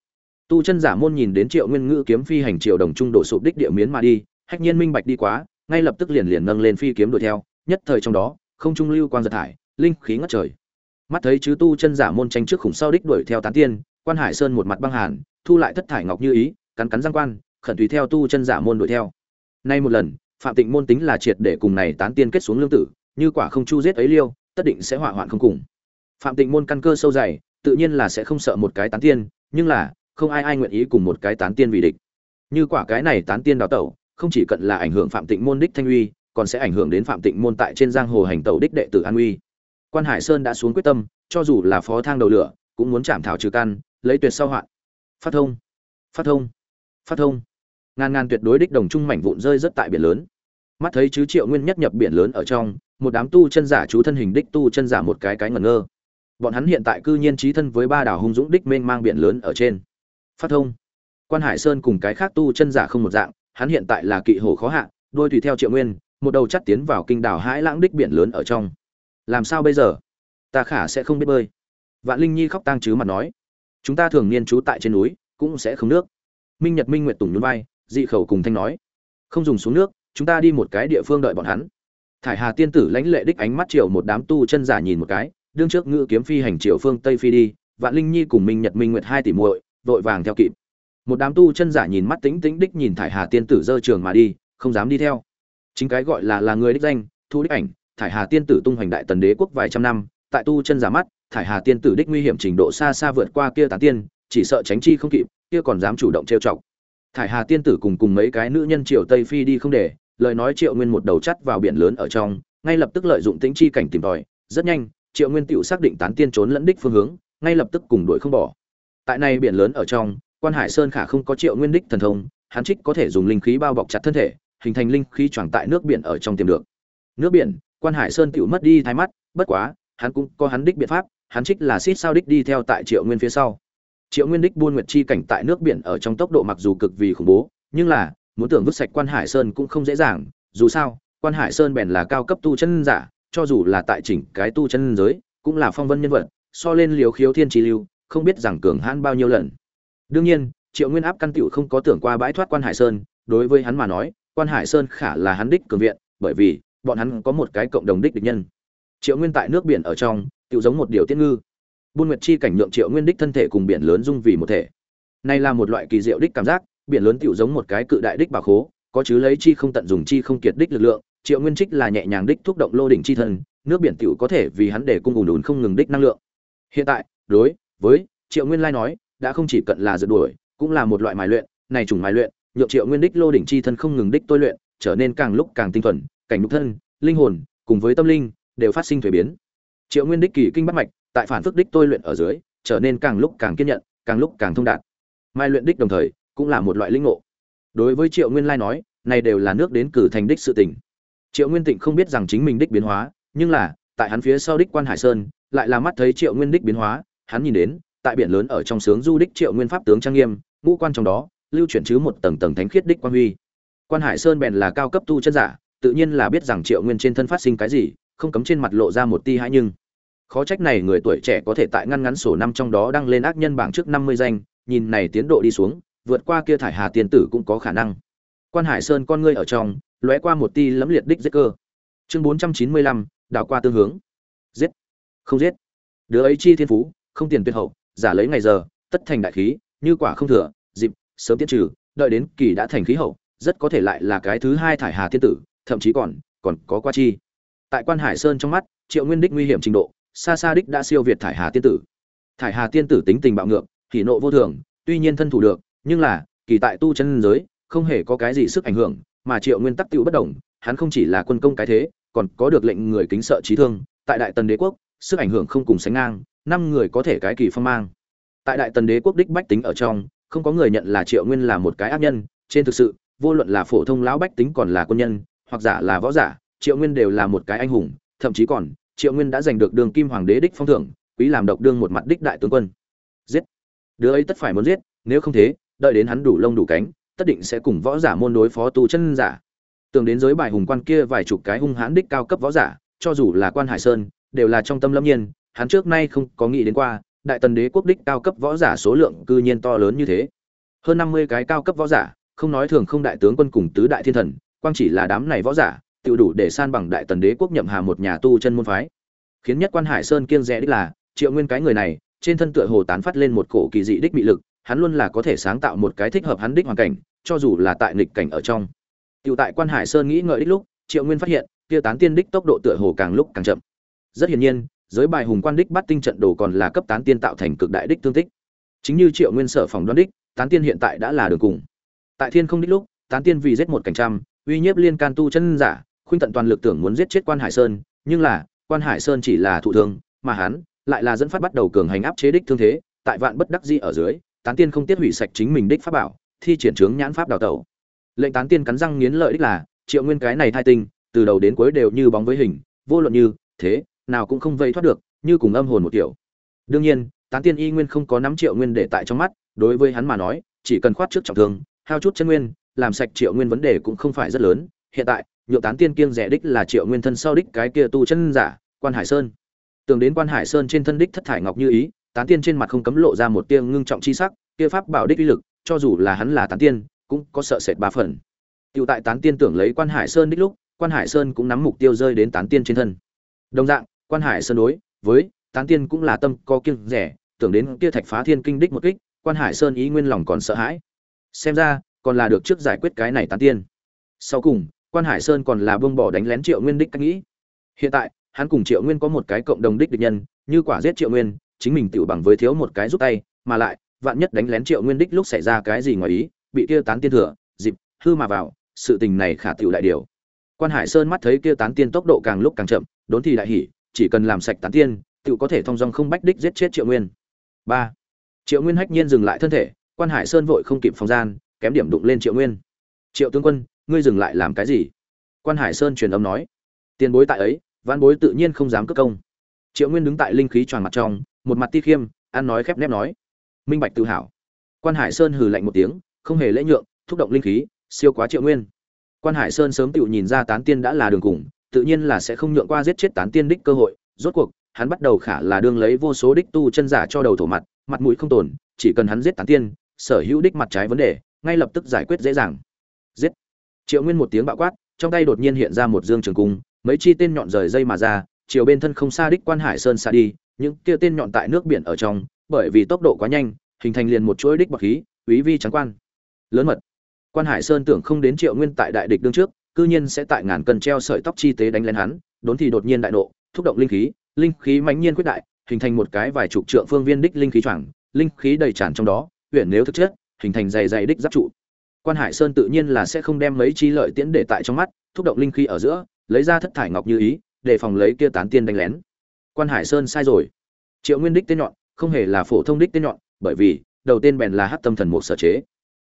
Tu chân giả môn nhìn đến triệu nguyên ngữ kiếm phi hành triệu đồng trung đổ sụp đích địa miến mà đi, hách nhiên minh bạch đi quá, ngay lập tức liền liền nâng lên phi kiếm đuổi theo, nhất thời trong đó, không trung lưu quang giật thải, linh khí ngất trời. Mắt thấy chứ tu chân giả môn tranh trước khủng sau đích đuổi theo tán tiên quan hải sơn một mặt băng hàn, thu lại thất thải ngọc như ý, cắn cắn giang quan, khẩn tùy theo tu chân giả môn đuổi theo. Nay một lần, phạm tịnh môn tính là triệt để cùng này tán tiên kết xuống lương tử, như quả không chu giết ấy liêu, tất định sẽ hỏa hoạn không cùng. Phạm tịnh môn căn cơ sâu dày, tự nhiên là sẽ không sợ một cái tán tiên, nhưng là, không ai ai nguyện ý cùng một cái tán tiên vì địch. Như quả cái này tán tiên đào tẩu, không chỉ cận là ảnh hưởng phạm tịnh môn đích thanh uy, còn sẽ ảnh hưởng đến phạm tịnh môn tại trên giang hồ hành tẩu đích đệ tử an uy. Quan hải sơn đã xuống quyết tâm, cho dù là phó thang đầu lửa, cũng muốn chạm thảo trừ căn lấy tuyệt sau hoạn. Phát thông. Phát thông. Phát thông. Ngàn ngàn tuyệt đối đích đồng trung mảnh vụn rơi rất tại biển lớn. Mắt thấy chứ triệu nguyên nhất nhập biển lớn ở trong, một đám tu chân giả chú thân hình đích tu chân giả một cái cái ngẩn ngơ. Bọn hắn hiện tại cư nhiên trí thân với ba đảo hung dũng đích mênh mang biển lớn ở trên. Phát thông. Quan hải sơn cùng cái khác tu chân giả không một dạng, hắn hiện tại là kỵ hồ khó hạ đôi tùy theo triệu nguyên, một đầu chắt tiến vào kinh đảo hãi lãng đích biển lớn ở trong. Làm sao bây giờ? Ta khả sẽ không biết bơi. Vạn linh nhi khóc tang chứ mặt nói chúng ta thường niên trú tại trên núi, cũng sẽ không nước. Minh nhật minh nguyệt tùng nhún vai, dị khẩu cùng thanh nói, không dùng xuống nước, chúng ta đi một cái địa phương đợi bọn hắn. Thải hà tiên tử lãnh lệ đích ánh mắt chiều một đám tu chân giả nhìn một cái, đương trước ngự kiếm phi hành chiều phương tây phi đi, vạn linh nhi cùng minh nhật minh nguyệt hai tỷ muội, vội vàng theo kịp. Một đám tu chân giả nhìn mắt tính tính đích nhìn thải hà tiên tử dơ trường mà đi, không dám đi theo. Chính cái gọi là là người đích danh, thu đích ảnh, thải hà tiên tử tung hoành đại tần đế quốc vài trăm năm tại tu chân giả mắt, thải hà tiên tử đích nguy hiểm trình độ xa xa vượt qua kia tán tiên, chỉ sợ tránh chi không kịp, kia còn dám chủ động trêu chọc. Thải hà tiên tử cùng cùng mấy cái nữ nhân triệu tây phi đi không để, lời nói triệu nguyên một đầu chắt vào biển lớn ở trong, ngay lập tức lợi dụng tính chi cảnh tìm tòi, rất nhanh, triệu nguyên tựu xác định tán tiên trốn lẫn đích phương hướng, ngay lập tức cùng đuổi không bỏ. Tại này biển lớn ở trong, quan hải sơn khả không có triệu nguyên đích thần thông, hắn trích có thể dùng linh khí bao bọc chặt thân thể, hình thành linh khí choàng tại nước biển ở trong tìm được. Nước biển, quan hải sơn tựu mất đi thái mắt, bất quá hắn cũng có hắn đích biện pháp, hắn trích là xít sao đích đi theo tại triệu nguyên phía sau. Triệu nguyên đích buôn nguyệt chi cảnh tại nước biển ở trong tốc độ mặc dù cực vì khủng bố, nhưng là, muốn tưởng vứt sạch quan hải sơn cũng không dễ dàng, dù sao, quan hải sơn bèn là cao cấp tu chân giả, cho dù là tại chỉnh cái tu chân giới, cũng là phong vân nhân vật, so lên liều khiếu thiên trí lưu, không biết rằng cường hãn bao nhiêu lần. Đương nhiên, triệu nguyên áp căn tựu không có tưởng qua bãi thoát quan hải sơn, đối với hắn mà nói, quan hải sơn khả là hắn đích cường viện, bởi vì, bọn hắn có một cái cộng đồng đích địch nhân triệu nguyên tại nước biển ở trong tự giống một điều tiết ngư. Buôn nguyệt chi cảnh nhượng triệu nguyên đích thân thể cùng biển lớn dung vì một thể. Này là một loại kỳ diệu đích cảm giác, biển lớn tự giống một cái cự đại đích bảo khố, có chứ lấy chi không tận dùng chi không kiệt đích lực lượng, triệu nguyên trích là nhẹ nhàng đích thúc động lô đỉnh chi thân, nước biển tự có thể vì hắn để cung ùn ùn không ngừng đích năng lượng. Hiện tại, đối với triệu nguyên lai nói, đã không chỉ cận là rượt đuổi, cũng là một loại mài luyện, này chủng mài luyện, nhượng triệu nguyên đích lô đỉnh chi thân không ngừng đích tôi luyện, trở nên càng lúc càng tinh thuần, cảnh nhục thân, linh hồn, cùng với tâm linh đều phát sinh thuế biến. Triệu nguyên đích kỳ kinh bắt mạch, tại phản phức đích tôi luyện ở dưới, trở nên càng lúc càng kiên nhận, càng lúc càng thông đạt. Mai luyện đích đồng thời, cũng là một loại linh ngộ. Đối với triệu nguyên lai nói, này đều là nước đến cử thành đích sự tình. Triệu nguyên tịnh không biết rằng chính mình đích biến hóa, nhưng là, tại hắn phía sau đích quan hải sơn, lại là mắt thấy triệu nguyên đích biến hóa, hắn nhìn đến, tại biển lớn ở trong sướng du đích triệu nguyên pháp tướng trang nghiêm, ngũ quan trong đó, lưu chuyển chứ một tầng tầng thánh khiết đích quan huy. Quan hải sơn bèn là cao cấp tu chân giả, tự nhiên là biết rằng triệu nguyên trên thân phát sinh cái gì không cấm trên mặt lộ ra một ti hãi nhưng. Khó trách này người tuổi trẻ có thể tại ngăn ngắn sổ năm trong đó đăng lên ác nhân bảng trước năm mươi danh, nhìn này tiến độ đi xuống, vượt qua kia thải hà tiên tử cũng có khả năng. Quan hải sơn con ngươi ở trong, lóe qua một ti lẫm liệt đích giết cơ. Chương bốn trăm chín mươi lăm, đảo qua tương hướng. Giết. Không giết. Đứa ấy chi thiên phú, không tiền tuyệt hậu, giả lấy ngày giờ, tất thành đại khí, như quả không thừa, dịp, sớm tiết trừ, đợi đến kỳ đã thành khí hậu, rất có thể lại là cái thứ hai thải hà thiên tử, thậm chí còn còn có qua chi tại quan hải sơn trong mắt, triệu nguyên đích nguy hiểm trình độ, xa xa đích đã siêu việt thải hà tiên tử. Thải hà tiên tử tính tình bạo ngược thì nộ vô thường, tuy nhiên thân thủ được, nhưng là, kỳ tại tu chân giới, không hề có cái gì sức ảnh hưởng, mà triệu nguyên tắc tựu bất đồng hắn không chỉ là quân công cái thế, còn có được lệnh người kính sợ trí thương, tại đại tần đế quốc, sức ảnh hưởng không cùng sánh ngang, năm người có thể cái kỳ phong mang. Tại đại tần đế quốc đích bách tính ở trong, không có người nhận là triệu nguyên là một cái ác nhân, trên thực sự, vô luận là phổ thông lão bách tính còn là quân nhân, hoặc giả là võ giả triệu nguyên đều là một cái anh hùng, thậm chí còn, triệu nguyên đã giành được đường kim hoàng đế đích phong thưởng, quý làm độc đương một mặt đích đại tướng quân. Giết! Đứa ấy tất phải muốn giết, nếu không thế, đợi đến hắn đủ lông đủ cánh, tất định sẽ cùng võ giả môn đối phó tu chân giả. Tưởng đến giới bài hùng quan kia vài chục cái hung hãn đích cao cấp võ giả, cho dù là quan hải sơn, đều là trong tâm lâm nhiên, hắn trước nay không có nghĩ đến qua, đại tần đế quốc đích cao cấp võ giả số lượng cư nhiên to lớn như thế. Hơn năm mươi cái cao cấp võ giả, không nói thường không đại tướng quân cùng tứ đại thiên thần, quang chỉ là đám này võ giả tự đủ để san bằng đại tần đế quốc nhậm hà một nhà tu chân môn phái khiến nhất quan hải sơn kiêng rẽ đích là triệu nguyên cái người này trên thân tựa hồ tán phát lên một cổ kỳ dị đích mị lực hắn luôn là có thể sáng tạo một cái thích hợp hắn đích hoàn cảnh cho dù là tại nghịch cảnh ở trong Tiểu tại Quan Hải Sơn nghĩ ngợi đích lúc, Triệu Nguyên phát hiện, kia tán tiên đích tốc độ tựa hồ càng lúc càng chậm. Rất hiển nhiên, giới bài hùng quan đích bắt tinh trận đồ còn là cấp tán tiên tạo thành cực đại đích thương tích. Chính như Triệu Nguyên sở phòng đoán đích, tán tiên hiện tại đã là đường cùng. Tại thiên không đích lúc, tán tiên vì giết một cảnh trăm, uy nhiếp liên can tu chân giả, khuynh tận toàn lực tưởng muốn giết chết Quan Hải Sơn, nhưng là, Quan Hải Sơn chỉ là thụ thương, mà hắn lại là dẫn phát bắt đầu cường hành áp chế đích thương thế, tại vạn bất đắc dĩ ở dưới, tán tiên không tiết hủy sạch chính mình đích pháp bảo, thi triển trướng nhãn pháp đào tẩu. Lệnh tán tiên cắn răng nghiến lợi đích là triệu nguyên cái này thai tinh từ đầu đến cuối đều như bóng với hình vô luận như thế nào cũng không vây thoát được như cùng âm hồn một kiểu. Đương nhiên tán tiên y nguyên không có nắm triệu nguyên để tại trong mắt đối với hắn mà nói chỉ cần khoát trước trọng thương hao chút chân nguyên làm sạch triệu nguyên vấn đề cũng không phải rất lớn hiện tại nhượng tán tiên kiêng rẻ đích là triệu nguyên thân sau đích cái kia tu chân giả quan hải sơn tưởng đến quan hải sơn trên thân đích thất thải ngọc như ý tán tiên trên mặt không cấm lộ ra một tia ngưng trọng chi sắc kia pháp bảo đích uy lực cho dù là hắn là tán tiên cũng có sợ sệt ba phần Tiểu tại Tán Tiên tưởng lấy Quan Hải Sơn đích lúc, Quan Hải Sơn cũng nắm mục tiêu rơi đến Tán Tiên trên thân. Đồng dạng, Quan Hải Sơn đối với Tán Tiên cũng là tâm có kiêng rẻ, tưởng đến kia Thạch Phá Thiên Kinh đích một kích, Quan Hải Sơn ý nguyên lòng còn sợ hãi. Xem ra, còn là được trước giải quyết cái này Tán Tiên. Sau cùng, Quan Hải Sơn còn là buông bỏ đánh lén Triệu Nguyên đích cách nghĩ. Hiện tại, hắn cùng Triệu Nguyên có một cái cộng đồng đích địch nhân, như quả giết Triệu Nguyên, chính mình tiểu bằng với thiếu một cái giúp tay, mà lại, vạn nhất đánh lén Triệu Nguyên đích lúc xảy ra cái gì ngoài ý, bị kia tán tiên thừa, dịp hư mà vào, sự tình này khả tiểu đại điều. Quan Hải Sơn mắt thấy kia tán tiên tốc độ càng lúc càng chậm, đốn thì đại hỉ, chỉ cần làm sạch tán tiên, tiểu có thể thông dong không bách đích giết chết Triệu Nguyên. Ba, Triệu Nguyên hách nhiên dừng lại thân thể, Quan Hải Sơn vội không kịp phòng gian, kém điểm đụng lên Triệu Nguyên. "Triệu tướng quân, ngươi dừng lại làm cái gì?" Quan Hải Sơn truyền âm nói. "Tiền bối tại ấy, văn bối tự nhiên không dám cất công." Triệu Nguyên đứng tại linh khí tròn mặt trong, một mặt ti khiêm, ăn nói khép nép nói: "Minh bạch tự hào." Quan Hải Sơn hừ lạnh một tiếng, không hề lễ nhượng, thúc động linh khí, siêu quá Triệu Nguyên. Quan Hải Sơn sớm tự nhìn ra tán tiên đã là đường cùng, tự nhiên là sẽ không nhượng qua giết chết tán tiên đích cơ hội, rốt cuộc, hắn bắt đầu khả là đương lấy vô số đích tu chân giả cho đầu thổ mặt, mặt mũi không tồn, chỉ cần hắn giết tán tiên, sở hữu đích mặt trái vấn đề, ngay lập tức giải quyết dễ dàng. Giết. Triệu Nguyên một tiếng bạo quát, trong tay đột nhiên hiện ra một dương trường cung, mấy chi tên nhọn rời dây mà ra, chiều bên thân không xa đích Quan Hải Sơn xa đi, những kia tên nhọn tại nước biển ở trong, bởi vì tốc độ quá nhanh, hình thành liền một chuỗi đích bọc khí, quý vi trắng quan. Lớn mật quan hải sơn tưởng không đến triệu nguyên tại đại địch đương trước cư nhiên sẽ tại ngàn cân treo sợi tóc chi tế đánh lên hắn đốn thì đột nhiên đại nộ thúc động linh khí linh khí mãnh nhiên quyết đại hình thành một cái vài chục trượng phương viên đích linh khí choảng linh khí đầy tràn trong đó huyện nếu thực chất hình thành dày dày đích giáp trụ quan hải sơn tự nhiên là sẽ không đem mấy chi lợi tiễn để tại trong mắt, thúc động linh khí ở giữa, lấy ra thất thải ngọc như ý, để phòng lấy kia tán tiên đánh lén. Quan hải sơn sai rồi. Triệu nguyên đích tên nhọn, không hề là phổ thông đích tên nhọn, bởi vì, đầu tên bèn là hát tâm thần một sở chế.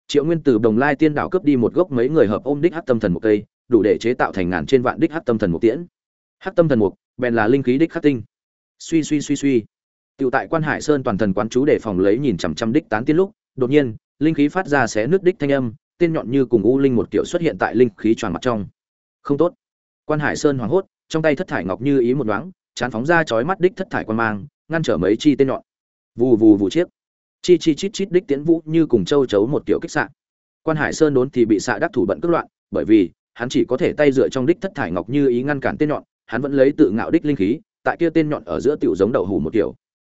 Triệu nguyên từ đồng lai tiên đảo cướp đi một gốc mấy người hợp ôm đích hát tâm thần một cây, đủ để chế tạo thành ngàn trên vạn đích hát tâm thần một tiễn. Hát tâm thần mục, bèn là linh khí đích khắc tinh. Suy suy suy suy. Tựu tại quan hải sơn toàn thần quán chú để phòng lấy nhìn chằm chằm đích tán tiên lúc, đột nhiên, linh khí phát ra xé nước đích thanh âm tên nhọn như cùng u linh một kiểu xuất hiện tại linh khí tròn mặt trong. Không tốt. Quan hải sơn hoảng hốt, trong tay thất thải ngọc như ý một đoáng, chán phóng ra chói mắt đích thất thải quan mang, ngăn trở mấy chi tên nhọn. Vù vù vù chiếc. Chi chi chít chít đích tiễn vũ như cùng châu chấu một kiểu kích xạ. Quan hải sơn đốn thì bị xạ đắc thủ bận cất loạn, bởi vì hắn chỉ có thể tay dựa trong đích thất thải ngọc như ý ngăn cản tên nhọn, hắn vẫn lấy tự ngạo đích linh khí, tại kia tên nhọn ở giữa tiểu giống đậu hủ một kiểu.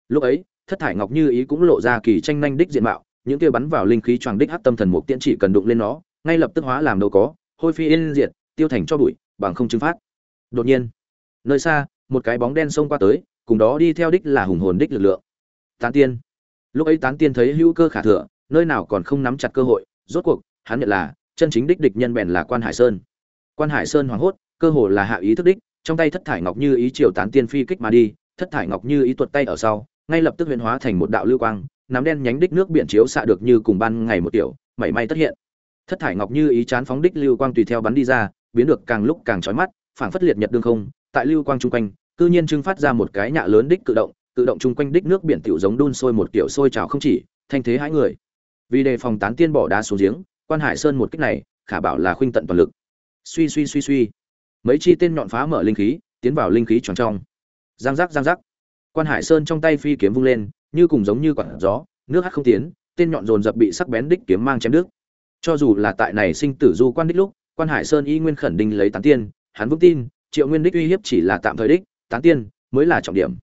Lúc ấy, thất thải ngọc như ý cũng lộ ra kỳ tranh nhanh đích diện mạo những kia bắn vào linh khí choàng đích hắc tâm thần mục tiễn chỉ cần đụng lên nó, ngay lập tức hóa làm đâu có, hôi phi yên diệt, tiêu thành cho bụi, bằng không chứng phát. Đột nhiên, nơi xa, một cái bóng đen xông qua tới, cùng đó đi theo đích là hùng hồn đích lực lượng. Tán tiên. Lúc ấy tán tiên thấy hữu cơ khả thừa, nơi nào còn không nắm chặt cơ hội, rốt cuộc, hắn nhận là, chân chính đích địch nhân bèn là quan hải sơn. Quan hải sơn hoảng hốt, cơ hồ là hạ ý thức đích, trong tay thất thải ngọc như ý triều tán tiên phi kích mà đi, thất thải ngọc như ý tuột tay ở sau, ngay lập tức huyền hóa thành một đạo lưu quang nắm đen nhánh đích nước biển chiếu xạ được như cùng ban ngày một tiểu mảy may tất hiện. Thất thải ngọc như ý chán phóng đích lưu quang tùy theo bắn đi ra, biến được càng lúc càng chói mắt, phảng phất liệt nhật đương không, tại lưu quang trung quanh, cư nhiên trưng phát ra một cái nhạ lớn đích cự động tự động trung quanh đích nước biển tiểu giống đun sôi một kiểu sôi trào không chỉ, thanh thế hai người. Vì đề phòng tán tiên bỏ đá xuống giếng, quan hải sơn một kích này, khả bảo là khuynh tận toàn lực. Suy suy suy suy. Mấy chi tên nhọn phá mở linh khí, tiến vào linh khí tròn trong. Giang giác giang giác. Quan hải sơn trong tay phi kiếm vung lên như cùng giống như quạt gió, nước hắt không tiến, tên nhọn dồn dập bị sắc bén đích kiếm mang chém đứt. Cho dù là tại này sinh tử du quan đích lúc, quan hải sơn y nguyên khẩn định lấy tán tiên, hắn vững tin, triệu nguyên đích uy hiếp chỉ là tạm thời đích, tán tiên mới là trọng điểm.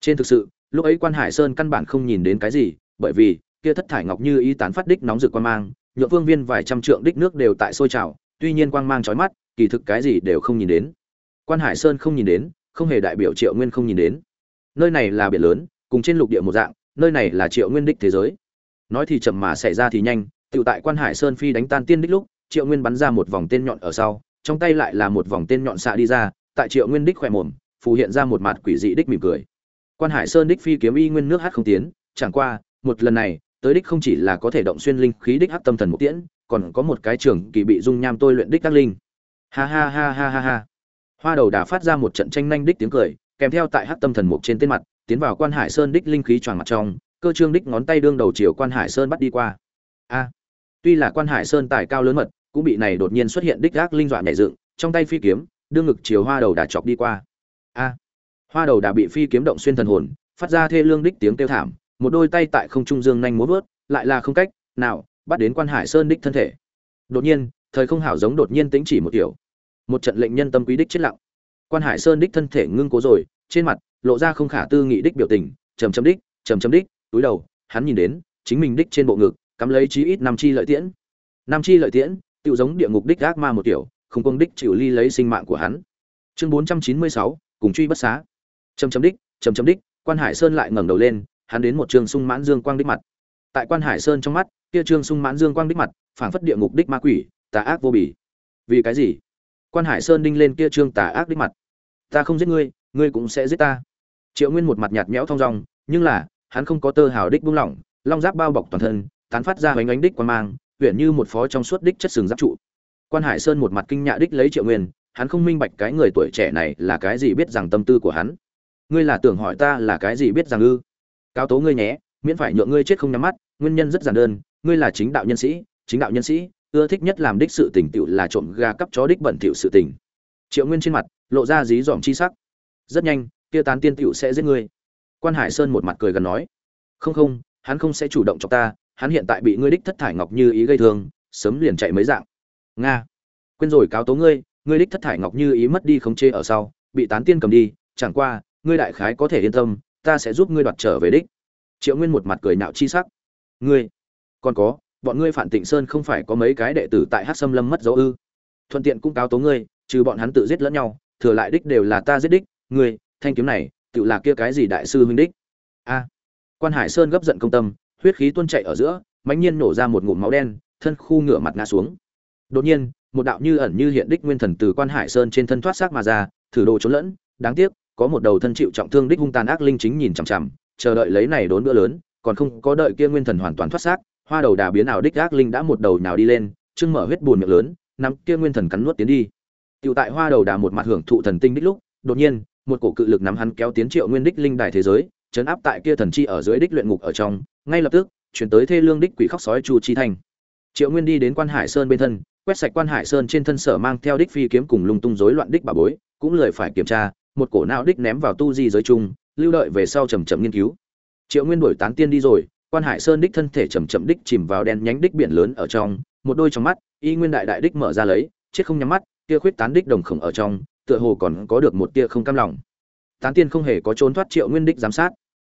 Trên thực sự, lúc ấy quan hải sơn căn bản không nhìn đến cái gì, bởi vì, kia thất thải ngọc như ý tán phát đích nóng rực quan mang nhựa phương viên vài trăm trượng đích nước đều tại sôi trào, tuy nhiên quang mang chói mắt, kỳ thực cái gì đều không nhìn đến. Quan hải sơn không nhìn đến, không hề đại biểu triệu nguyên không nhìn đến. Nơi này là biển lớn cùng trên lục địa một dạng, nơi này là triệu nguyên đích thế giới. Nói thì chậm mà xảy ra thì nhanh tự tại quan hải sơn phi đánh tan tiên đích lúc, triệu nguyên bắn ra một vòng tên nhọn ở sau, trong tay lại là một vòng tên nhọn xạ đi ra, tại triệu nguyên đích khỏe mồm, phù hiện ra một mặt quỷ dị đích mỉm cười. Quan hải sơn đích phi kiếm y nguyên nước hát không tiến, chẳng qua, một lần này, tới đích không chỉ là có thể động xuyên linh khí đích hắc tâm thần một tiễn, còn có một cái trường kỳ bị dung nham tôi luyện đích các linh. Ha ha ha ha ha ha. Hoa đầu đà phát ra một trận tranh nhanh đích tiếng cười, kèm theo tại hắc tâm thần mục trên tên mặt tiến vào quan hải sơn đích linh khí tròn mặt trong, cơ trương đích ngón tay đương đầu chiều quan hải sơn bắt đi qua. A, tuy là quan hải sơn tài cao lớn mật, cũng bị này đột nhiên xuất hiện đích gác linh dọa nhảy dựng, trong tay phi kiếm, đương ngực chiều hoa đầu đà chọc đi qua. A, hoa đầu đà bị phi kiếm động xuyên thần hồn, phát ra thê lương đích tiếng kêu thảm, một đôi tay tại không trung dương nhanh múa vớt, lại là không cách nào bắt đến quan hải sơn đích thân thể. Đột nhiên, thời không hảo giống đột nhiên tính chỉ một kiểu. Một trận lệnh nhân tâm quý đích chết lặng. Quan hải sơn đích thân thể ngưng cố rồi, trên mặt lộ ra không khả tư nghị đích biểu tình trầm trầm đích trầm trầm đích, túi đầu, hắn nhìn đến, chính mình đích trên bộ ngực, cắm lấy chí ít năm chi lợi tiễn. Năm chi lợi tiễn tự giống địa ngục đích gác ma một kiểu, không công đích chịu ly lấy sinh mạng của hắn. Chương bốn trăm chín mươi sáu, cùng truy bất xá. Trầm trầm đích trầm trầm đích, quan hải sơn lại ngẩng đầu lên, hắn đến một trường sung mãn dương quang đích mặt. Tại quan hải sơn trong mắt, kia trương sung mãn dương quang đích mặt, phảng phất địa ngục đích ma quỷ, tà ác vô bỉ vì cái gì? Quan hải sơn đinh lên kia trương tà ác đích mặt. Ta không giết ngươi ngươi cũng sẽ giết ta triệu nguyên một mặt nhạt nhẽo thong dong, nhưng là, hắn không có tơ hào đích buông lỏng, long giáp bao bọc toàn thân, tán phát ra hoành ánh đích quan mang huyện như một phó trong suốt đích chất sừng giáp trụ. Quan hải sơn một mặt kinh nhạ đích lấy triệu nguyên, hắn không minh bạch cái người tuổi trẻ này là cái gì biết rằng tâm tư của hắn. Ngươi là tưởng hỏi ta là cái gì biết rằng ư? Cáo tố ngươi nhé, miễn phải nhượng ngươi chết không nhắm mắt, nguyên nhân rất giản đơn, ngươi là chính đạo nhân sĩ, chính đạo nhân sĩ, ưa thích nhất làm đích sự tình tựu là trộm gà cắp chó đích bẩn thỉu sự tình. Triệu nguyên trên mặt, lộ ra dí dỏm chi sắc. Rất nhanh kia tán tiên tiểu sẽ giết ngươi. Quan hải sơn một mặt cười gần nói, không không, hắn không sẽ chủ động cho ta, hắn hiện tại bị ngươi đích thất thải ngọc như ý gây thương, sớm liền chạy mấy dạng. Nga, quên rồi cáo tố ngươi ngươi đích thất thải ngọc như ý mất đi không chê ở sau, bị tán tiên cầm đi, chẳng qua, ngươi đại khái có thể yên tâm, ta sẽ giúp ngươi đoạt trở về đích. Triệu nguyên một mặt cười nạo chi sắc. Ngươi, còn có, bọn ngươi phản tịnh sơn không phải có mấy cái đệ tử tại Hắc Sâm lâm mất dấu ư? Thuận tiện cũng cáo tố ngươi, trừ bọn hắn tự giết lẫn nhau, thừa lại đích đều là ta giết đích, ngươi thanh kiếm này tự là kia cái gì đại sư huynh đích? A. Quan hải sơn gấp giận công tâm, huyết khí tuôn chạy ở giữa, mãnh nhiên nổ ra một ngụm máu đen, thân khu ngửa mặt ngã xuống. Đột nhiên, một đạo như ẩn như hiện đích nguyên thần từ quan hải sơn trên thân thoát xác mà ra, thử đồ trốn lẫn, đáng tiếc, có một đầu thân chịu trọng thương đích hung tàn ác linh chính nhìn chằm chằm, chờ đợi lấy này đốn bữa lớn, còn không có đợi kia nguyên thần hoàn toàn thoát xác, hoa đầu đà biến ảo đích ác linh đã một đầu nào đi lên chưng mở huyết buồn miệng lớn, nắm kia nguyên thần cắn nuốt tiến đi. Tiểu tại hoa đầu đà một mặt hưởng thụ thần tinh đích lúc, đột nhiên một cổ cự lực nắm hắn kéo tiến triệu nguyên đích linh đài thế giới, chấn áp tại kia thần chi ở dưới đích luyện ngục ở trong, ngay lập tức, chuyển tới thê lương đích quỷ khóc sói chu chi thành triệu nguyên đi đến quan hải sơn bên thân, quét sạch quan hải sơn trên thân sở mang theo đích phi kiếm cùng lung tung rối loạn đích bà bối, cũng lười phải kiểm tra, một cổ não đích ném vào tu di giới chung lưu đợi về sau chầm chậm nghiên cứu. Triệu nguyên đổi tán tiên đi rồi, quan hải sơn đích thân thể chầm chậm đích chìm vào đen nhánh đích biển lớn ở trong, một đôi trong mắt, y nguyên đại đại đích mở ra lấy, chết không nhắm mắt, kia khuyết tán đích đồng khổng ở trong tựa hồ còn có được một tia không cam lòng. Tán tiên không hề có trốn thoát triệu nguyên đích giám sát.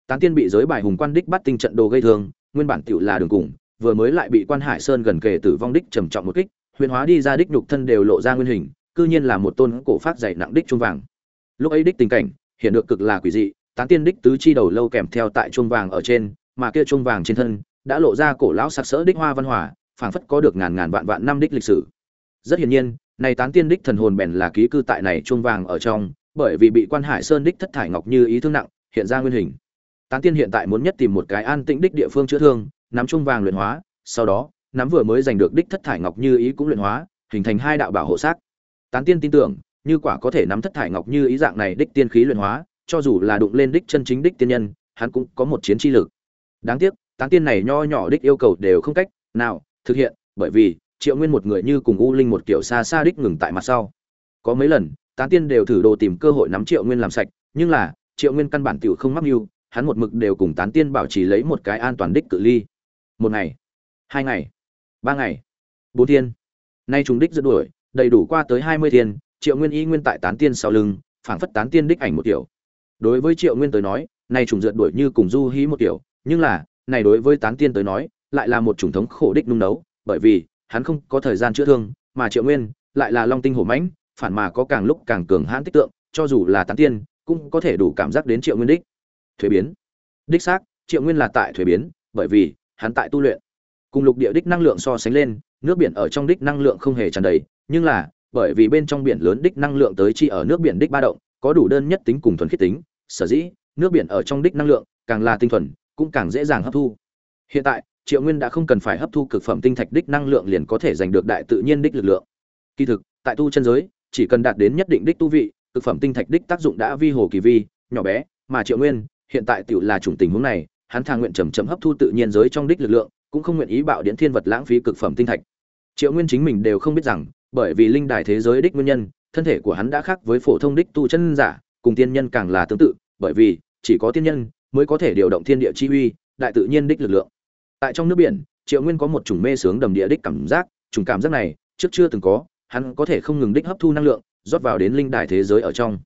Tán tiên bị giới bài hùng quan đích bắt tinh trận đồ gây thương, nguyên bản tựu là đường cùng, vừa mới lại bị quan hải sơn gần kề tử vong đích trầm trọng một kích, huyền hóa đi ra đích nhục thân đều lộ ra nguyên hình, cư nhiên là một tôn cổ phát dày nặng đích chuông vàng. Lúc ấy đích tình cảnh, hiện được cực là quỷ dị, tán tiên đích tứ chi đầu lâu kèm theo tại chuông vàng ở trên, mà kia chuông vàng trên thân đã lộ ra cổ lão sặc sỡ đích hoa văn hỏa phảng phất có được ngàn ngàn vạn vạn năm đích lịch sử. Rất hiển nhiên này tán tiên đích thần hồn bèn là ký cư tại này chuông vàng ở trong, bởi vì bị quan hải sơn đích thất thải ngọc như ý thương nặng, hiện ra nguyên hình. Tán tiên hiện tại muốn nhất tìm một cái an tĩnh đích địa phương chữa thương, nắm chuông vàng luyện hóa, sau đó, nắm vừa mới giành được đích thất thải ngọc như ý cũng luyện hóa, hình thành hai đạo bảo hộ xác. Tán tiên tin tưởng, như quả có thể nắm thất thải ngọc như ý dạng này đích tiên khí luyện hóa, cho dù là đụng lên đích chân chính đích tiên nhân, hắn cũng có một chiến chi lực. Đáng tiếc, tán tiên này nho nhỏ đích yêu cầu đều không cách nào thực hiện, bởi vì triệu nguyên một người như cùng u linh một kiểu xa xa đích ngừng tại mặt sau. Có mấy lần, tán tiên đều thử đồ tìm cơ hội nắm triệu nguyên làm sạch, nhưng là, triệu nguyên căn bản t không mắc mưu, hắn một mực đều cùng tán tiên bảo trì lấy một cái an toàn đích cự ly. Một ngày, hai ngày, ba ngày, bốn thiên. Nay chúng đích dẫn đuổi, đầy đủ qua tới hai mươi thiên, triệu nguyên y nguyên tại tán tiên sau lưng, phảng phất tán tiên đích ảnh một kiểu. Đối với triệu nguyên tới nói, nay trùng rượt đuổi như cùng du hí một kiểu, nhưng là, này đối với tán tiên tới nói, lại là một chủng thống khổ đích nung nấu, bởi vì hắn không có thời gian chữa thương, mà triệu nguyên lại là long tinh hổ mãnh, phản mà có càng lúc càng cường hãn tích tượng, cho dù là tán tiên, cũng có thể đủ cảm giác đến triệu nguyên đích. Thuế biến. Đích xác, triệu nguyên là tại thuế biến, bởi vì hắn tại tu luyện. Cùng lục địa đích năng lượng so sánh lên, nước biển ở trong đích năng lượng không hề tràn đầy, nhưng là, bởi vì bên trong biển lớn đích năng lượng tới chi ở nước biển đích ba động, có đủ đơn nhất tính cùng thuần khiết tính, sở dĩ nước biển ở trong đích năng lượng càng là tinh thuần, cũng càng dễ dàng hấp thu. Hiện tại triệu nguyên đã không cần phải hấp thu cực phẩm tinh thạch đích năng lượng liền có thể giành được đại tự nhiên đích lực lượng. Kỳ thực, tại tu chân giới, chỉ cần đạt đến nhất định đích tu vị, cực phẩm tinh thạch đích tác dụng đã vi hồ kỳ vi, nhỏ bé. Mà triệu nguyên, hiện tại tiểu là chủng tình huống này, hắn thà nguyện trầm chậm hấp thu tự nhiên giới trong đích lực lượng, cũng không nguyện ý bạo điện thiên vật lãng phí cực phẩm tinh thạch. Triệu nguyên chính mình đều không biết rằng, bởi vì linh đài thế giới đích nguyên nhân, thân thể của hắn đã khác với phổ thông đích tu chân giả, cùng tiên nhân càng là tương tự, bởi vì chỉ có tiên nhân mới có thể điều động thiên địa chi uy, đại tự nhiên đích lực lượng tại trong nước biển, triệu nguyên có một chủng mê sướng đầm địa đích cảm giác, chủng cảm giác này, trước chưa từng có, hắn có thể không ngừng đích hấp thu năng lượng, rót vào đến linh đài thế giới ở trong.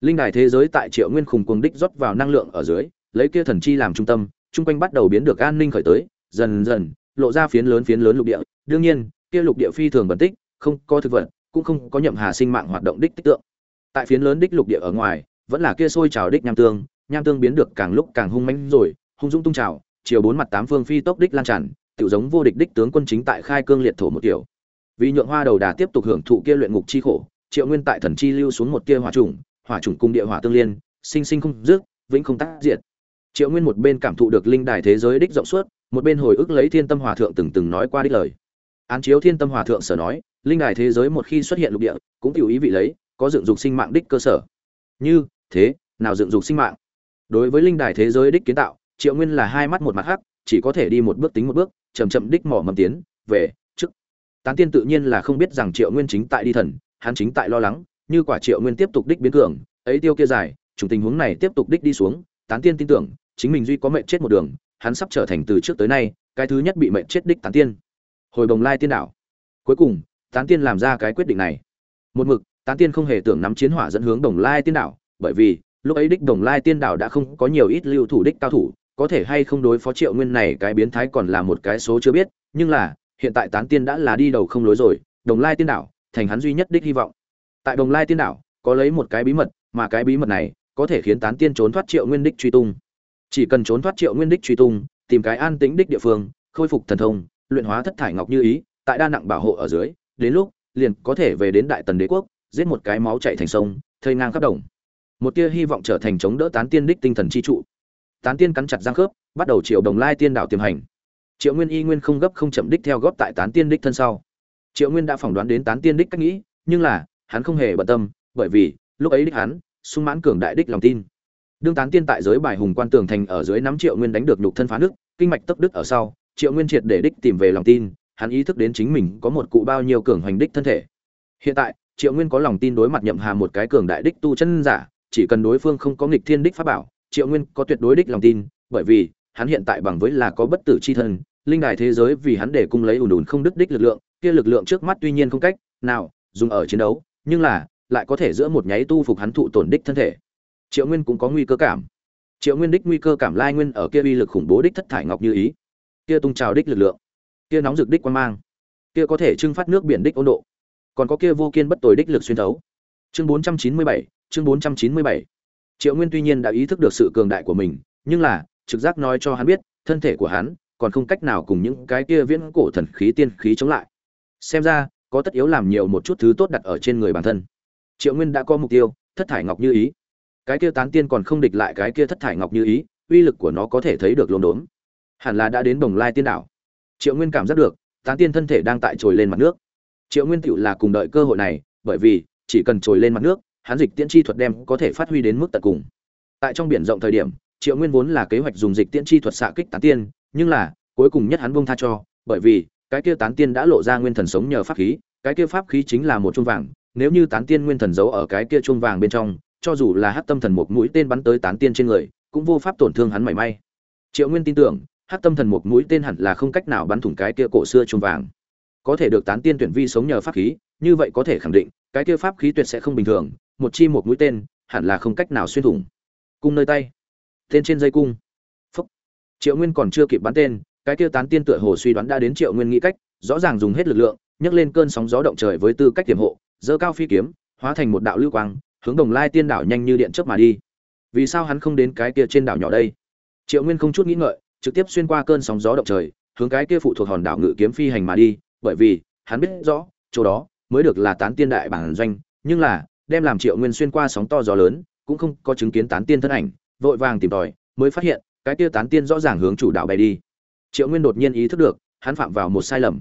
Linh đài thế giới tại triệu nguyên khùng cuồng đích rót vào năng lượng ở dưới, lấy kia thần chi làm trung tâm chung quanh bắt đầu biến được an ninh khởi tới, dần dần, lộ ra phiến lớn phiến lớn lục địa. Đương nhiên, kia lục địa phi thường bẩn tích, không có thực vật, cũng không có nhậm hà sinh mạng hoạt động đích tích tượng. Tại phiến lớn đích lục địa ở ngoài, vẫn là kia sôi trào đích nham tương nham tương biến được càng lúc càng hung mãnh rồi, hung dũng tung trào chiều bốn mặt tám phương phi tốc đích lan tràn, tiểu giống vô địch đích tướng quân chính tại khai cương liệt thổ một kiểu. Vì nhượng hoa đầu đà tiếp tục hưởng thụ kia luyện ngục chi khổ, triệu nguyên tại thần chi lưu xuống một tia hỏa trùng hỏa trùng cung địa hỏa tương liên, sinh sinh không dứt, vĩnh không tác diệt. Triệu nguyên một bên cảm thụ được linh đài thế giới đích rộng suốt, một bên hồi ức lấy thiên tâm hòa thượng từng từng nói qua đích lời. Án chiếu thiên tâm hòa thượng sở nói, linh đài thế giới một khi xuất hiện lục địa, cũng tiểu ý vị lấy, có dựng dục sinh mạng đích cơ sở. Như, thế, nào dựng dục sinh mạng? Đối với linh đài thế giới đích kiến tạo triệu nguyên là hai mắt một mặt hắc, chỉ có thể đi một bước tính một bước chầm chậm đích mỏ mầm tiến, về, trước. Tán tiên tự nhiên là không biết rằng triệu nguyên chính tại đi thần, hắn chính tại lo lắng, như quả triệu nguyên tiếp tục đích biến cường, ấy tiêu kia dài, chủng tình huống này tiếp tục đích đi xuống, tán tiên tin tưởng, chính mình duy có mệnh chết một đường, hắn sắp trở thành từ trước tới nay, cái thứ nhất bị mệnh chết đích tán tiên. Hồi bồng lai tiên đảo cuối cùng, tán tiên làm ra cái quyết định này. Một mực, tán tiên không hề tưởng nắm chiến hỏa dẫn hướng đồng lai tiên đảo bởi vì, lúc ấy đích đồng lai tiên đảo đã không có nhiều ít lưu thủ đích cao thủ có thể hay không đối phó triệu nguyên này cái biến thái còn là một cái số chưa biết, nhưng là, hiện tại tán tiên đã là đi đầu không lối rồi, đồng lai tiên đảo, thành hắn duy nhất đích hy vọng. Tại đồng lai tiên đảo, có lấy một cái bí mật, mà cái bí mật này, có thể khiến tán tiên trốn thoát triệu nguyên đích truy tung. Chỉ cần trốn thoát triệu nguyên đích truy tung, tìm cái an tĩnh đích địa phương, khôi phục thần thông, luyện hóa thất thải ngọc như ý, tại đa nặng bảo hộ ở dưới, đến lúc, liền có thể về đến đại tần đế quốc, giết một cái máu chạy thành sông, thây ngang khắp đồng. Một tia hy vọng trở thành chống đỡ tán tiên đích tinh thần chi trụ tán tiên cắn chặt răng khớp, bắt đầu triệu đồng lai tiên đảo tiềm hành. Triệu nguyên y nguyên không gấp không chậm đích theo góp tại tán tiên đích thân sau. Triệu nguyên đã phỏng đoán đến tán tiên đích cách nghĩ, nhưng là, hắn không hề bận tâm, bởi vì, lúc ấy đích hắn, sung mãn cường đại đích lòng tin. Đương tán tiên tại giới bài hùng quan tường thành ở dưới nắm triệu nguyên đánh được nhục thân phá nước, kinh mạch tấp đức ở sau, triệu nguyên triệt để đích tìm về lòng tin, hắn ý thức đến chính mình có một cụ bao nhiêu cường hoành đích thân thể. Hiện tại, triệu nguyên có lòng tin đối mặt nhậm hà một cái cường đại đích tu chân giả, chỉ cần đối phương không có nghịch thiên đích pháp bảo triệu nguyên có tuyệt đối đích lòng tin bởi vì hắn hiện tại bằng với là có bất tử c h i thân linh đài thế giới vì hắn để cung lấy ùn ùn không đứt đích lực lượng kia lực lượng trước mắt tuy nhiên không cách nào dùng ở chiến đấu nhưng là lại có thể giữa một nháy tu phục hắn thụ tổn đích thân thể. Triệu nguyên cũng có nguy cơ cảm. Triệu nguyên đích nguy cơ cảm lai nguyên ở kia uy lực khủng bố đích thất thải ngọc như ý. Kia tung trào đích lực lượng. Kia nóng rực đích quan mang. Kia có thể trưng phát nước biển đích 温 độ. Còn có kia vô kiên bất tồi đích lực xuyên thấu. Chương 497, chương 497 triệu nguyên tuy nhiên đã ý thức được sự cường đại của mình, nhưng là, trực giác nói cho hắn biết, thân thể của hắn còn không cách nào cùng những cái kia viễn cổ thần khí tiên khí chống lại. Xem ra, có tất yếu làm nhiều một chút thứ tốt đặt ở trên người bản thân. Triệu nguyên đã có mục tiêu, thất thải ngọc như ý. Cái kia tán tiên còn không địch lại cái kia thất thải ngọc như ý, uy lực của nó có thể thấy được lốm đốm. Hẳn là đã đến đồng lai tiên đảo. Triệu nguyên cảm giác được, tán tiên thân thể đang tại trồi lên mặt nước. Triệu nguyên tựu là cùng đợi cơ hội này, bởi vì chỉ cần trồi lên mặt nước hắn dịch tiễn chi thuật đem có thể phát huy đến mức tận cùng. Tại trong biển rộng thời điểm, triệu nguyên vốn là kế hoạch dùng dịch tiễn chi thuật xạ kích tán tiên, nhưng là, cuối cùng nhất hắn buông tha cho, bởi vì, cái kia tán tiên đã lộ ra nguyên thần sống nhờ pháp khí, cái kia pháp khí chính là một chuông vàng, nếu như tán tiên nguyên thần giấu ở cái kia chuông vàng bên trong, cho dù là hắc tâm thần một mũi tên bắn tới tán tiên trên người, cũng vô pháp tổn thương hắn mảy may. Triệu nguyên tin tưởng, hắc tâm thần một mũi tên hẳn là không cách nào bắn thủng cái kia cổ xưa chuông vàng. Có thể được tán tiên tuyển vi sống nhờ pháp khí, như vậy có thể khẳng định, cái kia pháp khí tuyệt sẽ không bình thường một chi một mũi tên, hẳn là không cách nào xuyên thủng. Cung nơi tay. Tên trên dây cung. Phúc. Triệu nguyên còn chưa kịp bắn tên, cái tiêu tán tiên tựa hồ suy đoán đã đến triệu nguyên nghĩ cách, rõ ràng dùng hết lực lượng, nhấc lên cơn sóng gió động trời với tư cách tiềm hộ dơ cao phi kiếm, hóa thành một đạo lưu quang, hướng đồng lai tiên đảo nhanh như điện chớp mà đi. Vì sao hắn không đến cái kia trên đảo nhỏ đây? Triệu nguyên không chút nghĩ ngợi, trực tiếp xuyên qua cơn sóng gió động trời, hướng cái kia phụ thuộc hòn đảo ngự kiếm phi hành mà đi, bởi vì, hắn biết rõ, chỗ đó mới được là tán tiên đại bản doanh, nhưng là đem làm triệu nguyên xuyên qua sóng to gió lớn, cũng không có chứng kiến tán tiên thân ảnh, vội vàng tìm tòi, mới phát hiện, cái kia tán tiên rõ ràng hướng chủ đạo bay đi. Triệu nguyên đột nhiên ý thức được, hắn phạm vào một sai lầm.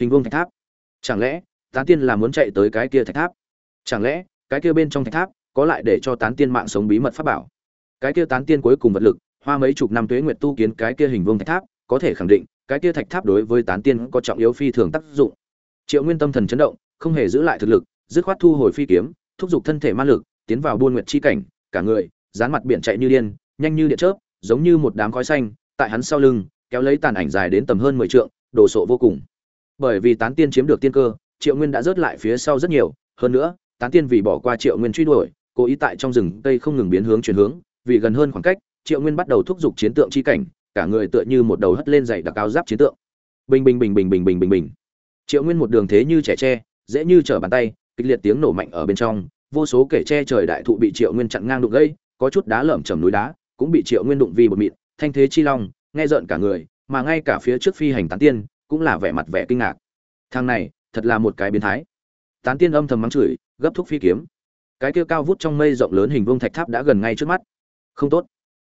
Hình vuông thạch tháp. Chẳng lẽ, tán tiên là muốn chạy tới cái kia thạch tháp? Chẳng lẽ, cái kia bên trong thạch tháp có lại để cho tán tiên mạng sống bí mật pháp bảo? Cái kia tán tiên cuối cùng vật lực, hoa mấy chục năm tuế nguyệt tu kiến cái kia hình vuông thạch tháp, có thể khẳng định, cái kia thạch tháp đối với tán tiên có trọng yếu phi thường tác dụng. Triệu nguyên tâm thần chấn động, không hề giữ lại thực lực, dứt khoát thu hồi phi kiếm thúc giục thân thể ma lực, tiến vào buôn nguyệt chi cảnh, cả người, dán mặt biển chạy như điên, nhanh như điện chớp, giống như một đám khói xanh, tại hắn sau lưng, kéo lấy tàn ảnh dài đến tầm hơn 10 trượng, đồ sộ vô cùng. Bởi vì tán tiên chiếm được tiên cơ, Triệu Nguyên đã rớt lại phía sau rất nhiều, hơn nữa, tán tiên vì bỏ qua Triệu Nguyên truy đuổi, cố ý tại trong rừng cây không ngừng biến hướng chuyển hướng, vì gần hơn khoảng cách, Triệu Nguyên bắt đầu thúc giục chiến tượng chi cảnh, cả người tựa như một đầu hất lên dày đặc cao giáp chiến tượng. Bình bình bình bình bình bình bình bình. Triệu Nguyên một đường thế như trẻ tre, dễ như trở bàn tay, kịch liệt tiếng nổ mạnh ở bên trong, vô số kẻ che trời đại thụ bị triệu nguyên chặn ngang đụng gây, có chút đá lởm chầm núi đá, cũng bị triệu nguyên đụng vi bột mịn, thanh thế chi long, nghe rợn cả người, mà ngay cả phía trước phi hành tán tiên, cũng là vẻ mặt vẻ kinh ngạc. Thằng này, thật là một cái biến thái. Tán tiên âm thầm mắng chửi, gấp thúc phi kiếm. Cái kia cao vút trong mây rộng lớn hình vuông thạch tháp đã gần ngay trước mắt. Không tốt.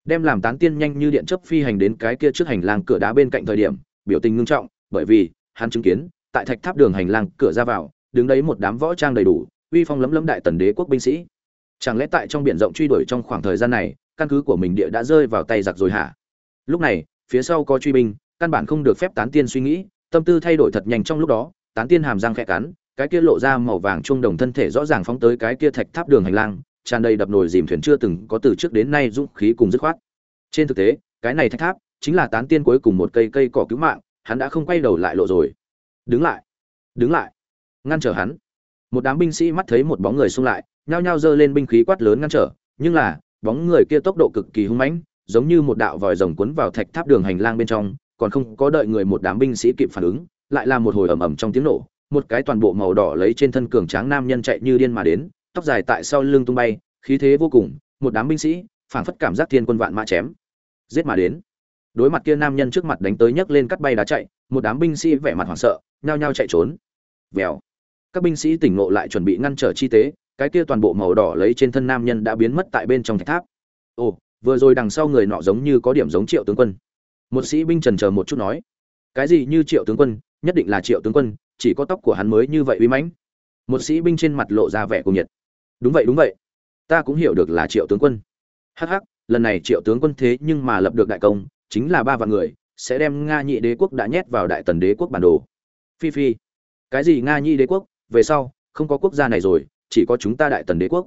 Đem làm tán tiên nhanh như điện chấp phi hành đến cái kia trước hành lang cửa đá bên cạnh thời điểm, biểu tình ngưng trọng, bởi vì, hắn chứng kiến, tại thạch tháp đường hành lang cửa ra vào đứng đấy một đám võ trang đầy đủ, uy phong lấm lấm đại tần đế quốc binh sĩ. Chẳng lẽ tại trong biển rộng truy đuổi trong khoảng thời gian này, căn cứ của mình địa đã rơi vào tay giặc rồi hả? Lúc này, phía sau có truy binh, căn bản không được phép tán tiên suy nghĩ, tâm tư thay đổi thật nhanh trong lúc đó, tán tiên hàm răng khẽ cắn, cái kia lộ ra màu vàng trung đồng thân thể rõ ràng phóng tới cái kia thạch tháp đường hành lang, tràn đầy đập nồi dìm thuyền chưa từng có từ trước đến nay dũng khí cùng dứt khoát. Trên thực tế, cái này thạch tháp chính là tán tiên cuối cùng một cây cây cỏ cứu mạng, hắn đã không quay đầu lại lộ rồi. Đứng lại đứng lại ngăn trở hắn. Một đám binh sĩ mắt thấy một bóng người xung lại, nhao nhao giơ lên binh khí quát lớn ngăn trở, nhưng là, bóng người kia tốc độ cực kỳ hung mãnh, giống như một đạo vòi rồng cuốn vào thạch tháp đường hành lang bên trong, còn không có đợi người một đám binh sĩ kịp phản ứng, lại là một hồi ầm ầm trong tiếng nổ, một cái toàn bộ màu đỏ lấy trên thân cường tráng nam nhân chạy như điên mà đến, tóc dài tại sau lưng tung bay, khí thế vô cùng, một đám binh sĩ, phảng phất cảm giác thiên quân vạn mã chém, giết mà đến. Đối mặt kia nam nhân trước mặt đánh tới nhấc lên cắt bay đá chạy, một đám binh sĩ vẻ mặt hoảng sợ, nhao nhao chạy trốn. Vèo các binh sĩ tỉnh ngộ lại chuẩn bị ngăn trở chi tế, cái kia toàn bộ màu đỏ lấy trên thân nam nhân đã biến mất tại bên trong thạch tháp. Ồ, vừa rồi đằng sau người nọ giống như có điểm giống triệu tướng quân. Một sĩ binh trần chờ một chút nói, cái gì như triệu tướng quân, nhất định là triệu tướng quân, chỉ có tóc của hắn mới như vậy uy mãnh. Một sĩ binh trên mặt lộ ra vẻ cuồng nhiệt. Đúng vậy đúng vậy. Ta cũng hiểu được là triệu tướng quân. Hắc hắc, lần này triệu tướng quân thế nhưng mà lập được đại công, chính là ba vạn người, sẽ đem nga nhị đế quốc đã nhét vào đại tần đế quốc bản đồ. Phi phi, cái gì nga nhị đế quốc? Về sau, không có quốc gia này rồi, chỉ có chúng ta đại tần đế quốc.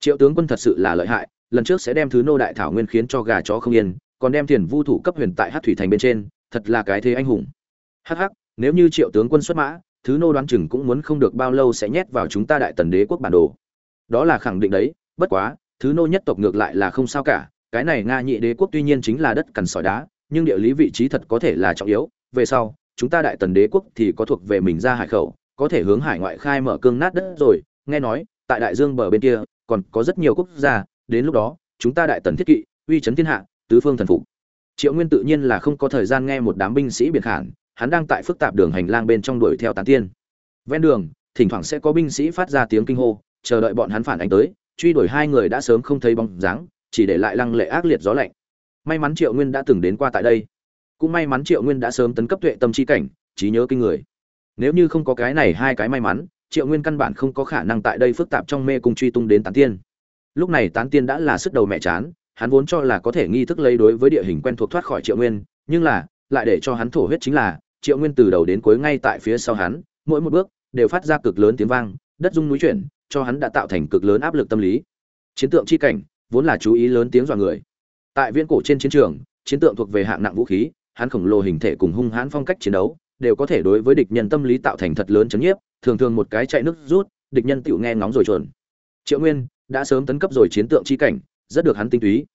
Triệu tướng quân thật sự là lợi hại, lần trước sẽ đem thứ nô đại thảo nguyên khiến cho gà chó không yên, còn đem tiền vu thủ cấp huyền tại hát thủy thành bên trên, thật là cái thế anh hùng. Hắc hắc, nếu như triệu tướng quân xuất mã, thứ nô đoán chừng cũng muốn không được bao lâu sẽ nhét vào chúng ta đại tần đế quốc bản đồ. Đó là khẳng định đấy, bất quá, thứ nô nhất tộc ngược lại là không sao cả, cái này nga nhị đế quốc tuy nhiên chính là đất cằn sỏi đá, nhưng địa lý vị trí thật có thể là trọng yếu. Về sau, chúng ta đại tần đế quốc thì có thuộc về mình ra hải khẩu có thể hướng hải ngoại khai mở cương nát đất rồi. Nghe nói, tại đại dương bờ bên kia, còn có rất nhiều quốc gia. Đến lúc đó, chúng ta đại tần thiết kỵ, uy chấn thiên hạ, tứ phương thần phục. Triệu nguyên tự nhiên là không có thời gian nghe một đám binh sĩ biệt khản. Hắn đang tại phức tạp đường hành lang bên trong đuổi theo tán tiên. Ven đường, thỉnh thoảng sẽ có binh sĩ phát ra tiếng kinh hô, chờ đợi bọn hắn phản ánh tới. Truy đuổi hai người đã sớm không thấy bóng dáng, chỉ để lại lăng lệ ác liệt gió lạnh. May mắn triệu nguyên đã từng đến qua tại đây. Cũng may mắn triệu nguyên đã sớm tấn cấp tuệ tâm chi cảnh, trí nhớ kinh người nếu như không có cái này hai cái may mắn, triệu nguyên căn bản không có khả năng tại đây phức tạp trong mê cung truy tung đến tán tiên. Lúc này tán tiên đã là sức đầu mẹ chán, hắn vốn cho là có thể nghi thức lấy đối với địa hình quen thuộc thoát khỏi triệu nguyên, nhưng là, lại để cho hắn thổ huyết chính là, triệu nguyên từ đầu đến cuối ngay tại phía sau hắn, mỗi một bước đều phát ra cực lớn tiếng vang, đất rung núi chuyển, cho hắn đã tạo thành cực lớn áp lực tâm lý. Chiến tượng chi cảnh, vốn là chú ý lớn tiếng dọa người. Tại viễn cổ trên chiến trường, chiến tượng thuộc về hạng nặng vũ khí, hắn khổng lồ hình thể cùng hung hãn phong cách chiến đấu đều có thể đối với địch nhân tâm lý tạo thành thật lớn chấn nhiếp, thường thường một cái chạy nước rút, địch nhân tựu nghe ngóng rồi chuẩn triệu nguyên đã sớm tấn cấp rồi chiến tượng chi cảnh, rất được hắn tinh túy.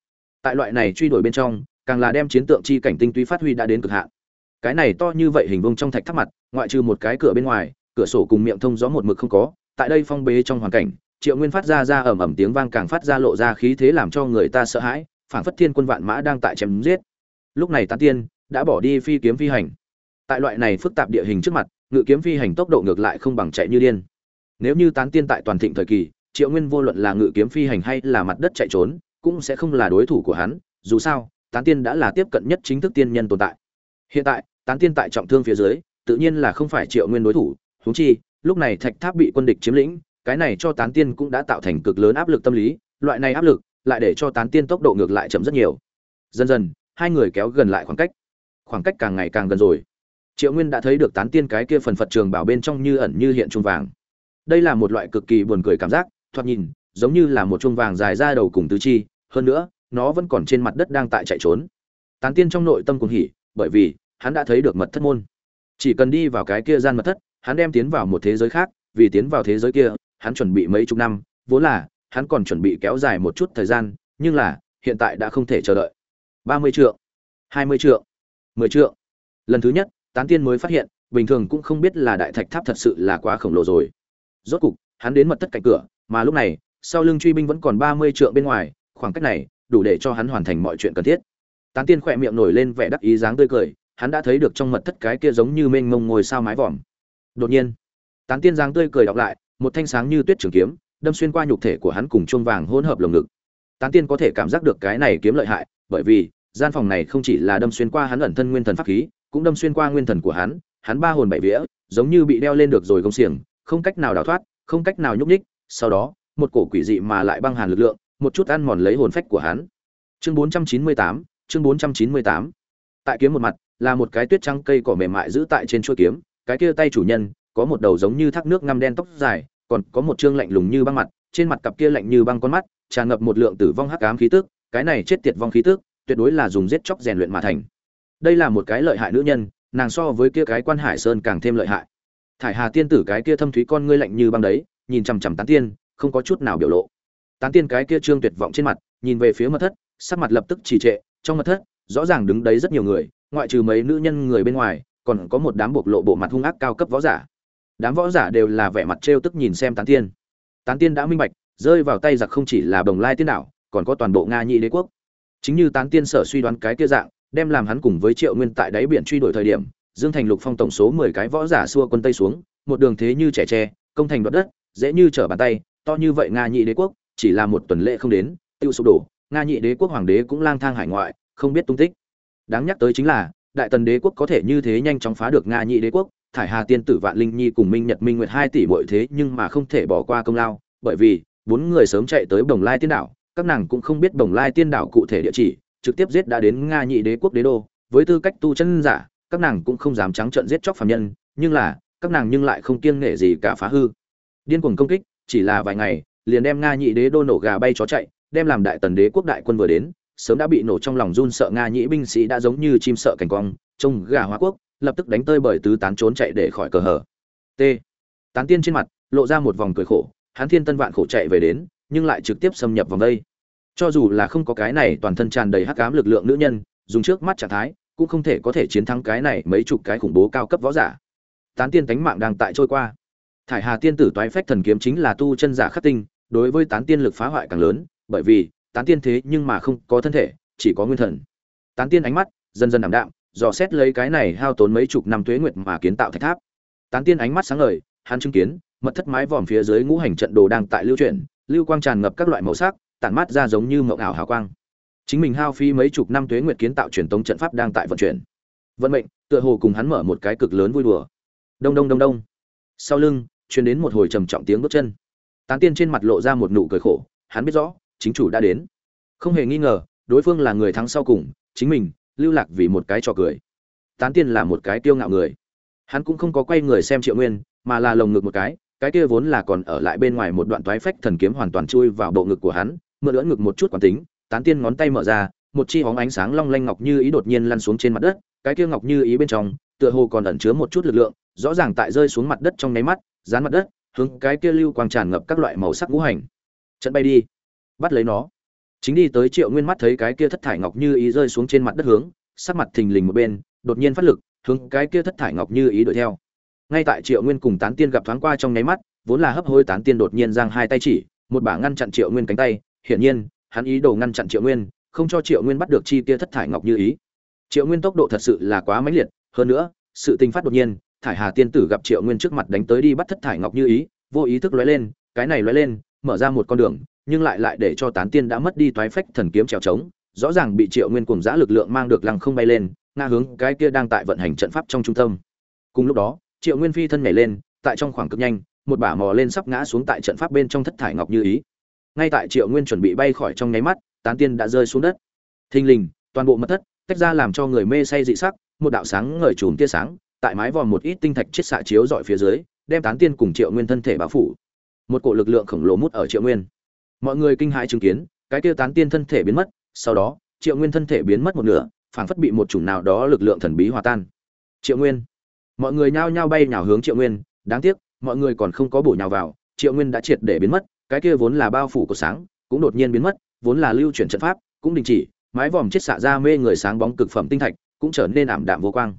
Tại loại này truy đuổi bên trong, càng là đem chiến tượng chi cảnh tinh túy phát huy đã đến cực hạn. Cái này to như vậy hình vuông trong thạch tháp mặt, ngoại trừ một cái cửa bên ngoài, cửa sổ cùng miệng thông gió một mực không có, tại đây phong bế trong hoàn cảnh, triệu nguyên phát ra ra ầm ầm tiếng vang càng phát ra lộ ra khí thế làm cho người ta sợ hãi, phảng phất thiên quân vạn mã đang tại chém giết. Lúc này tán tiên đã bỏ đi phi kiếm phi hành tại loại này phức tạp địa hình trước mặt, ngự kiếm phi hành tốc độ ngược lại không bằng chạy như điên. Nếu như tán tiên tại toàn thịnh thời kỳ, triệu nguyên vô luận là ngự kiếm phi hành hay là mặt đất chạy trốn, cũng sẽ không là đối thủ của hắn, dù sao, tán tiên đã là tiếp cận nhất chính thức tiên nhân tồn tại. Hiện tại, tán tiên tại trọng thương phía dưới, tự nhiên là không phải triệu nguyên đối thủ, huống chi, lúc này thạch tháp bị quân địch chiếm lĩnh, cái này cho tán tiên cũng đã tạo thành cực lớn áp lực tâm lý, loại này áp lực lại để cho tán tiên tốc độ ngược lại chậm rất nhiều. Dần dần, hai người kéo gần lại khoảng cách. Khoảng cách càng ngày càng gần rồi triệu nguyên đã thấy được tán tiên cái kia phần phật trường bảo bên trong như ẩn như hiện chuông vàng. Đây là một loại cực kỳ buồn cười cảm giác, thoạt nhìn, giống như là một chuông vàng dài ra đầu cùng tứ chi, hơn nữa, nó vẫn còn trên mặt đất đang tại chạy trốn. Tán tiên trong nội tâm cùng hỉ, bởi vì, hắn đã thấy được mật thất môn. Chỉ cần đi vào cái kia gian mật thất, hắn đem tiến vào một thế giới khác, vì tiến vào thế giới kia, hắn chuẩn bị mấy chục năm, vốn là, hắn còn chuẩn bị kéo dài một chút thời gian, nhưng là, hiện tại đã không thể chờ đợi. Ba mươi triệu hai mươi triệu mười triệu lần thứ nhất tán tiên mới phát hiện, bình thường cũng không biết là đại thạch tháp thật sự là quá khổng lồ rồi. Rốt cục, hắn đến mật thất cạnh cửa, mà lúc này, sau lưng truy binh vẫn còn ba mươi trượng bên ngoài, khoảng cách này đủ để cho hắn hoàn thành mọi chuyện cần thiết. Tán tiên khỏe miệng nổi lên vẻ đắc ý dáng tươi cười, hắn đã thấy được trong mật thất cái kia giống như mênh mông ngồi sao mái vòm. Đột nhiên, tán tiên dáng tươi cười đọc lại, một thanh sáng như tuyết trường kiếm, đâm xuyên qua nhục thể của hắn cùng chuông vàng hỗn hợp lồng ngực. Tán tiên có thể cảm giác được cái này kiếm lợi hại, bởi vì, gian phòng này không chỉ là đâm xuyên qua hắn ẩn thân nguyên thần pháp khí cũng đâm xuyên qua nguyên thần của hắn hắn ba hồn bảy vía giống như bị đeo lên được rồi gông xiềng không cách nào đào thoát không cách nào nhúc nhích sau đó một cổ quỷ dị mà lại băng hàn lực lượng một chút ăn mòn lấy hồn phách của hắn chương 498, chương 498. tại kiếm một mặt là một cái tuyết trắng cây cỏ mềm mại giữ tại trên chuôi kiếm cái kia tay chủ nhân có một đầu giống như thác nước ngăm đen tóc dài còn có một trương lạnh lùng như băng mặt trên mặt cặp kia lạnh như băng con mắt tràn ngập một lượng tử vong hắc ám khí tức cái này chết tiệt vong khí tức tuyệt đối là dùng giết chóc rèn luyện mà thành đây là một cái lợi hại nữ nhân, nàng so với kia cái quan hải sơn càng thêm lợi hại. Thải hà tiên tử cái kia thâm thúy con ngươi lạnh như băng đấy, nhìn chằm chằm tán tiên, không có chút nào biểu lộ. Tán tiên cái kia trương tuyệt vọng trên mặt, nhìn về phía mật thất, sắc mặt lập tức trì trệ, trong mật thất, rõ ràng đứng đấy rất nhiều người, ngoại trừ mấy nữ nhân người bên ngoài, còn có một đám bộc lộ bộ mặt hung ác cao cấp võ giả. Đám võ giả đều là vẻ mặt trêu tức nhìn xem tán tiên. Tán tiên đã minh bạch, rơi vào tay giặc không chỉ là bồng lai tiên đảo còn có toàn bộ nga nhị đế quốc. Chính như tán tiên sở suy đoán cái kia dạng đem làm hắn cùng với triệu nguyên tại đáy biển truy đuổi thời điểm, dương thành lục phong tổng số mười cái võ giả xua quân tây xuống, một đường thế như trẻ tre, công thành đoạt đất, dễ như trở bàn tay, to như vậy nga nhị đế quốc, chỉ là một tuần lễ không đến, tiêu sụp đổ. Nga nhị đế quốc hoàng đế cũng lang thang hải ngoại, không biết tung tích. Đáng nhắc tới chính là, đại tần đế quốc có thể như thế nhanh chóng phá được nga nhị đế quốc, thải hà tiên tử vạn linh nhi cùng minh nhật minh nguyệt hai tỷ muội thế nhưng mà không thể bỏ qua công lao, bởi vì, bốn người sớm chạy tới bồng lai tiên đảo, các nàng cũng không biết bồng lai tiên đảo cụ thể địa chỉ trực tiếp giết đã đến nga nhị đế quốc đế đô. Với tư cách tu chân giả, các nàng cũng không dám trắng trợn giết chóc phạm nhân, nhưng là, các nàng nhưng lại không kiêng nghệ gì cả phá hư. Điên cuồng công kích, chỉ là vài ngày, liền đem nga nhị đế đô nổ gà bay chó chạy, đem làm đại tần đế quốc đại quân vừa đến, sớm đã bị nổ trong lòng run sợ nga nhĩ binh sĩ đã giống như chim sợ cảnh quang, trông gà hóa quốc, lập tức đánh tơi bởi tứ tán trốn chạy để khỏi cờ hở. T. Tán tiên trên mặt, lộ ra một vòng cười khổ hắn thiên tân vạn khổ chạy về đến, nhưng lại trực tiếp xâm nhập vòng đây cho dù là không có cái này toàn thân tràn đầy hắc ám lực lượng nữ nhân, dùng trước mắt trạng thái, cũng không thể có thể chiến thắng cái này mấy chục cái khủng bố cao cấp võ giả. Tán tiên tánh mạng đang tại trôi qua. Thải hà tiên tử toái phách thần kiếm chính là tu chân giả khắc tinh, đối với tán tiên lực phá hoại càng lớn, bởi vì, tán tiên thế nhưng mà không có thân thể, chỉ có nguyên thần. Tán tiên ánh mắt, dần dần ảm đạm, dò xét lấy cái này hao tốn mấy chục năm tuế nguyệt mà kiến tạo thạch tháp. Tán tiên ánh mắt sáng ngời, hắn chứng kiến, mật thất mái vòm phía dưới ngũ hành trận đồ đang tại lưu chuyển, lưu quang tràn ngập các loại màu sắc tản mát ra giống như mộng ảo hào quang. Chính mình hao phí mấy chục năm tuế nguyệt kiến tạo truyền tống trận pháp đang tại vận chuyển. Vận mệnh, tựa hồ cùng hắn mở một cái cực lớn vui đùa. Đông đông đông đông. Sau lưng, truyền đến một hồi trầm trọng tiếng bước chân. Tán tiên trên mặt lộ ra một nụ cười khổ, hắn biết rõ, chính chủ đã đến. Không hề nghi ngờ, đối phương là người thắng sau cùng, chính mình, lưu lạc vì một cái trò cười. Tán tiên là một cái tiêu ngạo người. Hắn cũng không có quay người xem triệu nguyên, mà là lồng ngực một cái cái kia vốn là còn ở lại bên ngoài một đoạn toái phách thần kiếm hoàn toàn chui vào bộ ngực của hắn mượn lưỡn ngực một chút quán tính, tán tiên ngón tay mở ra, một chi hóng ánh sáng long lanh ngọc như ý đột nhiên lăn xuống trên mặt đất, cái kia ngọc như ý bên trong, tựa hồ còn ẩn chứa một chút lực lượng, rõ ràng tại rơi xuống mặt đất trong nháy mắt, dán mặt đất, hướng cái kia lưu quang tràn ngập các loại màu sắc ngũ hành. Trận bay đi. Bắt lấy nó. Chính đi tới triệu nguyên mắt thấy cái kia thất thải ngọc như ý rơi xuống trên mặt đất hướng, sắc mặt thình lình một bên, đột nhiên phát lực, hướng cái kia thất thải ngọc như ý đuổi theo. Ngay tại triệu nguyên cùng tán tiên gặp thoáng qua trong nháy mắt, vốn là hấp hối tán tiên đột nhiên giang hai tay chỉ, một bả ngăn chặn triệu nguyên cánh tay hiển nhiên, hắn ý đồ ngăn chặn triệu nguyên, không cho triệu nguyên bắt được chi kia thất thải ngọc như ý. Triệu nguyên tốc độ thật sự là quá mãnh liệt, hơn nữa, sự tình phát đột nhiên, thải hà tiên tử gặp triệu nguyên trước mặt đánh tới đi bắt thất thải ngọc như ý, vô ý thức lóe lên, cái này lóe lên, mở ra một con đường, nhưng lại lại để cho tán tiên đã mất đi toái phách thần kiếm trèo trống, rõ ràng bị triệu nguyên cùng giã lực lượng mang được lăng không bay lên nga hướng cái kia đang tại vận hành trận pháp trong trung tâm. Cùng lúc đó, triệu nguyên phi thân nhảy lên, tại trong khoảng cực nhanh, một bả mò lên sắp ngã xuống tại trận pháp bên trong thất thải ngọc như ý ngay tại triệu nguyên chuẩn bị bay khỏi trong nháy mắt, tán tiên đã rơi xuống đất. Thình lình, toàn bộ mật thất tách ra làm cho người mê say dị sắc, một đạo sáng ngời chùm tia sáng, tại mái vòm một ít tinh thạch chết xạ chiếu dọi phía dưới, đem tán tiên cùng triệu nguyên thân thể bao phủ. Một cổ lực lượng khổng lồ mút ở triệu nguyên. Mọi người kinh hãi chứng kiến, cái kia tán tiên thân thể biến mất, sau đó, triệu nguyên thân thể biến mất một nửa, phảng phất bị một chủng nào đó lực lượng thần bí hòa tan. Triệu nguyên. Mọi người nhao nhao bay nhào hướng triệu nguyên, đáng tiếc, mọi người còn không có bổ nhào vào, triệu nguyên đã triệt để biến mất cái kia vốn là bao phủ của sáng, cũng đột nhiên biến mất, vốn là lưu chuyển trận pháp, cũng đình chỉ, mái vòm chết xạ ra mê người sáng bóng cực phẩm tinh thạch, cũng trở nên ảm đạm vô quang.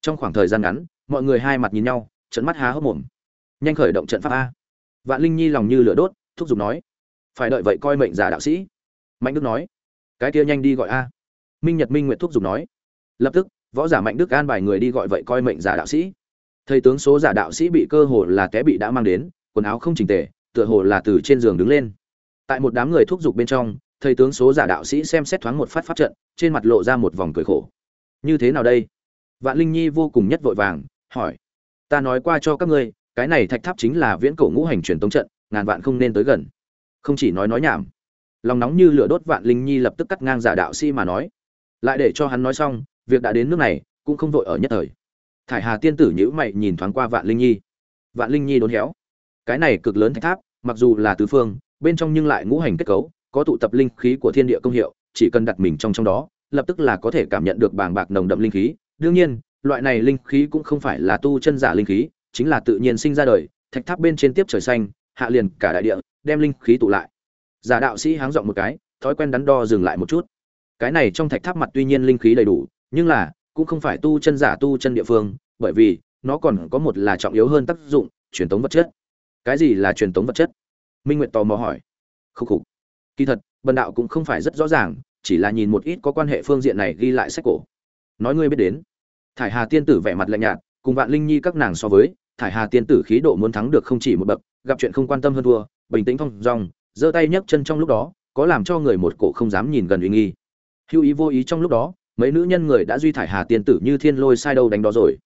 Trong khoảng thời gian ngắn, mọi người hai mặt nhìn nhau, trận mắt há hốc mồm. Nhanh khởi động trận pháp a. Vạn linh nhi lòng như lửa đốt, thúc giục nói, phải đợi vậy coi mệnh giả đạo sĩ. Mạnh đức nói, cái kia nhanh đi gọi a. Minh nhật minh Nguyệt thúc giục nói, lập tức, võ giả mạnh đức an bài người đi gọi vậy coi mệnh giả đạo sĩ. Thầy tướng số giả đạo sĩ bị cơ hồ là té bị đã mang đến, quần áo không chỉnh tề tựa hồ là từ trên giường đứng lên. Tại một đám người thúc giục bên trong, thầy tướng số giả đạo sĩ xem xét thoáng một phát pháp trận, trên mặt lộ ra một vòng cười khổ. Như thế nào đây? Vạn linh nhi vô cùng nhất vội vàng, hỏi. Ta nói qua cho các ngươi, cái này thạch tháp chính là viễn cổ ngũ hành truyền tống trận, ngàn vạn không nên tới gần. Không chỉ nói nói nhảm, lòng nóng như lửa đốt vạn linh nhi lập tức cắt ngang giả đạo sĩ mà nói. Lại để cho hắn nói xong, việc đã đến nước này, cũng không vội ở nhất thời. Thải hà tiên tử nhữ mày nhìn thoáng qua vạn linh nhi. Vạn linh nhi đốn héo cái này cực lớn thạch tháp, mặc dù là tứ phương, bên trong nhưng lại ngũ hành kết cấu, có tụ tập linh khí của thiên địa công hiệu, chỉ cần đặt mình trong trong đó, lập tức là có thể cảm nhận được bàng bạc nồng đậm linh khí. Đương nhiên, loại này linh khí cũng không phải là tu chân giả linh khí, chính là tự nhiên sinh ra đời, thạch tháp bên trên tiếp trời xanh, hạ liền cả đại địa, đem linh khí tụ lại. Giả đạo sĩ háng giọng một cái, thói quen đắn đo dừng lại một chút. Cái này trong thạch tháp mặt tuy nhiên linh khí đầy đủ, nhưng là cũng không phải tu chân giả tu chân địa phương, bởi vì nó còn có một là trọng yếu hơn tác dụng, truyền tống vật chất cái gì là truyền tống vật chất? Minh nguyệt tò mò hỏi. Khúc khục. Kỳ thật, bần đạo cũng không phải rất rõ ràng, chỉ là nhìn một ít có quan hệ phương diện này ghi lại sách cổ. Nói ngươi biết đến. Thải hà tiên tử vẻ mặt lạnh nhạt, cùng vạn linh nhi các nàng so với, thải hà tiên tử khí độ muốn thắng được không chỉ một bậc, gặp chuyện không quan tâm hơn thua, bình tĩnh thong dong, giơ tay nhấc chân trong lúc đó, có làm cho người một cổ không dám nhìn gần uy nghi. Hữu ý vô ý trong lúc đó, mấy nữ nhân người đã duy thải hà tiên tử như thiên lôi sai đâu đánh đó rồi.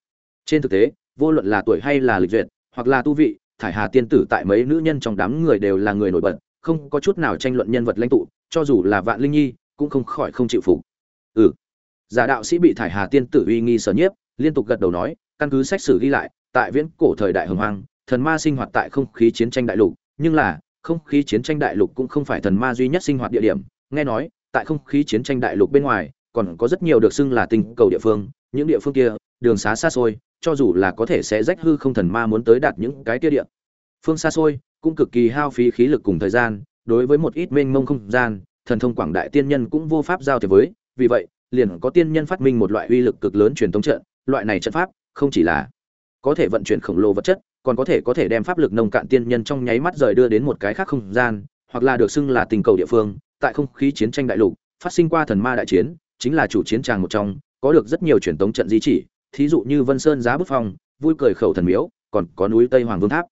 Trên thực tế, vô luận là tuổi hay là lịch duyệt, hoặc là tu vị thải hà tiên tử tại mấy nữ nhân trong đám người đều là người nổi bật, không có chút nào tranh luận nhân vật lãnh tụ, cho dù là vạn linh nhi, cũng không khỏi không chịu phục. Ừ. Giả đạo sĩ bị thải hà tiên tử uy nghi sở nhiếp, liên tục gật đầu nói, căn cứ sách sử ghi lại, tại viễn cổ thời đại hồng hoang, thần ma sinh hoạt tại không khí chiến tranh đại lục, nhưng là, không khí chiến tranh đại lục cũng không phải thần ma duy nhất sinh hoạt địa điểm. Nghe nói, tại không khí chiến tranh đại lục bên ngoài, còn có rất nhiều được xưng là tinh cầu địa phương, những địa phương kia, đường xá xa xôi cho dù là có thể sẽ rách hư không thần ma muốn tới đạt những cái kia địa. Phương xa xôi, cũng cực kỳ hao phí khí lực cùng thời gian, đối với một ít mênh mông không gian, thần thông quảng đại tiên nhân cũng vô pháp giao thế với, vì vậy, liền có tiên nhân phát minh một loại uy lực cực lớn truyền thống trận, loại này trận pháp, không chỉ là có thể vận chuyển khổng lồ vật chất, còn có thể có thể đem pháp lực nông cạn tiên nhân trong nháy mắt rời đưa đến một cái khác không gian, hoặc là được xưng là tình cầu địa phương, tại không khí chiến tranh đại lục, phát sinh qua thần ma đại chiến, chính là chủ chiến tràng một trong, có được rất nhiều truyền thống trận di chỉ thí dụ như vân sơn giá bức phong, vui cười khẩu thần miếu, còn có núi tây hoàng vương tháp.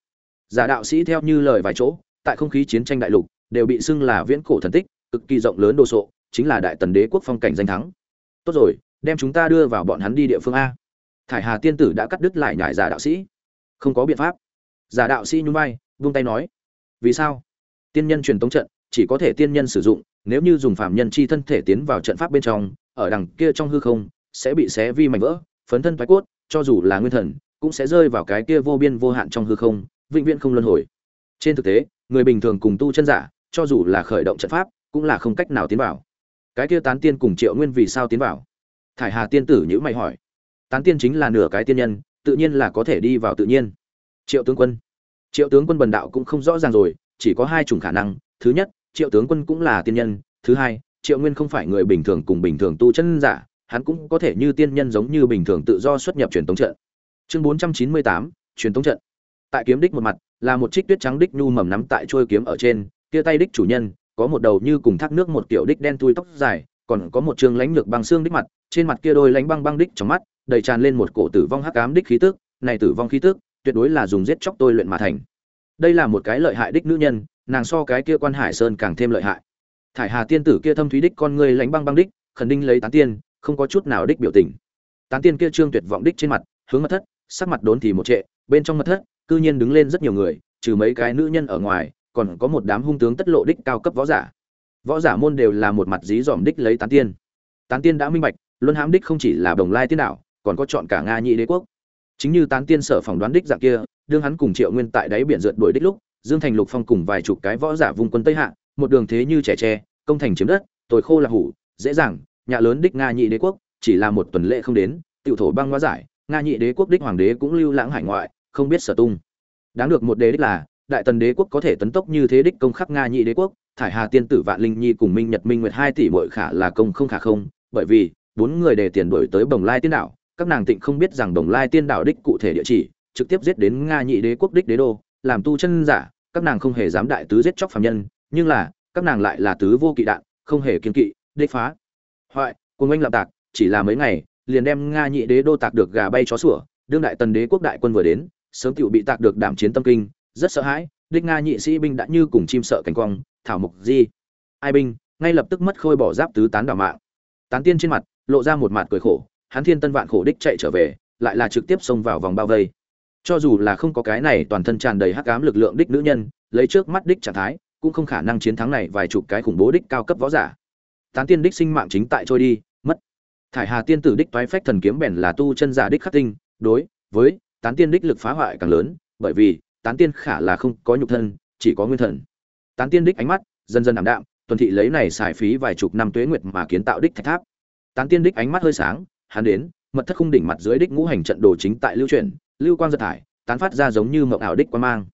Giả đạo sĩ theo như lời vài chỗ, tại không khí chiến tranh đại lục, đều bị xưng là viễn cổ thần tích, cực kỳ rộng lớn đồ sộ, chính là đại tần đế quốc phong cảnh danh thắng. Tốt rồi, đem chúng ta đưa vào bọn hắn đi địa phương a. Thải hà tiên tử đã cắt đứt lại nhải giả đạo sĩ. Không có biện pháp. Giả đạo sĩ nhún vai, vung tay nói. Vì sao? Tiên nhân truyền tống trận, chỉ có thể tiên nhân sử dụng, nếu như dùng phạm nhân chi thân thể tiến vào trận pháp bên trong, ở đằng kia trong hư không, sẽ bị xé vi mảnh vỡ phấn thân thoái cốt, cho dù là nguyên thần, cũng sẽ rơi vào cái kia vô biên vô hạn trong hư không, vĩnh viễn không luân hồi. Trên thực tế, người bình thường cùng tu chân giả, cho dù là khởi động trận pháp, cũng là không cách nào tiến vào. Cái kia tán tiên cùng triệu nguyên vì sao tiến vào? Thải hà tiên tử nhữ mày hỏi. Tán tiên chính là nửa cái tiên nhân, tự nhiên là có thể đi vào tự nhiên. Triệu tướng quân. Triệu tướng quân bần đạo cũng không rõ ràng rồi, chỉ có hai chủng khả năng. Thứ nhất, triệu tướng quân cũng là tiên nhân. Thứ hai, triệu nguyên không phải người bình thường cùng bình thường tu chân giả hắn cũng có thể như tiên nhân giống như bình thường tự do xuất nhập truyền tống trận. Chương bốn trăm chín mươi tám, truyền tống trận. Tại kiếm đích một mặt, là một trích tuyết trắng đích nhu mầm nắm tại chuôi kiếm ở trên, kia tay đích chủ nhân, có một đầu như cùng thác nước một kiểu đích đen thui tóc dài, còn có một trường lánh lược bằng xương đích mặt, trên mặt kia đôi lánh băng băng đích trong mắt, đầy tràn lên một cổ tử vong hắc ám đích khí tức, này tử vong khí tức, tuyệt đối là dùng giết chóc tôi luyện mà thành. Đây là một cái lợi hại đích nữ nhân, nàng so cái kia quan hải sơn càng thêm lợi hại. Thải hà tiên tử kia thâm thúy đích con người lánh băng băng đích, khẩn đinh lấy tán tiên không có chút nào đích biểu tình. Tán tiên kia trương tuyệt vọng đích trên mặt, hướng mật thất, sắc mặt đốn thì một trệ, bên trong mật thất, cư nhiên đứng lên rất nhiều người, trừ mấy cái nữ nhân ở ngoài, còn có một đám hung tướng tất lộ đích cao cấp võ giả. Võ giả môn đều là một mặt dí dỏm đích lấy tán tiên. Tán tiên đã minh bạch, luân hãm đích không chỉ là đồng lai tiên đạo, còn có chọn cả nga nhị đế quốc. Chính như tán tiên sở phỏng đoán đích dạng kia, đương hắn cùng triệu nguyên tại đáy biển rượt đuổi đích lúc, dương thành lục phong cùng vài chục cái võ giả vùng quân tây hạ, một đường thế như trẻ tre, công thành chiếm đất, tồi khô là hủ, dễ dàng nhà lớn đích nga nhị đế quốc, chỉ là một tuần lễ không đến, tiểu thổ băng hóa giải, nga nhị đế quốc đích hoàng đế cũng lưu lãng hải ngoại, không biết sở tung. Đáng được một đế đích là, đại tần đế quốc có thể tấn tốc như thế đích công khắc nga nhị đế quốc, thải hà tiên tử vạn linh nhi cùng minh nhật minh nguyệt hai tỷ bội khả là công không khả không, bởi vì, bốn người để tiền đổi tới bồng lai tiên đảo, các nàng tịnh không biết rằng bồng lai tiên đảo đích cụ thể địa chỉ, trực tiếp giết đến nga nhị đế quốc đích đế đô, làm tu chân giả, các nàng không hề dám đại tứ giết chóc phạm nhân, nhưng là, các nàng lại là tứ vô kỵ đạn, không hề kiên kỵ đích phá hoại, cùng anh lạm tạc, chỉ là mấy ngày, liền đem nga nhị đế đô tạc được gà bay chó sủa, đương đại tần đế quốc đại quân vừa đến, sớm tựu bị tạc được đảm chiến tâm kinh, rất sợ hãi, đích nga nhị sĩ binh đã như cùng chim sợ cánh quang, thảo mục di. Ai binh, ngay lập tức mất khôi bỏ giáp tứ tán đảo mạng. Tán tiên trên mặt, lộ ra một mặt cười khổ, hắn thiên tân vạn khổ đích chạy trở về, lại là trực tiếp xông vào vòng bao vây. Cho dù là không có cái này toàn thân tràn đầy hắc ám lực lượng đích nữ nhân, lấy trước mắt đích trạng thái, cũng không khả năng chiến thắng này vài chục cái khủng bố đích cao cấp võ giả tán tiên đích sinh mạng chính tại trôi đi, mất. Thải hà tiên tử đích toái phách thần kiếm bèn là tu chân giả đích khắc tinh, đối với tán tiên đích lực phá hoại càng lớn, bởi vì tán tiên khả là không có nhục thân, chỉ có nguyên thần. Tán tiên đích ánh mắt, dần dần ảm đạm, tuần thị lấy này xài phí vài chục năm tuế nguyệt mà kiến tạo đích thạch tháp. Tán tiên đích ánh mắt hơi sáng, hắn đến, mật thất khung đỉnh mặt dưới đích ngũ hành trận đồ chính tại lưu truyền lưu quang giật thải, tán phát ra giống như mộng ảo đích quan mang.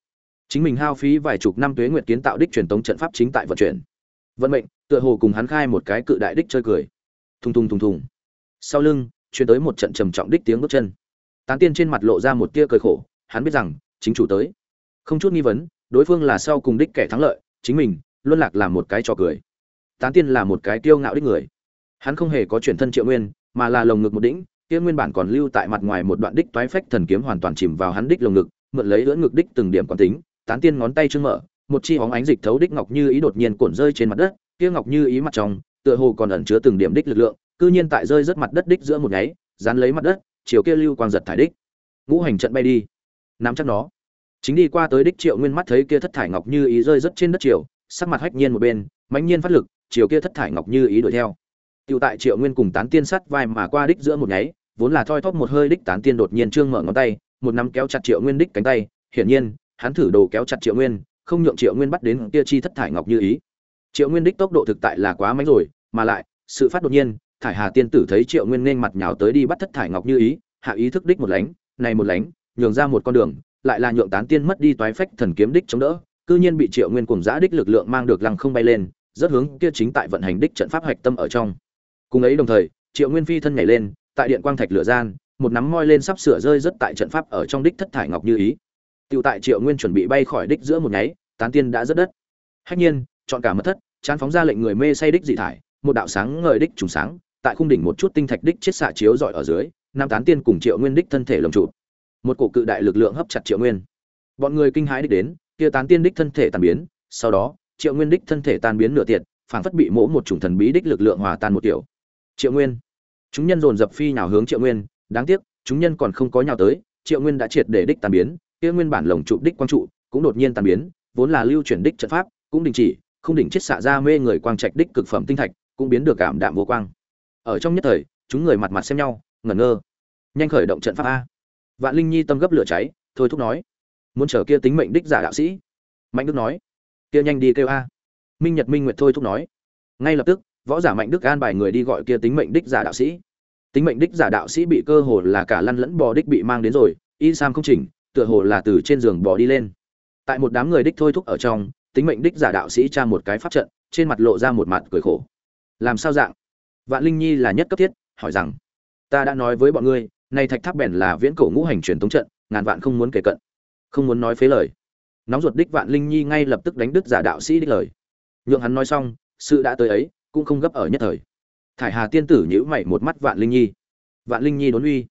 Chính mình hao phí vài chục năm tuế nguyệt kiến tạo đích truyền tống trận pháp chính tại vận chuyển vận mệnh, tựa hồ cùng hắn khai một cái cự đại đích chơi cười. Thùng thùng thùng thùng. Sau lưng, truyền tới một trận trầm trọng đích tiếng bước chân. Tán tiên trên mặt lộ ra một tia cười khổ, hắn biết rằng, chính chủ tới. Không chút nghi vấn, đối phương là sau cùng đích kẻ thắng lợi, chính mình, luôn lạc làm một cái trò cười. Tán tiên là một cái tiêu ngạo đích người. Hắn không hề có chuyển thân triệu nguyên, mà là lồng ngực một đỉnh, kia nguyên bản còn lưu tại mặt ngoài một đoạn đích toái phách thần kiếm hoàn toàn chìm vào hắn đích lồng ngực, mượn lấy lưỡn ngực đích từng điểm quán tính, tán tiên ngón tay trương mở một chi hóng ánh dịch thấu đích ngọc như ý đột nhiên cuộn rơi trên mặt đất kia ngọc như ý mặt trong tựa hồ còn ẩn chứa từng điểm đích lực lượng cư nhiên tại rơi rất mặt đất đích giữa một nháy dán lấy mặt đất chiều kia lưu quang giật thải đích. Ngũ hành trận bay đi. Nắm chắc nó. Chính đi qua tới đích triệu nguyên mắt thấy kia thất thải ngọc như ý rơi rất trên đất triều sắc mặt hách nhiên một bên mãnh nhiên phát lực chiều kia thất thải ngọc như ý đuổi theo. Tựu tại Triệu Nguyên cùng Tán Tiên sắt vai mà qua đích giữa một nháy, vốn là thoi thóp một hơi đích Tán Tiên đột nhiên trương mở ngón tay, một nắm kéo chặt Triệu Nguyên đích cánh tay, hiển nhiên, hắn thử đồ kéo chặt Triệu Nguyên, không nhượng triệu nguyên bắt đến kia chi thất thải ngọc như ý. Triệu nguyên đích tốc độ thực tại là quá mạnh rồi, mà lại, sự phát đột nhiên, thải hà tiên tử thấy triệu nguyên nên mặt nhào tới đi bắt thất thải ngọc như ý, hạ ý thức đích một lánh, này một lánh, nhường ra một con đường, lại là nhượng tán tiên mất đi toái phách thần kiếm đích chống đỡ, cư nhiên bị triệu nguyên cùng giã đích lực lượng mang được lăng không bay lên, rất hướng kia chính tại vận hành đích trận pháp hạch tâm ở trong. Cùng ấy đồng thời, triệu nguyên phi thân nhảy lên, tại điện quang thạch lửa gian, một nắm moi lên sắp sửa rơi rất tại trận pháp ở trong đích thất thải ngọc như ý. Tiểu tại Triệu Nguyên chuẩn bị bay khỏi đích giữa một nháy, tán tiên đã rất đất. Hách nhiên, chọn cả mất thất, chán phóng ra lệnh người mê say đích dị thải, một đạo sáng ngời đích trùng sáng, tại khung đỉnh một chút tinh thạch đích chết xạ chiếu rọi ở dưới, nam tán tiên cùng Triệu Nguyên đích thân thể lồng chụp. Một cổ cự đại lực lượng hấp chặt Triệu Nguyên. Bọn người kinh hãi đích đến, kia tán tiên đích thân thể tan biến, sau đó, Triệu Nguyên đích thân thể tan biến nửa tiệt, phảng phất bị mỗ một chủng thần bí đích lực lượng hòa tan một tiểu. Triệu Nguyên. Chúng nhân dồn dập phi nhào hướng Triệu Nguyên, đáng tiếc, chúng nhân còn không có nhào tới, Triệu Nguyên đã triệt để đích tan biến, kia nguyên bản lồng trụ đích quang trụ cũng đột nhiên tan biến, vốn là lưu chuyển đích trận pháp cũng đình chỉ, không đỉnh chết xạ ra mê người quang trạch đích cực phẩm tinh thạch, cũng biến được cảm đạm vô quang. Ở trong nhất thời, chúng người mặt mặt xem nhau, ngẩn ngơ. Nhanh khởi động trận pháp a. Vạn Linh Nhi tâm gấp lửa cháy, thôi thúc nói, muốn chờ kia tính mệnh đích giả đạo sĩ. Mạnh Đức nói, kia nhanh đi kêu a. Minh Nhật Minh Nguyệt thôi thúc nói, ngay lập tức, võ giả Mạnh Đức an bài người đi gọi kia tính mệnh đích giả đạo sĩ. Tính mệnh đích giả đạo sĩ bị cơ hồ là cả lăn lẫn bò đích bị mang đến rồi, y sam không chỉnh, tựa hồ là từ trên giường bỏ đi lên. Tại một đám người đích thôi thúc ở trong, tính mệnh đích giả đạo sĩ tra một cái pháp trận, trên mặt lộ ra một mặt cười khổ. Làm sao dạng? Vạn linh nhi là nhất cấp thiết, hỏi rằng, ta đã nói với bọn ngươi, nay thạch tháp bèn là viễn cổ ngũ hành truyền thống trận, ngàn vạn không muốn kể cận. Không muốn nói phế lời. Nóng ruột đích vạn linh nhi ngay lập tức đánh đứt giả đạo sĩ đích lời. Nhượng hắn nói xong, sự đã tới ấy, cũng không gấp ở nhất thời. Thải hà tiên tử nhíu mày một mắt vạn linh nhi. Vạn linh nhi đốn uy.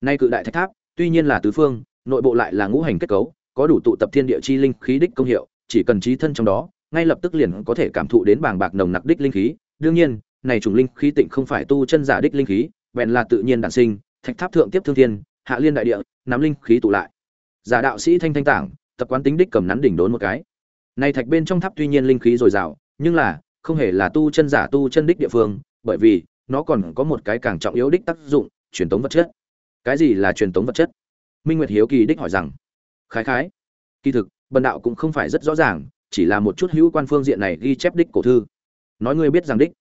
Nay cự đại thạch tháp, tuy nhiên là tứ phương nội bộ lại là ngũ hành kết cấu, có đủ tụ tập thiên địa chi linh khí đích công hiệu, chỉ cần trí thân trong đó, ngay lập tức liền có thể cảm thụ đến bàng bạc nồng nặc đích linh khí. Đương nhiên, này chủng linh khí tịnh không phải tu chân giả đích linh khí, bèn là tự nhiên đản sinh, thạch tháp thượng tiếp thương thiên, hạ liên đại địa, nắm linh khí tụ lại. Giả đạo sĩ thanh thanh tảng, tập quán tính đích cầm nắn đỉnh đốn một cái. Này thạch bên trong tháp tuy nhiên linh khí dồi dào, nhưng là, không hề là tu chân giả tu chân đích địa phương, bởi vì, nó còn có một cái càng trọng yếu đích tác dụng, truyền tống vật chất. Cái gì là truyền tống vật chất? Minh nguyệt hiếu kỳ đích hỏi rằng, khái khái, kỳ thực, bần đạo cũng không phải rất rõ ràng, chỉ là một chút hữu quan phương diện này ghi chép đích cổ thư. Nói ngươi biết rằng đích,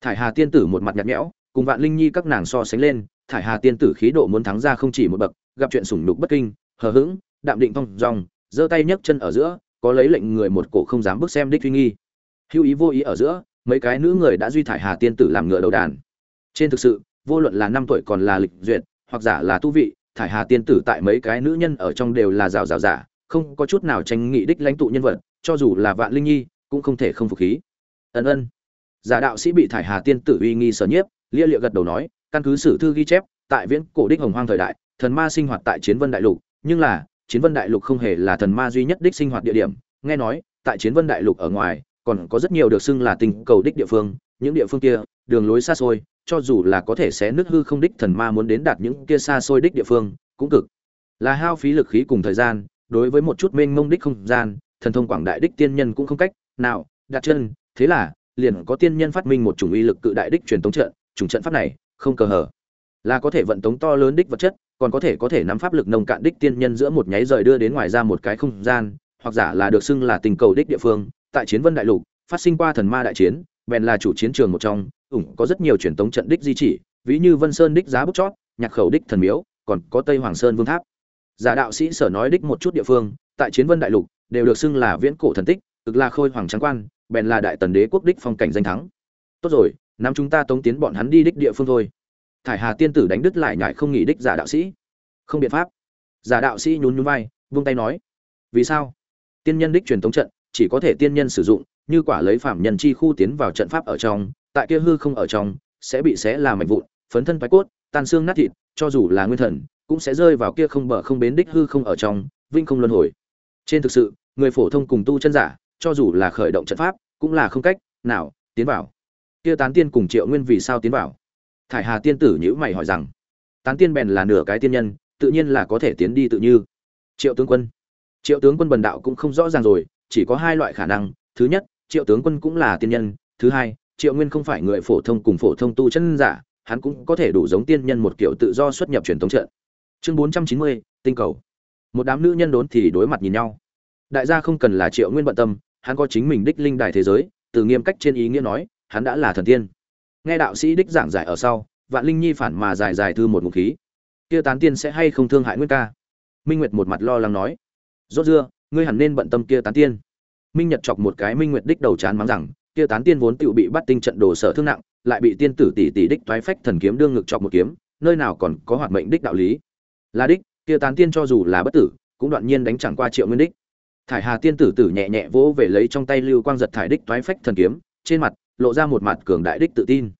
thải hà tiên tử một mặt nhạt nhẽo, cùng vạn linh nhi các nàng so sánh lên, thải hà tiên tử khí độ muốn thắng ra không chỉ một bậc, gặp chuyện sủng đục bất kinh, hờ hững, đạm định thong dong giơ tay nhấc chân ở giữa, có lấy lệnh người một cổ không dám bước xem đích uy nghi. Hữu ý vô ý ở giữa, mấy cái nữ người đã duy thải hà tiên tử làm ngựa đầu đàn. Trên thực sự, vô luận là năm tuổi còn là lịch duyệt, hoặc giả là tu vị thải hà tiên tử tại mấy cái nữ nhân ở trong đều là rào rào giả, không có chút nào tranh nghị đích lãnh tụ nhân vật, cho dù là vạn linh nhi, cũng không thể không phục khí. Ân ân. Giả đạo sĩ bị thải hà tiên tử uy nghi sở nhiếp, lia lịa gật đầu nói, căn cứ sử thư ghi chép, tại viễn cổ đích hồng hoang thời đại, thần ma sinh hoạt tại chiến vân đại lục, nhưng là, chiến vân đại lục không hề là thần ma duy nhất đích sinh hoạt địa điểm. Nghe nói, tại chiến vân đại lục ở ngoài, còn có rất nhiều được xưng là tình cầu đích địa phương, những địa phương kia, đường lối xa xôi cho dù là có thể xé nước hư không đích thần ma muốn đến đạt những kia xa xôi đích địa phương, cũng cực. Là hao phí lực khí cùng thời gian, đối với một chút mênh mông đích không gian, thần thông quảng đại đích tiên nhân cũng không cách nào đặt chân, thế là liền có tiên nhân phát minh một chủng uy lực cự đại đích truyền tống trận, chủng trận pháp này, không cờ hở, là có thể vận tống to lớn đích vật chất, còn có thể có thể nắm pháp lực nồng cạn đích tiên nhân giữa một nháy rời đưa đến ngoài ra một cái không gian, hoặc giả là được xưng là tình cầu đích địa phương, tại chiến vân đại lục, phát sinh qua thần ma đại chiến, bèn là chủ chiến trường một trong, ủng có rất nhiều truyền tống trận đích di chỉ, ví như Vân Sơn đích giá bút chót, nhạc khẩu đích thần miếu, còn có Tây Hoàng Sơn Vương tháp. Giả đạo sĩ sở nói đích một chút địa phương, tại Chiến Vân đại lục, đều được xưng là viễn cổ thần tích, cực là khôi hoàng trắng quan, bèn là đại tần đế quốc đích phong cảnh danh thắng. Tốt rồi, năm chúng ta tống tiến bọn hắn đi đích địa phương thôi. Thải Hà tiên tử đánh đứt lại nhại không nghĩ đích giả đạo sĩ. Không biện pháp. Giả đạo sĩ nhún nhún vai, vung tay nói: "Vì sao? Tiên nhân đích truyền tống trận, chỉ có thể tiên nhân sử dụng, như quả lấy phạm nhân chi khu tiến vào trận pháp ở trong, tại kia hư không ở trong sẽ bị xé làm mảnh vụn phấn thân phái cốt tan xương nát thịt cho dù là nguyên thần cũng sẽ rơi vào kia không bờ không bến đích hư không ở trong vinh không luân hồi. Trên thực sự người phổ thông cùng tu chân giả cho dù là khởi động trận pháp cũng là không cách nào tiến vào. Kia tán tiên cùng triệu nguyên vì sao tiến vào? Thải hà tiên tử nhíu mày hỏi rằng. Tán tiên bèn là nửa cái tiên nhân tự nhiên là có thể tiến đi tự như. Triệu tướng quân. Triệu tướng quân bần đạo cũng không rõ ràng rồi chỉ có hai loại khả năng. Thứ nhất triệu tướng quân cũng là tiên nhân, thứ hai, triệu nguyên không phải người phổ thông cùng phổ thông tu chân giả, hắn cũng có thể đủ giống tiên nhân một kiểu tự do xuất nhập truyền thống trận. Chương bốn trăm chín mươi, tinh cầu. Một đám nữ nhân đốn thì đối mặt nhìn nhau. Đại gia không cần là triệu nguyên bận tâm, hắn có chính mình đích linh đài thế giới, từ nghiêm cách trên ý nghĩa nói, hắn đã là thần tiên. Nghe đạo sĩ đích giảng giải ở sau, vạn linh nhi phản mà dài dài thư một ngụ khí. Kia tán tiên sẽ hay không thương hại nguyên ca? Minh nguyệt một mặt lo lắng nói. Rốt dưa, ngươi hẳn nên bận tâm kia tán tiên minh nhật chọc một cái minh nguyệt đích đầu chán mắng rằng, kia tán tiên vốn tựu bị bắt tinh trận đồ sở thương nặng, lại bị tiên tử tỷ tỷ đích toái phách thần kiếm đương ngực chọc một kiếm, nơi nào còn có hoạt mệnh đích đạo lý? Là đích, kia tán tiên cho dù là bất tử, cũng đoạn nhiên đánh chẳng qua triệu nguyên đích. Thải hà tiên tử tử nhẹ nhẹ vỗ về lấy trong tay lưu quang giật thải đích toái phách thần kiếm, trên mặt lộ ra một mặt cường đại đích tự tin.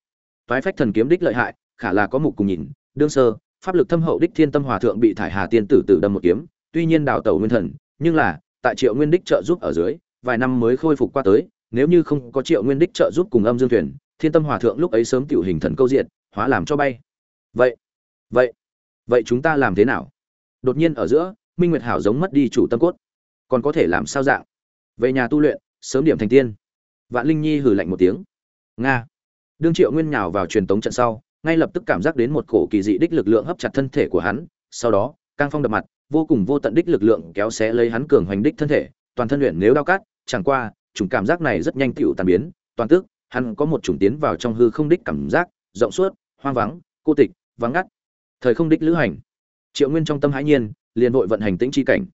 Toái phách thần kiếm đích lợi hại, khả là có mục cùng nhìn, đương sơ, pháp lực thâm hậu đích thiên tâm hòa thượng bị thải hà tiên tử tử đâm một kiếm, tuy nhiên đào tẩu nguyên thần, nhưng là, tại triệu nguyên đích trợ giúp ở dưới vài năm mới khôi phục qua tới, nếu như không có triệu nguyên đích trợ giúp cùng âm dương thuyền, thiên tâm hòa thượng lúc ấy sớm tiểu hình thần câu diện hóa làm cho bay. Vậy vậy vậy chúng ta làm thế nào? Đột nhiên ở giữa, minh nguyệt hảo giống mất đi chủ tâm cốt. Còn có thể làm sao dạng? Về nhà tu luyện, sớm điểm thành tiên. Vạn linh nhi hử lạnh một tiếng. Nga. Đương triệu nguyên nhào vào truyền tống trận sau, ngay lập tức cảm giác đến một cổ kỳ dị đích lực lượng hấp chặt thân thể của hắn. Sau đó cang phong đập mặt, vô cùng vô tận đích lực lượng kéo xé lấy hắn cường hoành đích thân thể toàn thân luyện nếu đau cát, chẳng qua, chủng cảm giác này rất nhanh tựu tàn biến, toàn tức, hắn có một chủng tiến vào trong hư không đích cảm giác, rộng suốt, hoang vắng, cô tịch, vắng ngắt. Thời không đích lữ hành. Triệu nguyên trong tâm hãi nhiên, liền vội vận hành tĩnh chi cảnh.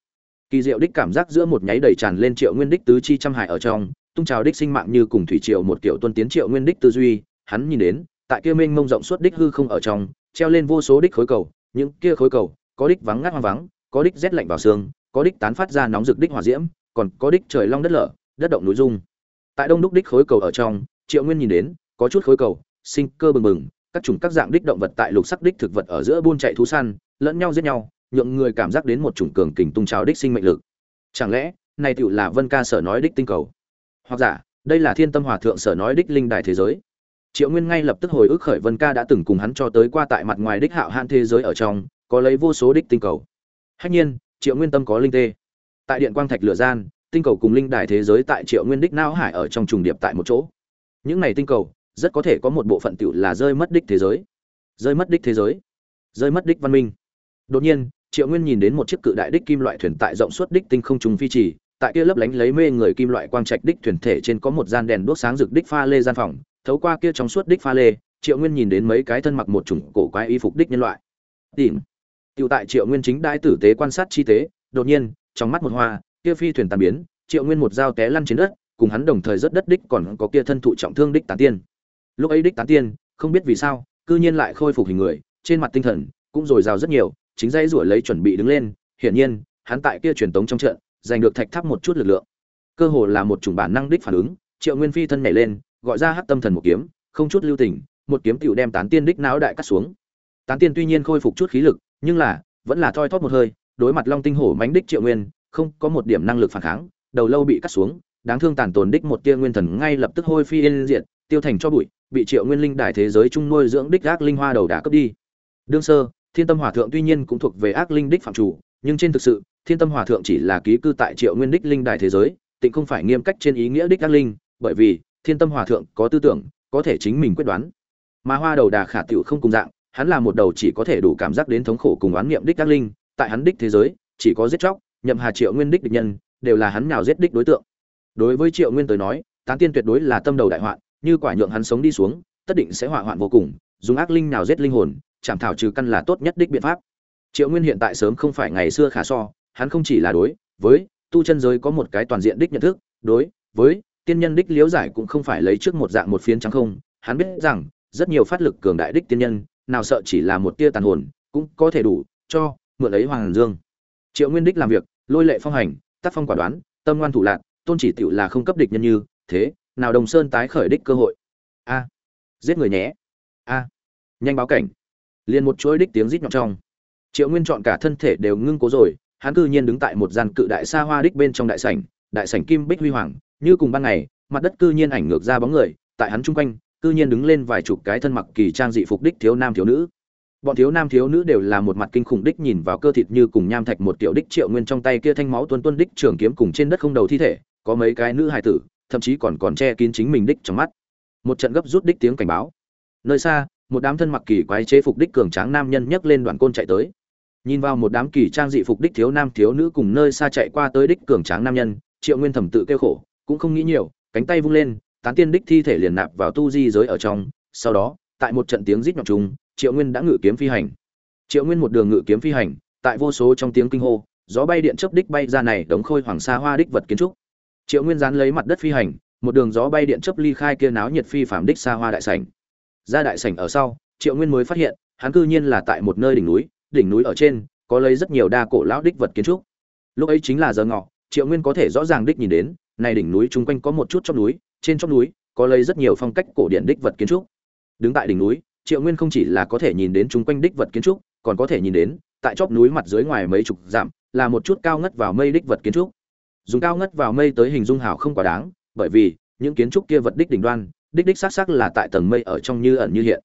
Kỳ diệu đích cảm giác giữa một nháy đầy tràn lên triệu nguyên đích tứ chi trăm hải ở trong, tung trào đích sinh mạng như cùng thủy triệu một kiểu tuân tiến triệu nguyên đích tư duy, hắn nhìn đến, tại kia mênh mông rộng suốt đích hư không ở trong, treo lên vô số đích khối cầu, những kia khối cầu, có đích vắng ngắt hoang vắng, có đích rét lạnh vào xương, có đích tán phát ra nóng rực đích hỏa diễm còn có đích trời long đất lở, đất động núi rung. tại đông đúc đích khối cầu ở trong, triệu nguyên nhìn đến, có chút khối cầu, sinh cơ bừng bừng, các chủng các dạng đích động vật tại lục sắc đích thực vật ở giữa buôn chạy thú săn, lẫn nhau giết nhau, nhượng người cảm giác đến một chủng cường kình tung trào đích sinh mệnh lực. Chẳng lẽ, này tựu là vân ca sở nói đích tinh cầu? Hoặc giả, đây là thiên tâm hòa thượng sở nói đích linh đài thế giới? Triệu nguyên ngay lập tức hồi ức khởi vân ca đã từng cùng hắn cho tới qua tại mặt ngoài đích hạo hạn thế giới ở trong, có lấy vô số đích tinh cầu. Hách nhiên, triệu nguyên tâm có linh tê tại điện quang thạch lửa gian, tinh cầu cùng linh đài thế giới tại triệu nguyên đích não hải ở trong trùng điệp tại một chỗ. Những này tinh cầu, rất có thể có một bộ phận tựu là rơi mất đích thế giới. Rơi mất đích thế giới. Rơi mất đích văn minh. Đột nhiên, triệu nguyên nhìn đến một chiếc cự đại đích kim loại thuyền tại rộng suốt đích tinh không trùng phi trì, tại kia lấp lánh lấy mê người kim loại quang trạch đích thuyền thể trên có một gian đèn đuốc sáng rực đích pha lê gian phòng, thấu qua kia trong suốt đích pha lê, triệu nguyên nhìn đến mấy cái thân mặc một chủng cổ quái y phục đích nhân loại. Tìm. Tựu tại triệu nguyên chính đại tử tế quan sát chi tế, đột nhiên trong mắt một hoa, kia phi thuyền tàn biến, triệu nguyên một dao té lăn trên đất, cùng hắn đồng thời rất đất đích còn có kia thân thụ trọng thương đích tán tiên. Lúc ấy đích tán tiên, không biết vì sao, cư nhiên lại khôi phục hình người, trên mặt tinh thần cũng dồi dào rất nhiều, chính dây rủa lấy chuẩn bị đứng lên, hiển nhiên, hắn tại kia truyền tống trong trận, giành được thạch tháp một chút lực lượng. Cơ hồ là một chủng bản năng đích phản ứng, triệu nguyên phi thân nhảy lên, gọi ra hắc tâm thần một kiếm, không chút lưu tình, một kiếm tựu đem tán tiên đích não đại cắt xuống. Tán tiên tuy nhiên khôi phục chút khí lực, nhưng là, vẫn là thoi thóp một hơi đối mặt long tinh hổ mánh đích triệu nguyên, không có một điểm năng lực phản kháng, đầu lâu bị cắt xuống, đáng thương tàn tồn đích một tia nguyên thần ngay lập tức hôi phi yên diệt, tiêu thành cho bụi, bị triệu nguyên linh đài thế giới trung nuôi dưỡng đích ác linh hoa đầu đá cướp đi. Đương sơ, thiên tâm hòa thượng tuy nhiên cũng thuộc về ác linh đích phạm chủ, nhưng trên thực sự, thiên tâm hòa thượng chỉ là ký cư tại triệu nguyên đích linh đài thế giới, tịnh không phải nghiêm cách trên ý nghĩa đích ác linh, bởi vì, thiên tâm hòa thượng có tư tưởng, có thể chính mình quyết đoán. Mà hoa đầu đà khả tiểu không cùng dạng, hắn là một đầu chỉ có thể đủ cảm giác đến thống khổ cùng oán niệm đích ác linh tại hắn đích thế giới, chỉ có giết chóc, nhậm hà triệu nguyên đích địch nhân, đều là hắn nào giết đích đối tượng. Đối với triệu nguyên tới nói, tán tiên tuyệt đối là tâm đầu đại hoạn như quả nhượng hắn sống đi xuống, tất định sẽ hỏa hoạn vô cùng, dùng ác linh nào giết linh hồn chạm thảo trừ căn là tốt nhất đích biện pháp. Triệu nguyên hiện tại sớm không phải ngày xưa khả so, hắn không chỉ là đối, với tu chân giới có một cái toàn diện đích nhận thức, đối với tiên nhân đích liễu giải cũng không phải lấy trước một dạng một phiến trắng không, hắn biết rằng, rất nhiều phát lực cường đại đích tiên nhân, nào sợ chỉ là một tia tàn hồn, cũng có thể đủ cho mượn lấy hoàng dương. Triệu nguyên đích làm việc, lôi lệ phong hành, tác phong quả đoán, tâm ngoan thủ lạc, tôn chỉ tựu là không cấp địch nhân như, thế, nào đồng sơn tái khởi đích cơ hội. A, giết người nhé. A, nhanh báo cảnh. Liền một chuỗi đích tiếng rít nhọn trong. Triệu nguyên chọn cả thân thể đều ngưng cố rồi, hắn cư nhiên đứng tại một gian cự đại xa hoa đích bên trong đại sảnh đại sảnh kim bích huy hoàng, như cùng ban ngày, mặt đất cư nhiên ảnh ngược ra bóng người, tại hắn chung quanh, cư nhiên đứng lên vài chục cái thân mặc kỳ trang dị phục đích thiếu nam thiếu nữ bọn thiếu nam thiếu nữ đều là một mặt kinh khủng đích nhìn vào cơ thịt như cùng nham thạch một tiểu đích triệu nguyên trong tay kia thanh máu tuân tuân đích trường kiếm cùng trên đất không đầu thi thể, có mấy cái nữ hài tử, thậm chí còn còn che kín chính mình đích trong mắt. Một trận gấp rút đích tiếng cảnh báo. Nơi xa, một đám thân mặc kỳ quái chế phục đích cường tráng nam nhân nhấc lên đoàn côn chạy tới. Nhìn vào một đám kỳ trang dị phục đích thiếu nam thiếu nữ cùng nơi xa chạy qua tới đích cường tráng nam nhân, triệu nguyên thẩm tự kêu khổ, cũng không nghĩ nhiều, cánh tay vung lên, tán tiên đích thi thể liền nạp vào tu di giới ở trong. Sau đó, tại một trận tiếng rít nhọn trùng triệu nguyên đã ngự kiếm phi hành. Triệu nguyên một đường ngự kiếm phi hành, tại vô số trong tiếng kinh hô, gió bay điện chớp đích bay ra này đống khôi hoàng sa hoa đích vật kiến trúc. Triệu nguyên dán lấy mặt đất phi hành, một đường gió bay điện chớp ly khai kia náo nhiệt phi phạm đích xa hoa đại sảnh. Ra đại sảnh ở sau, triệu nguyên mới phát hiện, hắn cư nhiên là tại một nơi đỉnh núi đỉnh núi ở trên, có lấy rất nhiều đa cổ lão đích vật kiến trúc. Lúc ấy chính là giờ ngọ, triệu nguyên có thể rõ ràng đích nhìn đến, này đỉnh núi chung quanh có một chút trong núi, trên trong núi, có lấy rất nhiều phong cách cổ điển đích vật kiến trúc. Đứng tại đỉnh núi triệu nguyên không chỉ là có thể nhìn đến chúng quanh đích vật kiến trúc, còn có thể nhìn đến, tại chóp núi mặt dưới ngoài mấy chục dặm, là một chút cao ngất vào mây đích vật kiến trúc. Dùng cao ngất vào mây tới hình dung hào không quá đáng, bởi vì, những kiến trúc kia vật đích đỉnh đoan, đích đích xác xác là tại tầng mây ở trong như ẩn như hiện.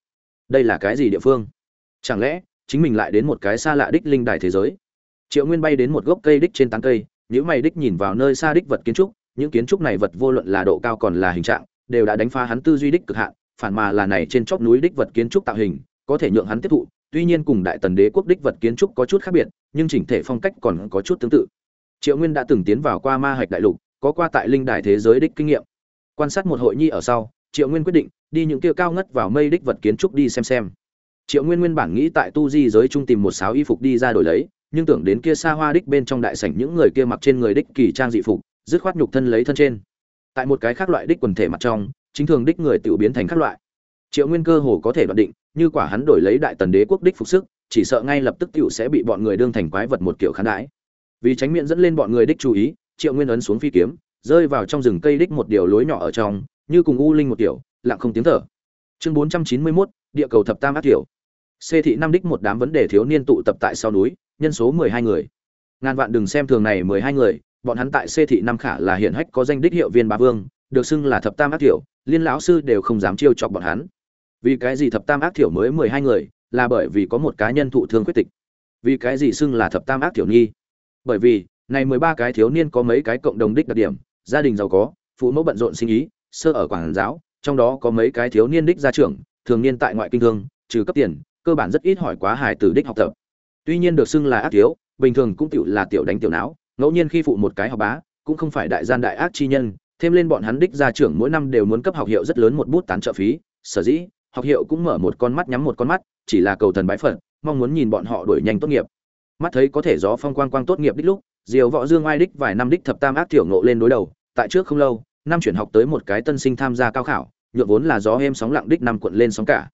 Đây là cái gì địa phương? Chẳng lẽ, chính mình lại đến một cái xa lạ đích linh đài thế giới? Triệu nguyên bay đến một gốc cây đích trên tán cây nếu mày đích nhìn vào nơi xa đích vật kiến trúc, những kiến trúc này vật vô luận là độ cao còn là hình trạng, đều đã đánh phá hắn tư duy đích cực hạn phản mà là này trên chóp núi đích vật kiến trúc tạo hình, có thể nhượng hắn tiếp thụ, tuy nhiên cùng đại tần đế quốc đích vật kiến trúc có chút khác biệt, nhưng chỉnh thể phong cách còn có chút tương tự. Triệu nguyên đã từng tiến vào qua ma hạch đại lục, có qua tại linh đài thế giới đích kinh nghiệm. Quan sát một hội nhi ở sau, triệu nguyên quyết định đi những kia cao ngất vào mây đích vật kiến trúc đi xem xem. Triệu nguyên nguyên bản nghĩ tại tu di giới trung tìm một sáo y phục đi ra đổi lấy, nhưng tưởng đến kia xa hoa đích bên trong đại sảnh những người kia mặc trên người đích kỳ trang dị phục, dứt khoát nhục thân lấy thân trên. Tại một cái khác loại đích quần thể mặt trong chính thường đích người tự biến thành các loại. Triệu nguyên cơ hồ có thể đoán định như quả hắn đổi lấy đại tần đế quốc đích phục sức chỉ sợ ngay lập tức tiểu sẽ bị bọn người đương thành quái vật một kiểu khán đãi. Vì tránh miệng dẫn lên bọn người đích chú ý triệu nguyên ấn xuống phi kiếm rơi vào trong rừng cây đích một điều lối nhỏ ở trong như cùng u linh một kiểu lặng không tiếng thở. Chương bốn trăm chín mươi 491, địa cầu thập tam ác tiểu xê thị năm đích một đám vấn đề thiếu niên tụ tập tại sau núi nhân số mười hai người. Ngàn vạn đừng xem thường này mười hai người bọn hắn tại xê thị năm khả là hiện hách có danh đích hiệu viên ba vương được xưng là thập tam ác tiểu liên lão sư đều không dám chiêu chọc bọn hắn. Vì cái gì thập tam ác tiểu mới mười hai người, là bởi vì có một cá nhân thụ thương quyết tịch. Vì cái gì xưng là thập tam ác tiểu nghi? Bởi vì, này mười ba cái thiếu niên có mấy cái cộng đồng đích đặc điểm, gia đình giàu có, phụ mẫu bận rộn sinh ý, sơ ở quảng giáo, trong đó có mấy cái thiếu niên đích gia trưởng, thường niên tại ngoại kinh thương, trừ cấp tiền, cơ bản rất ít hỏi quá hài tử đích học tập. Tuy nhiên được xưng là ác thiếu, bình thường cũng tiểu là tiểu đánh tiểu não ngẫu nhiên khi phụ một cái học bá, cũng không phải đại gian đại ác chi nhân thêm lên bọn hắn đích gia trưởng mỗi năm đều muốn cấp học hiệu rất lớn một bút tán trợ phí. Sở dĩ, học hiệu cũng mở một con mắt nhắm một con mắt, chỉ là cầu thần bái phận mong muốn nhìn bọn họ đuổi nhanh tốt nghiệp. Mắt thấy có thể gió phong quang quang tốt nghiệp đích lúc, diều võ dương ai đích vài năm đích thập tam ác tiểu ngộ lên đối đầu, tại trước không lâu, năm chuyển học tới một cái tân sinh tham gia cao khảo, nhượng vốn là gió êm sóng lặng đích năm quận lên sóng cả.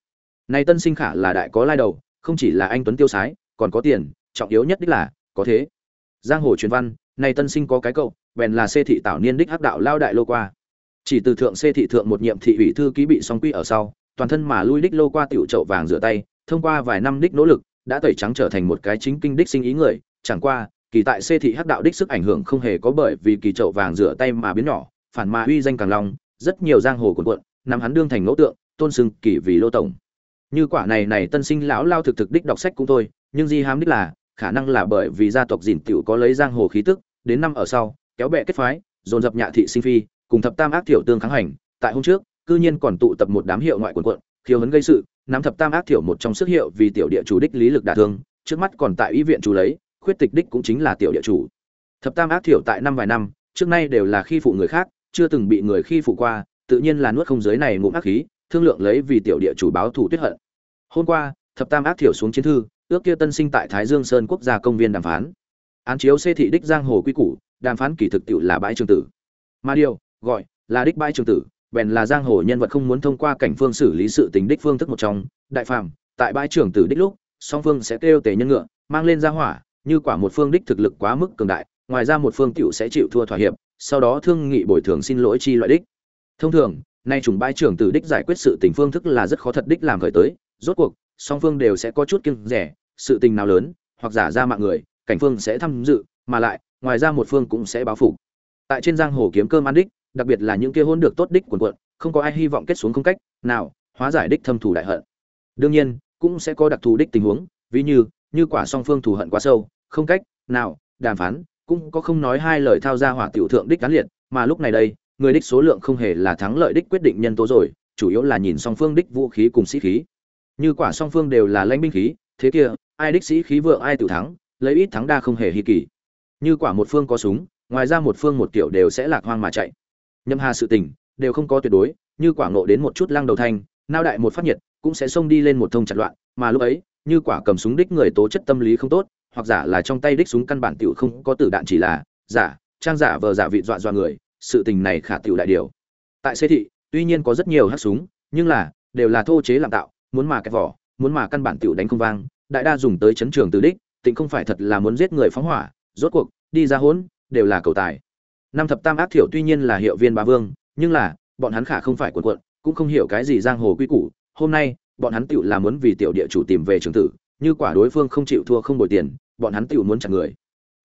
Nay tân sinh khả là đại có lai đầu, không chỉ là anh tuấn tiêu sái, còn có tiền, trọng yếu nhất đích là, có thế. Giang hồ truyền văn này tân sinh có cái cậu, bèn là xê thị tạo niên đích hắc đạo lao đại lô qua. Chỉ từ thượng xê thị thượng một nhiệm thị ủy thư ký bị song quy ở sau, toàn thân mà lui đích lô qua tiểu chậu vàng rửa tay, thông qua vài năm đích nỗ lực, đã tẩy trắng trở thành một cái chính kinh đích sinh ý người, chẳng qua, kỳ tại xê thị hắc đạo đích sức ảnh hưởng không hề có bởi vì kỳ chậu vàng rửa tay mà biến nhỏ, phản mà uy danh càng long, rất nhiều giang hồ cuộn cuộn nằm hắn đương thành ngẫu tượng, tôn sưng kỳ vì lô tổng. Như quả này này tân sinh lão lao thực thực đích đọc sách cũng thôi, nhưng di hám đích là khả năng là bởi vì gia tộc dìn tiểu có lấy giang hồ khí tức, đến năm ở sau, kéo bè kết phái, dồn dập nhạ thị sinh phi, cùng thập tam ác tiểu tương kháng hành. Tại hôm trước, cư nhiên còn tụ tập một đám hiệu ngoại quần quận, khiêu hấn gây sự, nắm thập tam ác tiểu một trong sức hiệu vì tiểu địa chủ đích lý lực đả thương, trước mắt còn tại y viện chủ lấy, khuyết tịch đích cũng chính là tiểu địa chủ. Thập tam ác tiểu tại năm vài năm, trước nay đều là khi phụ người khác, chưa từng bị người khi phụ qua, tự nhiên là nuốt không giới này ngụm ác khí, thương lượng lấy vì tiểu địa chủ báo thù tuyết hận. Hôm qua, thập tam ác tiểu xuống chiến thư ước kia tân sinh tại thái dương sơn quốc gia công viên đàm phán. Án chiếu xê thị đích giang hồ quy củ, đàm phán kỳ thực tiệu là bãi trường tử. Mà điều, gọi, là đích bãi trường tử, bèn là giang hồ nhân vật không muốn thông qua cảnh phương xử lý sự tình đích phương thức một trong. Đại phàm, tại bãi trường tử đích lúc, song phương sẽ kêu tề nhân ngựa, mang lên ra hỏa, như quả một phương đích thực lực quá mức cường đại, ngoài ra một phương tiểu sẽ chịu thua thỏa hiệp, sau đó thương nghị bồi thường xin lỗi chi loại đích. Thông thường, nay trùng bãi trường tử đích giải quyết sự tình phương thức là rất khó thật đích làm khởi tới, rốt cuộc, song phương đều sẽ có chút kiêng rẻ sự tình nào lớn, hoặc giả ra mạng người, cảnh phương sẽ tham dự, mà lại, ngoài ra một phương cũng sẽ báo phục. Tại trên giang hồ kiếm cơm ăn đích, đặc biệt là những kia hôn được tốt đích quần quận, không có ai hy vọng kết xuống không cách nào hóa giải đích thâm thù đại hận. Đương nhiên, cũng sẽ có đặc thù đích tình huống, ví như như quả song phương thù hận quá sâu, không cách nào đàm phán, cũng có không nói hai lời thao ra hỏa tiểu thượng đích cán liệt, mà lúc này đây, người đích số lượng không hề là thắng lợi đích quyết định nhân tố rồi, chủ yếu là nhìn song phương đích vũ khí cùng sĩ khí. Như quả song phương đều là lãnh binh khí, thế kia ai đích sĩ khí vượng, ai tự thắng, lấy ít thắng đa không hề hy kỳ. Như quả một phương có súng, ngoài ra một phương một kiểu đều sẽ lạc hoang mà chạy. Nhâm hà sự tình, đều không có tuyệt đối, như quả ngộ đến một chút lăng đầu thanh nao đại một phát nhiệt, cũng sẽ xông đi lên một thông chặt loạn, mà lúc ấy, như quả cầm súng đích người tố chất tâm lý không tốt, hoặc giả là trong tay đích súng căn bản tiểu không có tử đạn chỉ là, giả, trang giả vờ giả vị dọa dọa người, sự tình này khả tiểu đại điều. Tại xê thị, tuy nhiên có rất nhiều hát súng, nhưng là, đều là thô chế làm tạo, muốn mà cái vỏ, muốn mà căn bản tiểu đánh không vang đại đa dùng tới chấn trường từ đích, tịnh không phải thật là muốn giết người phóng hỏa, rốt cuộc, đi ra hỗn đều là cầu tài. Năm thập tam ác thiểu tuy nhiên là hiệu viên bá vương, nhưng là, bọn hắn khả không phải quần quận, cũng không hiểu cái gì giang hồ quy củ. Hôm nay, bọn hắn tựu là muốn vì tiểu địa chủ tìm về trường tử, như quả đối phương không chịu thua không bồi tiền, bọn hắn tựu muốn chặt người.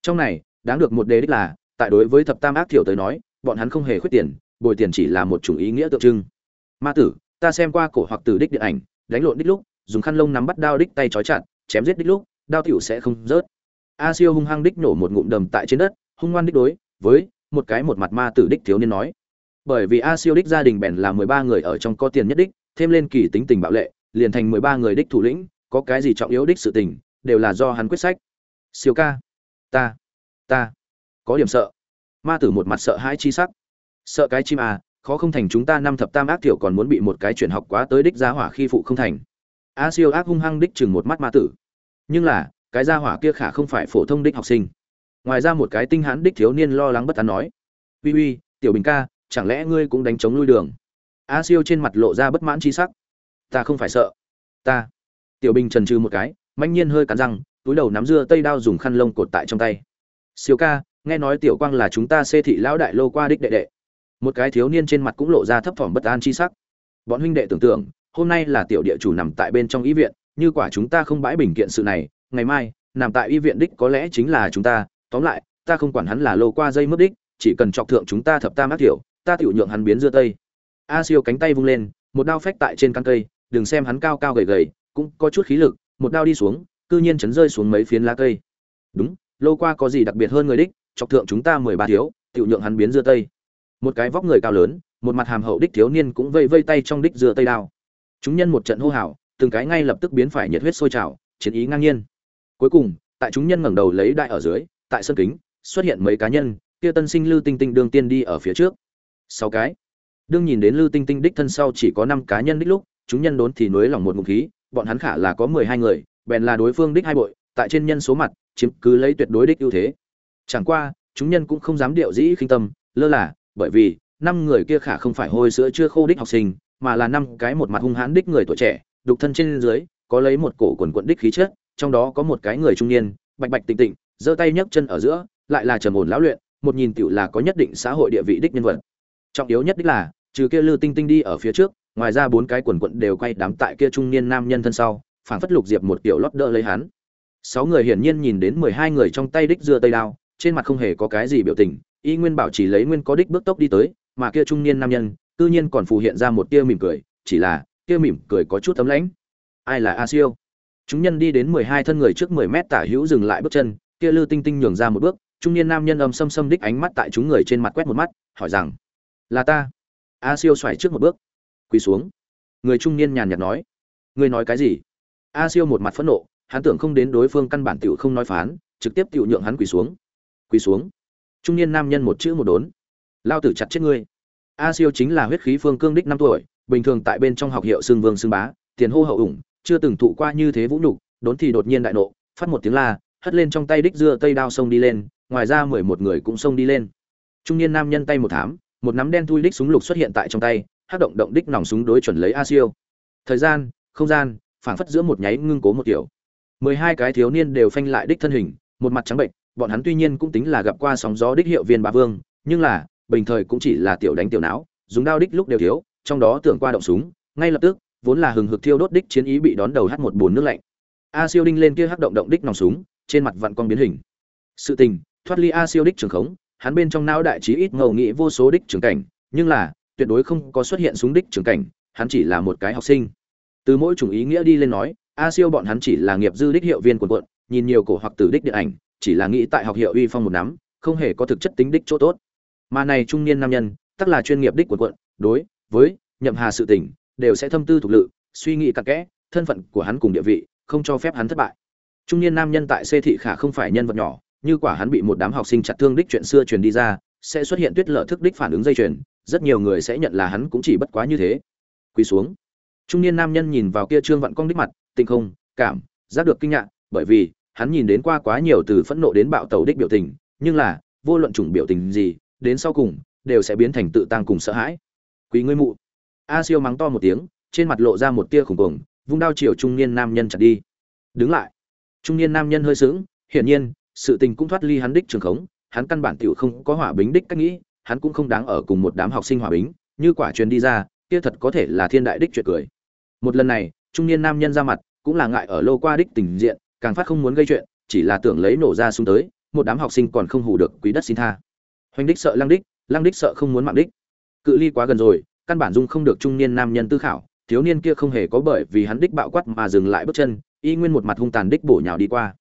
Trong này, đáng được một đề đích là, tại đối với thập tam ác thiểu tới nói, bọn hắn không hề khuyết tiền, bồi tiền chỉ là một chủng ý nghĩa tượng trưng. Ma tử, ta xem qua cổ hoặc tử đích điện ảnh, đánh lộn đích lúc, dùng khăn lông nắm bắt đao đích tay trói chặt chém giết đích lúc, đao tiểu sẽ không rớt. A siêu hung hăng đích nổ một ngụm đầm tại trên đất, hung ngoan đích đối với một cái một mặt ma tử đích thiếu niên nói. Bởi vì a siêu đích gia đình bèn là mười ba người ở trong có tiền nhất đích, thêm lên kỳ tính tình bạo lệ, liền thành mười ba người đích thủ lĩnh, có cái gì trọng yếu đích sự tình, đều là do hắn quyết sách. Siêu ca, ta ta, có điểm sợ. Ma tử một mặt sợ hãi chi sắc. Sợ cái chim à khó không thành chúng ta năm thập tam ác tiểu còn muốn bị một cái chuyển học quá tới đích giá hỏa khi phụ không thành a siêu ác hung hăng đích chừng một mắt ma tử. Nhưng là, cái gia hỏa kia khả không phải phổ thông đích học sinh. Ngoài ra một cái tinh hãn đích thiếu niên lo lắng bất an nói. Uy uy, tiểu bình ca, chẳng lẽ ngươi cũng đánh chống lui đường? A siêu trên mặt lộ ra bất mãn chi sắc. Ta không phải sợ. Ta. Tiểu bình trần trừ một cái manh nhiên hơi cắn răng, túi đầu nắm dưa tây đao dùng khăn lông cột tại trong tay. Siêu ca, nghe nói tiểu quang là chúng ta xê thị lão đại lô qua đích đệ đệ. Một cái thiếu niên trên mặt cũng lộ ra thấp thỏm bất an chi sắc. Bọn huynh đệ tưởng tượng hôm nay là tiểu địa chủ nằm tại bên trong y viện, như quả chúng ta không bãi bình kiện sự này, ngày mai, nằm tại y viện đích có lẽ chính là chúng ta, tóm lại, ta không quản hắn là lô qua dây mất đích, chỉ cần chọc thượng chúng ta thập tam ác tiểu, ta tiểu nhượng hắn biến dưa tây. A siêu cánh tay vung lên, một đao phách tại trên căn cây, đừng xem hắn cao cao gầy gầy, cũng có chút khí lực, một đao đi xuống, cư nhiên chấn rơi xuống mấy phiến lá cây. Đúng, lô qua có gì đặc biệt hơn người đích, chọc thượng chúng ta mười ba thiếu, tiểu nhượng hắn biến dưa tây. Một cái vóc người cao lớn, một mặt hàm hậu đích thiếu niên cũng vây vây tay trong đích dưa tây đao chúng nhân một trận hô hào, từng cái ngay lập tức biến phải nhiệt huyết sôi trào, chiến ý ngang nhiên. Cuối cùng, tại chúng nhân ngẩng đầu lấy đại ở dưới, tại sân kính, xuất hiện mấy cá nhân, kia tân sinh lưu tinh tinh đương tiên đi ở phía trước. Sáu cái. Đương nhìn đến lưu tinh tinh đích thân sau chỉ có năm cá nhân đích lúc, chúng nhân đốn thì nối lòng một ngụm khí, bọn hắn khả là có mười hai người, bèn là đối phương đích hai bội, tại trên nhân số mặt, chiếm cứ lấy tuyệt đối đích ưu thế. Chẳng qua, chúng nhân cũng không dám điệu dĩ khinh tâm, lơ là, bởi vì năm người kia khả không phải hôi sữa chưa khô đích học sinh mà là năm cái một mặt hung hãn đích người tuổi trẻ, đục thân trên dưới, có lấy một cổ quần quận đích khí chất, trong đó có một cái người trung niên, bạch bạch tịnh tịnh, giơ tay nhấc chân ở giữa, lại là trầm ổn lão luyện, một nhìn tiểu là có nhất định xã hội địa vị đích nhân vật. Trọng yếu nhất đích là, trừ kia lư tinh tinh đi ở phía trước, ngoài ra bốn cái quần quận đều quay đám tại kia trung niên nam nhân thân sau, phảng phất lục diệp một tiểu lót đỡ lấy hắn. Sáu người hiển nhiên nhìn đến mười hai người trong tay đích dưa tây đao, trên mặt không hề có cái gì biểu tình, y nguyên bảo chỉ lấy nguyên có đích bước tốc đi tới, mà kia trung niên nam nhân cư nhiên còn phù hiện ra một tia mỉm cười, chỉ là kia mỉm cười có chút tấm lãnh. Ai là a siêu? Chúng nhân đi đến mười hai thân người trước mười mét tả hữu dừng lại bước chân, kia lư tinh tinh nhường ra một bước, trung niên nam nhân âm sâm sâm đích ánh mắt tại chúng người trên mặt quét một mắt, hỏi rằng, là ta? A siêu xoài trước một bước, quỳ xuống. Người trung niên nhàn nhạt nói, ngươi nói cái gì? A siêu một mặt phẫn nộ, hắn tưởng không đến đối phương căn bản tiểu không nói phán, trực tiếp tiểu nhượng hắn quỳ xuống. Quỳ xuống. Trung niên nam nhân một chữ một đốn. Lao tử chặt chết ngươi a siêu chính là huyết khí phương cương đích năm tuổi, bình thường tại bên trong học hiệu xương vương xương bá, tiền hô hậu ủng, chưa từng thụ qua như thế vũ nhục, đốn thì đột nhiên đại nộ, phát một tiếng la, hất lên trong tay đích dưa tây đao xông đi lên, ngoài ra mười một người cũng xông đi lên. Trung niên nam nhân tay một thám một nắm đen thui đích súng lục xuất hiện tại trong tay hát động động đích nòng súng đối chuẩn lấy a siêu. Thời gian, không gian, phảng phất giữa một nháy ngưng cố một kiểu. Mười hai cái thiếu niên đều phanh lại đích thân hình, một mặt trắng bệnh, bọn hắn tuy nhiên cũng tính là gặp qua sóng gió đích hiệu viên ba vương, nhưng là bình thời cũng chỉ là tiểu đánh tiểu não dùng đao đích lúc đều thiếu, trong đó tưởng qua động súng, ngay lập tức, vốn là hừng hực thiêu đốt đích chiến ý bị đón đầu hắt một bồn nước lạnh. A siêu đinh lên kia hắc động động đích nòng súng, trên mặt vặn con biến hình. Sự tình, thoát ly a siêu đích trường khống, hắn bên trong não đại trí ít ngầu nghĩ vô số đích trường cảnh, nhưng là, tuyệt đối không có xuất hiện súng đích trường cảnh, hắn chỉ là một cái học sinh. Từ mỗi chủng ý nghĩa đi lên nói, a siêu bọn hắn chỉ là nghiệp dư đích hiệu viên quần quận nhìn nhiều cổ hoặc tử đích điện ảnh, chỉ là nghĩ tại học hiệu uy phong một nắm, không hề có thực chất tính đích chỗ tốt mà này trung niên nam nhân tức là chuyên nghiệp đích của quận, đối với nhậm hà sự tình, đều sẽ thâm tư thuộc lự, suy nghĩ cặn kẽ, thân phận của hắn cùng địa vị, không cho phép hắn thất bại. Trung niên nam nhân tại xê thị khả không phải nhân vật nhỏ, như quả hắn bị một đám học sinh chặt thương đích chuyện xưa truyền đi ra, sẽ xuất hiện tuyết lở thức đích phản ứng dây chuyền, rất nhiều người sẽ nhận là hắn cũng chỉ bất quá như thế. Quỳ xuống. Trung niên nam nhân nhìn vào kia trương vặn cong đích mặt, tinh không, cảm, giác được kinh ngạc, bởi vì hắn nhìn đến qua quá nhiều từ phẫn nộ đến bạo tẩu đích biểu tình, nhưng là, vô luận chủng biểu tình gì đến sau cùng, đều sẽ biến thành tự tăng cùng sợ hãi. Quý ngươi mụ. A siêu mắng to một tiếng, trên mặt lộ ra một tia khủng cuồng, vung đao chiều trung niên nam nhân chặt đi. Đứng lại. Trung niên nam nhân hơi sững, hiển nhiên, sự tình cũng thoát ly hắn đích trường khống, hắn căn bản tiểu không có hỏa bính đích cách nghĩ, hắn cũng không đáng ở cùng một đám học sinh hỏa bính, như quả truyền đi ra, kia thật có thể là thiên đại đích chuyện cười. Một lần này, trung niên nam nhân ra mặt, cũng là ngại ở lô qua đích tình diện, càng phát không muốn gây chuyện, chỉ là tưởng lấy nổ ra xuống tới, một đám học sinh còn không hù được quý đất xin tha hoành đích sợ lăng đích lăng đích sợ không muốn mạng đích. Cự ly quá gần rồi, căn bản dung không được trung niên nam nhân tư khảo, thiếu niên kia không hề có bởi vì hắn đích bạo quát mà dừng lại bước chân, y nguyên một mặt hung tàn đích bổ nhào đi qua.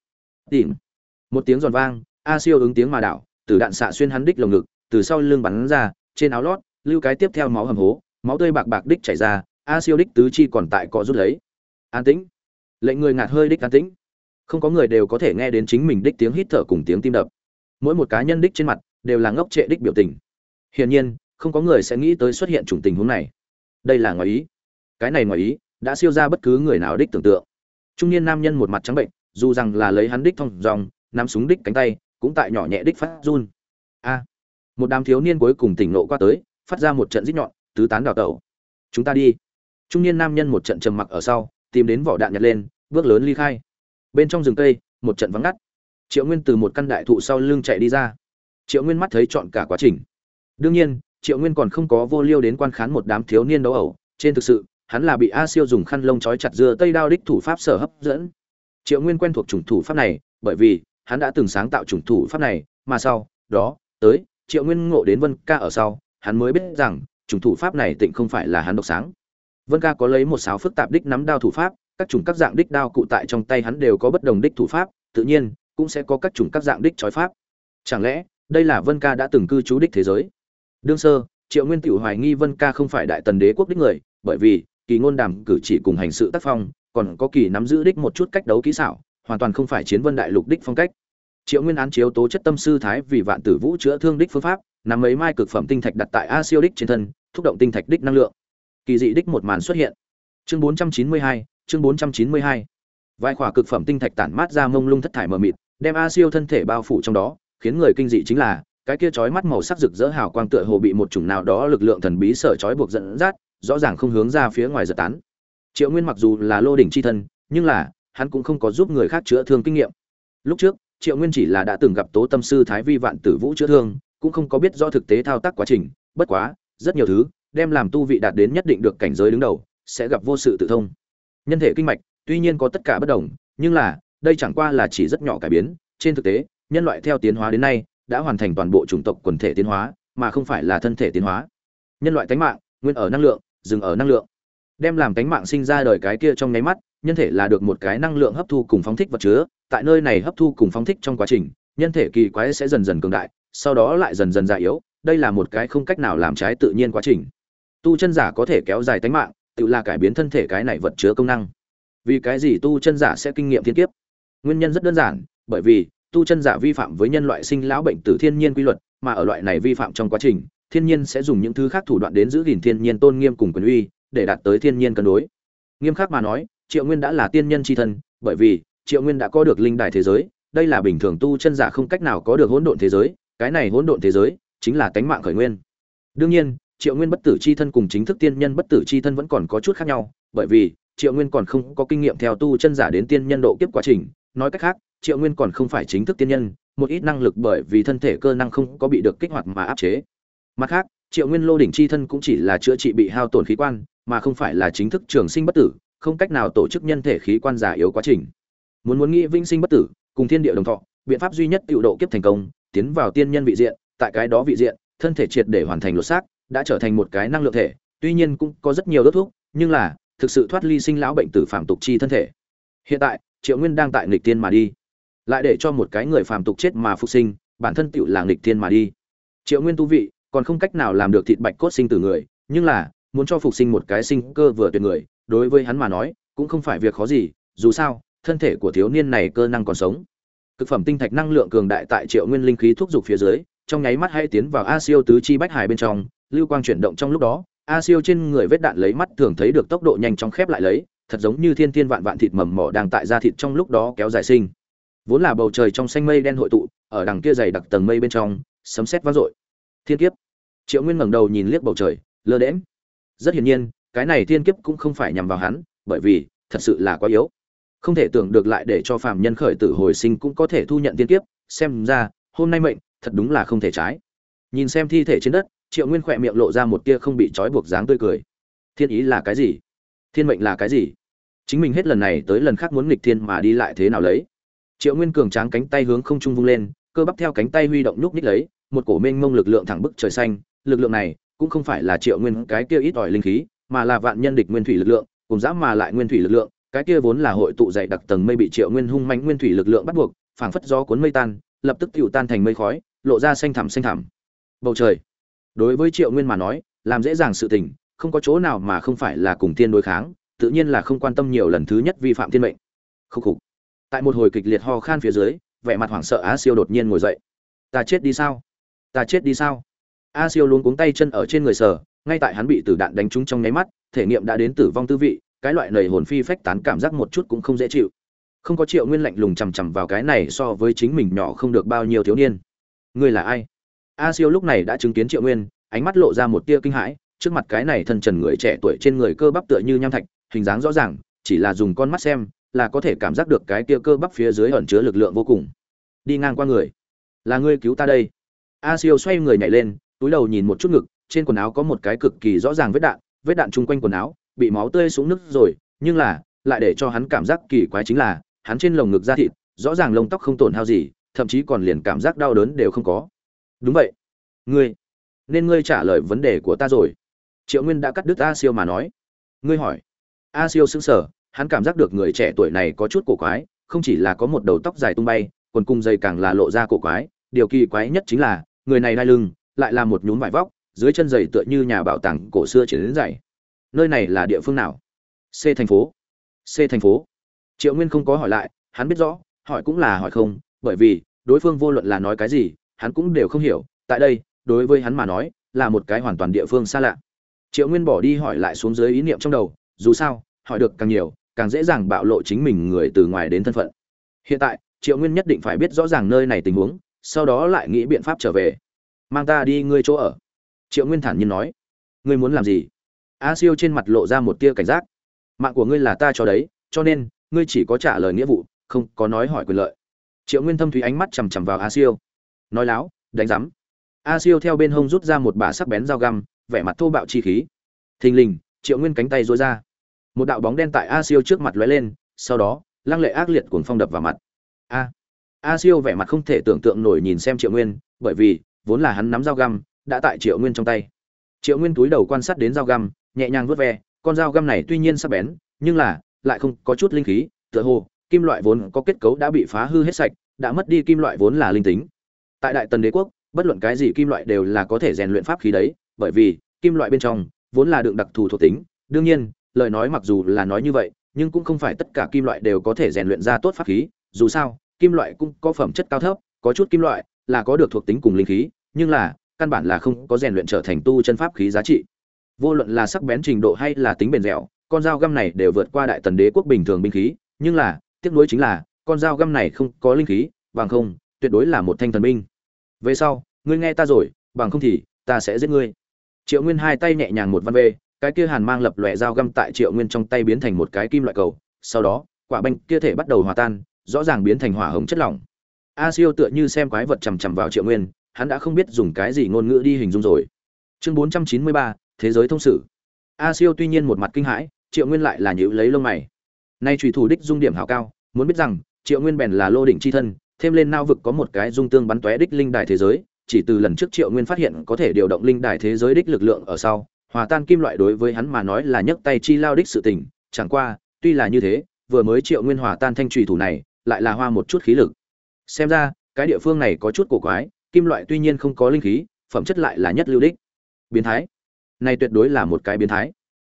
Tìm. Một tiếng giòn vang, a siêu ứng tiếng mà đảo từ đạn xạ xuyên hắn đích lồng ngực, từ sau lưng bắn ra, trên áo lót, lưu cái tiếp theo máu hầm hố, máu tươi bạc bạc đích chảy ra, a siêu đích tứ chi còn tại cọ rút lấy. An tĩnh. Lệnh người ngạt hơi đích an tĩnh. Không có người đều có thể nghe đến chính mình đích tiếng hít thở cùng tiếng tim đập. Mỗi một cá nhân đích trên mặt đều là ngốc trệ đích biểu tình. Hiển nhiên, không có người sẽ nghĩ tới xuất hiện chủng tình huống này. Đây là ngoài ý. Cái này ngoài ý, đã siêu ra bất cứ người nào đích tưởng tượng. Trung niên nam nhân một mặt trắng bệnh, dù rằng là lấy hắn đích thông dòng nắm súng đích cánh tay, cũng tại nhỏ nhẹ đích phát run. A. Một đám thiếu niên cuối cùng tỉnh nộ qua tới, phát ra một trận rít nhọn, tứ tán đào tẩu. Chúng ta đi. Trung niên nam nhân một trận trầm mặc ở sau, tìm đến vỏ đạn nhặt lên, bước lớn ly khai. Bên trong rừng cây, một trận vắng ngắt. Triệu nguyên từ một căn đại thụ sau lưng chạy đi ra triệu nguyên mắt thấy chọn cả quá trình. Đương nhiên, triệu nguyên còn không có vô liêu đến quan khán một đám thiếu niên đấu ẩu. Trên thực sự, hắn là bị a siêu dùng khăn lông trói chặt dưa tây đao đích thủ pháp sở hấp dẫn. Triệu nguyên quen thuộc chủng thủ pháp này, bởi vì hắn đã từng sáng tạo chủng thủ pháp này, mà sau đó, tới, triệu nguyên ngộ đến vân ca ở sau, hắn mới biết rằng, chủng thủ pháp này tịnh không phải là hắn độc sáng. Vân ca có lấy một sáo phức tạp đích nắm đao thủ pháp, các chủng các dạng đích đao cụ tại trong tay hắn đều có bất đồng đích thủ pháp, tự nhiên, cũng sẽ có các chủng các dạng đích trói pháp. Chẳng lẽ đây là vân ca đã từng cư trú đích thế giới. Đương sơ triệu nguyên tiểu hoài nghi vân ca không phải đại tần đế quốc đích người bởi vì kỳ ngôn đàm cử chỉ cùng hành sự tác phong còn có kỳ nắm giữ đích một chút cách đấu kỹ xảo hoàn toàn không phải chiến vân đại lục đích phong cách. Triệu nguyên án chiếu tố chất tâm sư thái vì vạn tử vũ chữa thương đích phương pháp nằm mấy mai cực phẩm tinh thạch đặt tại a siêu đích trên thân thúc động tinh thạch đích năng lượng. Kỳ dị đích một màn xuất hiện. Chương 492, chương 492. vài khỏa cực phẩm tinh thạch tản mát ra mông lung thất thải mờ mịt đem a siêu thân thể bao phủ trong đó khiến người kinh dị chính là, cái kia chói mắt màu sắc rực rỡ hào quang tựa hồ bị một chủng nào đó lực lượng thần bí sở chói buộc dẫn dắt, rõ ràng không hướng ra phía ngoài giật tán. Triệu nguyên mặc dù là lô đỉnh chi thân, nhưng là, hắn cũng không có giúp người khác chữa thương kinh nghiệm. Lúc trước, triệu nguyên chỉ là đã từng gặp tố tâm sư thái vi vạn tử vũ chữa thương, cũng không có biết do thực tế thao tác quá trình, bất quá, rất nhiều thứ, đem làm tu vị đạt đến nhất định được cảnh giới đứng đầu, sẽ gặp vô sự tự thông. Nhân thể kinh mạch, tuy nhiên có tất cả bất đồng, nhưng là, đây chẳng qua là chỉ rất nhỏ cải biến, trên thực tế nhân loại theo tiến hóa đến nay, đã hoàn thành toàn bộ chủng tộc quần thể tiến hóa, mà không phải là thân thể tiến hóa. Nhân loại tánh mạng, nguyên ở năng lượng, dừng ở năng lượng. Đem làm tánh mạng sinh ra đời cái kia trong nháy mắt, nhân thể là được một cái năng lượng hấp thu cùng phóng thích vật chứa, tại nơi này hấp thu cùng phóng thích trong quá trình, nhân thể kỳ quái sẽ dần dần cường đại, sau đó lại dần dần già yếu, đây là một cái không cách nào làm trái tự nhiên quá trình. Tu chân giả có thể kéo dài tánh mạng, tự là cải biến thân thể cái này vật chứa công năng. Vì cái gì tu chân giả sẽ kinh nghiệm thiên kiếp? Nguyên nhân rất đơn giản, bởi vì tu chân giả vi phạm với nhân loại sinh lão bệnh tử thiên nhiên quy luật, mà ở loại này vi phạm trong quá trình, thiên nhiên sẽ dùng những thứ khác thủ đoạn đến giữ gìn thiên nhiên tôn nghiêm cùng quyền uy, để đạt tới thiên nhiên cân đối. Nghiêm khắc mà nói, triệu nguyên đã là tiên nhân chi thân, bởi vì triệu nguyên đã có được linh đài thế giới, đây là bình thường tu chân giả không cách nào có được hỗn độn thế giới, cái này hỗn độn thế giới chính là tánh mạng khởi nguyên. Đương nhiên, triệu nguyên bất tử chi thân cùng chính thức tiên nhân bất tử chi thân vẫn còn có chút khác nhau, bởi vì triệu nguyên còn không có kinh nghiệm theo tu chân giả đến tiên nhân độ kiếp quá trình, nói cách khác triệu nguyên còn không phải chính thức tiên nhân, một ít năng lực bởi vì thân thể cơ năng không có bị được kích hoạt mà áp chế. Mặt khác, triệu nguyên lô đỉnh c h i thân cũng chỉ là chữa trị bị hao tổn khí quan, mà không phải là chính thức trường sinh bất tử, không cách nào tổ chức nhân thể khí quan giả yếu quá trình. Muốn muốn nghĩ vĩnh sinh bất tử, cùng thiên địa đồng thọ, biện pháp duy nhất tự độ kiếp thành công, tiến vào tiên nhân vị diện, tại cái đó vị diện, thân thể triệt để hoàn thành lột xác, đã trở thành một cái năng lượng thể, tuy nhiên cũng có rất nhiều đốt thuốc, nhưng là, thực sự thoát ly sinh lão bệnh tử phạm tục chi thân thể. Hiện tại, triệu nguyên đang tại nghịch tiên mà đi lại để cho một cái người phàm tục chết mà phục sinh, bản thân tựu là nghịch tiên mà đi. Triệu nguyên tu vị, còn không cách nào làm được thịt bạch cốt sinh từ người, nhưng là, muốn cho phục sinh một cái sinh cơ vừa tuyệt người, đối với hắn mà nói, cũng không phải việc khó gì, dù sao, thân thể của thiếu niên này cơ năng còn sống. Cực phẩm tinh thạch năng lượng cường đại tại triệu nguyên linh khí thúc giục phía dưới, trong nháy mắt hay tiến vào a siêu tứ chi bách hải bên trong, lưu quang chuyển động trong lúc đó, a siêu trên người vết đạn lấy mắt thường thấy được tốc độ nhanh chóng khép lại lấy, thật giống như thiên thiên vạn vạn thịt mầm mỏ đang tại da thịt trong lúc đó kéo dài sinh vốn là bầu trời trong xanh mây đen hội tụ, ở đằng kia dày đặc tầng mây bên trong, sấm sét vang dội. Thiên kiếp. Triệu nguyên ngẩng đầu nhìn liếc bầu trời, lơ đễm rất hiển nhiên, cái này thiên kiếp cũng không phải nhằm vào hắn, bởi vì, thật sự là quá yếu. Không thể tưởng được lại để cho phàm nhân khởi tử hồi sinh cũng có thể thu nhận thiên kiếp, xem ra, hôm nay mệnh, thật đúng là không thể trái. Nhìn xem thi thể trên đất, triệu nguyên khỏe miệng lộ ra một tia không bị trói buộc dáng tươi cười. Thiên ý là cái gì? Thiên mệnh là cái gì? Chính mình hết lần này tới lần khác muốn nghịch thiên mà đi lại thế nào lấy? Triệu nguyên cường tráng cánh tay hướng không trung vung lên, cơ bắp theo cánh tay huy động nhúc nhích lấy, một cổ mênh mông lực lượng thẳng bức trời xanh. Lực lượng này cũng không phải là triệu nguyên cái kia ít ỏi linh khí, mà là vạn nhân địch nguyên thủy lực lượng, cùng dã mà lại nguyên thủy lực lượng. Cái kia vốn là hội tụ dày đặc tầng mây bị triệu nguyên hung mạnh nguyên thủy lực lượng bắt buộc, phảng phất gió cuốn mây tan, lập tức tựu tan thành mây khói, lộ ra xanh thẳm xanh thẳm. Bầu trời. Đối với triệu nguyên mà nói, làm dễ dàng sự tình, không có chỗ nào mà không phải là cùng thiên đối kháng, tự nhiên là không quan tâm nhiều lần thứ nhất vi phạm thiên mệnh. Khúc khục tại một hồi kịch liệt ho khan phía dưới, vẻ mặt hoảng sợ a siêu đột nhiên ngồi dậy. Ta chết đi sao? Ta chết đi sao? A siêu luôn cuống tay chân ở trên người sở ngay tại hắn bị tử đạn đánh trúng trong nháy mắt, thể nghiệm đã đến tử vong tư vị, cái loại nầy hồn phi phách tán cảm giác một chút cũng không dễ chịu. Không có triệu nguyên lạnh lùng chằm chằm vào cái này so với chính mình nhỏ không được bao nhiêu thiếu niên. Ngươi là ai? A siêu lúc này đã chứng kiến triệu nguyên, ánh mắt lộ ra một tia kinh hãi, trước mặt cái này thân trần người trẻ tuổi trên người cơ bắp tựa như nham thạch, hình dáng rõ ràng, chỉ là dùng con mắt xem là có thể cảm giác được cái kia cơ bắp phía dưới ẩn chứa lực lượng vô cùng. Đi ngang qua người. Là ngươi cứu ta đây. A siêu xoay người nhảy lên, túi đầu nhìn một chút ngực, trên quần áo có một cái cực kỳ rõ ràng vết đạn vết đạn chung quanh quần áo, bị máu tươi xuống nước rồi, nhưng là, lại để cho hắn cảm giác kỳ quái chính là, hắn trên lồng ngực da thịt, rõ ràng lông tóc không tổn hao gì, thậm chí còn liền cảm giác đau đớn đều không có. Đúng vậy. Ngươi, nên ngươi trả lời vấn đề của ta rồi. Triệu nguyên đã cắt đứt a siêu mà nói. Ngươi hỏi. A siêu sững sờ hắn cảm giác được người trẻ tuổi này có chút cổ quái, không chỉ là có một đầu tóc dài tung bay, quần cung dây càng là lộ ra cổ quái. Điều kỳ quái nhất chính là, người này đai lưng, lại là một nhún vải vóc, dưới chân giày tựa như nhà bảo tàng cổ xưa chỉ đến giày. Nơi này là địa phương nào? C thành phố. C thành phố. Triệu nguyên không có hỏi lại, hắn biết rõ, hỏi cũng là hỏi không, bởi vì, đối phương vô luận là nói cái gì, hắn cũng đều không hiểu. Tại đây, đối với hắn mà nói, là một cái hoàn toàn địa phương xa lạ. Triệu nguyên bỏ đi hỏi lại xuống dưới ý niệm trong đầu, dù sao, hỏi được càng nhiều càng dễ dàng bạo lộ chính mình người từ ngoài đến thân phận. Hiện tại, triệu nguyên nhất định phải biết rõ ràng nơi này tình huống, sau đó lại nghĩ biện pháp trở về. Mang ta đi ngươi chỗ ở. Triệu nguyên thản nhiên nói. Ngươi muốn làm gì? A siêu trên mặt lộ ra một tia cảnh giác. Mạng của ngươi là ta cho đấy, cho nên, ngươi chỉ có trả lời nghĩa vụ, không có nói hỏi quyền lợi. Triệu nguyên thâm thúy ánh mắt chằm chằm vào a siêu. Nói láo, đánh rắm a siêu theo bên hông rút ra một bả sắc bén dao găm, vẻ mặt thô bạo chi khí. Thình lình, triệu nguyên cánh tay dối ra một đạo bóng đen tại a siêu trước mặt lóe lên, sau đó, lăng lệ ác liệt cuồng phong đập vào mặt. A a siêu vẻ mặt không thể tưởng tượng nổi nhìn xem triệu nguyên, bởi vì, vốn là hắn nắm dao găm, đã tại triệu nguyên trong tay. Triệu nguyên túi đầu quan sát đến dao găm, nhẹ nhàng vớt ve, con dao găm này tuy nhiên sắc bén, nhưng là, lại không có chút linh khí, tựa hồ, kim loại vốn có kết cấu đã bị phá hư hết sạch, đã mất đi kim loại vốn là linh tính. Tại đại tần đế quốc, bất luận cái gì kim loại đều là có thể rèn luyện pháp khí đấy, bởi vì, kim loại bên trong, vốn là đựng đặc thù thuộc tính, đương nhiên lời nói mặc dù là nói như vậy, nhưng cũng không phải tất cả kim loại đều có thể rèn luyện ra tốt pháp khí. Dù sao, kim loại cũng có phẩm chất cao thấp, có chút kim loại là có được thuộc tính cùng linh khí, nhưng là, căn bản là không có rèn luyện trở thành tu chân pháp khí giá trị. Vô luận là sắc bén trình độ hay là tính bền dẻo, con dao găm này đều vượt qua đại tần đế quốc bình thường binh khí, nhưng là, tiếc nuối chính là, con dao găm này không có linh khí, bằng không, tuyệt đối là một thanh thần binh. Về sau, ngươi nghe ta rồi, bằng không thì, ta sẽ giết ngươi. Triệu nguyên hai tay nhẹ nhàng một văn vê cái kia hàn mang lập lòe dao găm tại triệu nguyên trong tay biến thành một cái kim loại cầu, sau đó, quả banh kia thể bắt đầu hòa tan, rõ ràng biến thành hỏa hồng chất lỏng. A siêu tựa như xem quái vật chằm chằm vào triệu nguyên, hắn đã không biết dùng cái gì ngôn ngữ đi hình dung rồi. Chương bốn trăm chín mươi ba, thế giới thông sử a siêu tuy nhiên một mặt kinh hãi, triệu nguyên lại là nhữ lấy lông mày. Nay trùy thủ đích dung điểm hảo cao, muốn biết rằng, triệu nguyên bèn là lô đỉnh c h i thân, thêm lên nao vực có một cái dung tương bắn tóe đích linh đài thế giới, chỉ từ lần trước triệu nguyên phát hiện có thể điều động linh đài thế giới đích lực lượng ở sau hòa tan kim loại đối với hắn mà nói là nhấc tay chi lao đích sự tình, chẳng qua, tuy là như thế, vừa mới triệu nguyên hòa tan thanh trùy thủ này, lại là hoa một chút khí lực. Xem ra, cái địa phương này có chút cổ quái, kim loại tuy nhiên không có linh khí, phẩm chất lại là nhất lưu đích. Biến thái. Này tuyệt đối là một cái biến thái.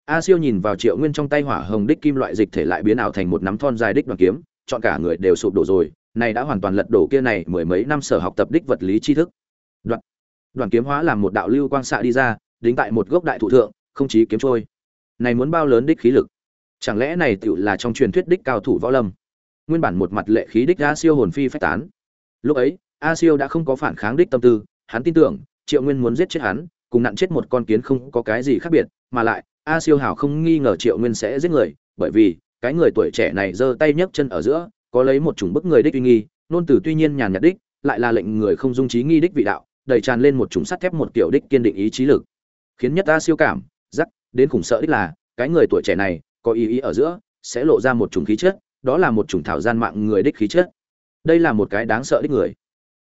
A siêu nhìn vào triệu nguyên trong tay hỏa hồng đích kim loại dịch thể lại biến ảo thành một nắm thon dài đích đoàn kiếm, chọn cả người đều sụp đổ rồi, này đã hoàn toàn lật đổ kia này mười mấy năm sở học tập đích vật lý tri thức. Đoạn. Đoàn kiếm hóa làm một đạo lưu quang xạ đi ra đính tại một gốc đại thụ thượng, không chí kiếm trôi. Này muốn bao lớn đích khí lực? Chẳng lẽ này tựu là trong truyền thuyết đích cao thủ võ lâm? Nguyên bản một mặt lệ khí đích a siêu hồn phi phách tán. Lúc ấy, a siêu đã không có phản kháng đích tâm tư, hắn tin tưởng, triệu nguyên muốn giết chết hắn, cùng nặn chết một con kiến không có cái gì khác biệt, mà lại, a siêu hảo không nghi ngờ triệu nguyên sẽ giết người, bởi vì, cái người tuổi trẻ này giơ tay nhấc chân ở giữa, có lấy một chủng bức người đích uy nghi, nôn từ tuy nhiên nhàn nhạt đích, lại là lệnh người không dung trí nghi đích vị đạo, đầy tràn lên một chủng sắt thép một kiểu đích kiên định ý chí lực khiến nhất ta siêu cảm, rắc, đến khủng sợ đích là, cái người tuổi trẻ này, có ý ý ở giữa, sẽ lộ ra một chủng khí chất, đó là một chủng thảo gian mạng người đích khí chất. Đây là một cái đáng sợ đích người.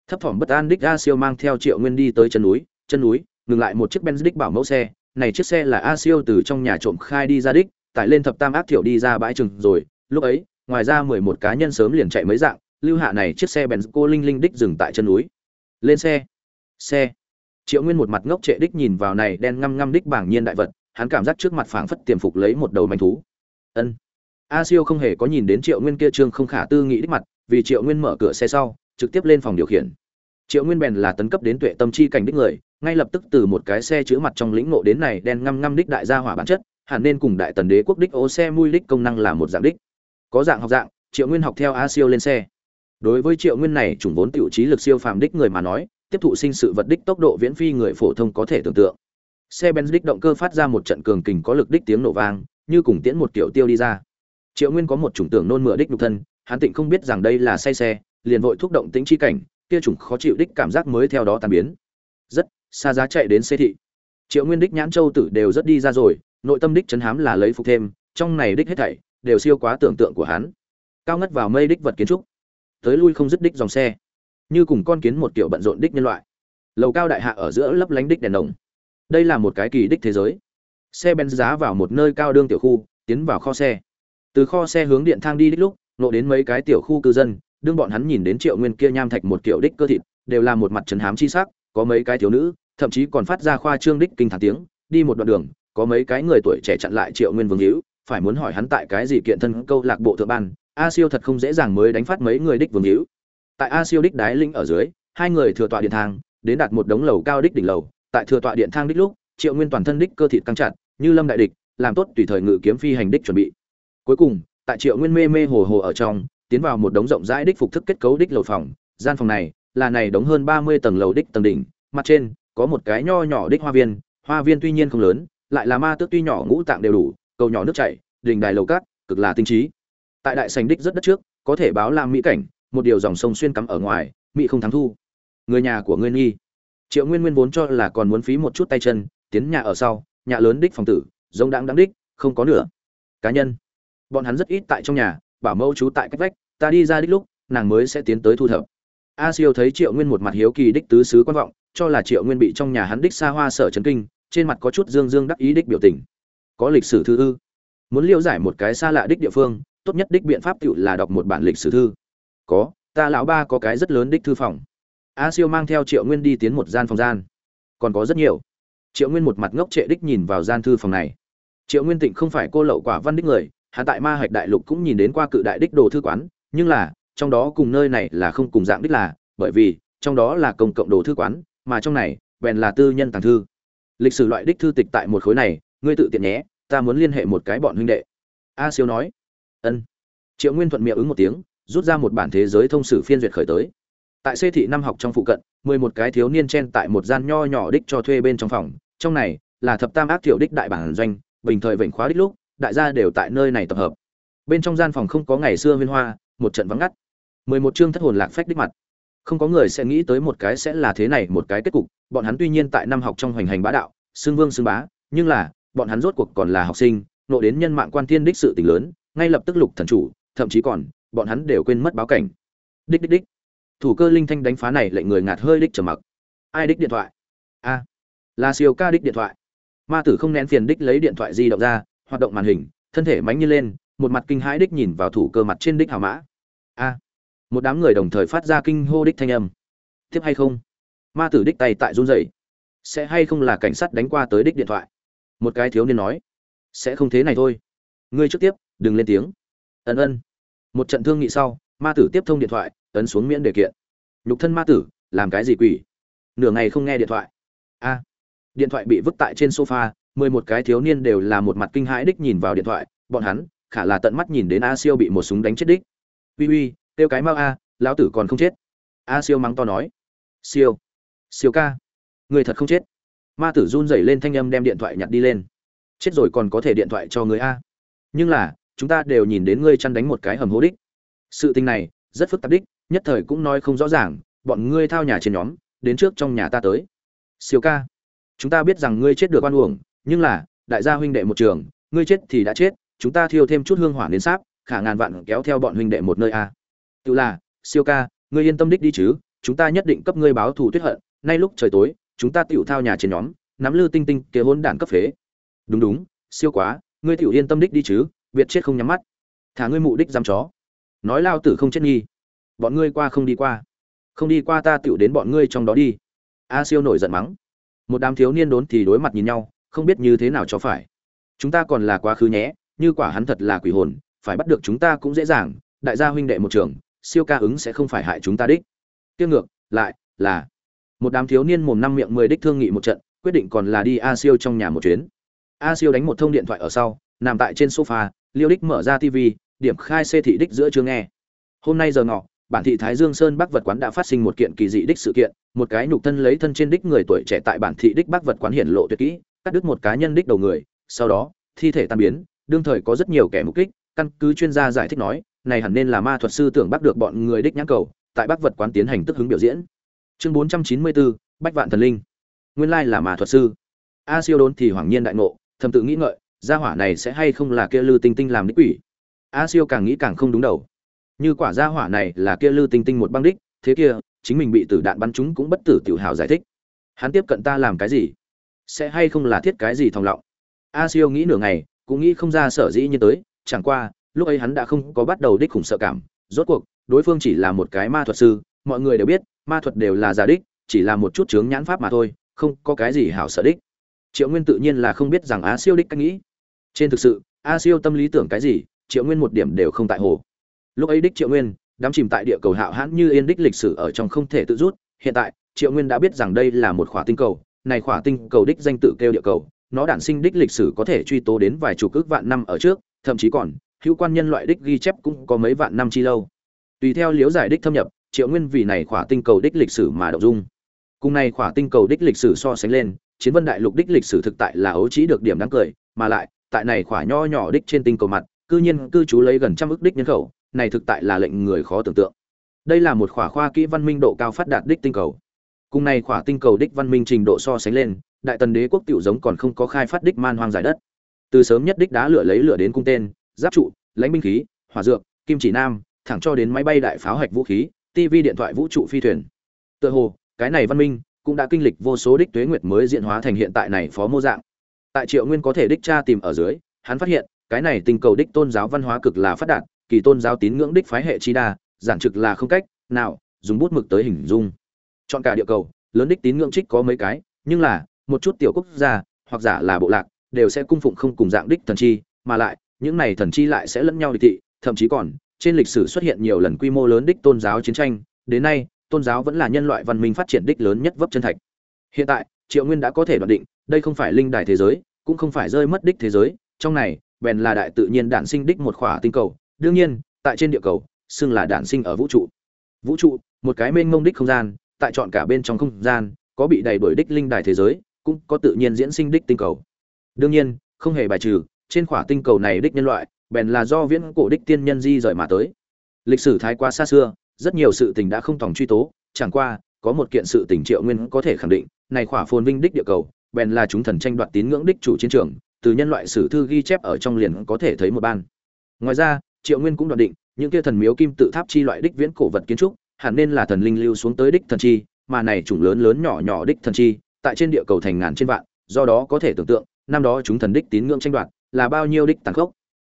Thấp thỏm bất an đích a siêu mang theo triệu nguyên đi tới chân núi chân núi, ngừng lại một chiếc benz đích bảo mẫu xe. Này chiếc xe là a siêu từ trong nhà trộm khai đi ra đích, tải lên thập tam ác thiểu đi ra bãi chừng rồi. Lúc ấy, ngoài ra mười một cá nhân sớm liền chạy mấy dạng, lưu hạ này chiếc xe benz cô linh linh đích dừng tại chân núi. Lên xe. Xe triệu nguyên một mặt ngốc trệ đích nhìn vào này đen ngăm ngăm đích bảng nhiên đại vật, hắn cảm giác trước mặt phảng phất tiềm phục lấy một đầu manh thú. Ân. A siêu không hề có nhìn đến triệu nguyên kia trương không khả tư nghĩ đích mặt, vì triệu nguyên mở cửa xe sau, trực tiếp lên phòng điều khiển. Triệu nguyên bèn là tấn cấp đến tuệ tâm chi cảnh đích người, ngay lập tức từ một cái xe chữ mặt trong lĩnh ngộ đến này đen ngăm ngăm đích đại gia hỏa bản chất, hẳn nên cùng đại tần đế quốc đích ô xe mui đích công năng là một dạng đích. Có dạng học dạng, triệu nguyên học theo a siêu lên xe. Đối với triệu nguyên này chủng vốn tiểu trí lực siêu phàm đích người mà nói tiếp thụ sinh sự vật đích tốc độ viễn phi người phổ thông có thể tưởng tượng. Xe benz đích động cơ phát ra một trận cường kình có lực đích tiếng nổ vang, như cùng tiễn một kiểu tiêu đi ra. Triệu nguyên có một chủng tưởng nôn mửa đích nhục thân, hắn tịnh không biết rằng đây là say xe, liền vội thúc động tính chi cảnh, kia chủng khó chịu đích cảm giác mới theo đó tan biến. Rất, xa giá chạy đến xe thị. Triệu nguyên đích nhãn châu tử đều rất đi ra rồi, nội tâm đích chấn hám là lấy phục thêm, trong này đích hết thảy đều siêu quá tưởng tượng của hắn. Cao ngất vào mây đích vật kiến trúc. Tới lui không dứt đích dòng xe như cùng con kiến một kiểu bận rộn đích nhân loại. Lầu cao đại hạ ở giữa lấp lánh đích đèn đồng. Đây là một cái kỳ đích thế giới. Xe ben giá vào một nơi cao đương tiểu khu, tiến vào kho xe. Từ kho xe hướng điện thang đi đích lúc nộ đến mấy cái tiểu khu cư dân, đương bọn hắn nhìn đến triệu nguyên kia nham thạch một kiểu đích cơ thịt, đều là một mặt trấn hám chi sắc, có mấy cái thiếu nữ, thậm chí còn phát ra khoa trương đích kinh thản tiếng, đi một đoạn đường, có mấy cái người tuổi trẻ chặn lại triệu nguyên vương hữu, phải muốn hỏi hắn tại cái gì kiện thân câu lạc bộ thượng ban, a siêu thật không dễ dàng mới đánh phát mấy người đích vương hữu tại a siêu đích đái linh ở dưới, hai người thừa tọa điện thang, đến đặt một đống lầu cao đích đỉnh lầu. Tại thừa tọa điện thang đích lúc, triệu nguyên toàn thân đích cơ thịt căng chặt, như lâm đại địch, làm tốt tùy thời ngự kiếm phi hành đích chuẩn bị. Cuối cùng, tại triệu nguyên mê mê hồ hồ ở trong, tiến vào một đống rộng rãi đích phục thức kết cấu đích lầu phòng. Gian phòng này, là này đống hơn ba mươi tầng lầu đích tầng đỉnh, mặt trên, có một cái nho nhỏ đích hoa viên. Hoa viên tuy nhiên không lớn, lại là ma tước tuy nhỏ ngũ tạng đều đủ, cầu nhỏ nước chảy đình đài lầu cát, cực là tinh trí. Tại đại sành đích rất đất trước, có thể báo làm mỹ cảnh một điều dòng sông xuyên cắm ở ngoài, mỹ không thắng thu. Người nhà của ngươi nghi. Triệu nguyên nguyên vốn cho là còn muốn phí một chút tay chân, tiến nhà ở sau, nhà lớn đích phòng tử, giống đáng đáng đích, không có nữa cá nhân. Bọn hắn rất ít tại trong nhà, bảo mẫu chú tại cách vách, ta đi ra đích lúc, nàng mới sẽ tiến tới thu thập. A siêu thấy triệu nguyên một mặt hiếu kỳ đích tứ xứ quan vọng, cho là triệu nguyên bị trong nhà hắn đích xa hoa sở chấn kinh, trên mặt có chút dương dương đắc ý đích biểu tình. Có lịch sử thư ư? Muốn liêu giải một cái xa lạ đích địa phương, tốt nhất đích biện pháp tự là đọc một bản lịch sử thư có, ta lão ba có cái rất lớn đích thư phòng. A siêu mang theo triệu nguyên đi tiến một gian phòng gian. Còn có rất nhiều. Triệu nguyên một mặt ngốc trệ đích nhìn vào gian thư phòng này. Triệu nguyên tịnh không phải cô lậu quả văn đích người, hạ tại ma hạch đại lục cũng nhìn đến qua cự đại đích đồ thư quán, nhưng là, trong đó cùng nơi này là không cùng dạng đích là, bởi vì, trong đó là công cộng đồ thư quán, mà trong này, bèn là tư nhân tàng thư. Lịch sử loại đích thư tịch tại một khối này, ngươi tự tiện nhé, ta muốn liên hệ một cái bọn huynh đệ. A siêu nói. Ân. Triệu nguyên thuận miệng ứng một tiếng rút ra một bản thế giới thông sử phiên duyệt khởi tới. Tại xê thị năm học trong phụ cận, mười một cái thiếu niên chen tại một gian nho nhỏ đích cho thuê bên trong phòng. Trong này là thập tam ác tiểu đích đại bản doanh, bình thời vịnh khóa đích lúc, đại gia đều tại nơi này tập hợp. Bên trong gian phòng không có ngày xưa huyên hoa, một trận vắng ngắt. mười một chương thất hồn lạc phách đích mặt. Không có người sẽ nghĩ tới một cái sẽ là thế này, một cái kết cục. Bọn hắn tuy nhiên tại năm học trong hoành hành bá đạo, xưng vương xưng bá, nhưng là, bọn hắn rốt cuộc còn là học sinh, nộ đến nhân mạng quan thiên đích sự tình lớn, ngay lập tức lục thần chủ, thậm chí còn bọn hắn đều quên mất báo cảnh. Đích đích đích. Thủ cơ linh thanh đánh phá này lệnh người ngạt hơi đích trầm mặc. Ai đích điện thoại? A. Là siêu ca đích điện thoại. Ma tử không nén phiền đích lấy điện thoại di động ra, hoạt động màn hình, thân thể mánh như lên, một mặt kinh hãi đích nhìn vào thủ cơ mặt trên đích hào mã. A. Một đám người đồng thời phát ra kinh hô đích thanh âm. Tiếp hay không? Ma tử đích tay tại run rẩy. Sẽ hay không là cảnh sát đánh qua tới đích điện thoại? Một cái thiếu niên nói. Sẽ không thế này thôi. Ngươi trước tiếp, đừng lên tiếng. Ân ân một trận thương nghị sau, ma tử tiếp thông điện thoại, ấn xuống miễn đề kiện. Nhục thân ma tử, làm cái gì quỷ? Nửa ngày không nghe điện thoại. A. Điện thoại bị vứt tại trên sofa, mười một cái thiếu niên đều là một mặt kinh hãi đích nhìn vào điện thoại, bọn hắn, khả là tận mắt nhìn đến a siêu bị một súng đánh chết đích. Uy uy, kêu cái mau a, lão tử còn không chết. A siêu mắng to nói. Siêu. Siêu ca. Người thật không chết. Ma tử run rẩy lên thanh âm đem điện thoại nhặt đi lên. Chết rồi còn có thể điện thoại cho người a. Nhưng là chúng ta đều nhìn đến ngươi chăn đánh một cái hầm hố đích. Sự tình này, rất phức tạp đích, nhất thời cũng nói không rõ ràng, bọn ngươi thao nhà trên nhóm, đến trước trong nhà ta tới. Siêu ca, chúng ta biết rằng ngươi chết được oan uổng, nhưng là, đại gia huynh đệ một trường, ngươi chết thì đã chết, chúng ta thiêu thêm chút hương hỏa đến sáp, khả ngàn vạn kéo theo bọn huynh đệ một nơi a. Tự là, siêu ca, ngươi yên tâm đích đi chứ, chúng ta nhất định cấp ngươi báo thù tuyết hận, nay lúc trời tối, chúng ta tiểu thao nhà trên nhóm, nắm lư tinh tinh kế hôn đản cấp phế. Đúng đúng, siêu quá, ngươi tiểu yên tâm đích đi chứ biệt chết không nhắm mắt. Thả ngươi mụ đích giam chó. Nói lao tử không chết nghi. Bọn ngươi qua không đi qua. Không đi qua ta tựu đến bọn ngươi trong đó đi. A siêu nổi giận mắng. Một đám thiếu niên đốn thì đối mặt nhìn nhau, không biết như thế nào cho phải. Chúng ta còn là quá khứ nhé, như quả hắn thật là quỷ hồn, phải bắt được chúng ta cũng dễ dàng. Đại gia huynh đệ một trường, siêu ca ứng sẽ không phải hại chúng ta đích. Tiêu ngược, lại, là, một đám thiếu niên mồm năm miệng mười đích thương nghị một trận, quyết định còn là đi a siêu trong nhà một chuyến. A siêu đánh một thông điện thoại ở sau, nằm tại trên sofa liêu đích mở ra tv điểm khai xê thị đích giữa chưa nghe. Hôm nay giờ ngọ, bản thị thái dương sơn bắc vật quán đã phát sinh một kiện kỳ dị đích sự kiện, một cái nhục thân lấy thân trên đích người tuổi trẻ tại bản thị đích bắc vật quán hiển lộ tuyệt kỹ, cắt đứt một cá nhân đích đầu người, sau đó, thi thể tan biến, đương thời có rất nhiều kẻ mục kích, căn cứ chuyên gia giải thích nói, này hẳn nên là ma thuật sư tưởng bắt được bọn người đích nhãn cầu, tại bắc vật quán tiến hành tức hứng biểu diễn. Chương bốn trăm chín mươi bốn bách vạn thần linh. Nguyên lai là ma thuật sư. A siêu đốn thì hoàng nhiên đại ngộ, thầm tự nghĩ ngợi gia hỏa này sẽ hay không là kia lư tinh tinh làm đích quỷ? A siêu càng nghĩ càng không đúng đầu. Như quả gia hỏa này là kia lư tinh tinh một băng đích, thế kia, chính mình bị tử đạn bắn chúng cũng bất tử tiểu hào giải thích. Hắn tiếp cận ta làm cái gì? Sẽ hay không là thiết cái gì thòng lọng? A siêu nghĩ nửa ngày, cũng nghĩ không ra sở dĩ như tới, chẳng qua, lúc ấy hắn đã không có bắt đầu đích khủng sợ cảm. Rốt cuộc, đối phương chỉ là một cái ma thuật sư, mọi người đều biết, ma thuật đều là giả đích, chỉ là một chút chướng nhãn pháp mà thôi, không có cái gì hảo sợ đích. Triệu nguyên tự nhiên là không biết rằng á siêu đích cách nghĩ trên thực sự, a siêu tâm lý tưởng cái gì, triệu nguyên một điểm đều không tại hồ. Lúc ấy đích triệu nguyên đắm chìm tại địa cầu hạo hãn như yên đích lịch sử ở trong không thể tự rút. Hiện tại, triệu nguyên đã biết rằng đây là một khỏa tinh cầu. Này khỏa tinh cầu đích danh tự kêu địa cầu, nó đản sinh đích lịch sử có thể truy tố đến vài chục ước vạn năm ở trước, thậm chí còn, hữu quan nhân loại đích ghi chép cũng có mấy vạn năm chi lâu. Tùy theo liếu giải đích thâm nhập, triệu nguyên vì này khỏa tinh cầu đích lịch sử mà đậu dung. Cùng này khỏa tinh cầu đích lịch sử so sánh lên, chiến vân đại lục đích lịch sử thực tại là ấu trí được điểm đáng cười, mà lại tại này khỏa nho nhỏ đích trên tinh cầu mặt, cư nhiên cư trú lấy gần trăm ức đích nhân khẩu, này thực tại là lệnh người khó tưởng tượng. Đây là một khỏa khoa kỹ văn minh độ cao phát đạt đích tinh cầu. Cùng này khỏa tinh cầu đích văn minh trình độ so sánh lên, đại tần đế quốc tiểu giống còn không có khai phát đích man hoang giải đất. Từ sớm nhất đích đá lửa lấy lửa đến cung tên, giáp trụ, lãnh binh khí, hỏa dược, kim chỉ nam, thẳng cho đến máy bay đại pháo hạch vũ khí tv điện thoại vũ trụ phi thuyền. Tựa hồ, cái này văn minh cũng đã kinh lịch vô số đích tuế nguyệt mới diễn hóa thành hiện tại này phó mô dạng tại triệu nguyên có thể đích tra tìm ở dưới, hắn phát hiện, cái này tình cầu đích tôn giáo văn hóa cực là phát đạt, kỳ tôn giáo tín ngưỡng đích phái hệ chi đa, giản trực là không cách nào dùng bút mực tới hình dung. Chọn cả địa cầu, lớn đích tín ngưỡng trích có mấy cái, nhưng là, một chút tiểu quốc gia, hoặc giả là bộ lạc, đều sẽ cung phụng không cùng dạng đích thần chi, mà lại, những này thần chi lại sẽ lẫn nhau địch thị, thậm chí còn, trên lịch sử xuất hiện nhiều lần quy mô lớn đích tôn giáo chiến tranh, đến nay, tôn giáo vẫn là nhân loại văn minh phát triển đích lớn nhất vấp chân thạch. Hiện tại triệu nguyên đã có thể đoán định, đây không phải linh đài thế giới, cũng không phải rơi mất đích thế giới, trong này, bèn là đại tự nhiên đản sinh đích một khỏa tinh cầu. Đương nhiên, tại trên địa cầu, xưng là đản sinh ở vũ trụ. Vũ trụ, một cái mênh mông đích không gian, tại chọn cả bên trong không gian, có bị đầy bởi đích linh đài thế giới, cũng có tự nhiên diễn sinh đích tinh cầu. Đương nhiên, không hề bài trừ, trên khỏa tinh cầu này đích nhân loại, bèn là do viễn cổ đích tiên nhân di rời mà tới. Lịch sử thái quá xa xưa, rất nhiều sự tình đã không tòng truy tố, chẳng qua, có một kiện sự tình triệu nguyên có thể khẳng định này khỏa phồn vinh đích địa cầu, bèn là chúng thần tranh đoạt tín ngưỡng đích chủ chiến trường, từ nhân loại sử thư ghi chép ở trong liền có thể thấy một ban. Ngoài ra, triệu nguyên cũng đoán định, những kia thần miếu kim tự tháp chi loại đích viễn cổ vật kiến trúc, hẳn nên là thần linh lưu xuống tới đích thần chi, mà này chủng lớn lớn nhỏ nhỏ đích thần chi, tại trên địa cầu thành ngàn trên vạn, do đó có thể tưởng tượng, năm đó chúng thần đích tín ngưỡng tranh đoạt, là bao nhiêu đích tàn khốc.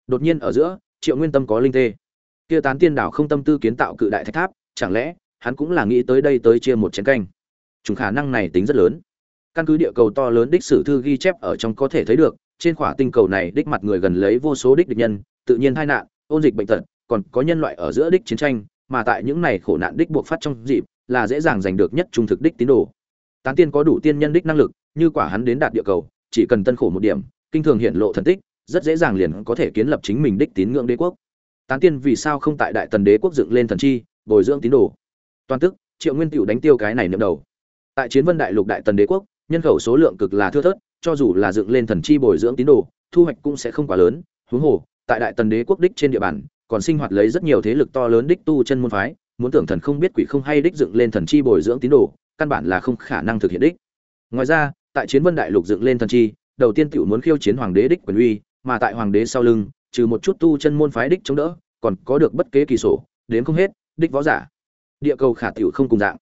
Đột nhiên ở giữa, triệu nguyên tâm có linh tê. Kia tán tiên đảo không tâm tư kiến tạo cự đại thạch tháp, chẳng lẽ, hắn cũng là nghĩ tới đây tới chia một chén canh? Chúng khả năng này tính rất lớn. Căn cứ địa cầu to lớn đích sử thư ghi chép ở trong có thể thấy được, trên khỏa tinh cầu này đích mặt người gần lấy vô số đích địch nhân, tự nhiên tai nạn, ôn dịch bệnh tật, còn có nhân loại ở giữa đích chiến tranh, mà tại những này khổ nạn đích buộc phát trong dịp là dễ dàng giành được nhất trung thực đích tín đồ. Tán tiên có đủ tiên nhân đích năng lực, như quả hắn đến đạt địa cầu, chỉ cần tân khổ một điểm, kinh thường hiện lộ thần tích, rất dễ dàng liền có thể kiến lập chính mình đích tín ngưỡng đế quốc. Tán tiên vì sao không tại đại tần đế quốc dựng lên thần chi, bồi dưỡng tín đồ? Toàn tức, triệu nguyên tiểu đánh tiêu cái này niệm đầu tại chiến vân đại lục đại tần đế quốc, nhân khẩu số lượng cực là thưa thớt, cho dù là dựng lên thần chi bồi dưỡng tín đồ, thu hoạch cũng sẽ không quá lớn. Huống hồ, tại đại tần đế quốc đích trên địa bàn, còn sinh hoạt lấy rất nhiều thế lực to lớn đích tu chân môn phái, muốn tưởng thần không biết quỷ không hay đích dựng lên thần chi bồi dưỡng tín đồ, căn bản là không khả năng thực hiện đích. Ngoài ra, tại chiến vân đại lục dựng lên thần chi, đầu tiên tiểu muốn khiêu chiến hoàng đế đích quyền uy, mà tại hoàng đế sau lưng, trừ một chút tu chân môn phái đích chống đỡ, còn có được bất kế kỳ sổ đến không hết, đích võ giả. Địa cầu khả tiểu không cùng dạng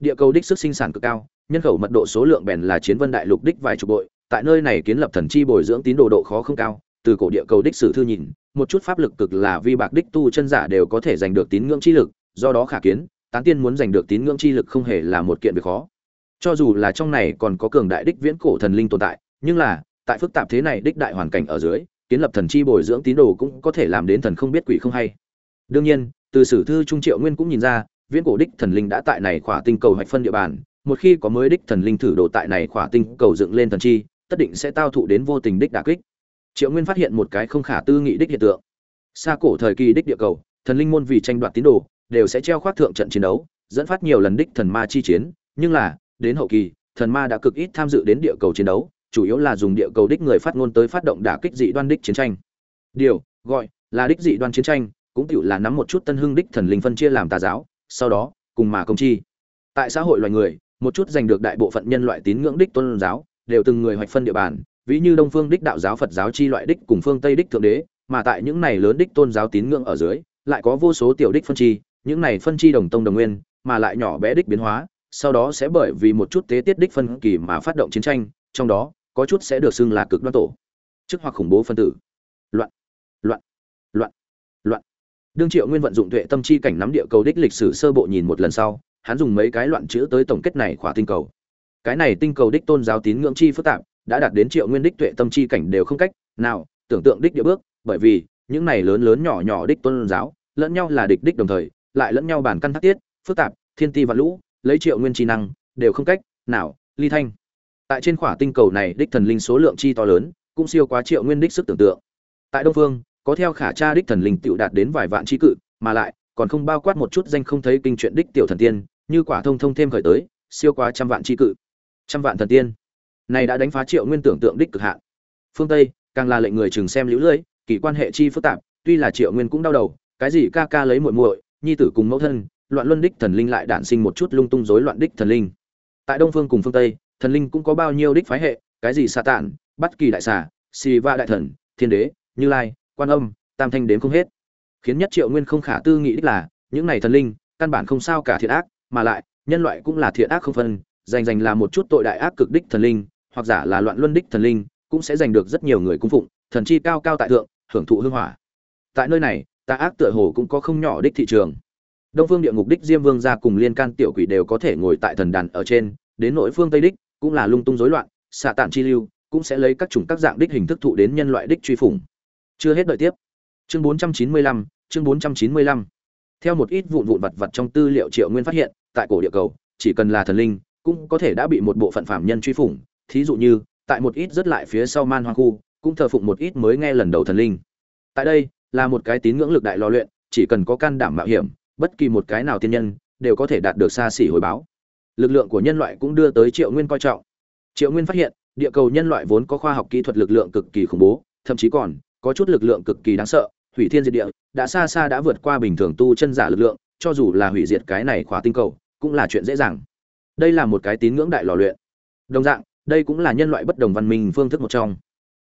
địa cầu đích sức sinh sản cực cao, nhân khẩu mật độ số lượng bèn là chiến vân đại lục đích vài chục bội, tại nơi này kiến lập thần chi bồi dưỡng tín đồ độ khó không cao, từ cổ địa cầu đích sử thư nhìn, một chút pháp lực cực là vi bạc đích tu chân giả đều có thể giành được tín ngưỡng chi lực, do đó khả kiến, tán tiên muốn giành được tín ngưỡng chi lực không hề là một kiện việc khó. Cho dù là trong này còn có cường đại đích viễn cổ thần linh tồn tại, nhưng là, tại phức tạp thế này đích đại hoàn cảnh ở dưới, kiến lập thần chi bồi dưỡng tín đồ cũng có thể làm đến thần không biết quỷ không hay. Đương nhiên, từ sử thư trung triệu nguyên cũng nhìn ra viễn cổ đích thần linh đã tại này khỏa tinh cầu hoạch phân địa bàn, một khi có mới đích thần linh thử đồ tại này khỏa tinh cầu dựng lên thần chi, tất định sẽ tao thụ đến vô tình đích đả kích. Triệu nguyên phát hiện một cái không khả tư nghị đích hiện tượng. Xa cổ thời kỳ đích địa cầu, thần linh môn vì tranh đoạt tín đồ, đều sẽ treo khoác thượng trận chiến đấu, dẫn phát nhiều lần đích thần ma chi chiến, nhưng là, đến hậu kỳ, thần ma đã cực ít tham dự đến địa cầu chiến đấu, chủ yếu là dùng địa cầu đích người phát ngôn tới phát động đả kích dị đoan đích chiến tranh. Điều, gọi là đích dị đoan chiến tranh, cũng tựu là nắm một chút tân hưng đích thần linh phân chia làm tà giáo sau đó, cùng mà công chi. Tại xã hội loài người, một chút giành được đại bộ phận nhân loại tín ngưỡng đích tôn giáo, đều từng người hoạch phân địa bàn, ví như đông phương đích đạo giáo phật giáo chi loại đích cùng phương tây đích thượng đế, mà tại những này lớn đích tôn giáo tín ngưỡng ở dưới, lại có vô số tiểu đích phân chi, những này phân chi đồng tông đồng nguyên, mà lại nhỏ bé đích biến hóa, sau đó sẽ bởi vì một chút tế tiết đích phân kỳ mà phát động chiến tranh, trong đó, có chút sẽ được xưng là cực đoan tổ. Chức hoặc khủng bố phân tử. Loạn. Loạn. Loạn. Loạn đương triệu nguyên vận dụng tuệ tâm chi cảnh nắm địa cầu đích lịch sử sơ bộ nhìn một lần sau, hắn dùng mấy cái loạn chữ tới tổng kết này khỏa tinh cầu. Cái này tinh cầu đích tôn giáo tín ngưỡng chi phức tạp, đã đạt đến triệu nguyên đích tuệ tâm chi cảnh đều không cách nào tưởng tượng đích địa bước, bởi vì những này lớn lớn nhỏ nhỏ đích tôn giáo, lẫn nhau là địch đích đồng thời, lại lẫn nhau bản căn thác tiết, phức tạp, thiên ti và lũ, lấy triệu nguyên chi năng, đều không cách nào ly thanh. Tại trên khỏa tinh cầu này đích thần linh số lượng chi to lớn, cũng siêu quá triệu nguyên đích sức tưởng tượng. Tại đông phương có theo khả tra đích thần linh tựu đạt đến vài vạn chi cự, mà lại, còn không bao quát một chút danh không thấy kinh chuyện đích tiểu thần tiên, như quả thông thông thêm khởi tới, siêu quá trăm vạn chi cự. Trăm vạn thần tiên. Này đã đánh phá triệu nguyên tưởng tượng đích cực hạn. Phương tây, càng là lệnh người chừng xem lũ lưỡi kỳ quan hệ chi phức tạp, tuy là triệu nguyên cũng đau đầu, cái gì ca ca lấy muội muội, nhi tử cùng mẫu thân, loạn luân đích thần linh lại đản sinh một chút lung tung rối loạn đích thần linh. Tại đông phương cùng phương tây, thần linh cũng có bao nhiêu đích phái hệ, cái gì sa tản bất kỳ đại xà xì va đại thần, thiên đế, như lai quan âm, tam thanh đến không hết. Khiến nhất triệu nguyên không khả tư nghị đích là, những này thần linh, căn bản không sao cả thiện ác, mà lại, nhân loại cũng là thiện ác không phân dành dành là một chút tội đại ác cực đích thần linh, hoặc giả là loạn luân đích thần linh, cũng sẽ giành được rất nhiều người cung phụng, thần chi cao cao tại thượng, hưởng thụ hương hỏa. Tại nơi này, tà ác tựa hồ cũng có không nhỏ đích thị trường. Đông phương địa ngục đích diêm vương gia cùng liên can tiểu quỷ đều có thể ngồi tại thần đàn ở trên, đến nội phương tây đích, cũng là lung tung rối loạn, xạ tản chi lưu, cũng sẽ lấy các chủng các dạng đích hình thức thụ đến nhân loại đích truy phủng chưa hết đợi tiếp. Chương 495, chương 495. theo một ít vụn vụn vặt vặt trong tư liệu triệu nguyên phát hiện tại cổ địa cầu chỉ cần là thần linh cũng có thể đã bị một bộ phận phạm nhân truy phủng. Thí dụ như tại một ít rất lại phía sau man hoang khu cũng thờ phụng một ít mới nghe lần đầu thần linh. Tại đây là một cái tín ngưỡng lực đại lò luyện chỉ cần có can đảm mạo hiểm bất kỳ một cái nào tiên nhân đều có thể đạt được xa xỉ hồi báo. Lực lượng của nhân loại cũng đưa tới triệu nguyên coi trọng. Triệu nguyên phát hiện địa cầu nhân loại vốn có khoa học kỹ thuật lực lượng cực kỳ khủng bố thậm chí còn có chút lực lượng cực kỳ đáng sợ, hủy thiên diệt địa, đã xa xa đã vượt qua bình thường tu chân giả lực lượng, cho dù là hủy diệt cái này khóa tinh cầu, cũng là chuyện dễ dàng. Đây là một cái tín ngưỡng đại lò luyện. Đồng dạng, đây cũng là nhân loại bất đồng văn minh phương thức một trong.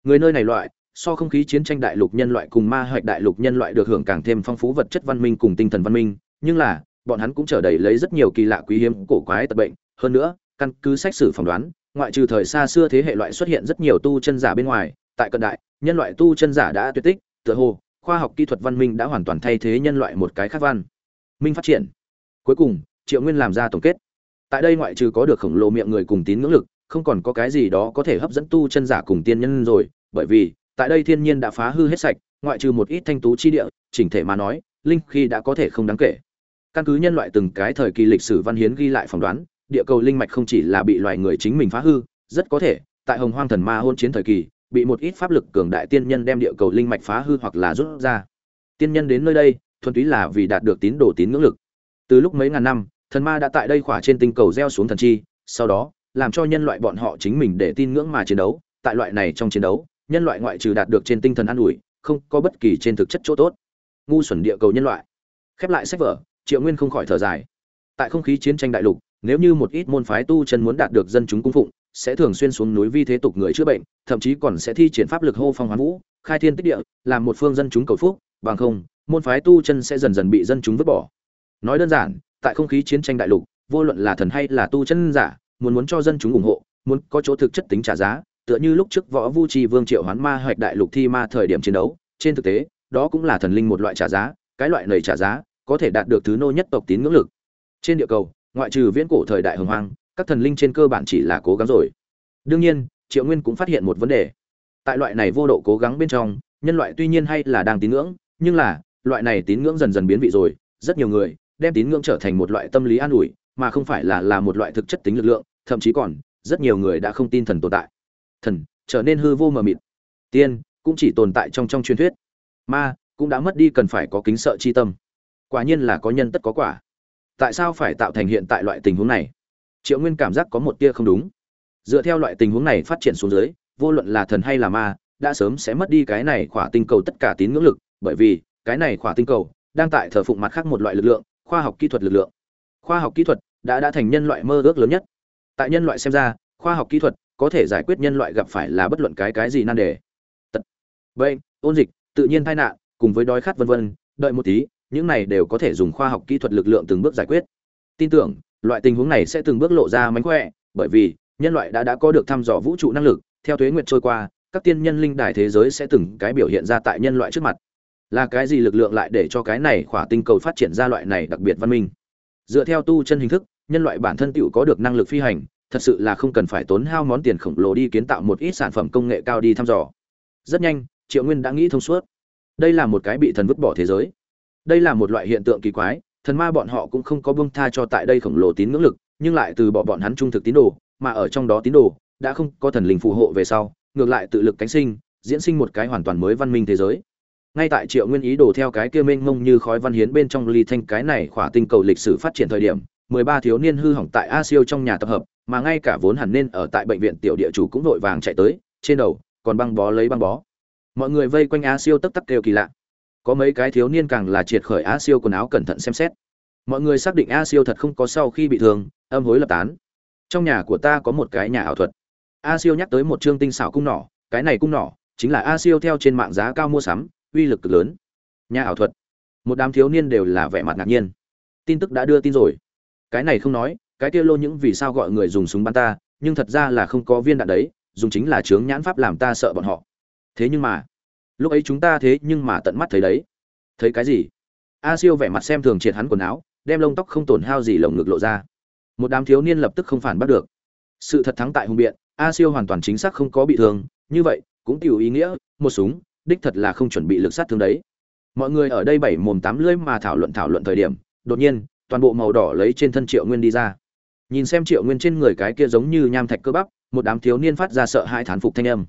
Người nơi này loại, so không khí chiến tranh đại lục nhân loại cùng ma hoạch đại lục nhân loại được hưởng càng thêm phong phú vật chất văn minh cùng tinh thần văn minh, nhưng là, bọn hắn cũng trở đầy lấy rất nhiều kỳ lạ quý hiếm, cổ quái tật bệnh. Hơn nữa, căn cứ sách sử phỏng đoán, ngoại trừ thời xa xưa thế hệ loại xuất hiện rất nhiều tu chân giả bên ngoài tại cận đại, nhân loại tu chân giả đã tuyệt tích, tựa hồ, khoa học kỹ thuật văn minh đã hoàn toàn thay thế nhân loại một cái khác văn. Minh phát triển. Cuối cùng, triệu nguyên làm ra tổng kết. Tại đây ngoại trừ có được khổng lồ miệng người cùng tín ngưỡng lực, không còn có cái gì đó có thể hấp dẫn tu chân giả cùng tiên nhân rồi, bởi vì, tại đây thiên nhiên đã phá hư hết sạch, ngoại trừ một ít thanh tú chi địa, chỉnh thể mà nói, linh khi đã có thể không đáng kể. Căn cứ nhân loại từng cái thời kỳ lịch sử văn hiến ghi lại phỏng đoán, địa cầu linh mạch không chỉ là bị loài người chính mình phá hư, rất có thể, tại hồng hoang thần ma hôn chiến thời kỳ bị một ít pháp lực cường đại tiên nhân đem địa cầu linh mạch phá hư hoặc là rút ra. Tiên nhân đến nơi đây, thuần túy là vì đạt được tín đồ tín ngưỡng lực. Từ lúc mấy ngàn năm, thần ma đã tại đây khỏa trên tinh cầu gieo xuống thần chi, sau đó, làm cho nhân loại bọn họ chính mình để tin ngưỡng mà chiến đấu. Tại loại này trong chiến đấu, nhân loại ngoại trừ đạt được trên tinh thần an ủi, không có bất kỳ trên thực chất chỗ tốt. Ngu xuẩn địa cầu nhân loại. Khép lại sách vở, triệu nguyên không khỏi thở dài. Tại không khí chiến tranh đại lục, nếu như một ít môn phái tu chân muốn đạt được dân chúng cung phụng sẽ thường xuyên xuống núi vi thế tục người chữa bệnh, thậm chí còn sẽ thi triển pháp lực hô phong hoán vũ, khai thiên tích địa, làm một phương dân chúng cầu phúc, bằng không, môn phái tu chân sẽ dần dần bị dân chúng vứt bỏ. Nói đơn giản, tại không khí chiến tranh đại lục, vô luận là thần hay là tu chân giả, muốn muốn cho dân chúng ủng hộ, muốn có chỗ thực chất tính trả giá, tựa như lúc trước võ vu trì vương triệu hoán ma hoạch đại lục thi ma thời điểm chiến đấu, trên thực tế, đó cũng là thần linh một loại trả giá, cái loại này trả giá, có thể đạt được thứ nô nhất tộc tín ngưỡng lực. Trên địa cầu, ngoại trừ viễn cổ thời đại hồng hoang các thần linh trên cơ bản chỉ là cố gắng rồi. Đương nhiên, triệu nguyên cũng phát hiện một vấn đề. Tại loại này vô độ cố gắng bên trong, nhân loại tuy nhiên hay là đang tín ngưỡng, nhưng là, loại này tín ngưỡng dần dần biến vị rồi. Rất nhiều người đem tín ngưỡng trở thành một loại tâm lý an ủi, mà không phải là là một loại thực chất tính lực lượng, thậm chí còn, rất nhiều người đã không tin thần tồn tại. Thần trở nên hư vô mờ mịt. Tiên cũng chỉ tồn tại trong trong truyền thuyết. Ma cũng đã mất đi cần phải có kính sợ chi tâm. Quả nhiên là có nhân tất có quả. Tại sao phải tạo thành hiện tại loại tình huống này? Triệu nguyên cảm giác có một tia không đúng. Dựa theo loại tình huống này phát triển xuống dưới, vô luận là thần hay là ma, đã sớm sẽ mất đi cái này khỏa tinh cầu tất cả tín ngưỡng lực, bởi vì, cái này khỏa tinh cầu đang tại thờ phụng mặt khác một loại lực lượng, khoa học kỹ thuật lực lượng. Khoa học kỹ thuật đã đã thành nhân loại mơ ước lớn nhất. Tại nhân loại xem ra, khoa học kỹ thuật có thể giải quyết nhân loại gặp phải là bất luận cái cái gì nan đề. Tật, bệnh, ôn dịch, tự nhiên tai nạn, cùng với đói khát vân vân, đợi một tí, những này đều có thể dùng khoa học kỹ thuật lực lượng từng bước giải quyết. Tin tưởng loại tình huống này sẽ từng bước lộ ra mánh khỏe, bởi vì, nhân loại đã đã có được thăm dò vũ trụ năng lực, theo thuế nguyện trôi qua, các tiên nhân linh đài thế giới sẽ từng cái biểu hiện ra tại nhân loại trước mặt. Là cái gì lực lượng lại để cho cái này khỏa tinh cầu phát triển ra loại này đặc biệt văn minh? Dựa theo tu chân hình thức, nhân loại bản thân tựu có được năng lực phi hành, thật sự là không cần phải tốn hao món tiền khổng lồ đi kiến tạo một ít sản phẩm công nghệ cao đi thăm dò. Rất nhanh, triệu nguyên đã nghĩ thông suốt. Đây là một cái bị thần vứt bỏ thế giới. Đây là một loại hiện tượng kỳ quái thần ma bọn họ cũng không có bông tha cho tại đây khổng lồ tín ngưỡng lực, nhưng lại từ bỏ bọn hắn trung thực tín đồ, mà ở trong đó tín đồ đã không có thần linh phù hộ về sau, ngược lại tự lực cánh sinh, diễn sinh một cái hoàn toàn mới văn minh thế giới. Ngay tại triệu nguyên ý đồ theo cái kia mênh mông như khói văn hiến bên trong ly thanh, cái này khỏa tinh cầu lịch sử phát triển thời điểm, mười ba thiếu niên hư hỏng tại a siêu trong nhà tập hợp, mà ngay cả vốn hẳn nên ở tại bệnh viện tiểu địa chủ cũng vội vàng chạy tới, trên đầu còn băng bó lấy băng bó. Mọi người vây quanh a siêu tấp tắc kêu kỳ lạ có mấy cái thiếu niên càng là triệt khởi a siêu quần áo cẩn thận xem xét. Mọi người xác định a siêu thật không có sau khi bị thương, âm hối lập tán. Trong nhà của ta có một cái nhà ảo thuật. A siêu nhắc tới một chương tinh xảo cung nỏ, cái này cung nỏ chính là a siêu theo trên mạng giá cao mua sắm, uy lực cực lớn. Nhà ảo thuật. Một đám thiếu niên đều là vẻ mặt ngạc nhiên. Tin tức đã đưa tin rồi. Cái này không nói, cái kia lô những vì sao gọi người dùng súng bắn ta, nhưng thật ra là không có viên đạn đấy, dùng chính là chướng nhãn pháp làm ta sợ bọn họ. Thế nhưng mà lúc ấy chúng ta thế nhưng mà tận mắt thấy đấy. Thấy cái gì? A siêu vẻ mặt xem thường triệt hắn quần áo, đem lông tóc không tổn hao gì lồng ngực lộ ra. Một đám thiếu niên lập tức không phản bắt được. Sự thật thắng tại hùng biện, a siêu hoàn toàn chính xác không có bị thương, như vậy, cũng tiểu ý nghĩa, một súng, đích thật là không chuẩn bị lực sát thương đấy. Mọi người ở đây bảy mồm tám lưỡi mà thảo luận thảo luận thời điểm, đột nhiên, toàn bộ màu đỏ lấy trên thân triệu nguyên đi ra. Nhìn xem triệu nguyên trên người cái kia giống như nham thạch cơ bắp, một đám thiếu niên phát ra sợ hai thán phục thanh âm.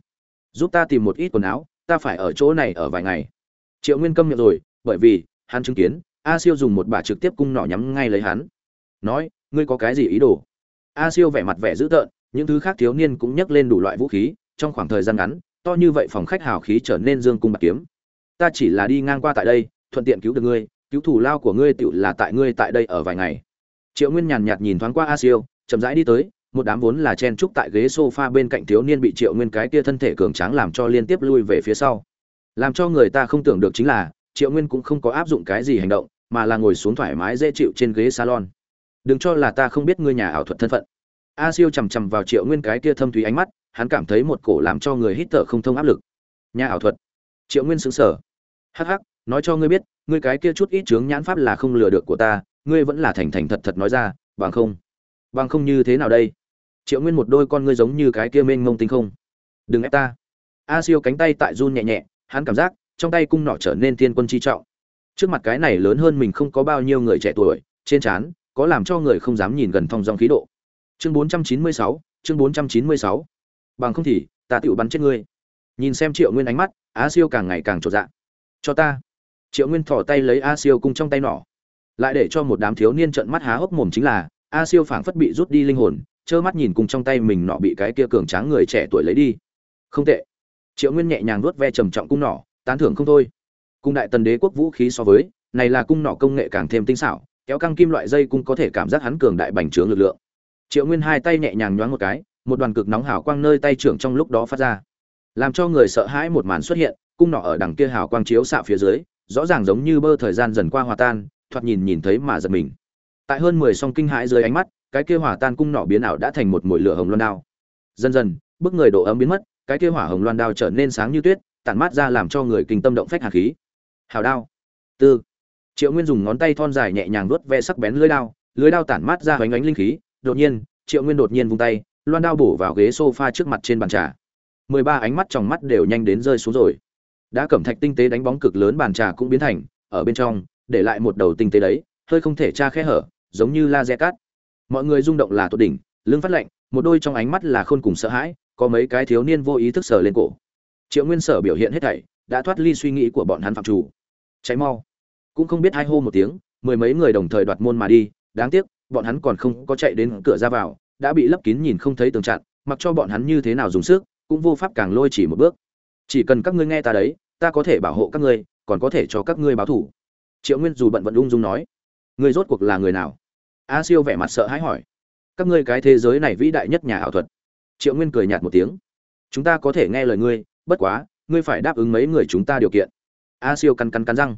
Giúp ta tìm một ít quần áo ta phải ở chỗ này ở vài ngày. Triệu nguyên câm miệng rồi, bởi vì, hắn chứng kiến, a siêu dùng một bà trực tiếp cung nỏ nhắm ngay lấy hắn. Nói, ngươi có cái gì ý đồ? A siêu vẻ mặt vẻ dữ tợn, những thứ khác thiếu niên cũng nhắc lên đủ loại vũ khí, trong khoảng thời gian ngắn, to như vậy phòng khách hào khí trở nên dương cung bạc kiếm. Ta chỉ là đi ngang qua tại đây, thuận tiện cứu được ngươi, cứu thủ lao của ngươi tựu là tại ngươi tại đây ở vài ngày. Triệu nguyên nhàn nhạt nhìn thoáng qua a siêu, chậm rãi đi tới một đám vốn là chen trúc tại ghế sofa bên cạnh thiếu niên bị triệu nguyên cái kia thân thể cường tráng làm cho liên tiếp lui về phía sau. Làm cho người ta không tưởng được chính là, triệu nguyên cũng không có áp dụng cái gì hành động, mà là ngồi xuống thoải mái dễ chịu trên ghế salon. Đừng cho là ta không biết ngươi nhà ảo thuật thân phận. A siêu chằm chằm vào triệu nguyên cái kia thâm thúy ánh mắt, hắn cảm thấy một cổ làm cho người hít thở không thông áp lực. Nhà ảo thuật? Triệu nguyên xứng sở hắc hắc, nói cho ngươi biết, ngươi cái kia chút ít chướng nhãn pháp là không lừa được của ta, ngươi vẫn là thành thành thật thật nói ra, bằng không? Bằng không như thế nào đây? Triệu nguyên một đôi con ngươi giống như cái kia mênh mông tinh không. Đừng ép ta. A siêu cánh tay tại run nhẹ nhẹ hắn cảm giác trong tay cung nọ trở nên thiên quân chi trọng. Trước mặt cái này lớn hơn mình không có bao nhiêu người trẻ tuổi trên trán có làm cho người không dám nhìn gần thong dong khí độ. Chương 496, chương 496. bằng không thì ta tựu bắn chết ngươi. Nhìn xem triệu nguyên ánh mắt á siêu càng ngày càng trột dạ. Cho ta. Triệu nguyên thỏ tay lấy a siêu cung trong tay nỏ. Lại để cho một đám thiếu niên trợn mắt há hốc mồm chính là a siêu phảng phất bị rút đi linh hồn trơ mắt nhìn cùng trong tay mình nọ bị cái kia cường tráng người trẻ tuổi lấy đi. Không tệ. Triệu nguyên nhẹ nhàng nuốt ve trầm trọng cung nỏ, tán thưởng không thôi. Cung đại tần đế quốc vũ khí so với, này là cung nỏ công nghệ càng thêm tinh xảo, kéo căng kim loại dây cung có thể cảm giác hắn cường đại bành trướng lực lượng. Triệu nguyên hai tay nhẹ nhàng nhoáng một cái, một đoàn cực nóng hào quang nơi tay trưởng trong lúc đó phát ra. Làm cho người sợ hãi một màn xuất hiện, cung nỏ ở đằng kia hào quang chiếu xạ phía dưới, rõ ràng giống như bơ thời gian dần qua hòa tan, thoạt nhìn nhìn thấy mà giật mình. Tại hơn mười song kinh hãi dưới ánh mắt cái kia hỏa tan cung nỏ biến ảo đã thành một mũi lửa hồng loan đao. Dần dần, bức người độ ấm biến mất, cái kia hỏa hồng loan đao trở nên sáng như tuyết, tản mát ra làm cho người kinh tâm động phách hàn khí. Hào đao. Tư. Triệu nguyên dùng ngón tay thon dài nhẹ nhàng vuốt ve sắc bén lưỡi đao lưỡi đao tản mát ra hoành ánh linh khí, đột nhiên, triệu nguyên đột nhiên vung tay, loan đao bổ vào ghế sofa trước mặt trên bàn trà. Mười ba ánh mắt trong mắt đều nhanh đến rơi xuống rồi. Đã cẩm thạch tinh tế đánh bóng cực lớn bàn trà cũng biến thành, ở bên trong, để lại một đầu tinh tế đấy, hơi không thể tra khe hở, giống như laser cắt mọi người rung động là tột đỉnh, lưng phát lạnh, một đôi trong ánh mắt là khôn cùng sợ hãi, có mấy cái thiếu niên vô ý thức sờ lên cổ. Triệu nguyên sở biểu hiện hết thảy, đã thoát ly suy nghĩ của bọn hắn phạm chủ. Cháy mau. Cũng không biết hai hô một tiếng, mười mấy người đồng thời đoạt môn mà đi, đáng tiếc, bọn hắn còn không có chạy đến cửa ra vào, đã bị lấp kín nhìn không thấy tường chặn, mặc cho bọn hắn như thế nào dùng sức, cũng vô pháp càng lôi chỉ một bước. Chỉ cần các ngươi nghe ta đấy, ta có thể bảo hộ các ngươi, còn có thể cho các ngươi báo thủ. Triệu nguyên dù bận vận ung dung nói, ngươi rốt cuộc là người nào? A siêu vẻ mặt sợ hãi hỏi. Các ngươi cái thế giới này vĩ đại nhất nhà ảo thuật. Triệu nguyên cười nhạt một tiếng. Chúng ta có thể nghe lời ngươi, bất quá, ngươi phải đáp ứng mấy người chúng ta điều kiện. A siêu cắn cắn cắn răng.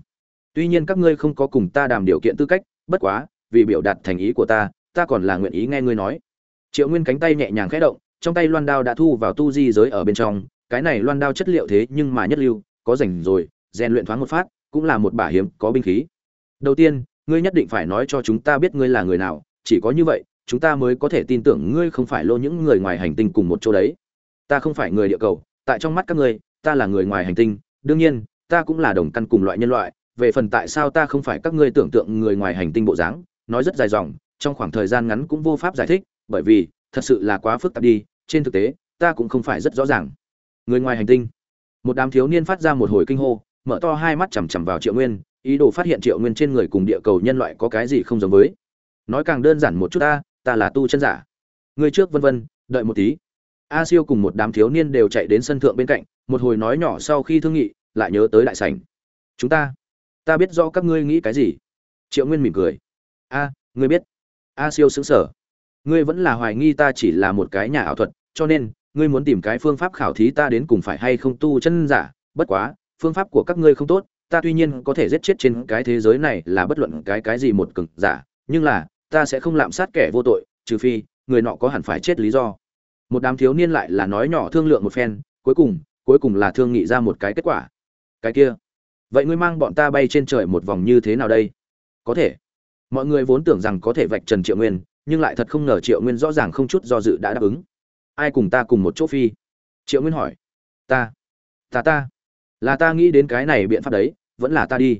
Tuy nhiên các ngươi không có cùng ta đàm điều kiện tư cách, bất quá, vì biểu đạt thành ý của ta ta còn là nguyện ý nghe ngươi nói. Triệu nguyên cánh tay nhẹ nhàng khẽ động, trong tay loan đao đã thu vào tu di giới ở bên trong, cái này loan đao chất liệu thế nhưng mà nhất lưu, có rảnh rồi, rèn luyện thoáng một phát, cũng là một bả hiếm, có binh khí. Đầu tiên ngươi nhất định phải nói cho chúng ta biết ngươi là người nào, chỉ có như vậy, chúng ta mới có thể tin tưởng ngươi không phải lô những người ngoài hành tinh cùng một chỗ đấy. Ta không phải người địa cầu, tại trong mắt các ngươi, ta là người ngoài hành tinh, đương nhiên, ta cũng là đồng căn cùng loại nhân loại, về phần tại sao ta không phải các ngươi tưởng tượng người ngoài hành tinh bộ dáng, nói rất dài dòng, trong khoảng thời gian ngắn cũng vô pháp giải thích, bởi vì, thật sự là quá phức tạp đi, trên thực tế, ta cũng không phải rất rõ ràng. Người ngoài hành tinh. Một đám thiếu niên phát ra một hồi kinh hô, mở to hai mắt chằm chằm vào triệu nguyên ý đồ phát hiện triệu nguyên trên người cùng địa cầu nhân loại có cái gì không giống với. Nói càng đơn giản một chút ta ta là tu chân giả. Người trước vân vân, đợi một tí. A siêu cùng một đám thiếu niên đều chạy đến sân thượng bên cạnh, một hồi nói nhỏ sau khi thương nghị, lại nhớ tới đại sảnh. Chúng ta ta biết rõ các ngươi nghĩ cái gì. Triệu nguyên mỉm cười. A, ngươi biết. A siêu xứng sở ngươi vẫn là hoài nghi ta chỉ là một cái nhà ảo thuật, cho nên, ngươi muốn tìm cái phương pháp khảo thí ta đến cùng phải hay không tu chân giả. Bất quá, phương pháp của các ngươi không tốt ta tuy nhiên có thể giết chết trên cái thế giới này là bất luận cái cái gì một cực giả, nhưng là, ta sẽ không lạm sát kẻ vô tội, trừ phi, người nọ có hẳn phải chết lý do. Một đám thiếu niên lại là nói nhỏ thương lượng một phen, cuối cùng cuối cùng là thương nghị ra một cái kết quả. Cái kia, vậy ngươi mang bọn ta bay trên trời một vòng như thế nào đây? Có thể. Mọi người vốn tưởng rằng có thể vạch trần triệu nguyên, nhưng lại thật không ngờ triệu nguyên rõ ràng không chút do dự đã đáp ứng. Ai cùng ta cùng một chỗ phi? Triệu nguyên hỏi. Ta. Ta ta là ta nghĩ đến cái này biện pháp đấy, vẫn là ta đi.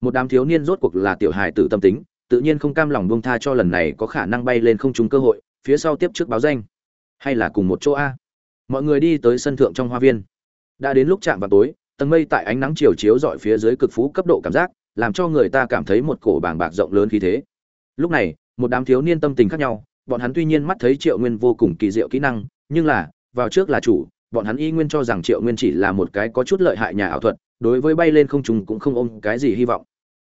Một đám thiếu niên rốt cuộc là tiểu hài tử tâm tính, tự nhiên không cam lòng buông tha cho lần này có khả năng bay lên không trúng cơ hội, phía sau tiếp trước báo danh. Hay là cùng một chỗ a. Mọi người đi tới sân thượng trong hoa viên. Đã đến lúc chạm vào tối, tầng mây tại ánh nắng chiều chiếu dọi phía dưới cực phú cấp độ cảm giác, làm cho người ta cảm thấy một cổ bàng bạc rộng lớn khí thế. Lúc này, một đám thiếu niên tâm tình khác nhau, bọn hắn tuy nhiên mắt thấy triệu nguyên vô cùng kỳ diệu kỹ năng, nhưng là, vào trước là chủ bọn hắn y nguyên cho rằng triệu nguyên chỉ là một cái có chút lợi hại nhà ảo thuật, đối với bay lên không trùng cũng không ôm cái gì hy vọng.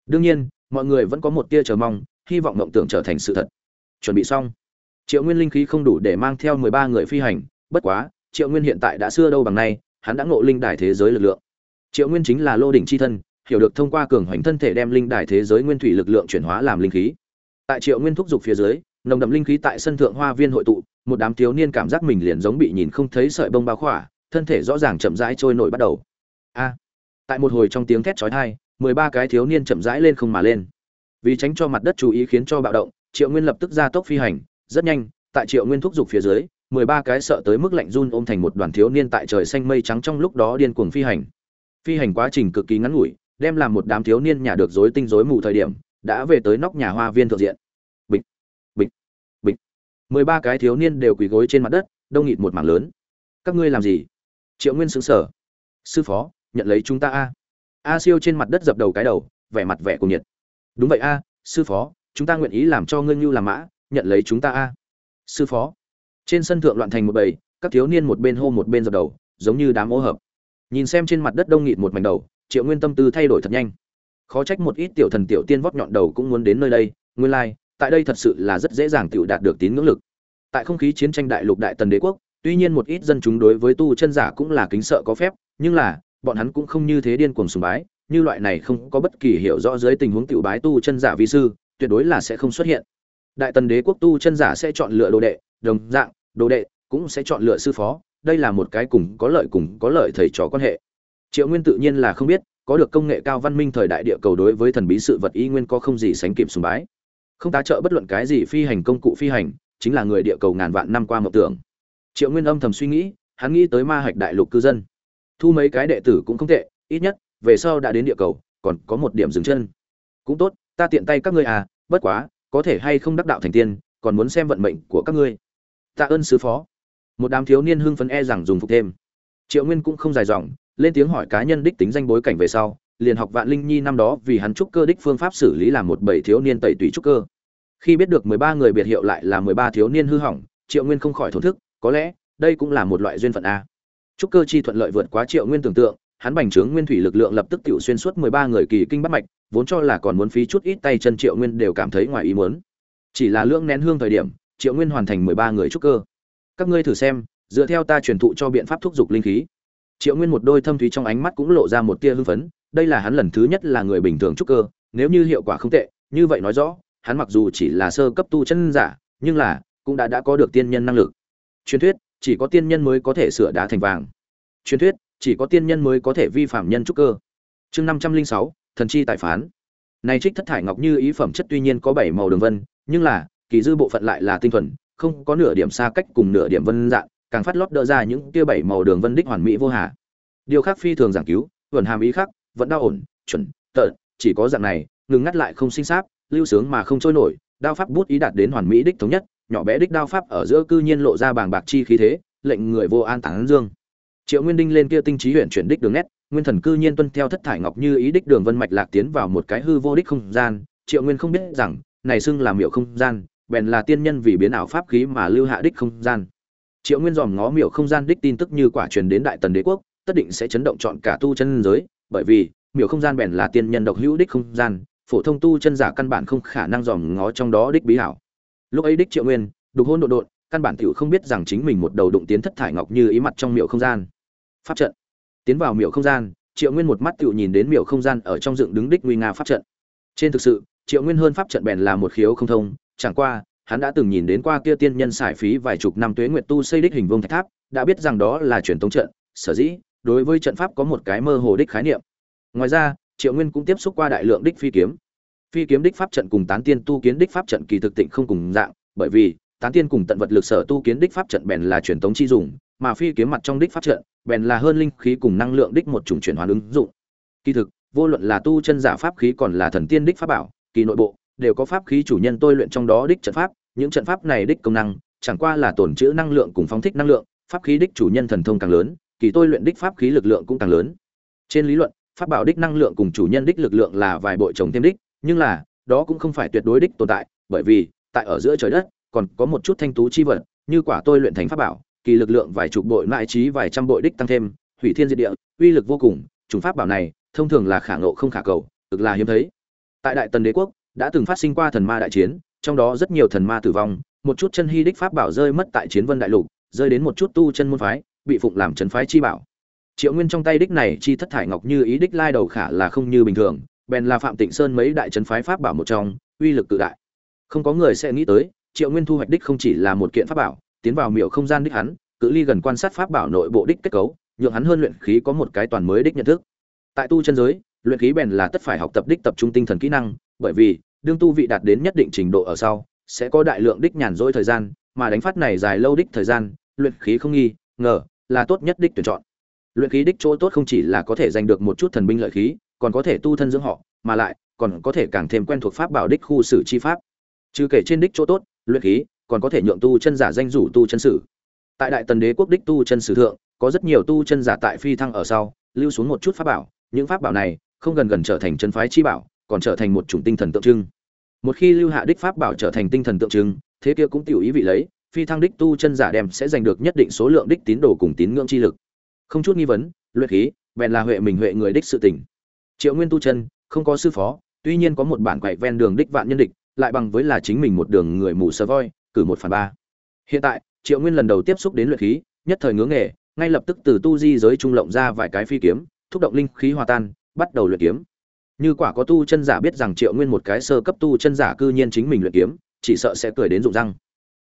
Đương nhiên, mọi người vẫn có một tia chờ mong, hy vọng mộng tưởng trở thành sự thật. Chuẩn bị xong. Triệu nguyên linh khí không đủ để mang theo mười ba người phi hành, bất quá, triệu nguyên hiện tại đã xưa đâu bằng nay, hắn đã ngộ linh đài thế giới lực lượng. Triệu nguyên chính là lô đỉnh c h i thân, hiểu được thông qua cường hoành thân thể đem linh đài thế giới nguyên thủy lực lượng chuyển hóa làm linh khí. Tại triệu nguyên thúc giục phía dưới nồng đậm linh khí tại sân thượng hoa viên hội tụ, một đám thiếu niên cảm giác mình liền giống bị nhìn không thấy sợi bông bao khỏa, thân thể rõ ràng chậm rãi trôi nổi bắt đầu. A! Tại một hồi trong tiếng thét chói tai, mười ba cái thiếu niên chậm rãi lên không mà lên. Vì tránh cho mặt đất chú ý khiến cho bạo động, triệu nguyên lập tức ra tốc phi hành, rất nhanh, tại triệu nguyên thúc giục phía dưới, mười ba cái sợ tới mức lạnh run ôm thành một đoàn thiếu niên tại trời xanh mây trắng trong lúc đó điên cuồng phi hành. Phi hành quá trình cực kỳ ngắn ngủi, đem làm một đám thiếu niên nhà được rối tinh rối mù thời điểm, đã về tới nóc nhà hoa viên thượng diện mười ba cái thiếu niên đều quỳ gối trên mặt đất đông nghịt một mảng lớn. Các ngươi làm gì? Triệu nguyên xứng sở sư phó nhận lấy chúng ta a. A siêu trên mặt đất dập đầu cái đầu vẻ mặt vẻ cùng nhiệt. Đúng vậy a sư phó chúng ta nguyện ý làm cho ngươi như làm mã nhận lấy chúng ta a. Sư phó. Trên sân thượng loạn thành một bầy các thiếu niên một bên hô một bên dập đầu giống như đám ô hợp. Nhìn xem trên mặt đất đông nghịt một mảnh đầu triệu nguyên tâm tư thay đổi thật nhanh. Khó trách một ít tiểu thần tiểu tiên vót nhọn đầu cũng muốn đến nơi đây nguyên lai、like, tại đây thật sự là rất dễ dàng tự đạt được tín ngưỡng lực. Tại không khí chiến tranh đại lục đại tần đế quốc, tuy nhiên một ít dân chúng đối với tu chân giả cũng là kính sợ có phép, nhưng là, bọn hắn cũng không như thế điên cuồng sùng bái, như loại này không có bất kỳ hiểu rõ dưới tình huống tiểu bái tu chân giả vi sư, tuyệt đối là sẽ không xuất hiện. Đại tần đế quốc tu chân giả sẽ chọn lựa đồ đệ, đồng dạng, đồ đệ cũng sẽ chọn lựa sư phó, đây là một cái cùng có lợi cùng có lợi thầy trò quan hệ. Triệu nguyên tự nhiên là không biết, có được công nghệ cao văn minh thời đại địa cầu đối với thần bí sự vật y nguyên có không gì sánh kịp sùng bái không tá trợ bất luận cái gì phi hành công cụ phi hành, chính là người địa cầu ngàn vạn năm qua mộng tưởng. Triệu nguyên âm thầm suy nghĩ, hắn nghĩ tới ma hạch đại lục cư dân. Thu mấy cái đệ tử cũng không tệ, ít nhất, về sau đã đến địa cầu, còn có một điểm dừng chân. Cũng tốt, ta tiện tay các ngươi à bất quá, có thể hay không đắc đạo thành tiên, còn muốn xem vận mệnh của các ngươi. Tạ ơn sứ phó. Một đám thiếu niên hưng phấn e rằng dùng phục thêm. Triệu nguyên cũng không dài dòng, lên tiếng hỏi cá nhân đích tính danh bối cảnh về sau liền học vạn linh nhi năm đó vì hắn trúc cơ đích phương pháp xử lý làm một bảy thiếu niên tẩy tùy trúc cơ. Khi biết được mười ba người biệt hiệu lại là mười ba thiếu niên hư hỏng, triệu nguyên không khỏi thổn thức, có lẽ, đây cũng là một loại duyên phận a. Trúc cơ chi thuận lợi vượt quá triệu nguyên tưởng tượng, hắn bành trướng nguyên thủy lực lượng lập tức tiểu xuyên suốt mười ba người kỳ kinh bắt mạch, vốn cho là còn muốn phí chút ít tay chân triệu nguyên đều cảm thấy ngoài ý muốn. Chỉ là lưỡng nén hương thời điểm, triệu nguyên hoàn thành mười ba người trúc cơ. Các ngươi thử xem, dựa theo ta truyền thụ cho biện pháp thúc giục linh khí. Triệu nguyên một đôi thâm thúy trong ánh mắt cũng lộ ra một tia hưng phấn đây là hắn lần thứ nhất là người bình thường trúc cơ, nếu như hiệu quả không tệ, như vậy nói rõ, hắn mặc dù chỉ là sơ cấp tu chân giả, nhưng là cũng đã đã có được tiên nhân năng lực. Truyền thuyết, chỉ có tiên nhân mới có thể sửa đá thành vàng. Truyền thuyết, chỉ có tiên nhân mới có thể vi phạm nhân trúc cơ. Chương năm trăm linh sáu, thần chi tại phán. Này trích thất thải ngọc như ý phẩm chất tuy nhiên có bảy màu đường vân, nhưng là, kỳ dư bộ phận lại là tinh thuần, không có nửa điểm xa cách cùng nửa điểm vân dạng, càng phát lót đỡ ra những kia bảy màu đường vân đích hoàn mỹ vô hà. Điều khác phi thường giảng cứu vẩn hàm ý khác vẫn đau ổn, chuẩn, tợn, chỉ có dạng này, ngừng ngắt lại không sinh sáp, lưu sướng mà không trôi nổi, đao pháp bút ý đạt đến hoàn mỹ đích thống nhất, nhỏ bé đích đao pháp ở giữa cư nhiên lộ ra bàng bạc chi khí thế, lệnh người vô an tán dương. Triệu nguyên đinh lên kia tinh trí huyện chuyển đích đường nét, nguyên thần cư nhiên tuân theo thất thải ngọc như ý đích đường vân mạch lạc tiến vào một cái hư vô đích không gian, triệu nguyên không biết rằng, này xưng làm miệu không gian, bèn là tiên nhân vì biến ảo pháp khí mà lưu hạ đích không gian. Triệu nguyên dòm ngó miệu không gian đích tin tức như quả truyền đến đại tần đế quốc, tất định sẽ chấn động chọn cả tu chân giới bởi vì miệu không gian bèn là tiên nhân độc hữu đích không gian, phổ thông tu chân giả căn bản không khả năng dòm ngó trong đó đích bí ảo lúc ấy đích triệu nguyên, đục hôn độ độn, căn bản tiểu không biết rằng chính mình một đầu đụng tiến thất thải ngọc như ý mặt trong miệu không gian. Pháp trận. Tiến vào miệu không gian, triệu nguyên một mắt tiểu nhìn đến miệu không gian ở trong dựng đứng đích nguy nga pháp trận. Trên thực sự, triệu nguyên hơn pháp trận bèn là một khiếu không thông, chẳng qua, hắn đã từng nhìn đến qua kia tiên nhân xài phí vài chục năm tuế nguyệt tu xây đích hình vương thạch tháp, đã biết rằng đó là truyền thống trận, sở dĩ đối với trận pháp có một cái mơ hồ đích khái niệm. Ngoài ra triệu nguyên cũng tiếp xúc qua đại lượng đích phi kiếm. Phi kiếm đích pháp trận cùng tán tiên tu kiến đích pháp trận kỳ thực tịnh không cùng dạng bởi vì tán tiên cùng tận vật lực sở tu kiến đích pháp trận bèn là truyền thống chi dụng, mà phi kiếm mặt trong đích pháp trận bèn là hơn linh khí cùng năng lượng đích một chủng chuyển hóa ứng dụng. Kỳ thực vô luận là tu chân giả pháp khí còn là thần tiên đích pháp bảo kỳ nội bộ đều có pháp khí chủ nhân tôi luyện trong đó đích trận pháp. Những trận pháp này đích công năng chẳng qua là tổn trữ năng lượng cùng phóng thích năng lượng pháp khí đích chủ nhân thần thông càng lớn kỳ tôi luyện đích pháp khí lực lượng cũng càng lớn. Trên lý luận, pháp bảo đích năng lượng cùng chủ nhân đích lực lượng là vài bội chồng thêm đích, nhưng là, đó cũng không phải tuyệt đối đích tồn tại, bởi vì, tại ở giữa trời đất, còn có một chút thanh tú chi vật, như quả tôi luyện thành pháp bảo, kỳ lực lượng vài chục bội mãi trí vài trăm bội đích tăng thêm, hủy thiên diệt địa, uy lực vô cùng, chủng pháp bảo này, thông thường là khả ngộ không khả cầu thực là hiếm thấy. Tại đại tần đế quốc, đã từng phát sinh qua thần ma đại chiến, trong đó rất nhiều thần ma tử vong, một chút chân hy đích pháp bảo rơi mất tại chiến vân đại lục, rơi đến một chút tu chân môn phái bị phụng làm trấn phái chi bảo. Triệu nguyên trong tay đích này chi thất thải ngọc như ý đích lai đầu khả là không như bình thường, bèn là phạm tịnh sơn mấy đại trấn phái pháp bảo một trong, uy lực tự đại. Không có người sẽ nghĩ tới, triệu nguyên thu hoạch đích không chỉ là một kiện pháp bảo, tiến vào miểu không gian đích hắn, cự ly gần quan sát pháp bảo nội bộ đích kết cấu, nhượng hắn hơn luyện khí có một cái toàn mới đích nhận thức. Tại tu chân giới, luyện khí bèn là tất phải học tập đích tập trung tinh thần kỹ năng, bởi vì, đương tu vị đạt đến nhất định trình độ ở sau, sẽ có đại lượng đích nhàn rỗi thời gian, mà đánh phát này dài lâu đích thời gian, luyện khí không nghi, ngờ là tốt nhất đích tuyển chọn. Luyện khí đích chỗ tốt không chỉ là có thể giành được một chút thần binh lợi khí, còn có thể tu thân dưỡng họ, mà lại còn có thể càng thêm quen thuộc pháp bảo đích khu sử chi pháp. Trừ kể trên đích chỗ tốt, luyện khí còn có thể nhượng tu chân giả danh rủ tu chân sử. Tại đại tần đế quốc đích tu chân sử thượng, có rất nhiều tu chân giả tại phi thăng ở sau, lưu xuống một chút pháp bảo, những pháp bảo này không gần gần trở thành chân phái chi bảo, còn trở thành một chủng tinh thần tượng trưng. Một khi lưu hạ đích pháp bảo trở thành tinh thần tượng trưng, thế kia cũng tiểu ý vị lấy phi thăng đích tu chân giả đem sẽ giành được nhất định số lượng đích tín đồ cùng tín ngưỡng chi lực. Không chút nghi vấn, luyện khí, bèn là huệ mình huệ người đích sự tình. Triệu nguyên tu chân, không có sư phó, tuy nhiên có một bản quậy ven đường đích vạn nhân địch, lại bằng với là chính mình một đường người mù sờ voi, cử một phần ba. Hiện tại, triệu nguyên lần đầu tiếp xúc đến luyện khí, nhất thời ngưỡng nghề, ngay lập tức từ tu di giới trung lộng ra vài cái phi kiếm, thúc động linh khí hòa tan, bắt đầu luyện kiếm. Như quả có tu chân giả biết rằng triệu nguyên một cái sơ cấp tu chân giả cư nhiên chính mình luyện kiếm, chỉ sợ sẽ cười đến rụng răng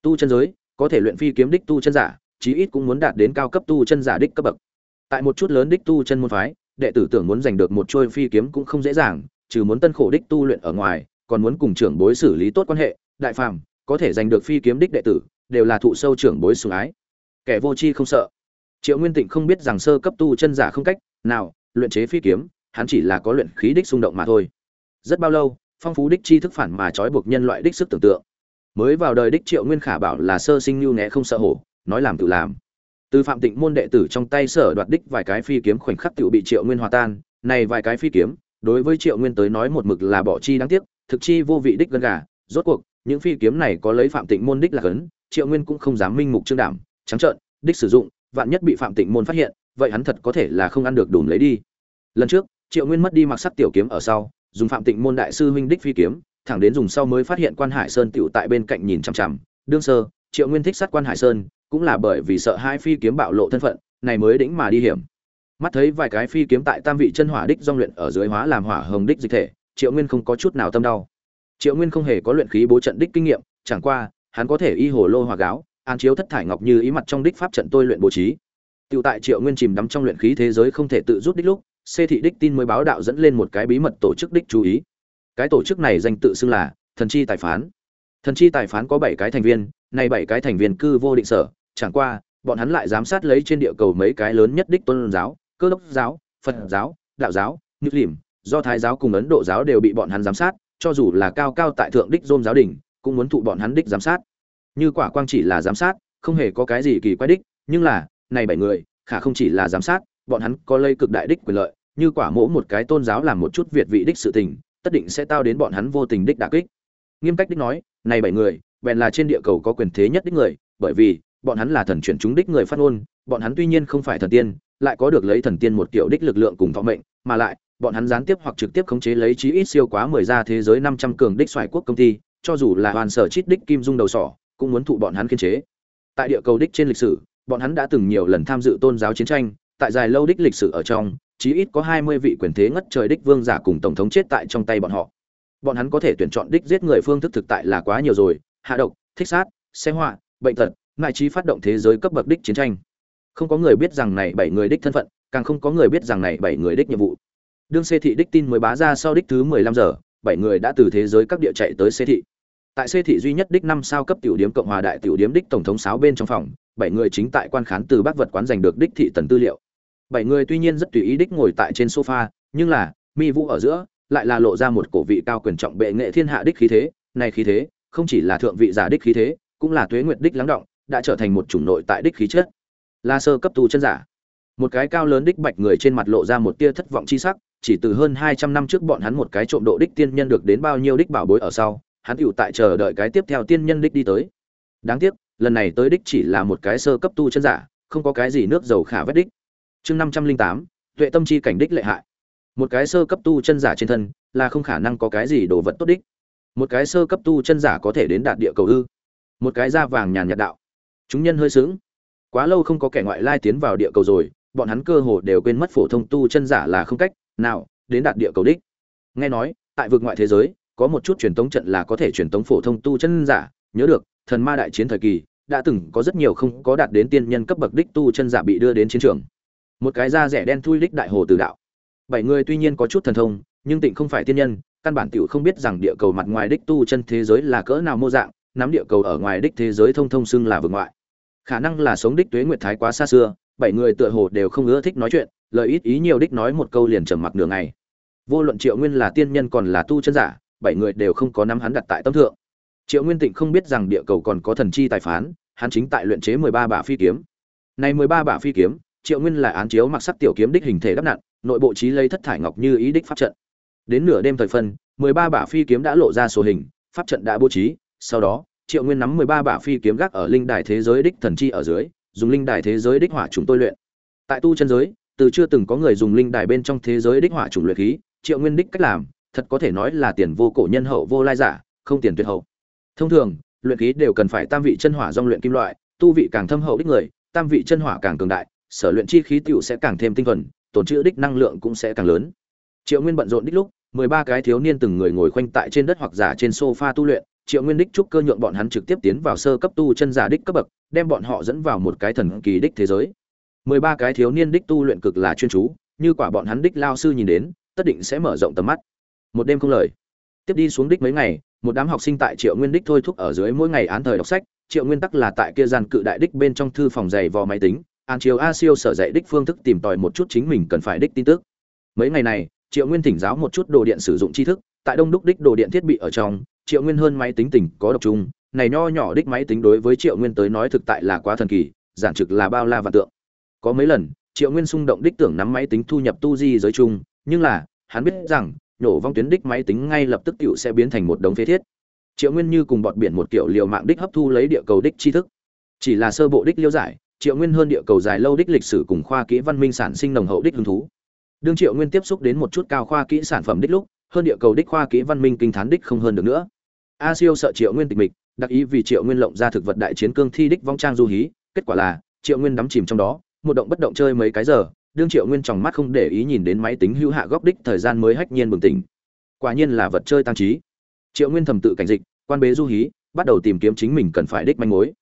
tu chân giới, có thể luyện phi kiếm đích tu chân giả, chí ít cũng muốn đạt đến cao cấp tu chân giả đích cấp bậc. Tại một chút lớn đích tu chân môn phái, đệ tử tưởng muốn giành được một trôi phi kiếm cũng không dễ dàng, trừ muốn tân khổ đích tu luyện ở ngoài, còn muốn cùng trưởng bối xử lý tốt quan hệ, đại phàm, có thể giành được phi kiếm đích đệ tử, đều là thụ sâu trưởng bối sủng ái. Kẻ vô tri không sợ. Triệu nguyên tịnh không biết rằng sơ cấp tu chân giả không cách nào luyện chế phi kiếm, hắn chỉ là có luyện khí đích xung động mà thôi. Rất bao lâu, phong phú đích tri thức phản mà trói buộc nhân loại đích sức tưởng tượng mới vào đời đích triệu nguyên khả bảo là sơ sinh lưu né không sợ hổ, nói làm tự làm. Từ phạm tịnh môn đệ tử trong tay sở đoạt đích vài cái phi kiếm khoảnh khắc tự bị triệu nguyên hòa tan, này vài cái phi kiếm, đối với triệu nguyên tới nói một mực là bỏ chi đáng tiếc, thực chi vô vị đích gân gà, rốt cuộc, những phi kiếm này có lấy phạm tịnh môn đích là cấn triệu nguyên cũng không dám minh mục trương đảm, trắng trợn, đích sử dụng, vạn nhất bị phạm tịnh môn phát hiện, vậy hắn thật có thể là không ăn được đùm lấy đi. Lần trước, triệu nguyên mất đi mặc sắc tiểu kiếm ở sau, dùng phạm tịnh môn đại sư huynh đích phi kiếm thẳng đến dùng sau mới phát hiện quan hải sơn tựu tại bên cạnh nhìn chằm chằm. Đương sơ triệu nguyên thích sát quan hải sơn cũng là bởi vì sợ hai phi kiếm bạo lộ thân phận này mới đĩnh mà đi hiểm. Mắt thấy vài cái phi kiếm tại tam vị chân hỏa đích dong luyện ở dưới hóa làm hỏa hồng đích dịch thể triệu nguyên không có chút nào tâm đau. Triệu nguyên không hề có luyện khí bố trận đích kinh nghiệm chẳng qua hắn có thể y hồ lô hòa gáo an chiếu thất thải ngọc như ý mặt trong đích pháp trận tôi luyện bố trí. Tiểu tại Triệu Nguyên chìm đắm trong luyện khí thế giới không thể tự rút đích lúc, xê thị đích tin mới báo đạo dẫn lên một cái bí mật tổ chức đích chú ý. Cái tổ chức này danh tự xưng là Thần chi tài phán. Thần chi tài phán có bảy cái thành viên, này bảy cái thành viên cư vô định sở, chẳng qua, bọn hắn lại giám sát lấy trên địa cầu mấy cái lớn nhất đích tôn giáo, Cơ đốc giáo, Phật giáo, Đạo giáo, nhữ lìm do Thái giáo cùng Ấn Độ giáo đều bị bọn hắn giám sát, cho dù là cao cao tại thượng đích dôm giáo đình, cũng muốn thụ bọn hắn đích giám sát. Như quả quang chỉ là giám sát, không hề có cái gì kỳ quái đích, nhưng là, này bảy người, khả không chỉ là giám sát, bọn hắn có lây cực đại đích quyền lợi, như quả mỗ một cái tôn giáo làm một chút việt vị đích sự tình, tất định sẽ tao đến bọn hắn vô tình đích đả kích. Nghiêm cách đích nói, này bảy người, bèn là trên địa cầu có quyền thế nhất đích người, bởi vì bọn hắn là thần chuyển chúng đích người phát ngôn, bọn hắn tuy nhiên không phải thần tiên, lại có được lấy thần tiên một kiểu đích lực lượng cùng thọ mệnh, mà lại, bọn hắn gián tiếp hoặc trực tiếp khống chế lấy chí ít siêu quá 10 ra thế giới 500 cường đích xoài quốc công ty, cho dù là hoàn sở chít đích kim dung đầu sỏ, cũng muốn thụ bọn hắn kiên chế. Tại địa cầu đích trên lịch sử, bọn hắn đã từng nhiều lần tham dự tôn giáo chiến tranh, tại dài lâu đích lịch sử ở trong, chí ít có 20 vị quyền thế ngất trời đích vương giả cùng tổng thống chết tại trong tay bọn họ. Bọn hắn có thể tuyển chọn đích giết người phương thức thực tại là quá nhiều rồi, hạ độc, thích sát, xe họa, bệnh tật, ngại trí phát động thế giới cấp bậc đích chiến tranh. Không có người biết rằng này bảy người đích thân phận, càng không có người biết rằng này bảy người đích nhiệm vụ. Đương xê thị đích tin mới bá ra sau đích thứ 15 giờ, bảy người đã từ thế giới các địa chạy tới xê thị tại xê thị duy nhất đích năm sao cấp tiểu điểm cộng hòa đại tiểu điểm đích tổng thống sáu bên trong phòng bảy người chính tại quan khán từ bác vật quán giành được đích thị tần tư liệu bảy người tuy nhiên rất tùy ý đích ngồi tại trên sofa, nhưng là, mi vũ ở giữa, lại là lộ ra một cổ vị cao quyền trọng bệ nghệ thiên hạ đích khí thế. Này khí thế, không chỉ là thượng vị giả đích khí thế, cũng là tuế nguyệt đích lắng động, đã trở thành một chủng nội tại đích khí chất. La sơ cấp tu chân giả. Một cái cao lớn đích bạch người trên mặt lộ ra một tia thất vọng chi sắc, chỉ từ hơn hai trăm năm trước bọn hắn một cái trộm độ đích tiên nhân được đến bao nhiêu đích bảo bối ở sau, hắn tựu tại chờ đợi cái tiếp theo tiên nhân đích đi tới. Đáng tiếc, lần này tới đích chỉ là một cái sơ cấp tu chân giả, không có cái gì nước dầu khả vết đích chương năm trăm linh tám tuệ tâm chi cảnh đích lệ hại. Một cái sơ cấp tu chân giả trên thân là không khả năng có cái gì đồ vật tốt đích. Một cái sơ cấp tu chân giả có thể đến đạt địa cầu ư. Một cái da vàng nhàn nhạt đạo. Chúng nhân hơi sướng quá lâu không có kẻ ngoại lai tiến vào địa cầu rồi bọn hắn cơ hồ đều quên mất phổ thông tu chân giả là không cách nào đến đạt địa cầu đích. Nghe nói tại vực ngoại thế giới có một chút truyền tống trận là có thể truyền tống phổ thông tu chân giả, nhớ được, thần ma đại chiến thời kỳ, đã từng có rất nhiều không có đạt đến tiên nhân cấp bậc đích tu chân giả bị đưa đến chiến trường. Một cái da rẻ đen thui đích đại hồ từ đạo. Bảy người tuy nhiên có chút thần thông, nhưng tịnh không phải tiên nhân, căn bản tiểu không biết rằng địa cầu mặt ngoài đích tu chân thế giới là cỡ nào mô dạng, nắm địa cầu ở ngoài đích thế giới thông thông xưng là vực ngoại. Khả năng là sống đích tuế nguyệt thái quá xa xưa, bảy người tựa hồ đều không ưa thích nói chuyện, lời ít ý nhiều đích nói một câu liền trầm mặc nửa ngày. vô luận triệu nguyên là tiên nhân còn là tu chân giả bảy người đều không có nắm hắn đặt tại tâm thượng triệu nguyên tịnh không biết rằng địa cầu còn có thần chi tài phán hắn chính tại luyện chế mười ba bả phi kiếm này mười ba bả phi kiếm triệu nguyên là án chiếu mặc sắc tiểu kiếm đích hình thể đắp nặn, nội bộ trí lấy thất thải ngọc như ý đích pháp trận. Đến nửa đêm thời phân, mười ba bả phi kiếm đã lộ ra số hình, pháp trận đã bố trí. Sau đó, triệu nguyên nắm mười ba bả phi kiếm gác ở linh đài thế giới đích thần chi ở dưới, dùng linh đài thế giới đích hỏa chúng tôi luyện. Tại tu chân giới, từ chưa từng có người dùng linh đài bên trong thế giới đích hỏa chủng luyện khí, triệu nguyên đích cách làm, thật có thể nói là tiền vô cổ nhân hậu vô lai giả, không tiền tuyệt hậu. Thông thường, luyện khí đều cần phải tam vị chân hỏa dòng luyện kim loại, tu vị càng thâm hậu đích người, tam vị chân hỏa càng cường đại sở luyện chi khí tiểu sẽ càng thêm tinh thuần, tổn trữ đích năng lượng cũng sẽ càng lớn. Triệu nguyên bận rộn đích lúc, mười ba cái thiếu niên từng người ngồi khoanh tại trên đất hoặc giả trên sofa tu luyện, triệu nguyên đích trúc cơ nhượng bọn hắn trực tiếp tiến vào sơ cấp tu chân giả đích cấp bậc, đem bọn họ dẫn vào một cái thần kỳ đích thế giới. Mười ba cái thiếu niên đích tu luyện cực là chuyên chú, như quả bọn hắn đích lao sư nhìn đến, tất định sẽ mở rộng tầm mắt. Một đêm không lời. Tiếp đi xuống đích mấy ngày, một đám học sinh tại triệu nguyên đích thôi thúc ở dưới mỗi ngày án thời đọc sách, triệu nguyên tắc là tại kia gian cự đại đích bên trong thư phòng dày vò máy tính an triều a siêu sở dạy đích phương thức tìm tòi một chút chính mình cần phải đích tin tức. Mấy ngày này, triệu nguyên thỉnh giáo một chút đồ điện sử dụng tri thức, tại đông đúc đích đồ điện thiết bị ở trong, triệu nguyên hơn máy tính tỉnh có độc trung này nho nhỏ đích máy tính đối với triệu nguyên tới nói thực tại là quá thần kỳ, giản trực là bao la và tượng. Có mấy lần, triệu nguyên xung động đích tưởng nắm máy tính thu nhập tu di giới chung, nhưng là, hắn biết rằng, nổ vong tuyến đích máy tính ngay lập tức cựu sẽ biến thành một đống phế thiết. Triệu nguyên như cùng bọt biển một kiểu liều mạng đích hấp thu lấy địa cầu đích tri thức. Chỉ là sơ bộ đích liêu giải triệu nguyên hơn địa cầu dài lâu đích lịch sử cùng khoa kỹ văn minh sản sinh nồng hậu đích hứng thú. Đương triệu nguyên tiếp xúc đến một chút cao khoa kỹ sản phẩm đích lúc, hơn địa cầu đích khoa kỹ văn minh kinh thán đích không hơn được nữa. A siêu sợ triệu nguyên tịch mịch, đặc ý vì triệu nguyên lộng ra thực vật đại chiến cương thi đích vong trang du hí, kết quả là, triệu nguyên đắm chìm trong đó, một động bất động chơi mấy cái giờ, đương triệu nguyên tròng mắt không để ý nhìn đến máy tính hữu hạ góc đích thời gian mới hách nhiên bừng tỉnh. Quả nhiên là vật chơi tăng trí. Triệu nguyên thầm tự cảnh dịch, quan bế du hí, bắt đầu tìm kiếm chính mình cần phải đích manh mối.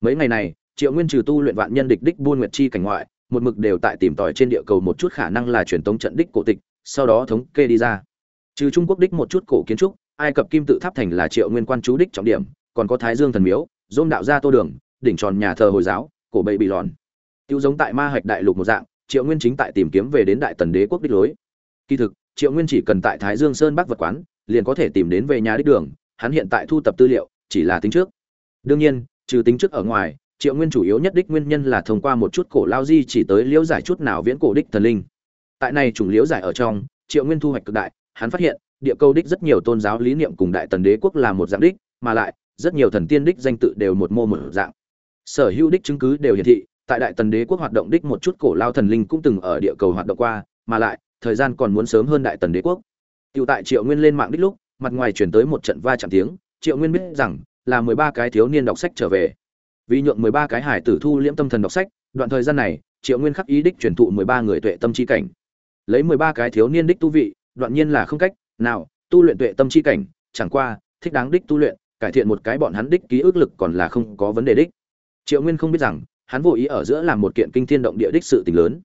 Mấy ngày này triệu nguyên trừ tu luyện vạn nhân địch đích buôn nguyệt chi cảnh ngoại, một mực đều tại tìm tòi trên địa cầu một chút khả năng là truyền tống trận đích cổ tịch, sau đó thống kê đi ra. Trừ trung quốc đích một chút cổ kiến trúc, ai cập kim tự tháp thành là triệu nguyên quan chú đích trọng điểm, còn có thái dương thần miếu, dôm đạo gia tô đường, đỉnh tròn nhà thờ hồi giáo, cổ bậy bị lòn. Tiêu giống tại ma hạch đại lục một dạng, triệu nguyên chính tại tìm kiếm về đến đại tần đế quốc đích lối. Kỳ thực, triệu nguyên chỉ cần tại thái dương sơn bắc vật quán, liền có thể tìm đến về nhà đích đường, hắn hiện tại thu tập tư liệu, chỉ là tính trước. Đương nhiên, trừ tính trước ở ngoài triệu nguyên chủ yếu nhất đích nguyên nhân là thông qua một chút cổ lao di chỉ tới liễu giải chút nào viễn cổ đích thần linh. Tại này chủng liễu giải ở trong triệu nguyên thu hoạch cực đại hắn phát hiện địa câu đích rất nhiều tôn giáo lý niệm cùng đại tần đế quốc là một dạng đích mà lại rất nhiều thần tiên đích danh tự đều một mô một dạng. Sở hữu đích chứng cứ đều hiển thị tại đại tần đế quốc hoạt động đích một chút cổ lao thần linh cũng từng ở địa cầu hoạt động qua mà lại thời gian còn muốn sớm hơn đại tần đế quốc. Tiểu tại Triệu Nguyên lên mạng đích lúc, mặt ngoài truyền tới một trận va chạm tiếng, Triệu Nguyên biết rằng là mười ba cái thiếu niên đọc sách trở về. Vì nhượng mười ba cái hải tử thu liễm tâm thần đọc sách, đoạn thời gian này, Triệu Nguyên khắc ý đích truyền thụ mười ba người tuệ tâm chi cảnh. Lấy mười ba cái thiếu niên đích tu vị, đoạn nhiên là không cách nào tu luyện tuệ tâm chi cảnh, chẳng qua, thích đáng đích tu luyện, cải thiện một cái bọn hắn đích ký ức lực còn là không có vấn đề đích. Triệu Nguyên không biết rằng, hắn vô ý ở giữa làm một kiện kinh thiên động địa đích sự tình lớn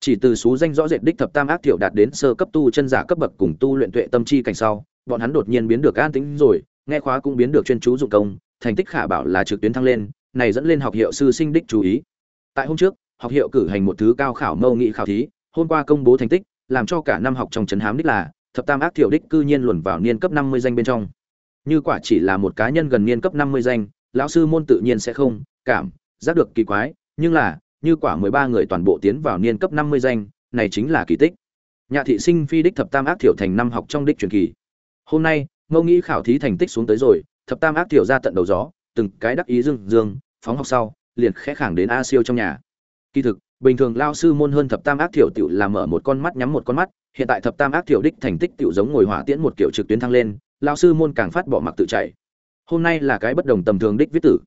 chỉ từ số danh rõ rệt đích thập tam ác tiểu đạt đến sơ cấp tu chân giả cấp bậc cùng tu luyện tuệ tâm chi cảnh sau bọn hắn đột nhiên biến được an tĩnh rồi nghe khóa cũng biến được chuyên chú dụng công thành tích khả bảo là trực tuyến thăng lên này dẫn lên học hiệu sư sinh đích chú ý tại hôm trước học hiệu cử hành một thứ cao khảo mâu nghị khảo thí hôm qua công bố thành tích làm cho cả năm học trong trấn hám đích là thập tam ác tiểu đích cư nhiên luồn vào niên cấp năm mươi danh bên trong như quả chỉ là một cá nhân gần niên cấp năm mươi danh lão sư môn tự nhiên sẽ không cảm giác được kỳ quái nhưng là như quả mười ba người toàn bộ tiến vào niên cấp năm mươi danh, này chính là kỳ tích. Nhà thị sinh phi đích thập tam ác tiểu thành năm học trong đích truyền kỳ. Hôm nay, Ngô nghĩ khảo thí thành tích xuống tới rồi, thập tam ác tiểu ra tận đầu gió, từng cái đắc ý dương dương, phóng học sau, liền khẽ khàng đến A Siêu trong nhà. Kỳ thực, bình thường lao sư môn hơn thập tam ác tiểu tiểu là mở một con mắt nhắm một con mắt, hiện tại thập tam ác tiểu đích thành tích tiểu giống ngồi hỏa tiễn một kiểu trực tuyến thăng lên, lao sư môn càng phát bỏ mặc tự chạy. Hôm nay là cái bất đồng tầm thường đích viết tử.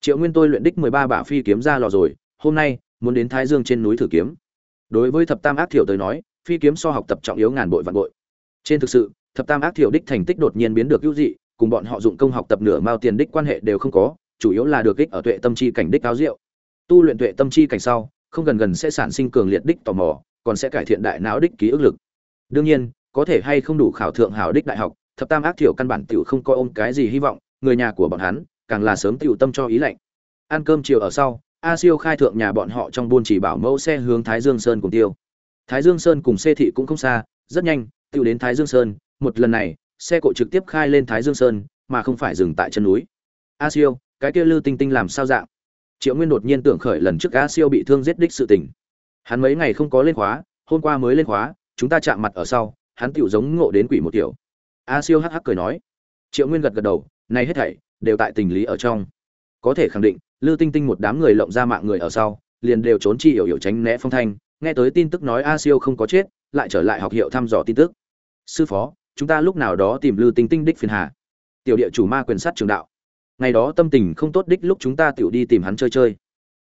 Triệu Nguyên tôi luyện đích mười ba bả phi kiếm ra lò rồi, hôm nay muốn đến thái dương trên núi thử kiếm đối với thập tam ác thiểu tới nói phi kiếm so học tập trọng yếu ngàn bội vạn bội trên thực sự thập tam ác thiểu đích thành tích đột nhiên biến được hữu dị cùng bọn họ dụng công học tập nửa mao tiền đích quan hệ đều không có chủ yếu là được kích ở tuệ tâm chi cảnh đích cao diệu tu luyện tuệ tâm chi cảnh sau, không gần gần sẽ sản sinh cường liệt đích tò mò, còn sẽ cải thiện đại não đích ký ức lực. Đương nhiên, có thể hay không đủ khảo thượng hảo đích đại học, thập tam ác thiểu căn bản tiểu không có ôm cái gì hy vọng, người nhà của bọn hắn càng là sớm tiểu tâm cho ý lệnh ăn cơm chiều ở sau, a siêu khai thượng nhà bọn họ trong buôn chỉ bảo mẫu xe hướng thái dương sơn cùng tiêu. Thái dương sơn cùng xe thị cũng không xa, rất nhanh, tiểu đến thái dương sơn, một lần này, xe cộ trực tiếp khai lên thái dương sơn, mà không phải dừng tại chân núi. A siêu cái kia lư tinh tinh làm sao dạng? Triệu nguyên đột nhiên tưởng khởi lần trước a siêu bị thương giết đích sự tình. Hắn mấy ngày không có lên khóa, hôm qua mới lên khóa, chúng ta chạm mặt ở sau, hắn tựu giống ngộ đến quỷ một kiểu. A siêu hắc hắc cười nói. Triệu nguyên gật gật đầu, này hết thảy, đều tại tình lý ở trong. Có thể khẳng định, lư tinh tinh một đám người lộng ra mạng người ở sau, liền đều trốn chi hiểu hiểu tránh né phong thanh, nghe tới tin tức nói a siêu không có chết, lại trở lại học hiệu thăm dò tin tức. Sư phó, chúng ta lúc nào đó tìm lư tinh tinh đích phiền hà. Tiểu địa chủ ma quyền sát trường đạo ngày đó tâm tình không tốt đích lúc chúng ta tiểu đi tìm hắn chơi chơi.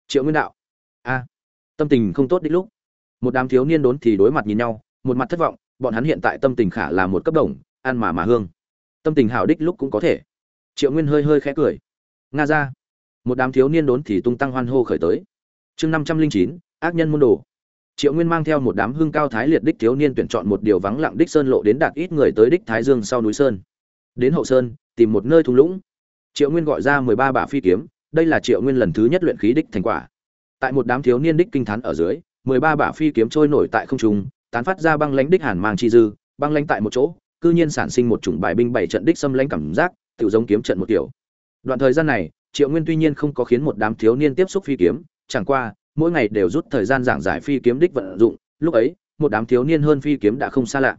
Triệu nguyên đạo. A, tâm tình không tốt đích lúc. Một đám thiếu niên đốn thì đối mặt nhìn nhau, một mặt thất vọng, bọn hắn hiện tại tâm tình khả là một cấp đồng, ăn mà mà hương. Tâm tình hảo đích lúc cũng có thể. Triệu nguyên hơi hơi khẽ cười. Nga ra. Một đám thiếu niên đốn thì tung tăng hoan hô khởi tới. Chương năm trăm linh chín, ác nhân môn đồ. Triệu nguyên mang theo một đám hương cao thái liệt đích thiếu niên tuyển chọn một điều vắng lặng đích sơn lộ đến đạt ít người tới đích thái dương sau núi sơn. Đến hậu sơn, tìm một nơi thung lũng triệu nguyên gọi ra mười ba bả phi kiếm, đây là triệu nguyên lần thứ nhất luyện khí đích thành quả. Tại một đám thiếu niên đích kinh thán ở dưới, mười ba bả phi kiếm trôi nổi tại không trung, tán phát ra băng lãnh đích hàn mang chi dư, băng lãnh tại một chỗ, cư nhiên sản sinh một chủng bài binh bảy trận đích xâm lãnh cảm giác tự giống kiếm trận một kiểu. Đoạn thời gian này, triệu nguyên tuy nhiên không có khiến một đám thiếu niên tiếp xúc phi kiếm, chẳng qua, mỗi ngày đều rút thời gian giảng giải phi kiếm đích vận dụng, lúc ấy, một đám thiếu niên hơn phi kiếm đã không xa lạ.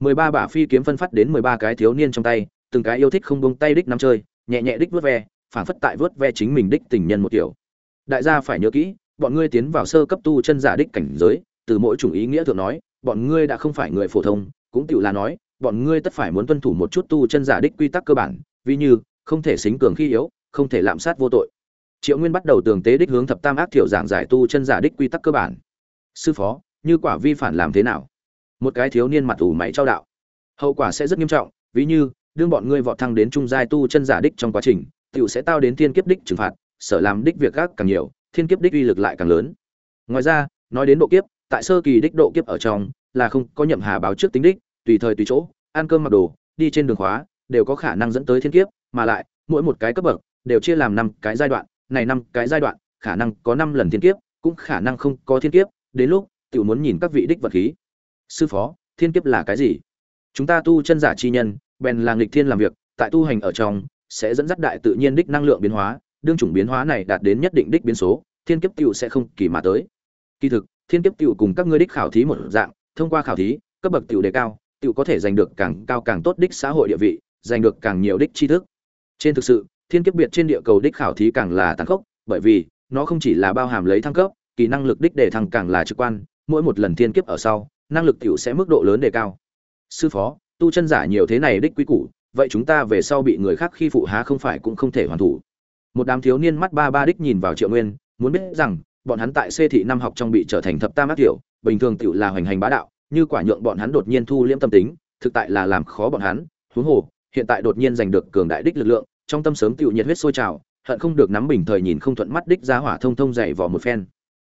mười ba bả phi kiếm phân phát đến mười ba cái thiếu niên trong tay, từng cái yêu thích không buông tay đích nắm chơi nhẹ nhẹ đích vớt ve, phảng phất tại vớt ve chính mình đích tình nhân một kiểu. Đại gia phải nhớ kỹ, bọn ngươi tiến vào sơ cấp tu chân giả đích cảnh giới, từ mỗi chủng ý nghĩa thường nói, bọn ngươi đã không phải người phổ thông, cũng tự là nói, bọn ngươi tất phải muốn tuân thủ một chút tu chân giả đích quy tắc cơ bản ví như, không thể xính cường khi yếu, không thể lạm sát vô tội. Triệu nguyên bắt đầu tường tế đích hướng thập tam ác thiểu giảng giải tu chân giả đích quy tắc cơ bản. Sư phó, như quả vi phản làm thế nào? Một cái thiếu niên mặt ủ mày trao đạo. Hậu quả sẽ rất nghiêm trọng, ví như đương bọn ngươi vọt thăng đến trung giai tu chân giả đích trong quá trình, tiểu sẽ tao đến thiên kiếp đích trừng phạt, sở làm đích việc gác càng nhiều, thiên kiếp đích uy lực lại càng lớn. Ngoài ra, nói đến độ kiếp, tại sơ kỳ đích độ kiếp ở trong, là không có nhậm hà báo trước tính đích, tùy thời tùy chỗ, ăn cơm mặc đồ, đi trên đường khóa, đều có khả năng dẫn tới thiên kiếp, mà lại, mỗi một cái cấp bậc, đều chia làm năm cái giai đoạn, này năm cái giai đoạn, khả năng có năm lần thiên kiếp, cũng khả năng không có thiên kiếp, đến lúc, tiểu muốn nhìn các vị đích vật khí. Sư phó, thiên kiếp là cái gì? Chúng ta tu chân giả chi nhân bèn là nghịch thiên làm việc, tại tu hành ở trong, sẽ dẫn dắt đại tự nhiên đích năng lượng biến hóa, đương chủng biến hóa này đạt đến nhất định đích biến số, thiên kiếp tiểu sẽ không kỳ mà tới. Kỳ thực, thiên kiếp tiểu cùng các ngươi đích khảo thí một dạng, thông qua khảo thí, cấp bậc tiểu đề cao tiểu có thể giành được càng cao càng tốt đích xã hội địa vị, giành được càng nhiều đích tri thức. Trên thực sự, thiên kiếp biệt trên địa cầu đích khảo thí càng là tăng khốc, bởi vì, nó không chỉ là bao hàm lấy thăng cấp, kỳ năng lực đích đề thăng càng là trực quan, mỗi một lần thiên kiếp ở sau, năng lực tiểu sẽ mức độ lớn đề cao. Sư phó tu chân giả nhiều thế này đích quý củ, vậy chúng ta về sau bị người khác khi phụ há không phải cũng không thể hoàn thủ. Một đám thiếu niên mắt ba ba đích nhìn vào triệu nguyên, muốn biết rằng, bọn hắn tại xê thị năm học trong bị trở thành thập tam ác tiểu, bình thường tiểu là hoành hành bá đạo, như quả nhượng bọn hắn đột nhiên thu liễm tâm tính, thực tại là làm khó bọn hắn. Huống hồ, hiện tại đột nhiên giành được cường đại đích lực lượng, trong tâm sớm tiểu nhiệt huyết sôi trào, hận không được nắm bình thời nhìn không thuận mắt đích ra hỏa thông thông dày vò một phen.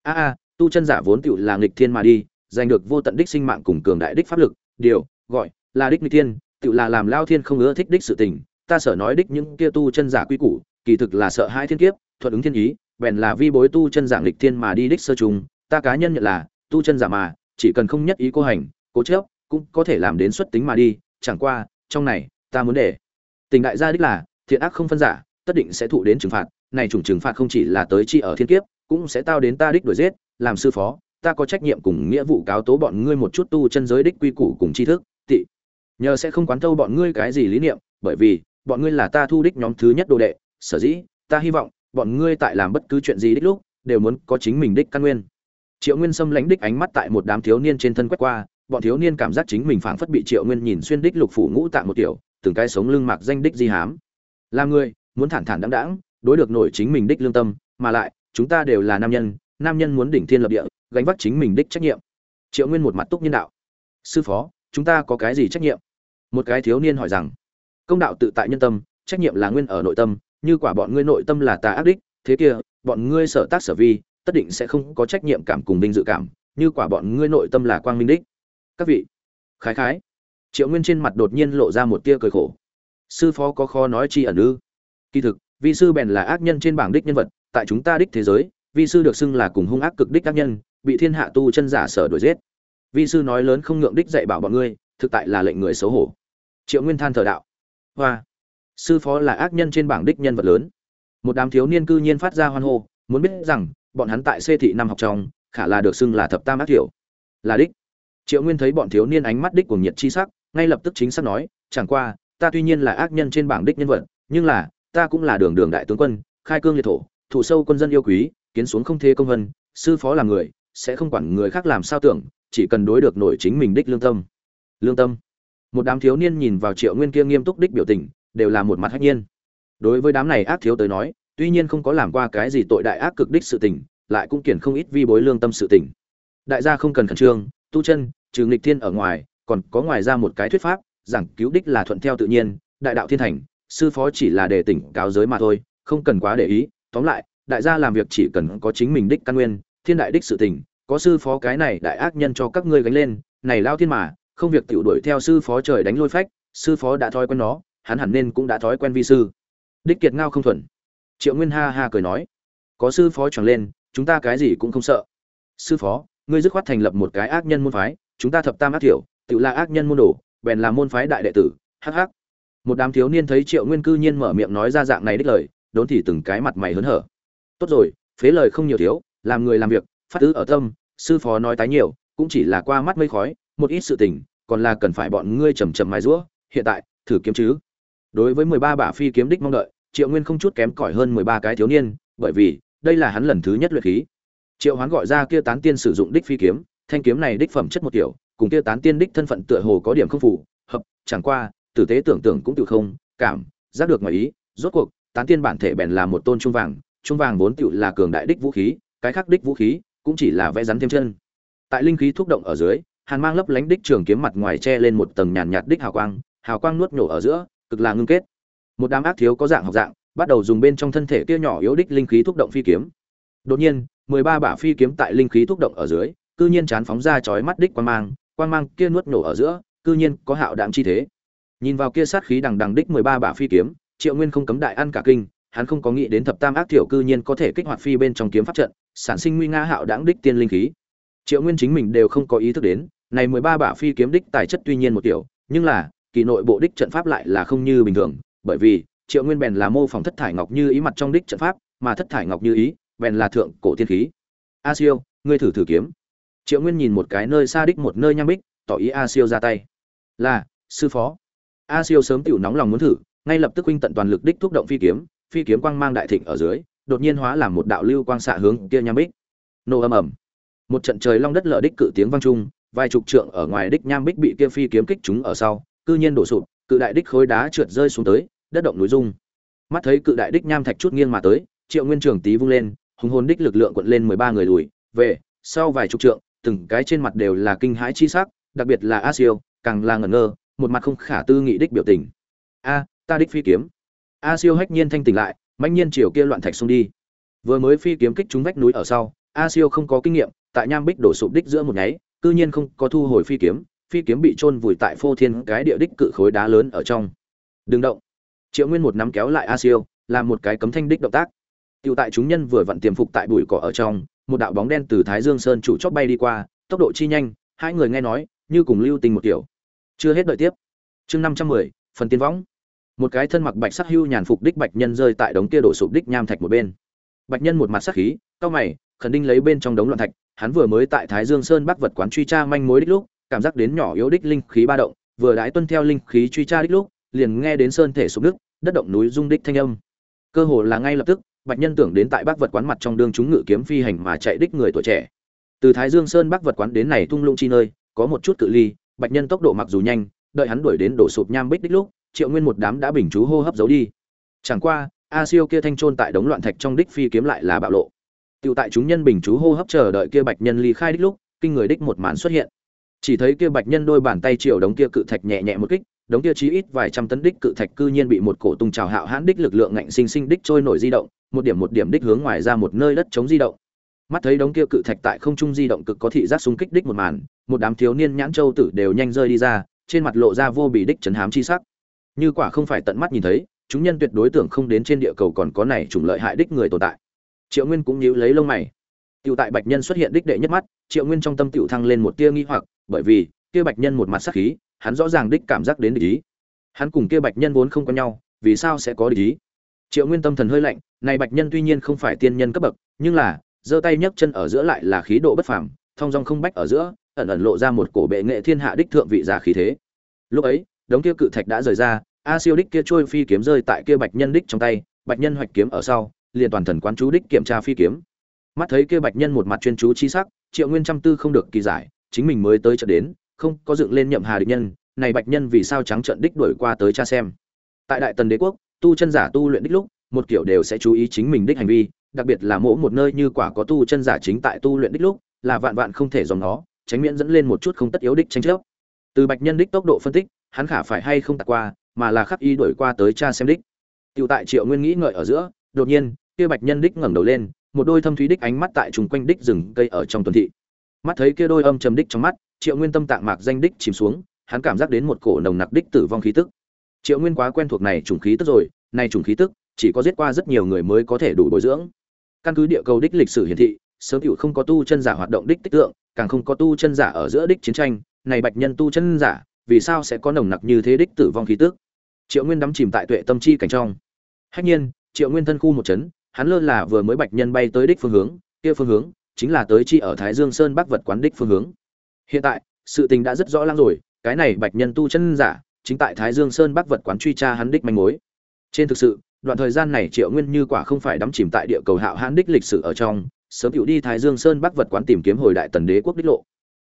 A a, tu chân giả vốn tiểu là nghịch thiên mà đi, giành được vô tận đích sinh mạng cùng cường đại đích pháp lực. Điều, gọi là đích nghịch thiên, tự là làm lao thiên không ưa thích đích sự tình, ta sợ nói đích những kia tu chân giả quy củ, kỳ thực là sợ hai thiên kiếp, thuận ứng thiên ý, bèn là vi bối tu chân giả nghịch thiên mà đi đích sơ trùng, ta cá nhân nhận là, tu chân giả mà, chỉ cần không nhất ý cô hành, cố chấp, cũng có thể làm đến xuất tính mà đi, chẳng qua, trong này, ta muốn để. Tình đại gia đích là, thiện ác không phân giả, tất định sẽ thụ đến trừng phạt, này chủng trừng phạt không chỉ là tới chi ở thiên kiếp, cũng sẽ tao đến ta đích đuổi giết, làm sư phó, ta có trách nhiệm cùng nghĩa vụ cáo tố bọn ngươi một chút tu chân giới đích quy củ cùng tri thức, tị nhờ sẽ không quán thâu bọn ngươi cái gì lý niệm, bởi vì, bọn ngươi là ta thu đích nhóm thứ nhất đồ đệ, sở dĩ, ta hy vọng, bọn ngươi tại làm bất cứ chuyện gì đích lúc, đều muốn có chính mình đích căn nguyên. Triệu nguyên xâm lãnh đích ánh mắt tại một đám thiếu niên trên thân quét qua, bọn thiếu niên cảm giác chính mình phảng phất bị triệu nguyên nhìn xuyên đích lục phủ ngũ tạng một tiểu từng cái sống lưng mạc danh đích di hám. Làm người, muốn thản thản đáng đáng đối được nổi chính mình đích lương tâm, mà lại, chúng ta đều là nam nhân nam nhân muốn đỉnh thiên lập địa, gánh vác chính mình đích trách nhiệm. Triệu nguyên một mặt túc nhân đạo. Sư phó, chúng ta có cái gì trách nhiệm? Một cái thiếu niên hỏi rằng, công đạo tự tại nhân tâm, trách nhiệm là nguyên ở nội tâm, như quả bọn ngươi nội tâm là tà ác đích, thế kia, bọn ngươi sở tác sở vi, tất định sẽ không có trách nhiệm cảm cùng vinh dự cảm, như quả bọn ngươi nội tâm là quang minh đích. Các vị, khái khái. Triệu nguyên trên mặt đột nhiên lộ ra một tia cười khổ. Sư phó có khó nói chi ẩn ư? Kỳ thực, vi sư bèn là ác nhân trên bảng đích nhân vật, tại chúng ta đích thế giới, vi sư được xưng là cùng hung ác cực đích ác nhân, bị thiên hạ tu chân giả sở đuổi giết. Vi sư nói lớn không ngượng đích dạy bảo bọn ngươi, thực tại là lệnh người xấu hổ triệu nguyên than thờ đạo. Hoa. Sư phó là ác nhân trên bảng đích nhân vật lớn. Một đám thiếu niên cư nhiên phát ra hoan hô, muốn biết rằng, bọn hắn tại xê thị năm học trong, khả là được xưng là thập tam ác thiểu là đích. Triệu nguyên thấy bọn thiếu niên ánh mắt đích của nhiệt chi sắc, ngay lập tức chính xác nói, chẳng qua, ta tuy nhiên là ác nhân trên bảng đích nhân vật, nhưng là, ta cũng là đường đường đại tướng quân, khai cương liệt thổ thủ sâu quân dân yêu quý, kiến xuống không thế công vân, sư phó là người, sẽ không quản người khác làm sao tưởng, chỉ cần đối được nổi chính mình đích lương tâm. Lương tâm một đám thiếu niên nhìn vào triệu nguyên kia nghiêm túc đích biểu tình, đều là một mặt hách nhiên. Đối với đám này ác thiếu tới nói, tuy nhiên không có làm qua cái gì tội đại ác cực đích sự tình, lại cũng kiển không ít vi bối lương tâm sự tình. Đại gia không cần khẩn trương, tu chân, trừ nghịch thiên ở ngoài, còn có ngoài ra một cái thuyết pháp rằng cứu đích là thuận theo tự nhiên, đại đạo thiên thành, sư phó chỉ là để tỉnh cáo giới mà thôi, không cần quá để ý. Tóm lại, đại gia làm việc chỉ cần có chính mình đích căn nguyên, thiên đại đích sự tình, có sư phó cái này đại ác nhân cho các ngươi gánh lên, này lao thiên mà không việc tiểu đuổi theo sư phó trời đánh lôi phách sư phó đã thói quen nó hắn hẳn nên cũng đã thói quen vi sư. Đích kiệt ngao không thuận triệu nguyên ha ha cười nói có sư phó chẳng lên chúng ta cái gì cũng không sợ. Sư phó ngươi dứt khoát thành lập một cái ác nhân môn phái chúng ta thập tam ác tiểu, tự là ác nhân môn đồ bèn là môn phái đại đệ tử hắc hắc. Một đám thiếu niên thấy triệu nguyên cư nhiên mở miệng nói ra dạng này đích lời đốn thì từng cái mặt mày hớn hở. Tốt rồi phế lời không nhiều thiếu làm người làm việc phát tứ ở tâm sư phó nói tái nhiều cũng chỉ là qua mắt mây khói một ít sự tình còn là cần phải bọn ngươi chầm chậm mài giũa, hiện tại thử kiếm chứ. Đối với mười ba bả phi kiếm đích mong đợi triệu nguyên không chút kém cỏi hơn mười ba cái thiếu niên bởi vì đây là hắn lần thứ nhất luyện khí. Triệu hoán gọi ra kia tán tiên sử dụng đích phi kiếm thanh kiếm này đích phẩm chất một kiểu cùng kia tán tiên đích thân phận tựa hồ có điểm không phù hợp chẳng qua tử tế tưởng tượng cũng tự không cảm giác được ngoài ý rốt cuộc tán tiên bản thể bèn là một tôn trung vàng trung vàng vốn tựu là cường đại đích vũ khí cái khác đích vũ khí cũng chỉ là vẽ rắn thêm chân. Tại linh khí thúc động ở dưới hàn mang lấp lánh đích trường kiếm mặt ngoài che lên một tầng nhàn nhạt đích hào quang hào quang nuốt nhổ ở giữa, cực là ngưng kết. Một đám ác thiếu có dạng học dạng, bắt đầu dùng bên trong thân thể kia nhỏ yếu đích linh khí thúc động phi kiếm. Đột nhiên, mười ba bả phi kiếm tại linh khí thúc động ở dưới, cư nhiên chán phóng ra chói mắt đích quang mang quang mang kia nuốt nhổ ở giữa, cư nhiên có hạo đạm chi thế. Nhìn vào kia sát khí đằng đằng đích mười ba bả phi kiếm, triệu nguyên không cấm đại ăn cả kinh, hắn không có nghĩ đến thập tam ác tiểu cư nhiên có thể kích hoạt phi bên trong kiếm pháp trận, sản sinh nguy nga hạo đãng đích tiên linh khí. Triệu nguyên chính mình đều không có ý thức đến này mười ba bả phi kiếm đích tài chất tuy nhiên một tiểu, nhưng là, kỳ nội bộ đích trận pháp lại là không như bình thường, bởi vì, triệu nguyên bèn là mô phỏng thất thải ngọc như ý mặt trong đích trận pháp, mà thất thải ngọc như ý, bèn là thượng cổ tiên khí. A siêu, ngươi thử thử kiếm. Triệu nguyên nhìn một cái nơi xa đích một nơi nham bích, tỏ ý a siêu ra tay. Là, sư phó. A siêu sớm tiểu nóng lòng muốn thử, ngay lập tức huynh tận toàn lực đích thúc động phi kiếm phi kiếm quang mang đại thịnh ở dưới, đột nhiên hóa làm một đạo lưu quang xạ hướng kia nham bích. Nổ âm ầm. Một trận trời long đất lở đích cự tiếng vang trung vài chục trượng ở ngoài đích nham bích bị kia phi kiếm kích chúng ở sau, cư nhiên đổ sụp, cự đại đích khối đá trượt rơi xuống tới, đất động núi rung. Mắt thấy cự đại đích nham thạch chút nghiêng mà tới, triệu nguyên trưởng tý vung lên, hùng hồn đích lực lượng quận lên mười ba người lùi, về, sau vài chục trượng, từng cái trên mặt đều là kinh hãi chi sắc, đặc biệt là a siêu, càng là ngẩn ngơ, một mặt không khả tư nghị đích biểu tình. A, ta đích phi kiếm. A siêu hách nhiên thanh tỉnh lại mạnh nhiên chiều kia loạn thạch xung đi. Vừa mới phi kiếm kích trúng vách núi ở sau, a siêu không có kinh nghiệm, tại nham bích đổ sụp đích giữa một nháy cư nhiên không có thu hồi phi kiếm phi kiếm bị chôn vùi tại phô thiên cái địa đích cự khối đá lớn ở trong. Đừng động. Triệu nguyên một nắm kéo lại a siêu, làm một cái cấm thanh đích động tác. Tiểu tại chúng nhân vừa vận tiềm phục tại bụi cỏ ở trong, một đạo bóng đen từ thái dương sơn chủ chóp bay đi qua, tốc độ chi nhanh, hai người nghe nói, như cùng lưu tình một kiểu. Chưa hết đợi tiếp. Chương năm trăm mười, phần tiên võng. Một cái thân mặc bạch sắc hưu nhàn phục đích bạch nhân rơi tại đống kia đổ sụp đích nham thạch một bên bạch nhân một mặt sắc khí cao mày, khẩn đinh lấy bên trong đống loạn thạch, hắn vừa mới tại thái dương sơn bắc vật quán truy tra manh mối đích lúc, cảm giác đến nhỏ yếu đích linh khí ba động, vừa đãi tuân theo linh khí truy tra đích lúc, liền nghe đến sơn thể sụp nước đất động núi rung đích thanh âm. Cơ hồ là ngay lập tức, bạch nhân tưởng đến tại bắc vật quán mặt trong đường chúng ngự kiếm phi hành mà chạy đích người tuổi trẻ. Từ thái dương sơn bắc vật quán đến này tung lũng chi nơi, có một chút cự ly, bạch nhân tốc độ mặc dù nhanh, đợi hắn đuổi đến đổ sụp nham bích đích lúc, triệu nguyên một đám đã bình chú hô hấp giấu đi. Chẳng qua a siêu kia thanh trôn tại đống loạn thạch trong đích phi kiếm lại là bạo lộ. Tựu tại chúng nhân bình chú hô hấp chờ đợi kia bạch nhân ly khai đích lúc, kinh người đích một màn xuất hiện. Chỉ thấy kia bạch nhân đôi bàn tay triệu đống kia cự thạch nhẹ nhẹ một kích, đống kia chí ít vài trăm tấn đích cự thạch cư nhiên bị một cổ tung trào hạo hãn đích lực lượng ngạnh sinh sinh đích trôi nổi di động, một điểm một điểm đích hướng ngoài ra một nơi đất chống di động. Mắt thấy đống kia cự thạch tại không trung di động cực có thị giác xung kích đích một màn, một đám thiếu niên nhãn châu tử đều nhanh rơi đi ra, trên mặt lộ ra vô bì đích chấn hám chi sắc. Như quả không phải tận mắt nhìn thấy chúng nhân tuyệt đối tưởng không đến trên địa cầu còn có này chủng lợi hại đích người tồn tại. Triệu nguyên cũng nhíu lấy lông mày. Tiểu tại Bạch Nhân xuất hiện đích đệ nhất mắt, Triệu Nguyên trong tâm tiểu thăng lên một tia nghi hoặc, bởi vì, kia Bạch Nhân một mặt sắc khí, hắn rõ ràng đích cảm giác đến địch ý. Hắn cùng kia bạch nhân vốn không có nhau vì sao sẽ có địch ý? Triệu nguyên tâm thần hơi lạnh này bạch nhân tuy nhiên không phải tiên nhân cấp bậc nhưng là giơ tay nhấc chân ở giữa lại là khí độ bất phàm thông dong không bách ở giữa ẩn ẩn lộ ra một cổ bệ nghệ thiên hạ đích thượng vị giả khí thế. Lúc ấy đống kia cự thạch đã rời ra a siêu đích kia trôi phi kiếm rơi tại kia bạch nhân đích trong tay, bạch nhân hoạch kiếm ở sau, liền toàn thần quán chú đích kiểm tra phi kiếm. Mắt thấy kia bạch nhân một mặt chuyên chú chi sắc, triệu nguyên trăm tư không được kỳ giải, chính mình mới tới trận đến, không có dựng lên nhậm hà địch nhân, này bạch nhân vì sao trắng trận đích đuổi qua tới cha xem. Tại đại tần đế quốc, tu chân giả tu luyện đích lúc, một kiểu đều sẽ chú ý chính mình đích hành vi, đặc biệt là mỗi một nơi như quả có tu chân giả chính tại tu luyện đích lúc, là vạn vạn không thể dòng nó tránh miễn dẫn lên một chút không tất yếu đích tranh chấp. Từ bạch nhân đích tốc độ phân tích, hắn khả phải hay không tạc qua mà là khắc y đổi qua tới cha xem đích Tiểu tại Triệu Nguyên nghĩ ngợi ở giữa, đột nhiên, kia Bạch Nhân đích ngẩng đầu lên, một đôi thâm thúy đích ánh mắt tại trùng quanh đích rừng cây ở trong tuần thị. Mắt thấy kia đôi âm trầm đích trong mắt, Triệu Nguyên tâm tạng mạc danh đích chìm xuống, hắn cảm giác đến một cổ nồng nặc đích tử vong khí tức. Triệu Nguyên quá quen thuộc này trùng khí tức rồi, này trùng khí tức, chỉ có giết qua rất nhiều người mới có thể đủ bồi dưỡng. Căn cứ địa cầu đích lịch sử hiển thị, sớm hữu không có tu chân giả hoạt động đích tích tượng, càng không có tu chân giả ở giữa đích chiến tranh, này bạch nhân tu chân giả, vì sao sẽ có nồng nặc như thế đích tử vong khí tức? Triệu Nguyên đắm chìm tại tuệ tâm chi cảnh trong. Hách nhiên, Triệu Nguyên thân khu một chấn, hắn lơ là vừa mới bạch nhân bay tới đích phương hướng, kia phương hướng chính là tới chi ở Thái Dương Sơn Bắc vật quán đích phương hướng. Hiện tại, sự tình đã rất rõ lắng rồi, cái này bạch nhân tu chân giả, chính tại Thái Dương Sơn Bắc vật quán truy tra hắn đích manh mối. Trên thực sự, đoạn thời gian này Triệu Nguyên như quả không phải đắm chìm tại địa cầu hạo hãn đích lịch sử ở trong, sớm cựu đi Thái Dương Sơn Bắc vật quán tìm kiếm hồi đại tần đế quốc đích lộ.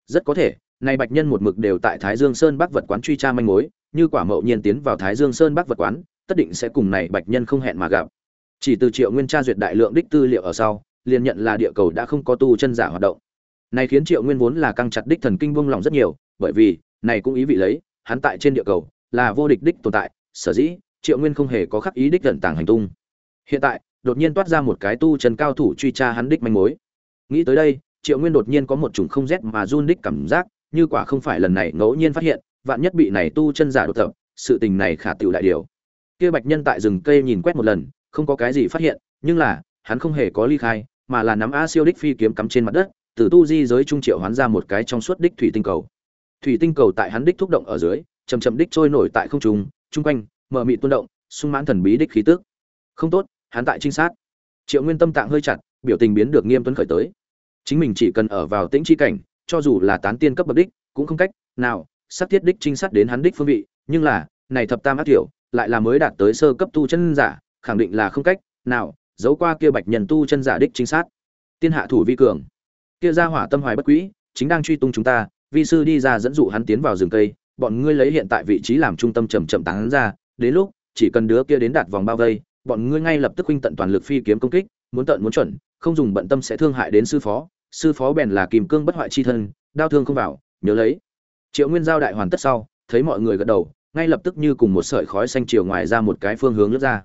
Rất có thể, nay bạch nhân một mực đều tại Thái Dương Sơn Bắc vật quán truy tra manh mối, như quả mậu nhiên tiến vào Thái Dương Sơn Bắc vật quán, tất định sẽ cùng này bạch nhân không hẹn mà gặp. Chỉ từ triệu nguyên tra duyệt đại lượng đích tư liệu ở sau liền nhận là địa cầu đã không có tu chân giả hoạt động. Này khiến triệu nguyên vốn là căng chặt đích thần kinh buông lòng rất nhiều bởi vì này cũng ý vị lấy hắn tại trên địa cầu là vô địch đích tồn tại sở dĩ triệu nguyên không hề có khắc ý đích tận tàng hành tung. Hiện tại đột nhiên toát ra một cái tu chân cao thủ truy tra hắn đích manh mối. Nghĩ tới đây triệu nguyên đột nhiên có một chủng không rét mà run đích cảm giác như quả không phải lần này ngẫu nhiên phát hiện vạn nhất bị này tu chân giả đột tập, sự tình này khả tiểu đại điều. Kia bạch nhân tại rừng cây nhìn quét một lần, không có cái gì phát hiện, nhưng là, hắn không hề có ly khai, mà là nắm a siêu đích phi kiếm cắm trên mặt đất, từ tu di giới trung triệu hoán ra một cái trong suốt đích thủy tinh cầu. Thủy tinh cầu tại hắn đích thúc động ở dưới, chậm chậm đích trôi nổi tại không trung trung quanh, mở mị tuôn động, sung mãn thần bí đích khí tức. Không tốt, hắn tại trinh sát. Triệu nguyên tâm tạng hơi chặt, biểu tình biến được nghiêm tuấn khởi tới. Chính mình chỉ cần ở vào tĩnh chi cảnh, cho dù là tán tiên cấp bậc đích, cũng không cách nào sắp thiết đích trinh sát đến hắn đích phương vị nhưng là này thập tam ác tiểu lại là mới đạt tới sơ cấp tu chân giả, khẳng định là không cách nào giấu qua kia bạch nhân tu chân giả đích trinh sát, Tiên hạ thủ vi cường. Kia gia hỏa tâm hoài bất quý, chính đang truy tung chúng ta, vi sư đi ra dẫn dụ hắn tiến vào rừng cây, bọn ngươi lấy hiện tại vị trí làm trung tâm chậm chậm tán ra, đến lúc chỉ cần đứa kia đến đạt vòng bao vây, bọn ngươi ngay lập tức huynh tận toàn lực phi kiếm công kích, muốn tận muốn chuẩn, không dùng bận tâm sẽ thương hại đến sư phó, sư phó bèn là kìm cương bất hoại chi thân, đao thương không vào, nhớ lấy. Triệu Nguyên giao đại hoàn tất sau, thấy mọi người gật đầu, ngay lập tức như cùng một sợi khói xanh chiều ngoài ra một cái phương hướng lướt ra.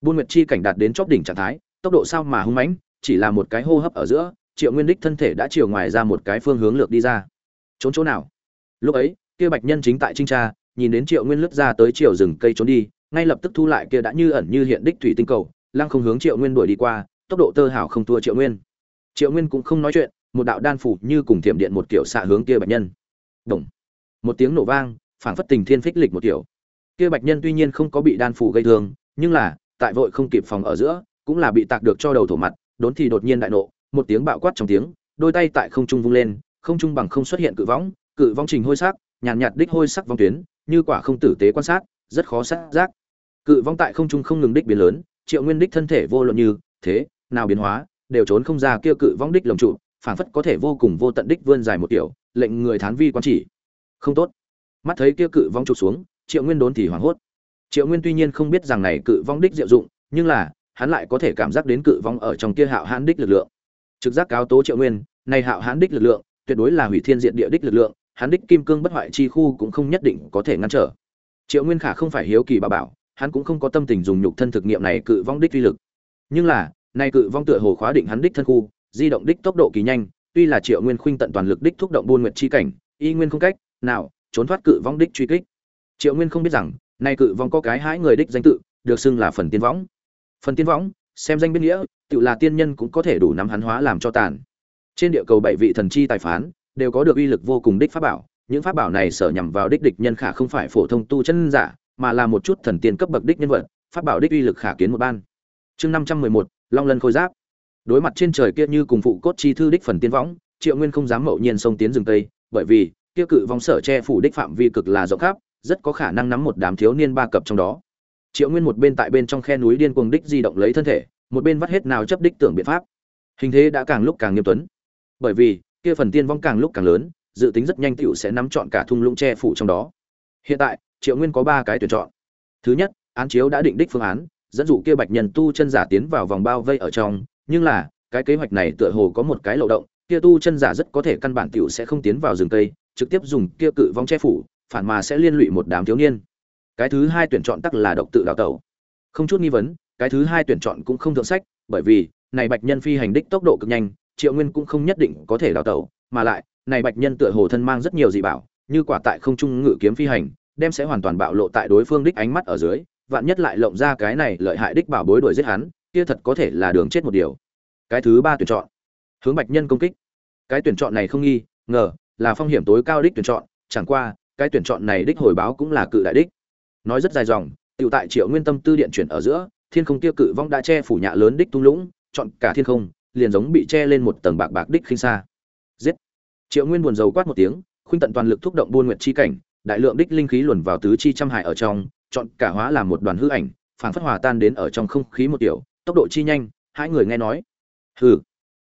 Buôn nguyệt chi cảnh đạt đến chóp đỉnh trạng thái tốc độ sao mà hung mãnh chỉ là một cái hô hấp ở giữa triệu nguyên đích thân thể đã chiều ngoài ra một cái phương hướng lược đi ra. Trốn chỗ nào? Lúc ấy kia bạch nhân chính tại trinh tra nhìn đến triệu nguyên lướt ra tới chiều rừng cây trốn đi ngay lập tức thu lại kia đã như ẩn như hiện đích thủy tinh cầu lăng không hướng triệu nguyên đuổi đi qua tốc độ tơ hảo không thua triệu nguyên. Triệu nguyên cũng không nói chuyện một đạo đan phủ như cùng thiểm điện một kiểu xạ hướng kia bạch nhân. Đồng một tiếng nổ vang phảng phất tình thiên phích lịch một kiểu. Kia bạch nhân tuy nhiên không có bị đan phủ gây thương nhưng là tại vội không kịp phòng ở giữa cũng là bị tạc được cho đầu thổ mặt đốn thì đột nhiên đại nộ một tiếng bạo quát trong tiếng đôi tay tại không trung vung lên không trung bằng không xuất hiện cự võng cự vong trình hôi sắc nhàn nhạt, nhạt đích hôi sắc vong tuyến như quả không tử tế quan sát rất khó sát giác. Cự vong tại không trung không ngừng đích biến lớn triệu nguyên đích thân thể vô luận như thế nào biến hóa đều trốn không ra kia cự vong đích lồng trụ phảng phất có thể vô cùng vô tận đích vươn dài một kiểu lệnh người thán vi quan chỉ không tốt. Mắt thấy kia cự vong chụp xuống, triệu nguyên đốn thì hoảng hốt. Triệu nguyên tuy nhiên không biết rằng này cự vong đích diệu dụng, nhưng là, hắn lại có thể cảm giác đến cự vong ở trong kia hạo hãn đích lực lượng. Trực giác cáo tố triệu nguyên, này hạo hãn đích lực lượng, tuyệt đối là hủy thiên diện địa đích lực lượng, hắn đích kim cương bất hoại chi khu cũng không nhất định có thể ngăn trở. Triệu nguyên khả không phải hiếu kỳ bà bảo, hắn cũng không có tâm tình dùng nhục thân thực nghiệm này cự vong đích uy lực. Nhưng là, này cự vong tựa hồ khóa định hắn đích thân khu, di động đích tốc độ kỳ nhanh, tuy là triệu nguyên khuynh tận toàn lực đích thúc động buôn nguyệt chi cảnh, y nguyên không cách nào, trốn thoát cự vong đích truy kích. Triệu nguyên không biết rằng, nay cự vong có cái hãi người đích danh tự, được xưng là phần tiên võng. Phần tiên võng, xem danh biên nghĩa, tự là tiên nhân cũng có thể đủ nắm hắn hóa làm cho tàn. Trên địa cầu bảy vị thần chi tài phán, đều có được uy lực vô cùng đích pháp bảo. Những pháp bảo này sở nhằm vào đích địch nhân khả không phải phổ thông tu chân giả, mà là một chút thần tiên cấp bậc đích nhân vật, pháp bảo đích uy lực khả kiến một ban. Chương năm trăm mười một, long lân khôi giáp. Đối mặt trên trời kia như cùng phụ cốt chi thư đích phần tiên võng, triệu nguyên không dám mậu nhiên xông tiến rừng tây, bởi vì kia cự vong sở che phủ đích phạm vi cực là rộng khắp, rất có khả năng nắm một đám thiếu niên ba cập trong đó. Triệu nguyên một bên tại bên trong khe núi điên cuồng đích di động lấy thân thể, một bên vắt hết nào chấp đích tưởng biện pháp. Hình thế đã càng lúc càng nghiêm tuấn. Bởi vì, kia phần tiên vong càng lúc càng lớn, dự tính rất nhanh tiểu sẽ nắm chọn cả thung lũng che phủ trong đó. Hiện tại, triệu nguyên có ba cái tuyển chọn. Thứ nhất, án chiếu đã định đích phương án, dẫn dụ kia bạch nhân tu chân giả tiến vào vòng bao vây ở trong, nhưng là, cái kế hoạch này tựa hồ có một cái lậu động, kia tu chân giả rất có thể căn bản tiểu sẽ không tiến vào rừng cây trực tiếp dùng kia cự vong che phủ, phản mà sẽ liên lụy một đám thiếu niên. Cái thứ hai tuyển chọn tắc là độc tự đào tẩu. Không chút nghi vấn, cái thứ hai tuyển chọn cũng không thượng sách, bởi vì, này bạch nhân phi hành đích tốc độ cực nhanh, triệu nguyên cũng không nhất định có thể đào tẩu, mà lại, này bạch nhân tựa hồ thân mang rất nhiều dị bảo, như quả tại không trung ngự kiếm phi hành, đem sẽ hoàn toàn bạo lộ tại đối phương đích ánh mắt ở dưới, vạn nhất lại lộng ra cái này lợi hại đích bảo bối đuổi giết hắn, kia thật có thể là đường chết một điều. Cái thứ ba tuyển chọn. Hướng bạch nhân công kích. Cái tuyển chọn này không nghi, ngờ là phong hiểm tối cao đích tuyển chọn, chẳng qua, cái tuyển chọn này đích hồi báo cũng là cự đại đích. Nói rất dài dòng tự tại triệu nguyên tâm tư điện chuyển ở giữa, thiên không tiêu cự vong đã che phủ nhạ lớn đích tung lũng, chọn cả thiên không, liền giống bị che lên một tầng bạc bạc đích khinh xa. Giết! Triệu nguyên buồn rầu quát một tiếng, khuynh tận toàn lực thúc động buôn nguyệt chi cảnh, đại lượng đích linh khí luồn vào tứ chi trăm hải ở trong, chọn cả hóa làm một đoàn hư ảnh, phảng phất hòa tan đến ở trong không khí một tiểu tốc độ chi nhanh, hai người nghe nói. Hừ!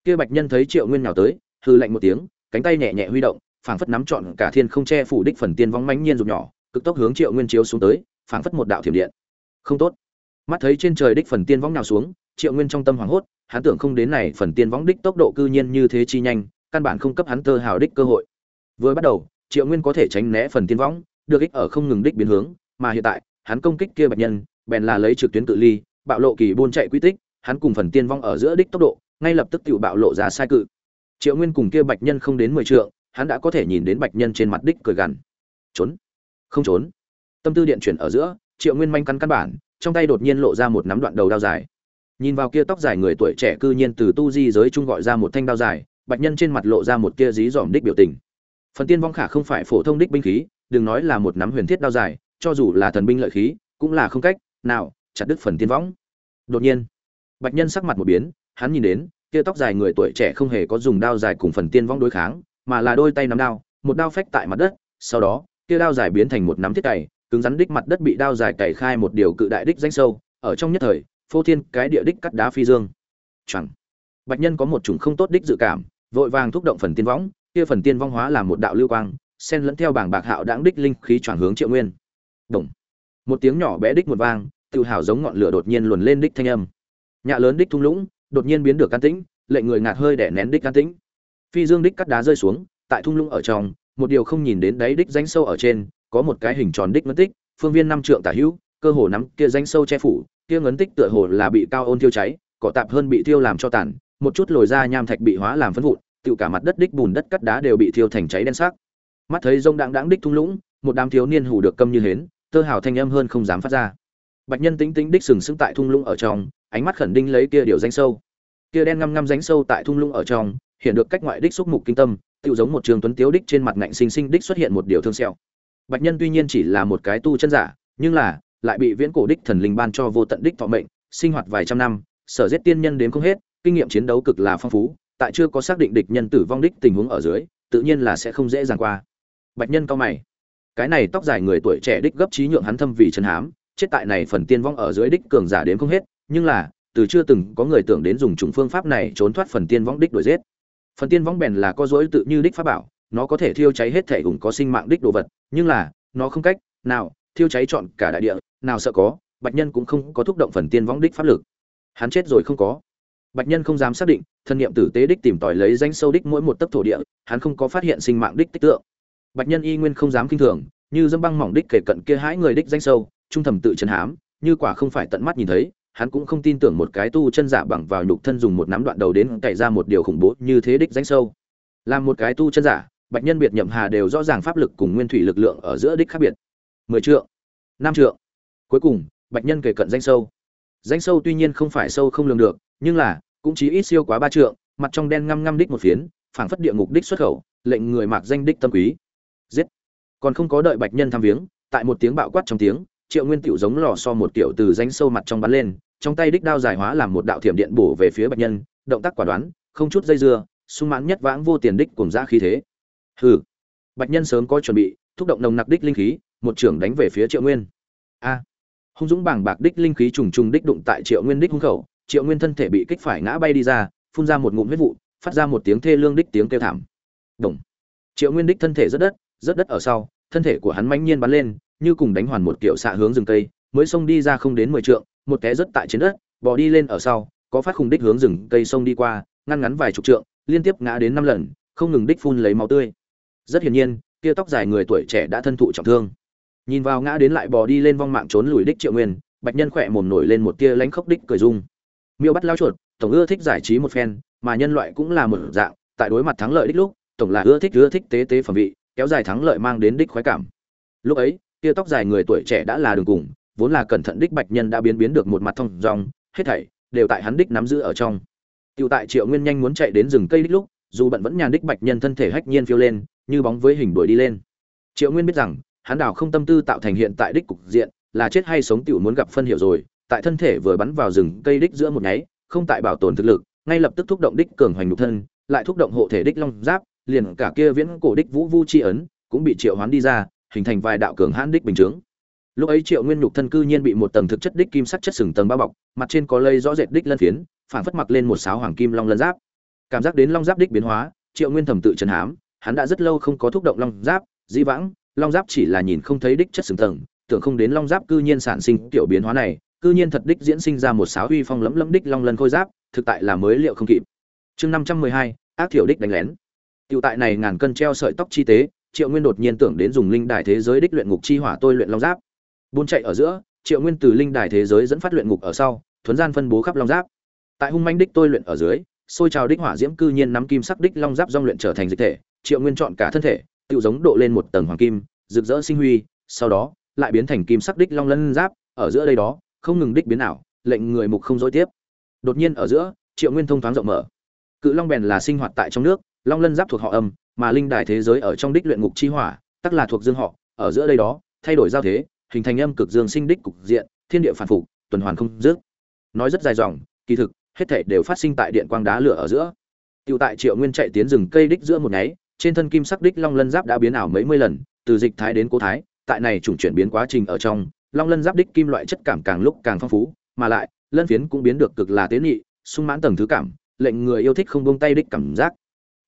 Kia bạch nhân thấy triệu nguyên nhào tới, hừ lạnh một tiếng cánh tay nhẹ nhẹ huy động, phảng phất nắm trọn cả thiên không che phủ đích phần tiên vong mãnh nhiên rụt nhỏ, cực tốc hướng triệu nguyên chiếu xuống tới, phảng phất một đạo thiểm điện. Không tốt. Mắt thấy trên trời đích phần tiên vong nào xuống, triệu nguyên trong tâm hoảng hốt, hắn tưởng không đến này phần tiên vong đích tốc độ cư nhiên như thế chi nhanh, căn bản không cấp hắn tơ hào đích cơ hội. Vừa bắt đầu, triệu nguyên có thể tránh né phần tiên vong, được ích ở không ngừng đích biến hướng, mà hiện tại, hắn công kích kia bạch nhân, bèn là lấy trực tuyến cự ly, bạo lộ kỳ buôn chạy quy tích, hắn cùng phần tiên vong ở giữa đích tốc độ, ngay lập tức tự bạo lộ ra sai cự triệu nguyên cùng kia bạch nhân không đến mười trượng, hắn đã có thể nhìn đến bạch nhân trên mặt đích cười gằn. Trốn? Không trốn. Tâm tư điện chuyển ở giữa, triệu nguyên manh cắn căn bản, trong tay đột nhiên lộ ra một nắm đoạn đầu đao dài. Nhìn vào kia tóc dài người tuổi trẻ cư nhiên từ tu di giới trung gọi ra một thanh đao dài, bạch nhân trên mặt lộ ra một kia dí dỏm đích biểu tình. Phần tiên vong khả không phải phổ thông đích binh khí, đừng nói là một nắm huyền thiết đao dài, cho dù là thần binh lợi khí, cũng là không cách nào chặt đứt phần tiên võng đột nhiên, bạch nhân sắc mặt một biến, hắn nhìn đến kia tóc dài người tuổi trẻ không hề có dùng đao dài cùng phần tiên võng đối kháng mà là đôi tay nắm đao một đao phách tại mặt đất sau đó kia đao dài biến thành một nắm thiết cày cứng rắn đích mặt đất bị đao dài cày khai một điều cự đại đích danh sâu ở trong nhất thời phô thiên cái địa đích cắt đá phi dương. Chẳng bạch nhân có một chủng không tốt đích dự cảm vội vàng thúc động phần tiên võng kia phần tiên vong hóa làm một đạo lưu quang xen lẫn theo bảng bạc hạo đãng đích linh khí chuyển hướng triệu nguyên. Đồng, một tiếng nhỏ bé đích một vang tự hào giống ngọn lửa đột nhiên luồn lên đích thanh âm. Nhạ lớn đích thung lũng đột nhiên biến được can tĩnh, lệnh người ngạt hơi để nén đích can tĩnh. Phi dương đích cắt đá rơi xuống, tại thung lũng ở trong, một điều không nhìn đến đáy đích danh sâu ở trên, có một cái hình tròn đích ngấn tích, phương viên năm trượng tả hữu, cơ hồ nắm kia danh sâu che phủ, kia ngấn tích tựa hồ là bị cao ôn thiêu cháy, cỏ tạp hơn bị thiêu làm cho tàn, một chút lồi ra nham thạch bị hóa làm phân vụn tự cả mặt đất đích bùn đất cắt đá đều bị thiêu thành cháy đen sắc. Mắt thấy rông đãng đãng đích thung lũng, một đám thiếu niên hủ được câm như hến, tơ hào thanh âm hơn không dám phát ra. Bạch nhân tính tính đích sừng sững tại thung lũng ở trong ánh mắt khẩn đinh lấy kia điều danh sâu. Kia đen ngăm ngăm ránh sâu tại thung lũng ở trong, hiện được cách ngoại đích xúc mục kinh tâm tự giống một trường tuấn tiếu đích trên mặt ngạnh sinh sinh đích xuất hiện một điều thương sẹo. Bạch nhân tuy nhiên chỉ là một cái tu chân giả, nhưng là, lại bị viễn cổ đích thần linh ban cho vô tận đích thọ mệnh, sinh hoạt vài trăm năm, sở giết tiên nhân đến không hết, kinh nghiệm chiến đấu cực là phong phú, tại chưa có xác định địch nhân tử vong đích tình huống ở dưới, tự nhiên là sẽ không dễ dàng qua. Bạch nhân cao mày. Cái này tóc dài người tuổi trẻ đích gấp trí nhượng hắn thâm vì chân hám, chết tại này phần tiên vong ở dưới đích cường giả đến không hết nhưng là, từ chưa từng có người tưởng đến dùng chủng phương pháp này trốn thoát phần tiên võng đích đuổi giết. Phần tiên võng bèn là có dối tự như đích pháp bảo, nó có thể thiêu cháy hết thể ủng có sinh mạng đích đồ vật, nhưng là, nó không cách nào thiêu cháy chọn cả đại địa, nào sợ có, bạch nhân cũng không có thúc động phần tiên võng đích pháp lực. Hắn chết rồi không có. Bạch nhân không dám xác định, thân nhiệm tử tế đích tìm tòi lấy danh sâu đích mỗi một tấc thổ địa, hắn không có phát hiện sinh mạng đích tích tượng. Bạch nhân y nguyên không dám kinh thường, như dâm băng mỏng đích kể cận kia hãi người đích danh sâu, trung thầm tự trấn hám, như quả không phải tận mắt nhìn thấy hắn cũng không tin tưởng một cái tu chân giả bằng vào nhục thân dùng một nắm đoạn đầu đến cày ra một điều khủng bố như thế đích danh sâu. Làm một cái tu chân giả, bạch nhân biệt nhậm hà đều rõ ràng pháp lực cùng nguyên thủy lực lượng ở giữa đích khác biệt. Mười trượng, năm trượng. Cuối cùng, bạch nhân kể cận danh sâu. Danh sâu tuy nhiên không phải sâu không lường được, nhưng là, cũng chỉ ít siêu quá ba trượng, mặt trong đen ngăm ngăm đích một phiến, phảng phất địa ngục đích xuất khẩu, lệnh người mạc danh đích tâm quý. Giết. Còn không có đợi bạch nhân tham viếng, tại một tiếng bạo quát trong tiếng triệu nguyên tiểu giống lò so một tiểu từ rãnh sâu mặt trong bắn lên, trong tay đích đao dài hóa làm một đạo thiểm điện bổ về phía bạch nhân, động tác quả đoán, không chút dây dưa, sung mãn nhất vãng vô tiền đích cùng ra khí thế. Hừ. Bạch nhân sớm có chuẩn bị, thúc động nồng nặc đích linh khí, một trưởng đánh về phía triệu nguyên. A. Hung dũng bảng bạc đích linh khí trùng trùng đích đụng tại triệu nguyên đích hung khẩu, triệu nguyên thân thể bị kích phải ngã bay đi ra, phun ra một ngụm huyết vụ, phát ra một tiếng thê lương đích tiếng kêu thảm. Đồng. triệu nguyên đích thân thể rất đất rất đất ở sau, thân thể của hắn mãnh nhiên bắn lên như cùng đánh hoàn một kiểu xạ hướng rừng cây, mới xông đi ra không đến mười trượng, một té rất tại trên đất, bò đi lên ở sau, có phát khung đích hướng rừng cây sông đi qua, ngăn ngắn vài chục trượng, liên tiếp ngã đến năm lần, không ngừng đích phun lấy máu tươi. Rất hiển nhiên, kia tóc dài người tuổi trẻ đã thân thụ trọng thương. Nhìn vào ngã đến lại bò đi lên vong mạng trốn lùi đích triệu nguyên, bạch nhân khỏe mồm nổi lên một tia lánh khốc đích cười dung miêu bắt lao chuột, tổng ưa thích giải trí một phen, mà nhân loại cũng là một dạng, tại đối mặt thắng lợi đích lúc, tổng là ưa thích ưa thích tế tế phẩm vị, kéo dài thắng lợi mang đến đích khoái cảm. Lúc ấy kia tóc dài người tuổi trẻ đã là đường cùng vốn là cẩn thận đích bạch nhân đã biến biến được một mặt thông dòng hết thảy đều tại hắn đích nắm giữ ở trong Tiêu tại Triệu Nguyên nhanh muốn chạy đến rừng cây đích lúc, dù bận vẫn nhàn đích bạch nhân thân thể hách nhiên phiêu lên, như bóng với hình đuổi đi lên. Triệu Nguyên biết rằng, hắn đảo không tâm tư tạo thành hiện tại đích cục diện, là chết hay sống tiểu muốn gặp phân hiểu rồi, tại thân thể vừa bắn vào rừng cây đích giữa một nháy, không tại bảo tồn thực lực, ngay lập tức thúc động đích cường hoành nhục thân, lại thúc động hộ thể đích long giáp, liền cả kia viễn cổ đích vũ vu chi ấn cũng bị triệu hoán đi ra, hình thành vài đạo cường hãn đích bình chứng. Lúc ấy Triệu Nguyên nhục thân cư nhiên bị một tầng thực chất đích kim sắc chất sừng tầng bao bọc, mặt trên có lây rõ rệt đích lân phiến, phản phất mặc lên một sáo hoàng kim long lân giáp. Cảm giác đến long giáp đích biến hóa, Triệu Nguyên thầm tự chấn hám, hắn đã rất lâu không có thúc động long giáp, di vãng, long giáp chỉ là nhìn không thấy đích chất sừng tầng, tưởng không đến long giáp cư nhiên sản sinh tiểu biến hóa này, cư nhiên thật đích diễn sinh ra một sáo uy phong lẫm lẫm đích long lân khôi giáp, thực tại là mới liệu không kịp. Chương năm trăm mười hai ác thiểu đích đánh lén. Tiểu tại này ngàn cân treo sợi tóc chi tế, Triệu Nguyên đột nhiên tưởng đến dùng linh đài thế giới đích luyện ngục chi hỏa tôi luyện long giáp. Buôn chạy ở giữa, Triệu Nguyên từ linh đài thế giới dẫn phát luyện ngục ở sau, thuấn gian phân bố khắp long giáp. Tại hung manh đích tôi luyện ở dưới, sôi trào đích hỏa diễm cư nhiên nắm kim sắc đích long giáp dong luyện trở thành dịch thể, Triệu Nguyên chọn cả thân thể, tự giống độ lên một tầng hoàng kim, rực rỡ sinh huy, sau đó lại biến thành kim sắc đích long lân giáp, ở giữa đây đó, không ngừng đích biến ảo, lệnh người mục không dối tiếp. Đột nhiên ở giữa, Triệu Nguyên thông thoáng rộng mở. Cự long bèn là sinh hoạt tại trong nước, long lân giáp thuộc họ âm, mà linh đài thế giới ở trong đích luyện ngục chi hỏa, tức là thuộc dương họ, ở giữa đây đó, thay đổi giao thế, hình thành âm cực dương sinh đích cục diện, thiên địa phản phục, tuần hoàn không dứt. Nói rất dài dòng, kỳ thực, hết thảy đều phát sinh tại điện quang đá lửa ở giữa. Tiêu tại Triệu Nguyên chạy tiến rừng cây đích giữa một nháy, trên thân kim sắc đích long lân giáp đã biến ảo mấy mươi lần, từ dịch thái đến cố thái, tại này chủng chuyển biến quá trình ở trong, long lân giáp đích kim loại chất cảm càng lúc càng phong phú, mà lại, lân phiến cũng biến được cực là tế nhị, sung mãn tầng thứ cảm, lệnh người yêu thích không buông tay đích cảm giác.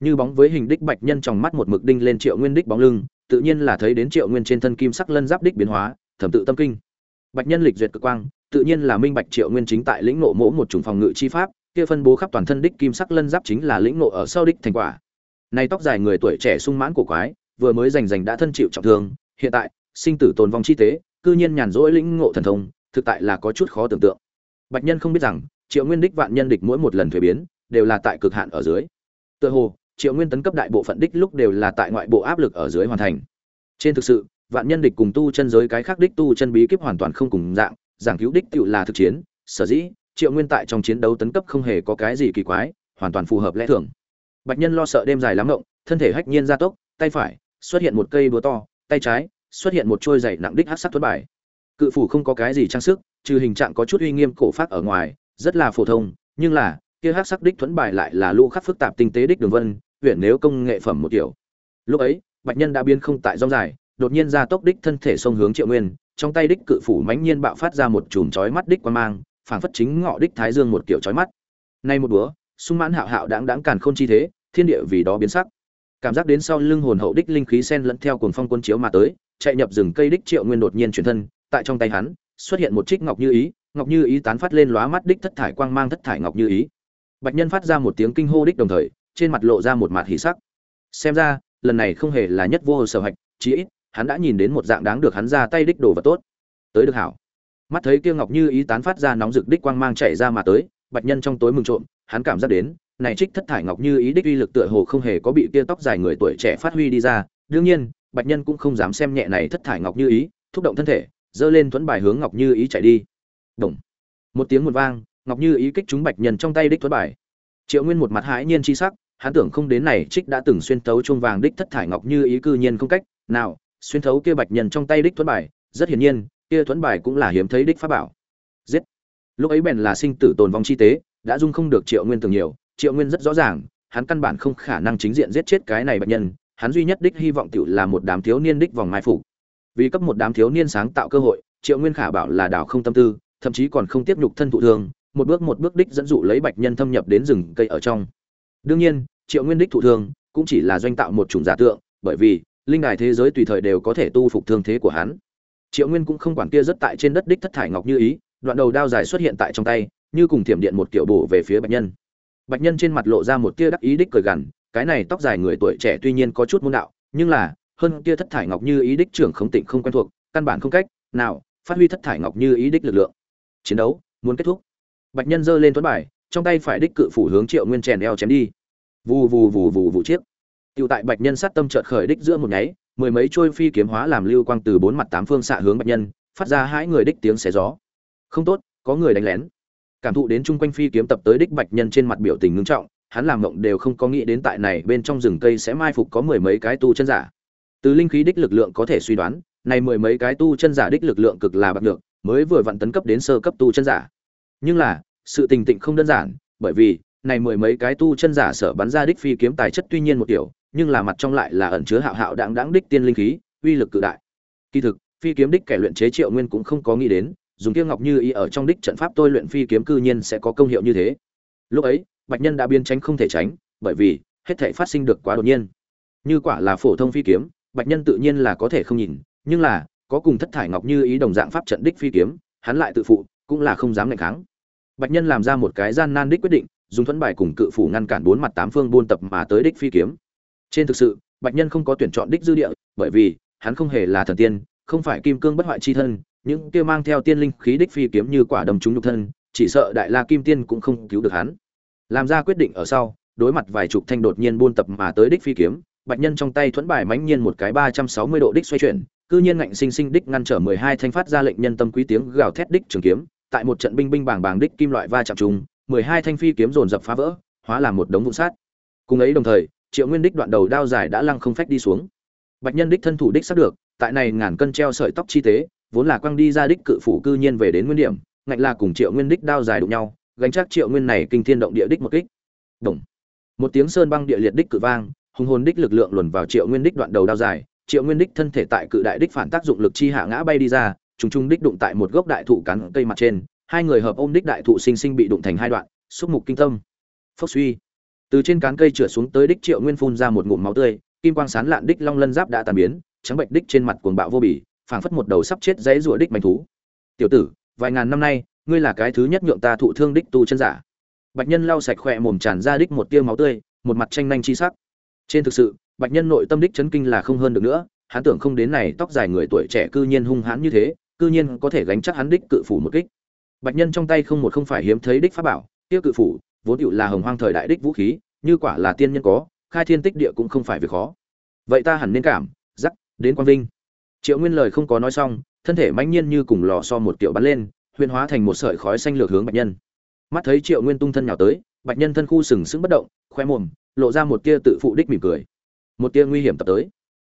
Như bóng với hình đích bạch nhân trong mắt một mực đinh lên Triệu Nguyên đích bóng lưng, tự nhiên là thấy đến Triệu Nguyên trên thân kim sắc lân giáp đích biến hóa, thẩm tự tâm kinh. Bạch nhân lịch duyệt cực quang tự nhiên là minh bạch triệu nguyên chính tại lĩnh nộ mỗ một chủng phòng ngự chi pháp kia phân bố khắp toàn thân đích kim sắc lân giáp chính là lĩnh nộ ở sau đích thành quả. Nay tóc dài người tuổi trẻ sung mãn của quái vừa mới giành giành đã thân chịu trọng thương hiện tại sinh tử tồn vong chi tế cư nhiên nhàn rỗi lĩnh ngộ thần thông thực tại là có chút khó tưởng tượng. Bạch nhân không biết rằng triệu nguyên đích vạn nhân địch mỗi một lần thuế biến đều là tại cực hạn ở dưới. Tựa hồ triệu nguyên tấn cấp đại bộ phận đích lúc đều là tại ngoại bộ áp lực ở dưới hoàn thành. Trên thực sự, vạn nhân địch cùng tu chân giới cái khác đích tu chân bí kíp hoàn toàn không cùng dạng, giảng cứu đích tựu là thực chiến, sở dĩ, triệu nguyên tại trong chiến đấu tấn cấp không hề có cái gì kỳ quái, hoàn toàn phù hợp lẽ thường. Bạch nhân lo sợ đêm dài lắm ngộng, thân thể hách nhiên gia tốc, tay phải, xuất hiện một cây búa to, tay trái, xuất hiện một trôi dày nặng đích hát sắc tuấn bài. Cự phủ không có cái gì trang sức, trừ hình trạng có chút uy nghiêm cổ phát ở ngoài, rất là phổ thông, nhưng là, kia hát sắc đích thuẫn bài lại là lũ khắc phức tạp tinh tế đích đường vân huyện nếu công nghệ phẩm một kiểu lúc ấy bạch nhân đã biến không tại rong dài đột nhiên ra tốc đích thân thể xông hướng Triệu Nguyên, trong tay đích cự phủ mãnh nhiên bạo phát ra một chùm chói mắt đích quang mang, phảng phất chính ngọ đích thái dương một kiểu chói mắt. Nay một búa, sung mãn hạo hạo đãng đãng càn khôn chi thế, thiên địa vì đó biến sắc. Cảm giác đến sau lưng hồn hậu đích linh khí sen lẫn theo cuồng phong quân chiếu mà tới, chạy nhập rừng cây đích Triệu Nguyên đột nhiên chuyển thân, tại trong tay hắn xuất hiện một trích ngọc như ý, ngọc như ý tán phát lên lóa mắt đích thất thải quang mang thất thải ngọc như ý. Bạch Nhân phát ra một tiếng kinh hô đích đồng thời, trên mặt lộ ra một mặt hỉ sắc. Xem ra, lần này không hề là nhất vô sở hạch, chỉ ít hắn đã nhìn đến một dạng đáng được hắn ra tay đích đồ vật tốt. Tới được hảo. Mắt thấy kia ngọc như ý tán phát ra nóng rực đích quang mang chảy ra mà tới bạch nhân trong tối mừng trộm hắn cảm giác đến này trích thất thải ngọc như ý đích uy lực tựa hồ không hề có bị kia tóc dài người tuổi trẻ phát huy đi ra. Đương nhiên bạch nhân cũng không dám xem nhẹ này thất thải ngọc như ý thúc động thân thể dơ lên thuẫn bài hướng ngọc như ý chạy đi. Đồng một tiếng một vang ngọc như ý kích trúng bạch nhân trong tay đích thuẫn bài. Triệu nguyên một mặt hãi nhiên chi sắc hắn tưởng không đến này trích đã từng xuyên thấu chuông vàng đích thất thải ngọc như ý cư nhiên không cách nào xuyên thấu kia bạch nhân trong tay đích thuẫn bài. Rất hiển nhiên, kia thuẫn bài cũng là hiếm thấy đích pháp bảo. Giết! Lúc ấy bèn là sinh tử tồn vong chi tế, đã dung không được triệu nguyên tưởng nhiều. Triệu nguyên rất rõ ràng, hắn căn bản không khả năng chính diện giết chết cái này bạch nhân. Hắn duy nhất đích hy vọng tiểu là một đám thiếu niên đích vòng mai phủ. vì cấp một đám thiếu niên sáng tạo cơ hội, triệu nguyên khả bảo là đảo không tâm tư, thậm chí còn không tiếp nhục thân thụ thương, một bước một bước đích dẫn dụ lấy bạch nhân thâm nhập đến rừng cây ở trong đương nhiên, triệu nguyên đích thụ thương cũng chỉ là doanh tạo một chủng giả tượng, bởi vì linh đài thế giới tùy thời đều có thể tu phục thương thế của hắn. Triệu nguyên cũng không quản kia rất tại trên đất đích thất thải ngọc như ý, đoạn đầu đao dài xuất hiện tại trong tay, như cùng thiểm điện một kiểu bổ về phía bạch nhân. Bạch nhân trên mặt lộ ra một tia đắc ý đích cười gằn, cái này tóc dài người tuổi trẻ tuy nhiên có chút môn đạo, nhưng là, hơn kia thất thải ngọc như ý đích trưởng không tịnh không quen thuộc, căn bản không cách nào phát huy thất thải ngọc như ý đích lực lượng. Chiến đấu muốn kết thúc. Bạch nhân giơ lên tuấn bài trong tay phải đích cự phủ hướng triệu nguyên chèn eo chém đi. Vù vù vù vù vù chiếc. Tựu tại bạch nhân sát tâm trợt khởi đích giữa một nháy, mười mấy trôi phi kiếm hóa làm lưu quang từ bốn mặt tám phương xạ hướng bạch nhân, phát ra hai người đích tiếng xé gió. Không tốt, có người đánh lén. Cảm thụ đến chung quanh phi kiếm tập tới đích bạch nhân trên mặt biểu tình ngưng trọng, hắn làm mộng đều không có nghĩ đến tại này bên trong rừng cây sẽ mai phục có mười mấy cái tu chân giả. Từ linh khí đích lực lượng có thể suy đoán, này mười mấy cái tu chân giả đích lực lượng cực là bạc được mới vừa vặn tấn cấp đến sơ cấp tu chân giả. Nhưng là sự tình tịnh không đơn giản, bởi vì, này mười mấy cái tu chân giả sở bắn ra đích phi kiếm tài chất tuy nhiên một kiểu, nhưng là mặt trong lại là ẩn chứa hạo hạo đãng đãng đích tiên linh khí, uy lực cự đại. Kỳ thực, phi kiếm đích kẻ luyện chế triệu nguyên cũng không có nghĩ đến, dùng kia ngọc như ý ở trong đích trận pháp tôi luyện phi kiếm cư nhiên sẽ có công hiệu như thế. Lúc ấy, bạch nhân đã biến tránh không thể tránh, bởi vì, hết thể phát sinh được quá đột nhiên. Như quả là phổ thông phi kiếm, bạch nhân tự nhiên là có thể không nhìn, nhưng là, có cùng thất thải ngọc như ý đồng dạng pháp trận đích phi kiếm, hắn lại tự phụ, cũng là không dám ngạch kháng bạch nhân làm ra một cái gian nan đích quyết định, dùng thuẫn bài cùng cự phủ ngăn cản bốn mặt tám phương buôn tập mà tới đích phi kiếm. Trên thực sự, bạch nhân không có tuyển chọn đích dư địa, bởi vì hắn không hề là thần tiên, không phải kim cương bất hoại chi thân, những kia mang theo tiên linh khí đích phi kiếm như quả đầm trúng nhục thân, chỉ sợ đại la kim tiên cũng không cứu được hắn. Làm ra quyết định ở sau, đối mặt vài chục thanh đột nhiên buôn tập mà tới đích phi kiếm, bạch nhân trong tay thuẫn bài mãnh nhiên một cái ba trăm sáu mươi độ đích xoay chuyển, cư nhiên ngạnh sinh sinh đích ngăn trở mười hai thanh phát ra lệnh nhân tâm quý tiếng gào thét đích trường kiếm tại một trận binh binh bảng bảng đích kim loại va chạm trùng mười hai thanh phi kiếm dồn dập phá vỡ, hóa làm một đống vụn sát cùng ấy đồng thời, triệu nguyên đích đoạn đầu đao dài đã lăng không phách đi xuống. Bạch nhân đích thân thủ đích sắp được, tại này ngàn cân treo sợi tóc chi tế, vốn là quăng đi ra đích cự phủ cư nhiên về đến nguyên điểm, ngạnh là cùng triệu nguyên đích đao dài đụng nhau, gánh chắc triệu nguyên này kinh thiên động địa đích một kích. Đồng. một tiếng sơn băng địa liệt đích cự vang, hùng hồn đích lực lượng luồn vào triệu nguyên đích đoạn đầu đao dài, triệu nguyên đích thân thể tại cự đại đích phản tác dụng lực chi hạ ngã bay đi ra trùng trùng đích đụng tại một gốc đại thụ cắn cây mặt trên, hai người hợp ôm đích đại thụ sinh sinh bị đụng thành hai đoạn, xúc mục kinh tâm. Phốc suy. Từ trên cán cây trượt xuống tới đích triệu nguyên phun ra một ngụm máu tươi, kim quang sán lạn đích long lân giáp đã tàn biến, trắng bệnh đích trên mặt cuồng bạo vô bỉ, phảng phất một đầu sắp chết dãy rủa đích manh thú. Tiểu tử, vài ngàn năm nay, ngươi là cái thứ nhất nhượng ta thụ thương đích tu chân giả. Bạch nhân lau sạch khỏe mồm tràn ra đích một tia máu tươi, một mặt tranh nhanh chi sắc. Trên thực sự, bạch nhân nội tâm đích chấn kinh là không hơn được nữa, hắn tưởng không đến này tóc dài người tuổi trẻ cư nhiên hung hãn như thế cư nhiên có thể gánh chắc hắn đích cự phủ một kích. Bạch nhân trong tay không một không phải hiếm thấy đích pháp bảo tiêu cự phủ vốn tựu là hồng hoang thời đại đích vũ khí như quả là tiên nhân có khai thiên tích địa cũng không phải việc khó. Vậy ta hẳn nên cảm rắc, đến quang vinh. Triệu nguyên lời không có nói xong thân thể mãnh nhiên như cùng lò so một tiểu bắn lên huyền hóa thành một sợi khói xanh lược hướng bạch nhân. Mắt thấy triệu nguyên tung thân nhào tới bạch nhân thân khu sừng sững bất động khoe mồm lộ ra một tia tự phụ đích mỉm cười. Một tia nguy hiểm tập tới.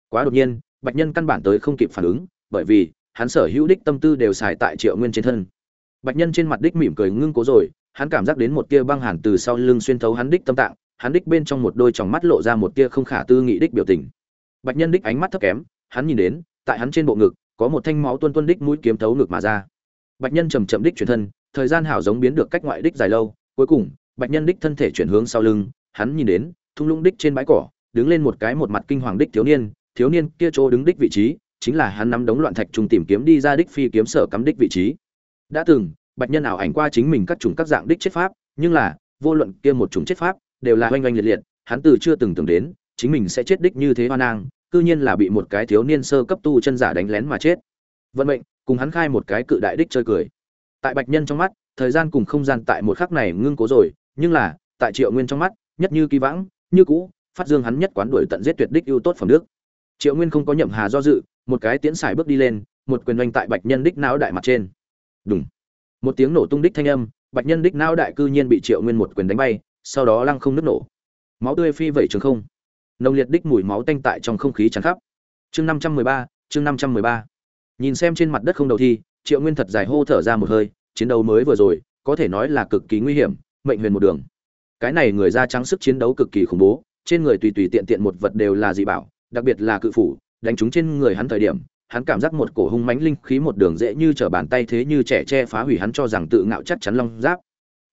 Quá đột nhiên bạch nhân căn bản tới không kịp phản ứng bởi vì hắn sở hữu đích tâm tư đều xài tại triệu nguyên trên thân. Bạch nhân trên mặt đích mỉm cười ngưng cố rồi, hắn cảm giác đến một tia băng hàn từ sau lưng xuyên thấu hắn đích tâm tạng, hắn đích bên trong một đôi tròng mắt lộ ra một tia không khả tư nghị đích biểu tình. Bạch nhân đích ánh mắt thấp kém, hắn nhìn đến, tại hắn trên bộ ngực, có một thanh máu tuôn tuôn đích mũi kiếm thấu ngực mà ra. Bạch nhân chầm chậm đích chuyển thân, thời gian hảo giống biến được cách ngoại đích dài lâu, cuối cùng, bạch nhân đích thân thể chuyển hướng sau lưng, hắn nhìn đến, thung lũng đích trên bãi cỏ, đứng lên một cái một mặt kinh hoàng đích thiếu niên thiếu niên kia chỗ đứng đích vị trí chính là hắn nắm đống loạn thạch trùng tìm kiếm đi ra đích phi kiếm sở cắm đích vị trí. Đã từng, bạch nhân ảo ảnh qua chính mình các chủng các dạng đích chết pháp, nhưng là, vô luận kia một chủng chết pháp, đều là oanh oanh liệt liệt, hắn từ chưa từng tưởng đến, chính mình sẽ chết đích như thế hoa nang cư nhiên là bị một cái thiếu niên sơ cấp tu chân giả đánh lén mà chết. Vận mệnh, cùng hắn khai một cái cự đại đích chơi cười. Tại bạch nhân trong mắt, thời gian cùng không gian tại một khắc này ngưng cố rồi, nhưng là, tại triệu nguyên trong mắt, nhất như kỳ vãng, như cũ, phát dương hắn nhất quán đuổi tận giết tuyệt đích ưu tốt phẩm đức. Triệu nguyên không có nhậm hà do dự một cái tiễn xài bước đi lên, một quyền oanh tại bạch nhân đích não đại mặt trên. Đúng một tiếng nổ tung đích thanh âm, bạch nhân đích não đại cư nhiên bị triệu nguyên một quyền đánh bay, sau đó lăng không nứt nổ. Máu tươi phi vẩy trường không. Nồng liệt đích mùi máu tanh tại trong không khí tràn khắp. Chương năm trăm mười ba, chương năm trăm mười ba. Nhìn xem trên mặt đất không đầu thi, triệu nguyên thật dài hô thở ra một hơi, chiến đấu mới vừa rồi, có thể nói là cực kỳ nguy hiểm, mệnh huyền một đường. Cái này người da trắng sức chiến đấu cực kỳ khủng bố, trên người tùy tùy tiện tiện một vật đều là dị bảo, đặc biệt là cự phủ đánh trúng trên người hắn thời điểm, hắn cảm giác một cổ hung mãnh linh khí một đường dễ như trở bàn tay thế như trẻ che phá hủy hắn cho rằng tự ngạo chắc chắn long giáp.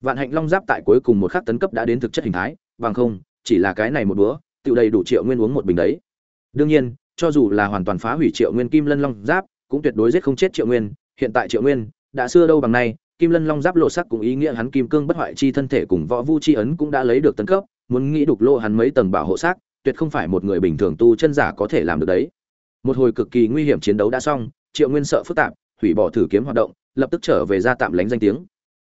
Vạn hạnh long giáp tại cuối cùng một khắc tấn cấp đã đến thực chất hình thái, bằng không, chỉ là cái này một bữa, tự đầy đủ triệu nguyên uống một bình đấy. Đương nhiên, cho dù là hoàn toàn phá hủy triệu nguyên kim lân long giáp, cũng tuyệt đối giết không chết triệu nguyên. Hiện tại triệu nguyên đã xưa đâu bằng nay, kim lân long giáp lộ sắc cũng ý nghĩa hắn kim cương bất hoại chi thân thể cùng võ vu chi ấn cũng đã lấy được tấn cấp, muốn nghĩ đục lộ hắn mấy tầng bảo hộ xác, tuyệt không phải một người bình thường tu chân giả có thể làm được đấy một hồi cực kỳ nguy hiểm chiến đấu đã xong, triệu nguyên sợ phức tạp, hủy bỏ thử kiếm hoạt động, lập tức trở về ra tạm lánh danh tiếng.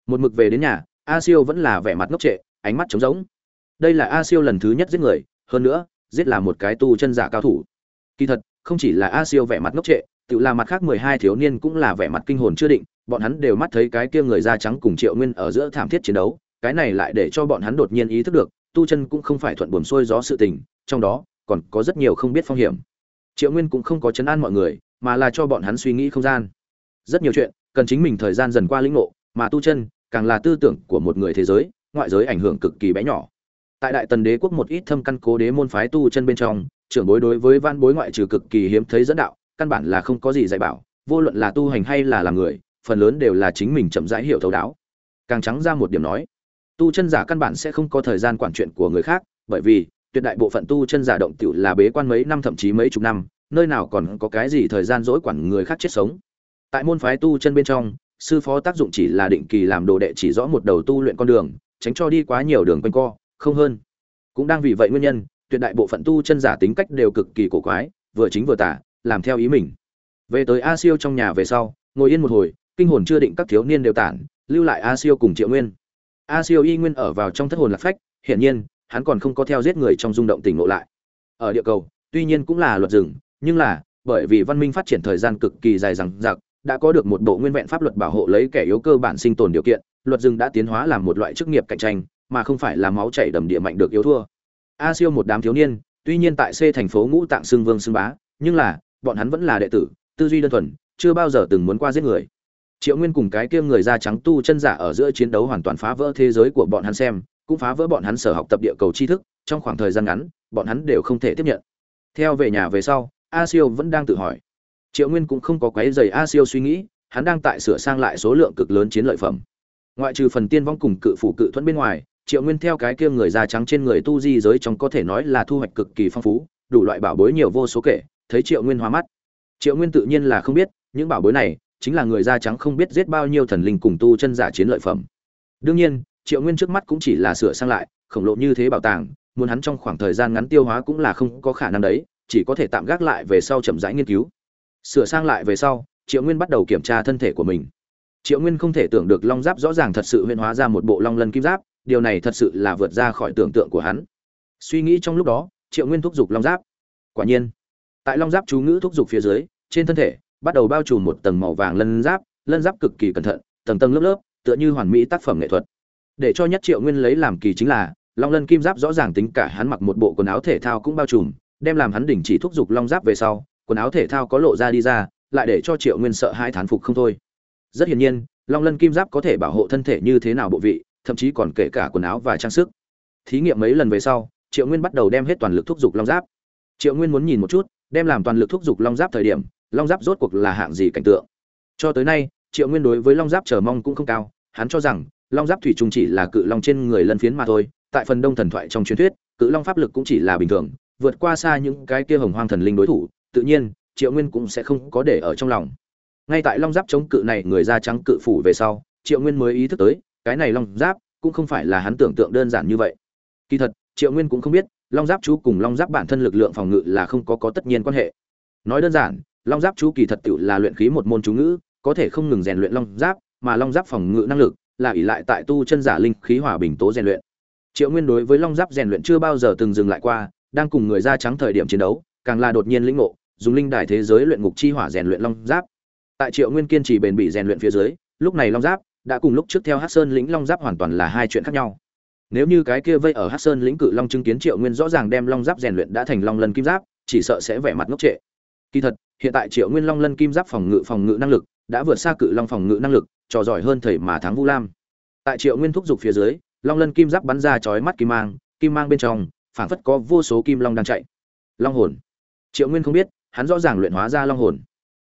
Một mực về đến nhà, a siêu vẫn là vẻ mặt ngốc trệ, ánh mắt trống rỗng. Đây là a siêu lần thứ nhất giết người, hơn nữa, giết là một cái tu chân giả cao thủ. Kỳ thật, không chỉ là a siêu vẻ mặt ngốc trệ, tự là mặt khác mười hai thiếu niên cũng là vẻ mặt kinh hồn chưa định, bọn hắn đều mắt thấy cái kia người da trắng cùng triệu nguyên ở giữa thảm thiết chiến đấu, cái này lại để cho bọn hắn đột nhiên ý thức được, tu chân cũng không phải thuận buồm xuôi gió sự tình, trong đó, còn có rất nhiều không biết phong hiểm triệu nguyên cũng không có chấn an mọi người, mà là cho bọn hắn suy nghĩ không gian. Rất nhiều chuyện, cần chính mình thời gian dần qua lĩnh ngộ, mà tu chân, càng là tư tưởng của một người thế giới, ngoại giới ảnh hưởng cực kỳ bé nhỏ. Tại đại tần đế quốc một ít thâm căn cố đế môn phái tu chân bên trong, trưởng bối đối với văn bối ngoại trừ cực kỳ hiếm thấy dẫn đạo, căn bản là không có gì dạy bảo, vô luận là tu hành hay là làm người, phần lớn đều là chính mình chậm rãi hiểu thấu đáo. Càng trắng ra một điểm nói, tu chân giả căn bản sẽ không có thời gian quản chuyện của người khác, bởi vì tuyệt đại bộ phận tu chân giả động tiểu là bế quan mấy năm, thậm chí mấy chục năm, nơi nào còn có cái gì thời gian dỗi quản người khác chết sống. Tại môn phái tu chân bên trong, sư phó tác dụng chỉ là định kỳ làm đồ đệ chỉ rõ một đầu tu luyện con đường, tránh cho đi quá nhiều đường quanh co, không hơn. Cũng đang vì vậy nguyên nhân, tuyệt đại bộ phận tu chân giả tính cách đều cực kỳ cổ quái, vừa chính vừa tả làm theo ý mình. Về tới a siêu trong nhà về sau, ngồi yên một hồi, kinh hồn chưa định các thiếu niên đều tản, lưu lại a siêu cùng triệu nguyên. A siêu y nguyên ở vào trong thất hồn lạc phách, hiển nhiên hắn còn không có theo giết người trong rung động tỉnh ngộ lại. Ở địa cầu, tuy nhiên cũng là luật rừng, nhưng là, bởi vì văn minh phát triển thời gian cực kỳ dài dằng dặc, đã có được một bộ nguyên vẹn pháp luật bảo hộ lấy kẻ yếu cơ bản sinh tồn điều kiện, luật rừng đã tiến hóa làm một loại chức nghiệp cạnh tranh, mà không phải là máu chảy đầm địa mạnh được yếu thua. A siêu một đám thiếu niên, tuy nhiên tại c thành phố ngũ tạng xương vương xương bá, nhưng là, bọn hắn vẫn là đệ tử, tư duy đơn thuần, chưa bao giờ từng muốn qua giết người. Triệu nguyên cùng cái kia người da trắng tu chân giả ở giữa chiến đấu hoàn toàn phá vỡ thế giới của bọn hắn xem cũng phá vỡ bọn hắn sở học tập địa cầu tri thức, trong khoảng thời gian ngắn, bọn hắn đều không thể tiếp nhận. Theo về nhà về sau, a siêu vẫn đang tự hỏi. Triệu nguyên cũng không có quấy dày a siêu suy nghĩ, hắn đang tại sửa sang lại số lượng cực lớn chiến lợi phẩm. Ngoại trừ phần tiên vong cùng cự phủ cự thuẫn bên ngoài, triệu nguyên theo cái kia người da trắng trên người tu di giới trong có thể nói là thu hoạch cực kỳ phong phú, đủ loại bảo bối nhiều vô số kể, thấy triệu nguyên hoa mắt. Triệu nguyên tự nhiên là không biết, những bảo bối này chính là người da trắng không biết giết bao nhiêu thần linh cùng tu chân giả chiến lợi phẩm. Đương nhiên triệu nguyên trước mắt cũng chỉ là sửa sang lại, khổng lồ như thế bảo tàng, muốn hắn trong khoảng thời gian ngắn tiêu hóa cũng là không có khả năng đấy, chỉ có thể tạm gác lại về sau chậm rãi nghiên cứu. Sửa sang lại về sau, triệu nguyên bắt đầu kiểm tra thân thể của mình. Triệu nguyên không thể tưởng được long giáp rõ ràng thật sự huyên hóa ra một bộ long lân kim giáp, điều này thật sự là vượt ra khỏi tưởng tượng của hắn. Suy nghĩ trong lúc đó, triệu nguyên thúc giục long giáp. Quả nhiên, tại long giáp chú ngữ thúc giục phía dưới, trên thân thể bắt đầu bao trùm một tầng màu vàng lân giáp lân giáp cực kỳ cẩn thận, tầng tầng lớp lớp, tựa như hoàn mỹ tác phẩm nghệ thuật để cho nhất triệu nguyên lấy làm kỳ chính là, long lân kim giáp rõ ràng tính cả hắn mặc một bộ quần áo thể thao cũng bao trùm, đem làm hắn đình chỉ thúc giục long giáp về sau, quần áo thể thao có lộ ra đi ra, lại để cho triệu nguyên sợ hai thán phục không thôi. Rất hiển nhiên, long lân kim giáp có thể bảo hộ thân thể như thế nào bộ vị, thậm chí còn kể cả quần áo và trang sức. Thí nghiệm mấy lần về sau, triệu nguyên bắt đầu đem hết toàn lực thúc giục long giáp. Triệu nguyên muốn nhìn một chút, đem làm toàn lực thúc giục long giáp thời điểm, long giáp rốt cuộc là hạng gì cảnh tượng. Cho tới nay, triệu nguyên đối với long giáp chờ mong cũng không cao, hắn cho rằng long giáp thủy trung chỉ là cự long trên người lân phiến mà thôi, tại phần đông thần thoại trong truyền thuyết, cự long pháp lực cũng chỉ là bình thường, vượt qua xa những cái kia hồng hoang thần linh đối thủ, tự nhiên, triệu nguyên cũng sẽ không có để ở trong lòng. Ngay tại long giáp chống cự này, người da trắng cự phủ về sau, triệu nguyên mới ý thức tới, cái này long giáp cũng không phải là hắn tưởng tượng đơn giản như vậy. Kỳ thật, triệu nguyên cũng không biết, long giáp chú cùng long giáp bản thân lực lượng phòng ngự là không có có tất nhiên quan hệ. Nói đơn giản, long giáp chú kỳ thật tự là luyện khí một môn chú ngữ, có thể không ngừng rèn luyện long giáp, mà long giáp phòng ngự năng lực là ỷ lại tại tu chân giả linh khí hòa bình tố rèn luyện. Triệu nguyên đối với long giáp rèn luyện chưa bao giờ từng dừng lại qua, đang cùng người da trắng thời điểm chiến đấu, càng là đột nhiên lĩnh ngộ, dùng linh đài thế giới luyện ngục chi hỏa rèn luyện long giáp. Tại triệu nguyên kiên trì bền bỉ rèn luyện phía dưới, lúc này long giáp đã cùng lúc trước theo hắc sơn lĩnh long giáp hoàn toàn là hai chuyện khác nhau. Nếu như cái kia vây ở hắc sơn lĩnh cự long chứng kiến triệu nguyên rõ ràng đem long giáp rèn luyện đã thành long lân kim giáp, chỉ sợ sẽ vẻ mặt ngốc trệ. Kỳ thật, hiện tại triệu nguyên long lân kim giáp phòng ngự phòng ngự năng lực đã vượt xa cự long phòng ngự năng lực, trò giỏi hơn thầy mà thắng vu lam. Tại triệu nguyên thúc giục phía dưới, long lân kim giáp bắn ra chói mắt kim mang kim mang bên trong, phảng phất có vô số kim long đang chạy. Long hồn. Triệu nguyên không biết, hắn rõ ràng luyện hóa ra long hồn.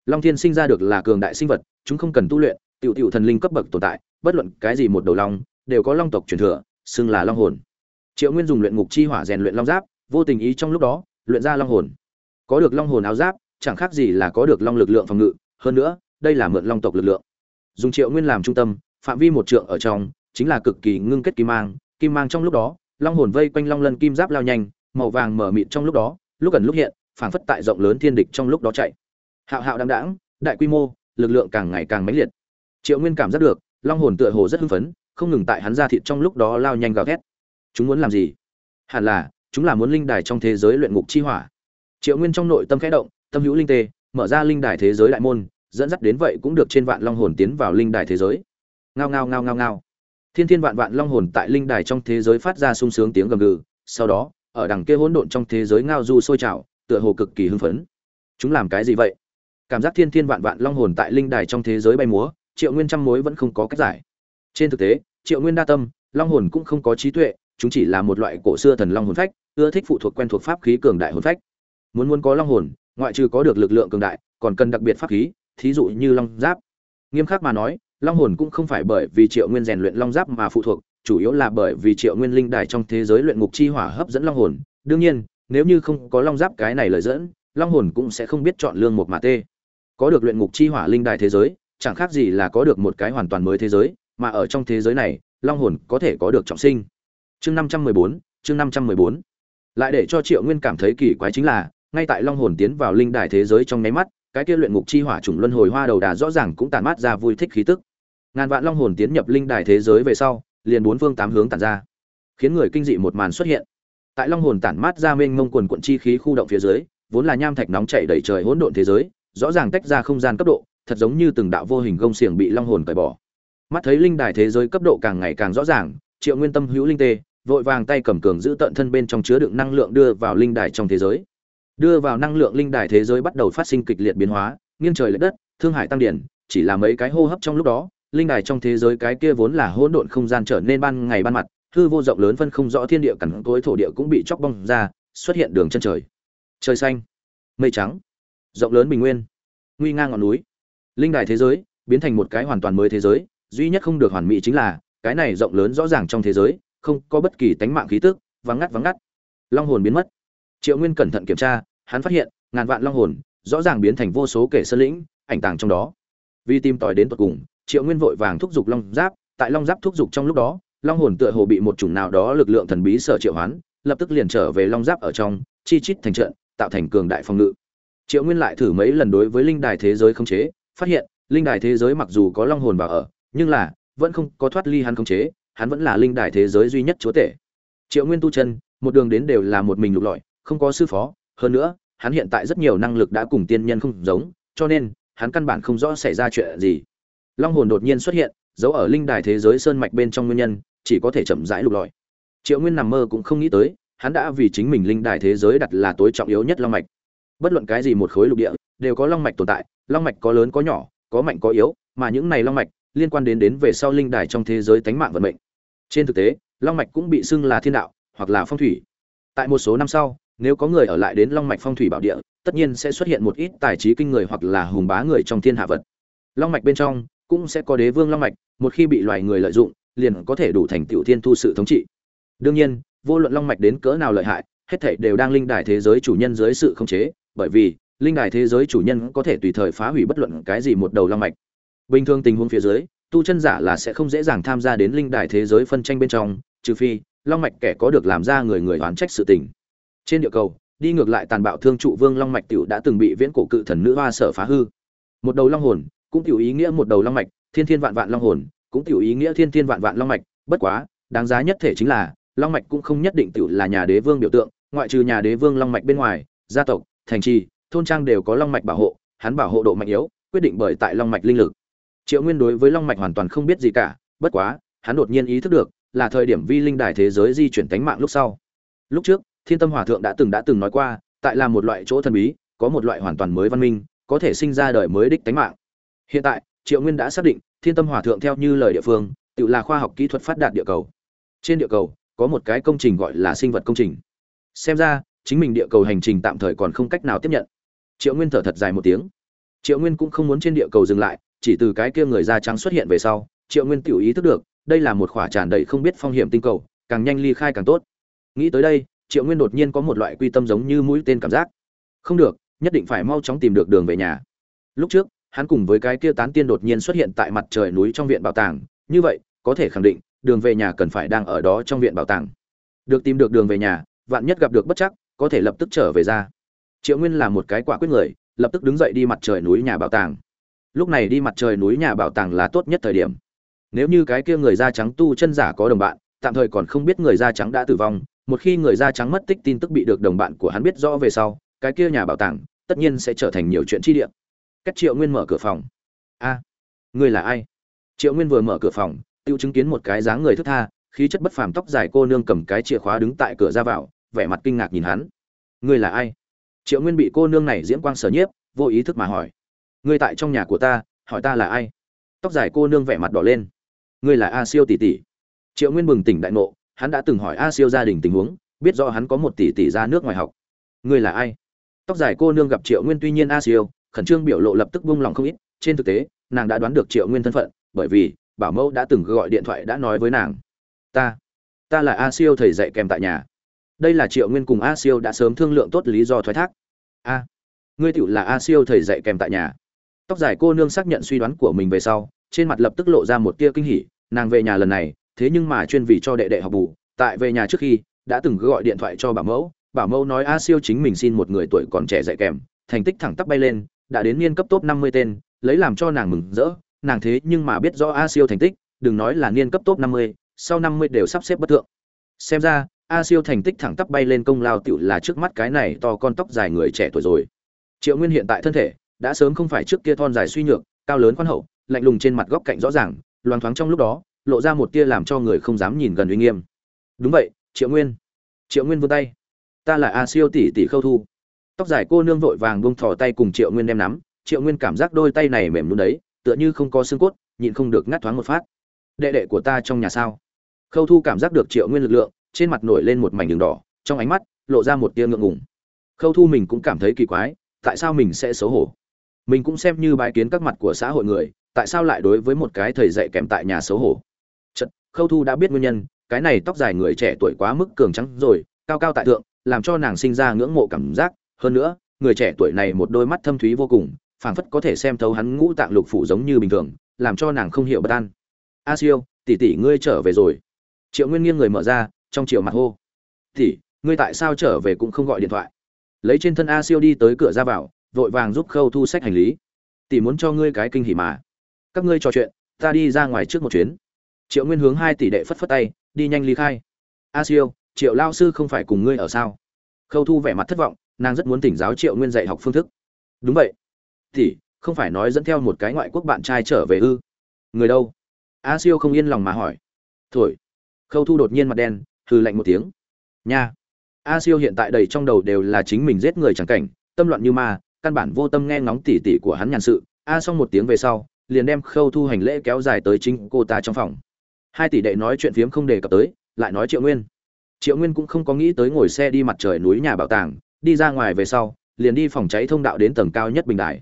Long thiên sinh ra được là cường đại sinh vật, chúng không cần tu luyện, tiểu tiểu thần linh cấp bậc tồn tại, bất luận cái gì một đầu long, đều có long tộc truyền thừa, xưng là long hồn. Triệu nguyên dùng luyện ngục chi hỏa rèn luyện long giáp, vô tình ý trong lúc đó, luyện ra long hồn. Có được long hồn áo giáp, chẳng khác gì là có được long lực lượng phòng ngự, hơn nữa đây là mượn long tộc lực lượng. Dùng triệu nguyên làm trung tâm, phạm vi một trượng ở trong, chính là cực kỳ ngưng kết kim mang. Kim mang trong lúc đó, long hồn vây quanh long lân kim giáp lao nhanh, màu vàng mở mịt trong lúc đó, lúc gần lúc hiện, phảng phất tại rộng lớn thiên địch trong lúc đó chạy. Hạo hạo đáng đáng đại quy mô, lực lượng càng ngày càng mãnh liệt. Triệu nguyên cảm giác được, long hồn tựa hồ rất hưng phấn, không ngừng tại hắn ra thịt trong lúc đó lao nhanh gào thét. Chúng muốn làm gì? Hẳn là, chúng là muốn linh đài trong thế giới luyện ngục chi hỏa. Triệu nguyên trong nội tâm khẽ động, tâm hữu linh tê, mở ra linh đài thế giới đại môn dẫn dắt đến vậy cũng được trên vạn long hồn tiến vào linh đài thế giới. Ngao ngao ngao ngao ngao. Thiên thiên vạn vạn long hồn tại linh đài trong thế giới phát ra sung sướng tiếng gầm gừ, sau đó, ở đằng kia hỗn độn trong thế giới ngao du sôi trào, tựa hồ cực kỳ hưng phấn. Chúng làm cái gì vậy? Cảm giác thiên thiên vạn vạn long hồn tại linh đài trong thế giới bay múa, triệu nguyên trăm mối vẫn không có cách giải. Trên thực tế, triệu nguyên đa tâm, long hồn cũng không có trí tuệ, chúng chỉ là một loại cổ xưa thần long hồn phách, ưa thích phụ thuộc quen thuộc pháp khí cường đại hồn phách. Muốn muốn có long hồn, ngoại trừ có được lực lượng cường đại, còn cần đặc biệt pháp khí thí dụ như long giáp. Nghiêm khắc mà nói, long hồn cũng không phải bởi vì triệu nguyên rèn luyện long giáp mà phụ thuộc, chủ yếu là bởi vì triệu nguyên linh đài trong thế giới luyện ngục chi hỏa hấp dẫn long hồn. Đương nhiên, nếu như không có long giáp cái này lời dẫn, long hồn cũng sẽ không biết chọn lương một mà tê. Có được luyện ngục chi hỏa linh đài thế giới, chẳng khác gì là có được một cái hoàn toàn mới thế giới, mà ở trong thế giới này, long hồn có thể có được trọng sinh. Chương năm trăm mười bốn, chương năm trăm mười bốn. Lại để cho triệu nguyên cảm thấy kỳ quái chính là, ngay tại long hồn tiến vào linh đài thế giới trong nháy mắt cái kia luyện ngục chi hỏa trùng luân hồi hoa đầu đà rõ ràng cũng tàn mát ra vui thích khí tức. Ngàn vạn long hồn tiến nhập linh đài thế giới về sau, liền bốn phương tám hướng tản ra, khiến người kinh dị một màn xuất hiện. Tại long hồn tản mát ra mênh mông quần cuộn chi khí khu động phía dưới, vốn là nham thạch nóng chảy đầy trời hỗn độn thế giới, rõ ràng tách ra không gian cấp độ, thật giống như từng đạo vô hình gông xiềng bị long hồn cởi bỏ. Mắt thấy linh đài thế giới cấp độ càng ngày càng rõ ràng, triệu nguyên tâm hữu linh tê, vội vàng tay cầm cường giữ tận thân bên trong chứa đựng năng lượng đưa vào linh đài trong thế giới đưa vào năng lượng linh đài thế giới bắt đầu phát sinh kịch liệt biến hóa, nghiêng trời lệch đất, thương hải tăng điển, chỉ là mấy cái hô hấp trong lúc đó, linh đài trong thế giới cái kia vốn là hỗn độn không gian trở nên ban ngày ban mặt, hư vô rộng lớn phân không rõ thiên địa cẳng tối thổ địa cũng bị chóc bong ra, xuất hiện đường chân trời. Trời xanh, mây trắng, rộng lớn bình nguyên, nguy ngang ngọn núi. Linh đài thế giới biến thành một cái hoàn toàn mới thế giới, duy nhất không được hoàn mỹ chính là, cái này rộng lớn rõ ràng trong thế giới, không có bất kỳ tánh mạng khí tức, vắng ngắt vắng ngắt. Long hồn biến mất triệu nguyên cẩn thận kiểm tra, hắn phát hiện, ngàn vạn long hồn, rõ ràng biến thành vô số kẻ sơn lĩnh, ảnh tàng trong đó. Vì tìm tòi đến tận cùng, triệu nguyên vội vàng thúc giục long giáp, tại long giáp thúc giục trong lúc đó, long hồn tựa hồ bị một chủng nào đó lực lượng thần bí sở triệu hoán, lập tức liền trở về long giáp ở trong, chi chít thành trận, tạo thành cường đại phòng ngự. Triệu nguyên lại thử mấy lần đối với linh đài thế giới khống chế, phát hiện, linh đài thế giới mặc dù có long hồn vào ở, nhưng là, vẫn không có thoát ly hắn khống chế, hắn vẫn là linh đài thế giới duy nhất chúa tể. Triệu nguyên tu chân, một đường đến đều là một mình lục lọi không có sư phó, hơn nữa, hắn hiện tại rất nhiều năng lực đã cùng tiên nhân không giống, cho nên, hắn căn bản không rõ xảy ra chuyện gì. Long hồn đột nhiên xuất hiện, giấu ở linh đài thế giới sơn mạch bên trong nguyên nhân, chỉ có thể chậm rãi lục lọi. Triệu nguyên nằm mơ cũng không nghĩ tới, hắn đã vì chính mình linh đài thế giới đặt là tối trọng yếu nhất long mạch. Bất luận cái gì một khối lục địa, đều có long mạch tồn tại, long mạch có lớn có nhỏ, có mạnh có yếu, mà những này long mạch liên quan đến đến về sau linh đài trong thế giới tánh mạng vận mệnh. Trên thực tế, long mạch cũng bị xưng là thiên đạo hoặc là phong thủy. Tại một số năm sau nếu có người ở lại đến long mạch phong thủy bảo địa, tất nhiên sẽ xuất hiện một ít tài trí kinh người hoặc là hùng bá người trong thiên hạ vật. Long mạch bên trong cũng sẽ có đế vương long mạch, một khi bị loài người lợi dụng, liền có thể đủ thành tiểu thiên thu sự thống trị. Đương nhiên, vô luận long mạch đến cỡ nào lợi hại, hết thảy đều đang linh đài thế giới chủ nhân dưới sự khống chế, bởi vì linh đài thế giới chủ nhân có thể tùy thời phá hủy bất luận cái gì một đầu long mạch. Bình thường tình huống phía dưới, tu chân giả là sẽ không dễ dàng tham gia đến linh đài thế giới phân tranh bên trong, trừ phi long mạch kẻ có được làm ra người người oán trách sự tình trên địa cầu, đi ngược lại tàn bạo thương trụ vương long mạch tiểu đã từng bị viễn cổ cự thần nữ hoa sở phá hư. Một đầu long hồn, cũng tiểu ý nghĩa một đầu long mạch, thiên thiên vạn vạn long hồn, cũng tiểu ý nghĩa thiên thiên vạn vạn long mạch. Bất quá, đáng giá nhất thể chính là, long mạch cũng không nhất định tiểu là nhà đế vương biểu tượng, ngoại trừ nhà đế vương long mạch bên ngoài, gia tộc, thành trì, thôn trang đều có long mạch bảo hộ, hắn bảo hộ độ mạnh yếu, quyết định bởi tại long mạch linh lực. Triệu nguyên đối với long mạch hoàn toàn không biết gì cả, bất quá, hắn đột nhiên ý thức được, là thời điểm vi linh đài thế giới di chuyển tánh mạng lúc sau. Lúc trước thiên tâm hòa thượng đã từng đã từng nói qua, tại là một loại chỗ thần bí, có một loại hoàn toàn mới văn minh, có thể sinh ra đời mới đích tánh mạng. Hiện tại, triệu nguyên đã xác định, thiên tâm hòa thượng theo như lời địa phương, tự là khoa học kỹ thuật phát đạt địa cầu. Trên địa cầu, có một cái công trình gọi là sinh vật công trình. Xem ra, chính mình địa cầu hành trình tạm thời còn không cách nào tiếp nhận. Triệu nguyên thở thật dài một tiếng. Triệu nguyên cũng không muốn trên địa cầu dừng lại, chỉ từ cái kia người da trắng xuất hiện về sau, triệu nguyên tự ý thức được, đây là một khỏa tràn đầy không biết phong hiểm tinh cầu, càng nhanh ly khai càng tốt. Nghĩ tới đây triệu nguyên đột nhiên có một loại quy tâm giống như mũi tên cảm giác. Không được, nhất định phải mau chóng tìm được đường về nhà. Lúc trước, hắn cùng với cái kia tán tiên đột nhiên xuất hiện tại mặt trời núi trong viện bảo tàng. Như vậy, có thể khẳng định, đường về nhà cần phải đang ở đó trong viện bảo tàng. Được tìm được đường về nhà, vạn nhất gặp được bất chắc, có thể lập tức trở về ra. Triệu nguyên là một cái quả quyết người, lập tức đứng dậy đi mặt trời núi nhà bảo tàng. Lúc này đi mặt trời núi nhà bảo tàng là tốt nhất thời điểm. Nếu như cái kia người da trắng tu chân giả có đồng bạn, tạm thời còn không biết người da trắng đã tử vong một khi người da trắng mất tích tin tức bị được đồng bạn của hắn biết rõ về sau cái kia nhà bảo tàng tất nhiên sẽ trở thành nhiều chuyện chi địa. Cách triệu nguyên mở cửa phòng. A à, là ai? Triệu nguyên vừa mở cửa phòng tự chứng kiến một cái dáng người thức tha khí chất bất phàm tóc dài cô nương cầm cái chìa khóa đứng tại cửa ra vào vẻ mặt kinh ngạc nhìn hắn. Người là ai? Triệu nguyên bị cô nương này diễm quang sở nhiếp vô ý thức mà hỏi. Người tại trong nhà của ta hỏi ta là ai? Tóc dài cô nương vẻ mặt đỏ lên. Ngươi là a siêu tỷ tỷ. Triệu nguyên bừng tỉnh đại ngộ hắn đã từng hỏi a siêu gia đình tình huống, biết rõ hắn có một tỷ tỷ ra nước ngoài học. Ngươi là ai? Tóc dài cô nương gặp triệu nguyên tuy nhiên a siêu, khẩn trương biểu lộ lập tức buông lòng không ít, trên thực tế, nàng đã đoán được triệu nguyên thân phận, bởi vì, bảo mẫu đã từng gọi điện thoại đã nói với nàng. Ta ta là a siêu thầy dạy kèm tại nhà. Đây là triệu nguyên cùng a siêu đã sớm thương lượng tốt lý do thoái thác. A, ngươi tựu là a siêu thầy dạy kèm tại nhà. Tóc dài cô nương xác nhận suy đoán của mình về sau, trên mặt lập tức lộ ra một tia kinh hỉ, nàng về nhà lần này thế nhưng mà chuyên vì cho đệ đệ học bù, tại về nhà trước khi, đã từng gọi điện thoại cho bảo mẫu bảo mẫu nói a siêu chính mình xin một người tuổi còn trẻ dạy kèm, thành tích thẳng tắp bay lên, đã đến niên cấp top năm mươi tên, lấy làm cho nàng mừng rỡ, nàng thế nhưng mà biết rõ a siêu thành tích, đừng nói là niên cấp top năm mươi, sau năm mươi đều sắp xếp bất thượng. Xem ra, a siêu thành tích thẳng tắp bay lên công lao tựu là trước mắt cái này to con tóc dài người trẻ tuổi rồi. Triệu nguyên hiện tại thân thể, đã sớm không phải trước kia thon dài suy nhược, cao lớn khoan hậu, lạnh lùng trên mặt góc cạnh rõ ràng loáng thoáng trong lúc đó lộ ra một tia làm cho người không dám nhìn gần uy nghiêm. Đúng vậy, triệu nguyên. Triệu nguyên vươn tay. Ta là a siêu tỷ tỷ khâu thu. Tóc dài cô nương vội vàng buông thò tay cùng triệu nguyên đem nắm. Triệu nguyên cảm giác đôi tay này mềm luôn đấy, tựa như không có xương cốt, nhịn không được ngắt thoáng một phát. Đệ đệ của ta trong nhà sao? Khâu thu cảm giác được triệu nguyên lực lượng, trên mặt nổi lên một mảnh đường đỏ, trong ánh mắt lộ ra một tia ngượng ngùng. Khâu thu mình cũng cảm thấy kỳ quái, tại sao mình sẽ xấu hổ? Mình cũng xem như bài kiến các mặt của xã hội người, tại sao lại đối với một cái thầy dạy kèm tại nhà xấu hổ? Khâu thu đã biết nguyên nhân, cái này tóc dài người trẻ tuổi quá mức cường trắng rồi, cao cao tại thượng, làm cho nàng sinh ra ngưỡng mộ cảm giác. Hơn nữa, người trẻ tuổi này một đôi mắt thâm thúy vô cùng, phảng phất có thể xem thấu hắn ngũ tạng lục phủ giống như bình thường, làm cho nàng không hiểu bất an. A siêu, tỷ tỷ ngươi trở về rồi. Triệu nguyên nghiêng người mở ra, trong triệu mặt hô, tỷ, ngươi tại sao trở về cũng không gọi điện thoại? Lấy trên thân a siêu đi tới cửa ra vào, vội vàng giúp khâu thu sách hành lý. Tỷ muốn cho ngươi cái kinh hỉ mà. Các ngươi trò chuyện, ta đi ra ngoài trước một chuyến triệu nguyên hướng hai tỷ đệ phất phất tay, đi nhanh ly khai. A siêu, triệu lao sư không phải cùng ngươi ở sao? Khâu thu vẻ mặt thất vọng, nàng rất muốn tỉnh giáo triệu nguyên dạy học phương thức. Đúng vậy. Tỷ, không phải nói dẫn theo một cái ngoại quốc bạn trai trở về ư? Người đâu? A siêu không yên lòng mà hỏi. Thổi. Khâu thu đột nhiên mặt đen, hừ lạnh một tiếng. Nha. A siêu hiện tại đầy trong đầu đều là chính mình giết người chẳng cảnh, tâm loạn như ma, căn bản vô tâm nghe ngóng tỉ tỉ của hắn nhàn sự. A xong một tiếng về sau, liền đem khâu thu hành lễ kéo dài tới chính cô ta trong phòng hai tỷ đệ nói chuyện phiếm không đề cập tới, lại nói triệu nguyên. Triệu nguyên cũng không có nghĩ tới ngồi xe đi mặt trời núi nhà bảo tàng, đi ra ngoài về sau, liền đi phòng cháy thông đạo đến tầng cao nhất bình đại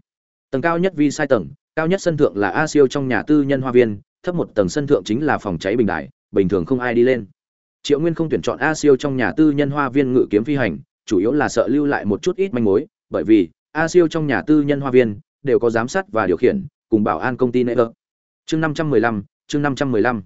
tầng cao nhất vi sai tầng, cao nhất sân thượng là a siêu trong nhà tư nhân hoa viên, thấp một tầng sân thượng chính là phòng cháy bình đại bình thường không ai đi lên. Triệu nguyên không tuyển chọn a siêu trong nhà tư nhân hoa viên ngự kiếm phi hành, chủ yếu là sợ lưu lại một chút ít manh mối, bởi vì, a siêu trong nhà tư nhân hoa viên, đều có giám sát và điều khiển, cùng bảo an công ty nệ chương năm trăm mười lăm, chương năm trăm mười lăm.